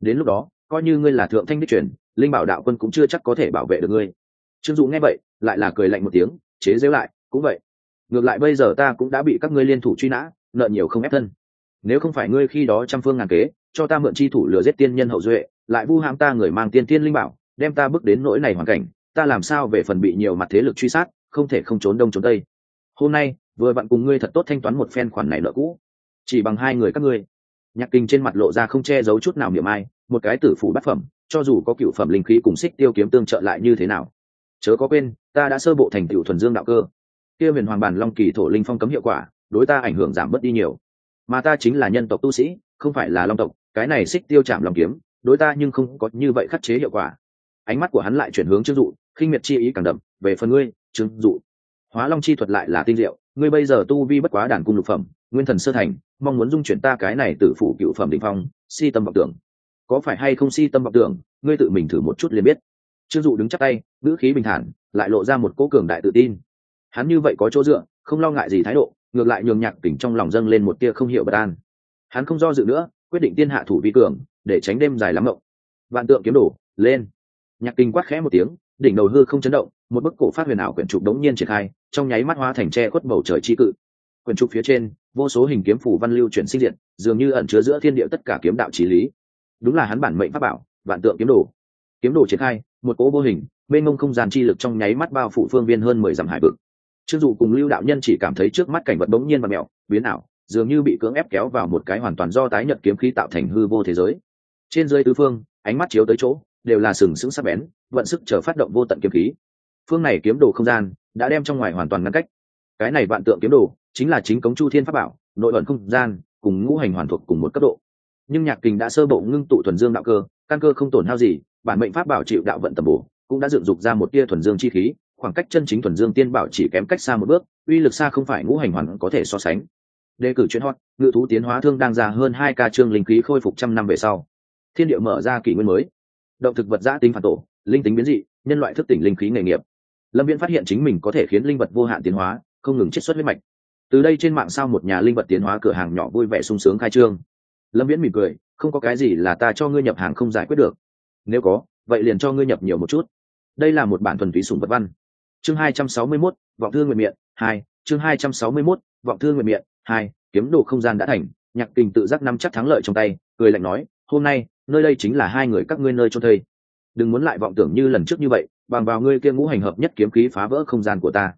Đến lúc đó, coi như ngươi là thượng thanh đích truyền, linh bảo đạo quân cũng chưa chắc có thể bảo vệ được ngươi. Trương dụ nghe vậy, lại là cười lạnh một tiếng, chế dễu lại, cũng vậy. Ngược lại bây giờ ta cũng đã bị các ngươi liên thủ truy nã, nợ nhiều không ép thân nếu không phải ngươi khi đó trăm phương ngàn kế, cho ta mượn chi thủ lừa giết tiên nhân hậu duệ, lại vu hãm ta người mang tiên tiên linh bảo, đem ta bước đến nỗi này hoàn cảnh, ta làm sao về phần bị nhiều mặt thế lực truy sát, không thể không trốn đông trốn tây. Hôm nay, vừa bạn cùng ngươi thật tốt thanh toán một phen khoản này nợ cũ. Chỉ bằng hai người các ngươi. Nhạc kinh trên mặt lộ ra không che giấu chút nào miệng ai, một cái tử phủ bát phẩm, cho dù có cựu phẩm linh khí cùng xích tiêu kiếm tương trợ lại như thế nào? Chớ có quên, ta đã sơ bộ thành tựu thuần dương đạo cơ. Kia huyền hoàng bản long kỳ thổ linh phong cấm hiệu quả, đối ta ảnh hưởng giảm bớt đi nhiều mà ta chính là nhân tộc tu sĩ, không phải là long tộc, cái này xích tiêu chạm lòng kiếm, đối ta nhưng không có như vậy khắc chế hiệu quả. Ánh mắt của hắn lại chuyển hướng trương dụ, khinh miệt chi ý càng đậm, về phần ngươi, trương dụ, hóa long chi thuật lại là tinh diệu, ngươi bây giờ tu vi bất quá đàn cung lục phẩm, nguyên thần sơ thành, mong muốn dung chuyển ta cái này từ phủ cựu phẩm định phong, si tâm vọng tưởng. Có phải hay không si tâm vọng tưởng, ngươi tự mình thử một chút liền biết. Trương dụ đứng chắc tay, ngữ khí bình thản, lại lộ ra một cố cường đại tự tin. Hắn như vậy có chỗ dựa, không lo ngại gì thái độ ngược lại nhường nhạc tỉnh trong lòng dâng lên một tia không hiểu bất an. Hắn không do dự nữa, quyết định tiên hạ thủ vi cường, để tránh đêm dài lắm mộng. Vạn tượng kiếm đổ, lên. Nhạc kinh quát khẽ một tiếng, đỉnh đầu hư không chấn động, một bức cổ phát huyền ảo quyển trục đống nhiên triển khai, trong nháy mắt hóa thành tre khuất bầu trời chi cự. Quyển trục phía trên, vô số hình kiếm phủ văn lưu chuyển sinh diện dường như ẩn chứa giữa thiên địa tất cả kiếm đạo trí lý. Đúng là hắn bản mệnh pháp bảo, vạn tượng kiếm đồ kiếm đồ triển khai, một cỗ vô hình, mênh mông không gian chi lực trong nháy mắt bao phủ phương viên hơn mười dặm hải vực trương dụ cùng lưu đạo nhân chỉ cảm thấy trước mắt cảnh vật bỗng nhiên và mẹo, biến ảo, dường như bị cưỡng ép kéo vào một cái hoàn toàn do tái nhật kiếm khí tạo thành hư vô thế giới. Trên dưới tứ phương, ánh mắt chiếu tới chỗ, đều là sừng sững sắc bén, vận sức chờ phát động vô tận kiếm khí. Phương này kiếm đồ không gian, đã đem trong ngoài hoàn toàn ngăn cách. Cái này vạn tượng kiếm đồ, chính là chính cống chu thiên pháp bảo, nội ẩn không gian, cùng ngũ hành hoàn thuộc cùng một cấp độ. Nhưng nhạc kình đã sơ bộ ngưng tụ thuần dương đạo cơ, căn cơ không tổn hao gì, bản mệnh pháp bảo chịu đạo vận tầm bổ, cũng đã dựng dục ra một tia thuần dương chi khí khoảng cách chân chính thuần dương tiên bảo chỉ kém cách xa một bước, uy lực xa không phải ngũ hành hoàn có thể so sánh. Đề cử chuyên hot, ngự thú tiến hóa thương đang ra hơn hai ca trương linh khí khôi phục trăm năm về sau. Thiên địa mở ra kỷ nguyên mới. Động thực vật giã tính phản tổ, linh tính biến dị, nhân loại thức tỉnh linh khí nghề nghiệp. Lâm viễn phát hiện chính mình có thể khiến linh vật vô hạn tiến hóa, không ngừng chiết xuất huyết mạch. Từ đây trên mạng sao một nhà linh vật tiến hóa cửa hàng nhỏ vui vẻ sung sướng khai trương. Lâm viễn mỉm cười, không có cái gì là ta cho ngươi nhập hàng không giải quyết được. Nếu có, vậy liền cho ngươi nhập nhiều một chút. Đây là một bản thuần túy sùng vật văn chương hai trăm sáu mươi 261, vọng thương nguyện miệng hai chương hai trăm sáu mươi 261, vọng thương nguyện miệng hai kiếm đồ không gian đã thành. Nhạc kình tự giác nắm chắc thắng lợi trong tay cười lạnh nói hôm nay nơi đây chính là hai người các ngươi nơi cho thây. Đừng muốn lại vọng tưởng như lần trước như vậy bằng vào ngươi kia ngũ hành hợp nhất kiếm khí phá vỡ không gian của ta.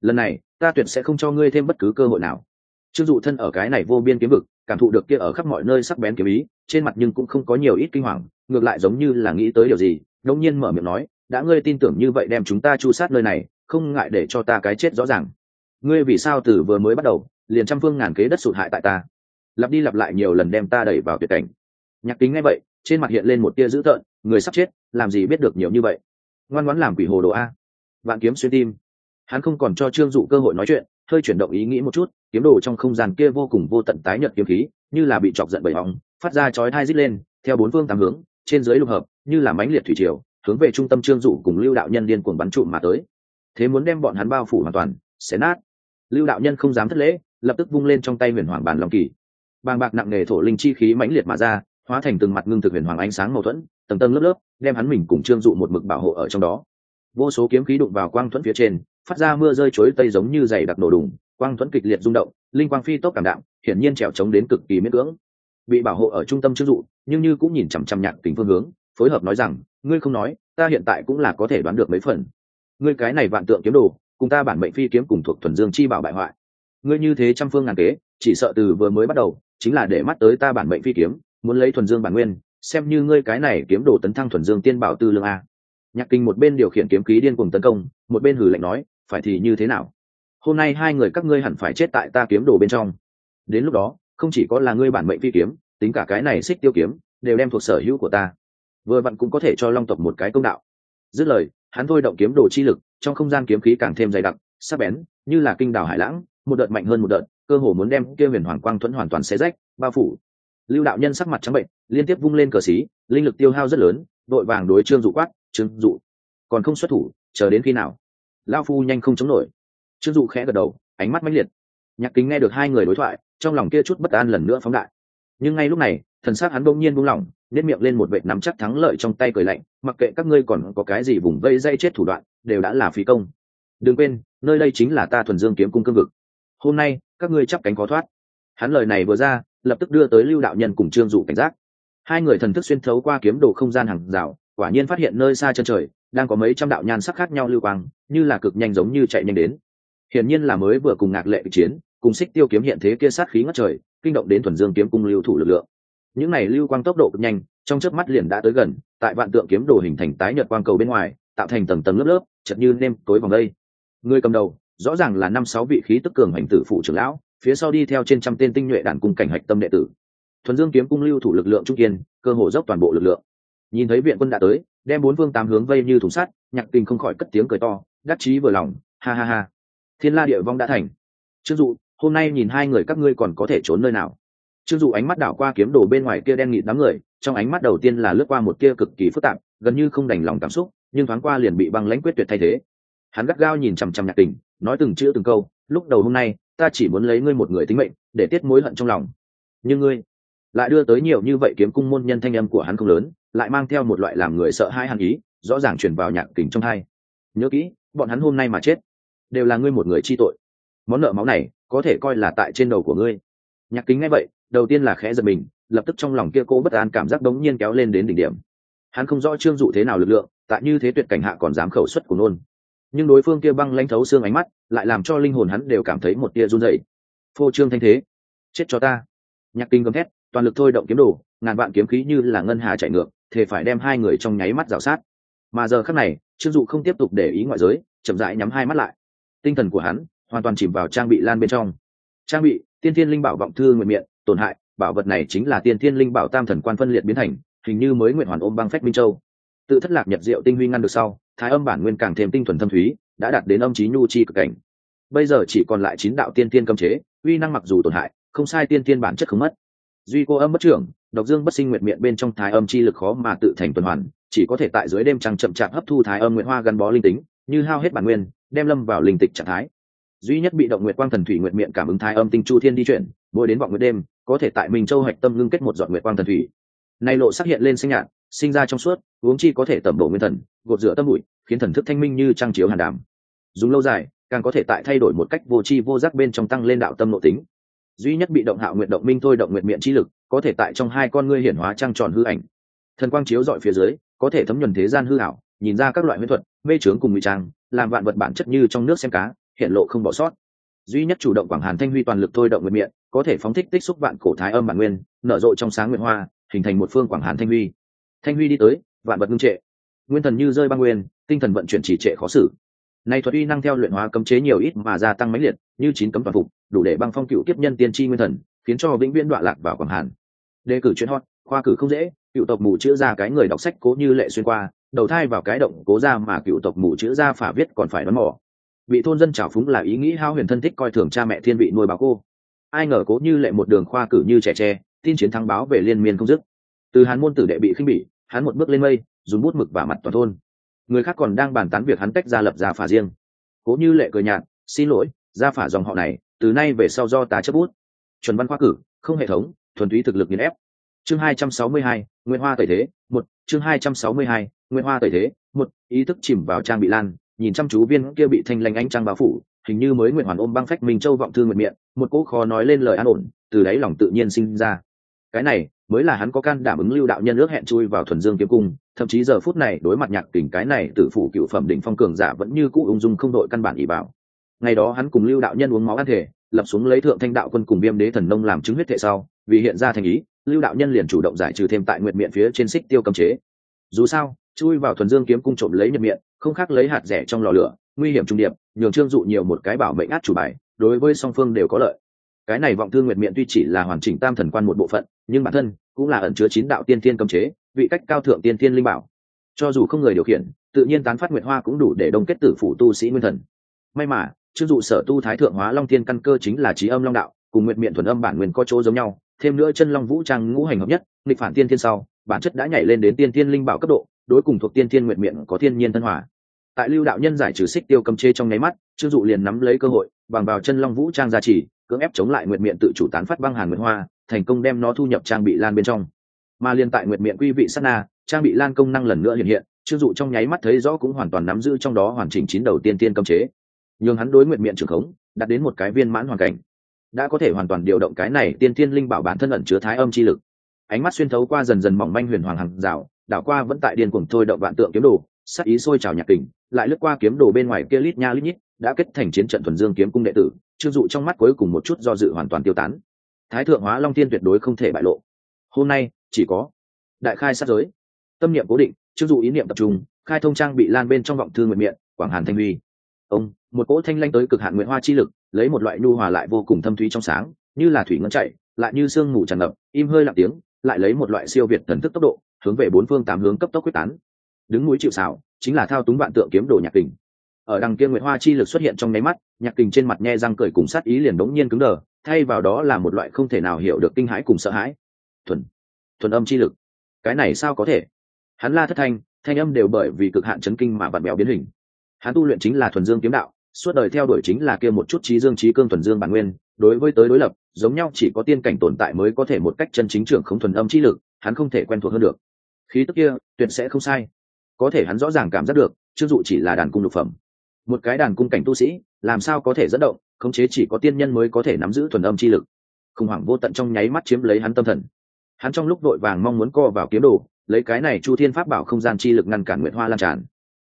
Lần này ta tuyệt sẽ không cho ngươi thêm bất cứ cơ hội nào. Trương dụ thân ở cái này vô biên kiếm vực cảm thụ được kia ở khắp mọi nơi sắc bén kiếm ý trên mặt nhưng cũng không có nhiều ít kinh hoàng ngược lại giống như là nghĩ tới điều gì đông nhiên mở miệng nói đã ngươi tin tưởng như vậy đem chúng ta chu sát nơi này, không ngại để cho ta cái chết rõ ràng. Ngươi vì sao từ vừa mới bắt đầu, liền trăm phương ngàn kế đất sụt hại tại ta? Lặp đi lặp lại nhiều lần đem ta đẩy vào tuyệt cảnh. Nhạc kính ngay vậy, trên mặt hiện lên một tia dữ tợn, người sắp chết, làm gì biết được nhiều như vậy? Ngoan ngoãn làm quỷ hồ đồ a. Vạn kiếm xuyên tim. Hắn không còn cho trương dụ cơ hội nói chuyện, hơi chuyển động ý nghĩ một chút, kiếm đồ trong không gian kia vô cùng vô tận tái nhợt kiếm khí, như là bị chọc giận bởi bóng, phát ra chói thai rít lên, theo bốn phương tám hướng, trên dưới lục hợp, như là mãnh liệt thủy triều hướng về trung tâm trương dụ cùng lưu đạo nhân điên cuồng bắn trụm mà tới. Thế muốn đem bọn hắn bao phủ hoàn toàn, xé nát. Lưu đạo nhân không dám thất lễ, lập tức vung lên trong tay huyền hoàng bàn long kỳ. Bàng bạc nặng nề thổ linh chi khí mãnh liệt mà ra, hóa thành từng mặt ngưng thực huyền hoàng ánh sáng mâu thuẫn, tầng tầng lớp lớp, đem hắn mình cùng trương dụ một mực bảo hộ ở trong đó. Vô số kiếm khí đụng vào quang thuẫn phía trên, phát ra mưa rơi chối tây giống như dày đặc nổ đùng, quang thuẫn kịch liệt rung động, linh quang phi tốc cảm đạm, hiển nhiên trèo trống đến cực kỳ miễn cưỡng. Bị bảo hộ ở trung tâm trương dụ, nhưng như cũng nhìn chằm chằm nhạc tình phương hướng phối hợp nói rằng, ngươi không nói, ta hiện tại cũng là có thể đoán được mấy phần. Ngươi cái này vạn tượng kiếm đồ, cùng ta bản mệnh phi kiếm cùng thuộc thuần dương chi bảo bại hoại. Ngươi như thế trăm phương ngàn kế, chỉ sợ từ vừa mới bắt đầu, chính là để mắt tới ta bản mệnh phi kiếm, muốn lấy thuần dương bản nguyên, xem như ngươi cái này kiếm đồ tấn thăng thuần dương tiên bảo tư lương a. Nhạc kinh một bên điều khiển kiếm khí điên cuồng tấn công, một bên hử lạnh nói, phải thì như thế nào? Hôm nay hai người các ngươi hẳn phải chết tại ta kiếm đồ bên trong. Đến lúc đó, không chỉ có là ngươi bản mệnh phi kiếm, tính cả cái này xích tiêu kiếm, đều đem thuộc sở hữu của ta vừa vặn cũng có thể cho long tộc một cái công đạo. Dứt lời, hắn thôi động kiếm đồ chi lực, trong không gian kiếm khí càng thêm dày đặc, sắc bén, như là kinh đảo hải lãng, một đợt mạnh hơn một đợt, cơ hồ muốn đem kia huyền hoàng quang thuẫn hoàn toàn xé rách, bao phủ. Lưu đạo nhân sắc mặt trắng bệnh, liên tiếp vung lên cờ xí, linh lực tiêu hao rất lớn, đội vàng đối trương dụ quát, trương dụ, còn không xuất thủ, chờ đến khi nào? Lao phu nhanh không chống nổi. Trương dụ khẽ gật đầu, ánh mắt mãnh liệt. Nhạc kính nghe được hai người đối thoại, trong lòng kia chút bất an lần nữa phóng đại. Nhưng ngay lúc này, thần s á c hắn bỗng nhiên buông lỏng nét miệng lên một vệ nắm chắc thắng lợi trong tay cười lạnh, mặc kệ các ngươi còn có cái gì vùng vây dây chết thủ đoạn, đều đã là phí công. Đừng quên, nơi đây chính là ta thuần dương kiếm cung cương vực. Hôm nay, các ngươi chắp cánh khó thoát. Hắn lời này vừa ra, lập tức đưa tới lưu đạo nhân cùng trương dụ cảnh giác. Hai người thần thức xuyên thấu qua kiếm đồ không gian hàng rào, quả nhiên phát hiện nơi xa chân trời, đang có mấy trăm đạo nhan sắc khác nhau lưu quang, như là cực nhanh giống như chạy nhanh đến. Hiển nhiên là mới vừa cùng ngạc lệ chiến, cùng xích tiêu kiếm hiện thế kia sát khí ngất trời, kinh động đến thuần dương kiếm cung lưu thủ lực lượng những này lưu quang tốc độ cực nhanh, trong chớp mắt liền đã tới gần, tại vạn tượng kiếm đồ hình thành tái nhật quang cầu bên ngoài, tạo thành tầng tầng lớp lớp chật như nêm tối vòng đây. Người cầm đầu, rõ ràng là năm sáu vị khí tức cường hành tử phụ trưởng lão, phía sau đi theo trên trăm tên tinh nhuệ đàn cung cảnh hạch tâm đệ tử. Thuần dương kiếm cung lưu thủ lực lượng trung kiên, cơ hồ dốc toàn bộ lực lượng. Nhìn thấy viện quân đã tới, đem bốn phương tám hướng vây như thùng sắt, nhạc tình không khỏi cất tiếng cười to, đắc chí vừa lòng, ha ha ha. Thiên la địa vong đã thành. Chưng dụ, hôm nay nhìn hai người các ngươi còn có thể trốn nơi nào? Trương dụ ánh mắt đảo qua kiếm đồ bên ngoài kia đen nghịt đám người, trong ánh mắt đầu tiên là lướt qua một kia cực kỳ phức tạp, gần như không đành lòng cảm xúc, nhưng thoáng qua liền bị băng lãnh quyết tuyệt thay thế. Hắn gắt gao nhìn chằm chằm nhạc tình, nói từng chữ từng câu, lúc đầu hôm nay, ta chỉ muốn lấy ngươi một người tính mệnh, để tiết mối hận trong lòng. Nhưng ngươi lại đưa tới nhiều như vậy kiếm cung môn nhân thanh âm của hắn không lớn, lại mang theo một loại làm người sợ hai hàn ý, rõ ràng chuyển vào nhạc tình trong hai. Nhớ kỹ, bọn hắn hôm nay mà chết, đều là ngươi một người chi tội. Món nợ máu này có thể coi là tại trên đầu của ngươi. Nhạc kính ngay vậy đầu tiên là khẽ giật mình, lập tức trong lòng kia cố bất an cảm giác đống nhiên kéo lên đến đỉnh điểm. Hắn không rõ trương dụ thế nào lực lượng, tại như thế tuyệt cảnh hạ còn dám khẩu xuất của nôn nhưng đối phương kia băng lãnh thấu xương ánh mắt, lại làm cho linh hồn hắn đều cảm thấy một tia run rẩy. phô trương thanh thế, chết cho ta. Nhạc kinh gầm thét, toàn lực thôi động kiếm đồ, ngàn vạn kiếm khí như là ngân hà chạy ngược thể phải đem hai người trong nháy mắt rào sát. Mà giờ khắc này, trương dụ không tiếp tục để ý ngoại giới, chậm rãi nhắm hai mắt lại. Tinh thần của hắn hoàn toàn chìm vào trang bị lan bên trong. Trang bị, tiên thiên linh bảo vọng thư nguyện miệng tổn hại, bảo vật này chính là tiên thiên linh bảo tam thần quan phân liệt biến thành, hình như mới nguyện hoàn ôm băng phách minh châu. Tự thất lạc nhập diệu tinh huy ngăn được sau, thái âm bản nguyên càng thêm tinh thuần thâm thúy, đã đạt đến âm trí nhu chi cực cảnh. Bây giờ chỉ còn lại chín đạo tiên tiên cấm chế, uy năng mặc dù tổn hại, không sai tiên tiên bản chất không mất. Duy cô âm bất trưởng, độc dương bất sinh nguyện miệng bên trong thái âm chi lực khó mà tự thành tuần hoàn, chỉ có thể tại dưới đêm trăng chậm chạp hấp thu thái âm nguyện hoa gắn bó linh tính, như hao hết bản nguyên, đem lâm vào linh tịch trạng thái. Duy nhất bị động nguyệt quang thần thủy nguyệt miệng cảm ứng thái âm tinh chu thiên đi chuyển mỗi đến vọng nguyệt đêm có thể tại mình châu hạch tâm ngưng kết một dọn nguyệt quang thần thủy. Nay lộ xác hiện lên sinh nhạn sinh ra trong suốt uống chi có thể tẩm bổ nguyên thần, gột rửa tâm bụi, khiến thần thức thanh minh như trăng chiếu hàn đàm. Dùng lâu dài, càng có thể tại thay đổi một cách vô tri vô giác bên trong tăng lên đạo tâm nội tính. Duy nhất bị động hạo nguyện động minh thôi động nguyện miệng chi lực, có thể tại trong hai con ngươi hiển hóa trăng tròn hư ảnh. Thần quang chiếu dọi phía dưới, có thể thấm nhuần thế gian hư ảo, nhìn ra các loại huyễn thuật, mê trướng cùng ngụy trang, làm vạn vật bản chất như trong nước xem cá, hiện lộ không bỏ sót. Duy nhất chủ động quảng hàn thanh huy toàn lực thôi động nguyện miệng có thể phóng thích tích xúc vạn cổ thái âm bản nguyên, nở rộ trong sáng nguyện hoa, hình thành một phương quảng hàn thanh huy. Thanh huy đi tới, vạn vật ngưng trệ. Nguyên thần như rơi băng nguyên, tinh thần vận chuyển chỉ trệ khó xử. Nay thuật uy năng theo luyện hóa cấm chế nhiều ít mà gia tăng mãnh liệt, như chín cấm toàn phục, đủ để băng phong cựu kiếp nhân tiên tri nguyên thần, khiến cho vĩnh viễn đoạn lạc vào quảng hàn. Đề cử chuyên hot, khoa cử không dễ, cựu tộc mù chữa ra cái người đọc sách cố như lệ xuyên qua, đầu thai vào cái động cố ra mà cựu tộc mù chữa ra phả viết còn phải đón mỏ vị thôn dân trào phúng là ý nghĩ hao huyền thân thích coi thường cha mẹ thiên vị nuôi bà cô ai ngờ cố như lệ một đường khoa cử như trẻ tre, tin chiến thắng báo về liên miên không dứt. Từ hắn môn tử đệ bị khinh bỉ, hắn một bước lên mây, dùng bút mực và mặt toàn thôn. Người khác còn đang bàn tán việc hắn tách ra lập ra phả riêng. Cố như lệ cười nhạt, xin lỗi ra phả dòng họ này, từ nay về sau do ta chấp bút. Chuẩn văn khoa cử, không hệ thống, thuần túy thực lực nghiền ép. Chương hai trăm sáu mươi hai nguyễn hoa tẩy thế, một, chương hai trăm sáu mươi hai nguyễn hoa tẩy thế, một, ý thức chìm vào trang bị lan, nhìn chăm chú viên kia bị thanh lanh ánh trăng bao phủ hình như mới nguyện hoàn ôm băng phách minh châu vọng thư nguyện miệng, một cỗ khó nói lên lời an ổn, từ đáy lòng tự nhiên sinh ra. Cái này, mới là hắn có can đảm ứng lưu đạo nhân ước hẹn chui vào thuần dương kiếm cung, thậm chí giờ phút này đối mặt nhạc tình cái này tử phủ cựu phẩm đỉnh phong cường giả vẫn như cũ ung dung không đội căn bản ỷ bảo ngày đó hắn cùng lưu đạo nhân uống máu ăn thể, lập xuống lấy thượng thanh đạo quân cùng viêm đế thần nông làm chứng huyết thể sau, vì hiện ra thành ý, lưu đạo nhân liền chủ động giải trừ thêm tại nguyện miệng phía trên xích tiêu cầm chế. Dù sao, chui vào thuần dương kiếm cung trộm lấy nhật miệng, không khác lấy hạt rẻ trong lò lửa, nguy hiểm trung điệp nhường trương dụ nhiều một cái bảo mệnh át chủ bài, đối với song phương đều có lợi. Cái này vọng thương nguyệt miệng tuy chỉ là hoàn chỉnh tam thần quan một bộ phận, nhưng bản thân cũng là ẩn chứa chín đạo tiên thiên cấm chế, vị cách cao thượng tiên thiên linh bảo. Cho dù không người điều khiển, tự nhiên tán phát nguyệt hoa cũng đủ để đông kết tử phủ tu sĩ nguyên thần. May mà, trương dụ sở tu thái thượng hóa long thiên căn cơ chính là trí âm long đạo, cùng nguyệt miệng thuần âm bản nguyên có chỗ giống nhau, thêm nữa chân long vũ trang ngũ hành hợp nhất, nghịch phản tiên thiên sau, bản chất đã nhảy lên đến tiên thiên linh bảo cấp độ, đối cùng thuộc tiên thiên nguyệt miệng có thiên nhiên thân hòa tại lưu đạo nhân giải trừ xích tiêu cầm chê trong nháy mắt, Trương dụ liền nắm lấy cơ hội, bằng vào chân long vũ trang gia trì, cưỡng ép chống lại nguyệt miệng tự chủ tán phát băng hàn nguyệt hoa, thành công đem nó thu nhập trang bị lan bên trong. Mà liên tại nguyệt miệng quy vị sát na, trang bị lan công năng lần nữa hiện hiện, Trương dụ trong nháy mắt thấy rõ cũng hoàn toàn nắm giữ trong đó hoàn chỉnh chín đầu tiên tiên cấm chế. Nhưng hắn đối nguyện miệng trưởng khống, đạt đến một cái viên mãn hoàn cảnh. Đã có thể hoàn toàn điều động cái này tiên tiên linh bảo bản thân ẩn chứa thái âm chi lực. Ánh mắt xuyên thấu qua dần dần mỏng manh huyền hoàng hàng rào, đảo qua vẫn tại điên cuồng thôi động vạn tượng kiếm đồ sắc ý sôi trào nhạc kình, lại lướt qua kiếm đồ bên ngoài kia lít nha lít nhít, đã kết thành chiến trận thuần dương kiếm cung đệ tử trương dụ trong mắt cuối cùng một chút do dự hoàn toàn tiêu tán. Thái thượng hóa long tiên tuyệt đối không thể bại lộ. Hôm nay, chỉ có đại khai sát giới. Tâm niệm cố định trương dụ ý niệm tập trung, khai thông trang bị lan bên trong vọng thương nguyện miệng, quảng hàn thanh huy. Ông, một cỗ thanh lanh tới cực hạn nguyện hoa chi lực, lấy một loại nhu hòa lại vô cùng thâm thúy trong sáng, như là thủy ngân chạy, lại như sương mù tràn ngập, im hơi lặng tiếng, lại lấy một loại siêu việt thần thức tốc độ, hướng về bốn phương tám hướng cấp tốc quyết tán đứng núi chịu xảo chính là thao túng vạn tượng kiếm đồ nhạc kình. Ở đằng kia nguyệt hoa chi lực xuất hiện trong nháy mắt, nhạc kình trên mặt nhe răng cười cùng sát ý liền đống nhiên cứng đờ, thay vào đó là một loại không thể nào hiểu được kinh hãi cùng sợ hãi. Thuần thuần âm chi lực. Cái này sao có thể? Hắn la thất thanh thanh âm đều bởi vì cực hạn chấn kinh mà vặn bèo biến hình. Hắn tu luyện chính là thuần dương kiếm đạo, suốt đời theo đuổi chính là kia một chút trí dương trí cương thuần dương bản nguyên, đối với tới đối lập, giống nhau chỉ có tiên cảnh tồn tại mới có thể một cách chân chính trưởng không thuần âm chi lực, hắn không thể quen thuộc hơn được. Khí tức kia, tuyệt sẽ không sai có thể hắn rõ ràng cảm giác được chưng dụ chỉ là đàn cung lục phẩm. Một cái đàn cung cảnh tu sĩ, làm sao có thể dẫn động, khống chế chỉ có tiên nhân mới có thể nắm giữ thuần âm chi lực. Khủng hoảng vô tận trong nháy mắt chiếm lấy hắn tâm thần. Hắn trong lúc đội vàng mong muốn co vào kiếm đồ, lấy cái này chu thiên pháp bảo không gian chi lực ngăn cản nguyện hoa lan tràn.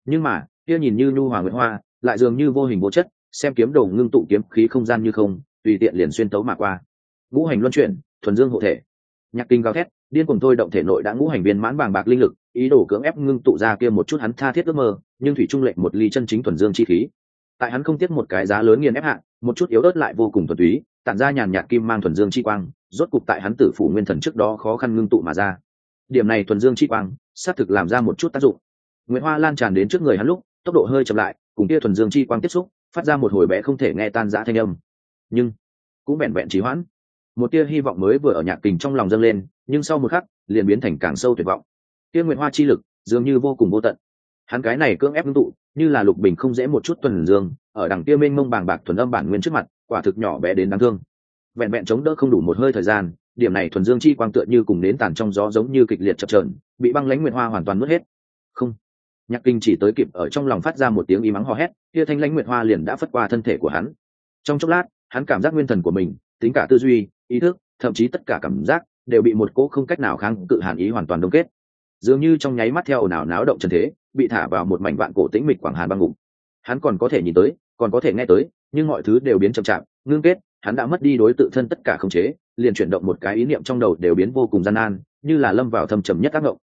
Nhưng mà, kia nhìn như nhu hòa nguyện hoa, lại dường như vô hình vô chất, xem kiếm đồ ngưng tụ kiếm khí không gian như không, tùy tiện liền xuyên tấu mà qua. Ngũ hành luân chuyển, thuần dương hộ thể. Nhạc kinh gào thét điên cùng thôi động thể nội đã ngũ hành viên mãn bàng bạc linh lực, ý đồ cưỡng ép ngưng tụ ra kia một chút hắn tha thiết ước mơ, nhưng thủy trung lệnh một ly chân chính thuần dương chi khí. Tại hắn không tiếc một cái giá lớn nghiền ép hạ một chút yếu ớt lại vô cùng thuần túy, tản ra nhàn nhạt kim mang thuần dương chi quang, rốt cục tại hắn tử phủ nguyên thần trước đó khó khăn ngưng tụ mà ra. Điểm này thuần dương chi quang, xác thực làm ra một chút tác dụng. Nguyễn hoa lan tràn đến trước người hắn lúc, tốc độ hơi chậm lại, cùng kia thuần dương chi quang tiếp xúc, phát ra một hồi bé không thể nghe tan rã thanh âm. Nhưng, cũng vẹn vẹn trí hoãn. Một tia hy vọng mới vừa ở nhạc tình trong lòng dâng lên nhưng sau một khắc, liền biến thành càng sâu tuyệt vọng. Tia nguyện hoa chi lực, dường như vô cùng vô tận. Hắn cái này cưỡng ép ngưng tụ, như là lục bình không dễ một chút tuần dương, ở đằng kia mênh mông bàng bạc thuần âm bản nguyên trước mặt, quả thực nhỏ bé đến đáng thương. Vẹn vẹn chống đỡ không đủ một hơi thời gian, điểm này thuần dương chi quang tựa như cùng nến tàn trong gió giống như kịch liệt chập trờn bị băng lãnh nguyệt hoa hoàn toàn mất hết. Không. Nhạc kinh chỉ tới kịp ở trong lòng phát ra một tiếng y mắng hò hét, kia thanh lãnh nguyệt hoa liền đã phất qua thân thể của hắn. Trong chốc lát, hắn cảm giác nguyên thần của mình, tính cả tư duy, ý thức, thậm chí tất cả cảm giác đều bị một cỗ không cách nào kháng cự hàn ý hoàn toàn đông kết. Dường như trong nháy mắt theo ồn ào náo động trần thế, bị thả vào một mảnh vạn cổ tĩnh mịch quảng hàn băng ngục. Hắn còn có thể nhìn tới, còn có thể nghe tới, nhưng mọi thứ đều biến chậm chạp, ngưng kết, hắn đã mất đi đối tự thân tất cả khống chế, liền chuyển động một cái ý niệm trong đầu đều biến vô cùng gian nan, như là lâm vào thâm trầm nhất tác động.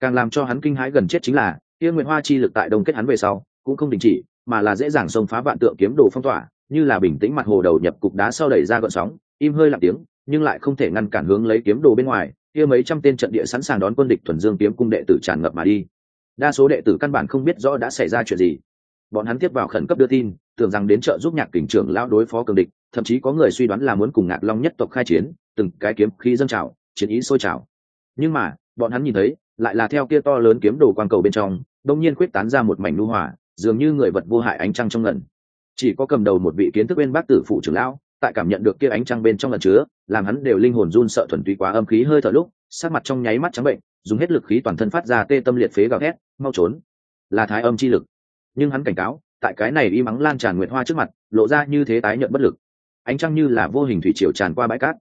Càng làm cho hắn kinh hãi gần chết chính là tiên nguyện hoa chi lực tại đông kết hắn về sau, cũng không đình chỉ, mà là dễ dàng xông phá vạn tượng kiếm đồ phong tỏa, như là bình tĩnh mặt hồ đầu nhập cục đá sau đẩy ra gợn sóng, im hơi lặng tiếng nhưng lại không thể ngăn cản hướng lấy kiếm đồ bên ngoài kia mấy trăm tên trận địa sẵn sàng đón quân địch thuần dương kiếm cung đệ tử tràn ngập mà đi. Đa số đệ tử căn bản không biết rõ đã xảy ra chuyện gì. Bọn hắn tiếp vào khẩn cấp đưa tin tưởng rằng đến trợ giúp nhạc kình trưởng lao đối phó cường địch thậm chí có người suy đoán là muốn cùng ngạc long nhất tộc khai chiến từng cái kiếm khí dâng trào chiến ý sôi trào. Nhưng mà bọn hắn nhìn thấy lại là theo kia to lớn kiếm đồ quang cầu bên trong đông nhiên quyết tán ra một mảnh nu hỏa dường như người vật vô hại ánh trăng trong ngẩn, chỉ có cầm đầu một vị kiến thức bên bác tử phụ trưởng lão tại cảm nhận được kia ánh trăng bên trong lần chứa, làm hắn đều linh hồn run sợ thuần túy quá âm khí hơi thở lúc sát mặt trong nháy mắt trắng bệnh, dùng hết lực khí toàn thân phát ra tê tâm liệt phế gào thét, mau trốn. Là thái âm chi lực. Nhưng hắn cảnh cáo, tại cái này y mắng lan tràn nguyệt hoa trước mặt, lộ ra như thế tái nhận bất lực. Ánh trăng như là vô hình thủy triều tràn qua bãi cát.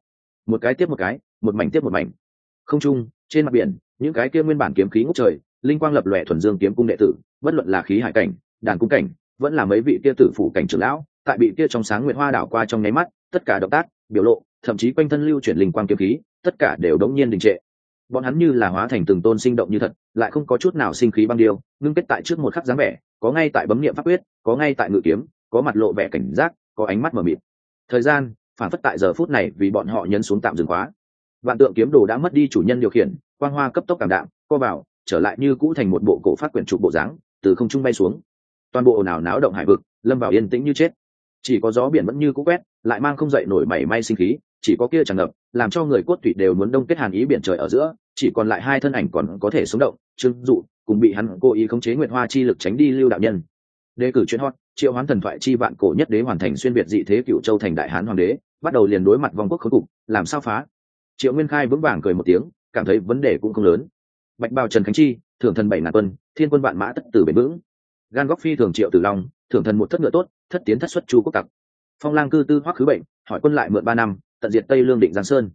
Một cái tiếp một cái, một mảnh tiếp một mảnh. Không trung, trên mặt biển, những cái kia nguyên bản kiếm khí ngút trời, linh quang lập lòe thuần dương kiếm cung đệ tử, bất luận là khí hải cảnh, đàn cung cảnh, vẫn là mấy vị kia tử phủ cảnh trưởng lão tại bị kia trong sáng nguyệt hoa đảo qua trong nháy mắt, tất cả động tác, biểu lộ, thậm chí quanh thân lưu chuyển linh quang kiếm khí, tất cả đều đống nhiên đình trệ. Bọn hắn như là hóa thành từng tôn sinh động như thật, lại không có chút nào sinh khí băng điêu, ngưng kết tại trước một khắc dáng vẻ, có ngay tại bấm niệm pháp quyết, có ngay tại ngự kiếm, có mặt lộ vẻ cảnh giác, có ánh mắt mờ mịt. Thời gian, phản phất tại giờ phút này vì bọn họ nhấn xuống tạm dừng khóa. Vạn tượng kiếm đồ đã mất đi chủ nhân điều khiển, quang hoa cấp tốc cảm đạm, co vào, trở lại như cũ thành một bộ cổ phát quyển trục bộ dáng, từ không trung bay xuống. Toàn bộ nào náo động hải vực, lâm vào yên tĩnh như chết chỉ có gió biển vẫn như cũ quét, lại mang không dậy nổi mảy may sinh khí, chỉ có kia tràn ngập, làm cho người cốt thủy đều muốn đông kết hàn ý biển trời ở giữa, chỉ còn lại hai thân ảnh còn có thể sống động, trương dụ cùng bị hắn cố ý khống chế nguyệt hoa chi lực tránh đi lưu đạo nhân. Đề cử chuyên hot, triệu hoán thần thoại chi vạn cổ nhất đế hoàn thành xuyên việt dị thế cựu châu thành đại hán hoàng đế, bắt đầu liền đối mặt vong quốc khốn cục, làm sao phá? Triệu nguyên khai vững vàng cười một tiếng, cảm thấy vấn đề cũng không lớn. Bạch bào trần khánh chi, thưởng thần bảy ngàn quân, thiên quân vạn mã tất tử bền vững. Gan góc phi thường triệu tử long thưởng thần một thất ngựa tốt, thất tiến thất xuất chu quốc tặc. Phong lang cư tư hoắc khứ bệnh, hỏi quân lại mượn ba năm, tận diệt tây lương định giang sơn.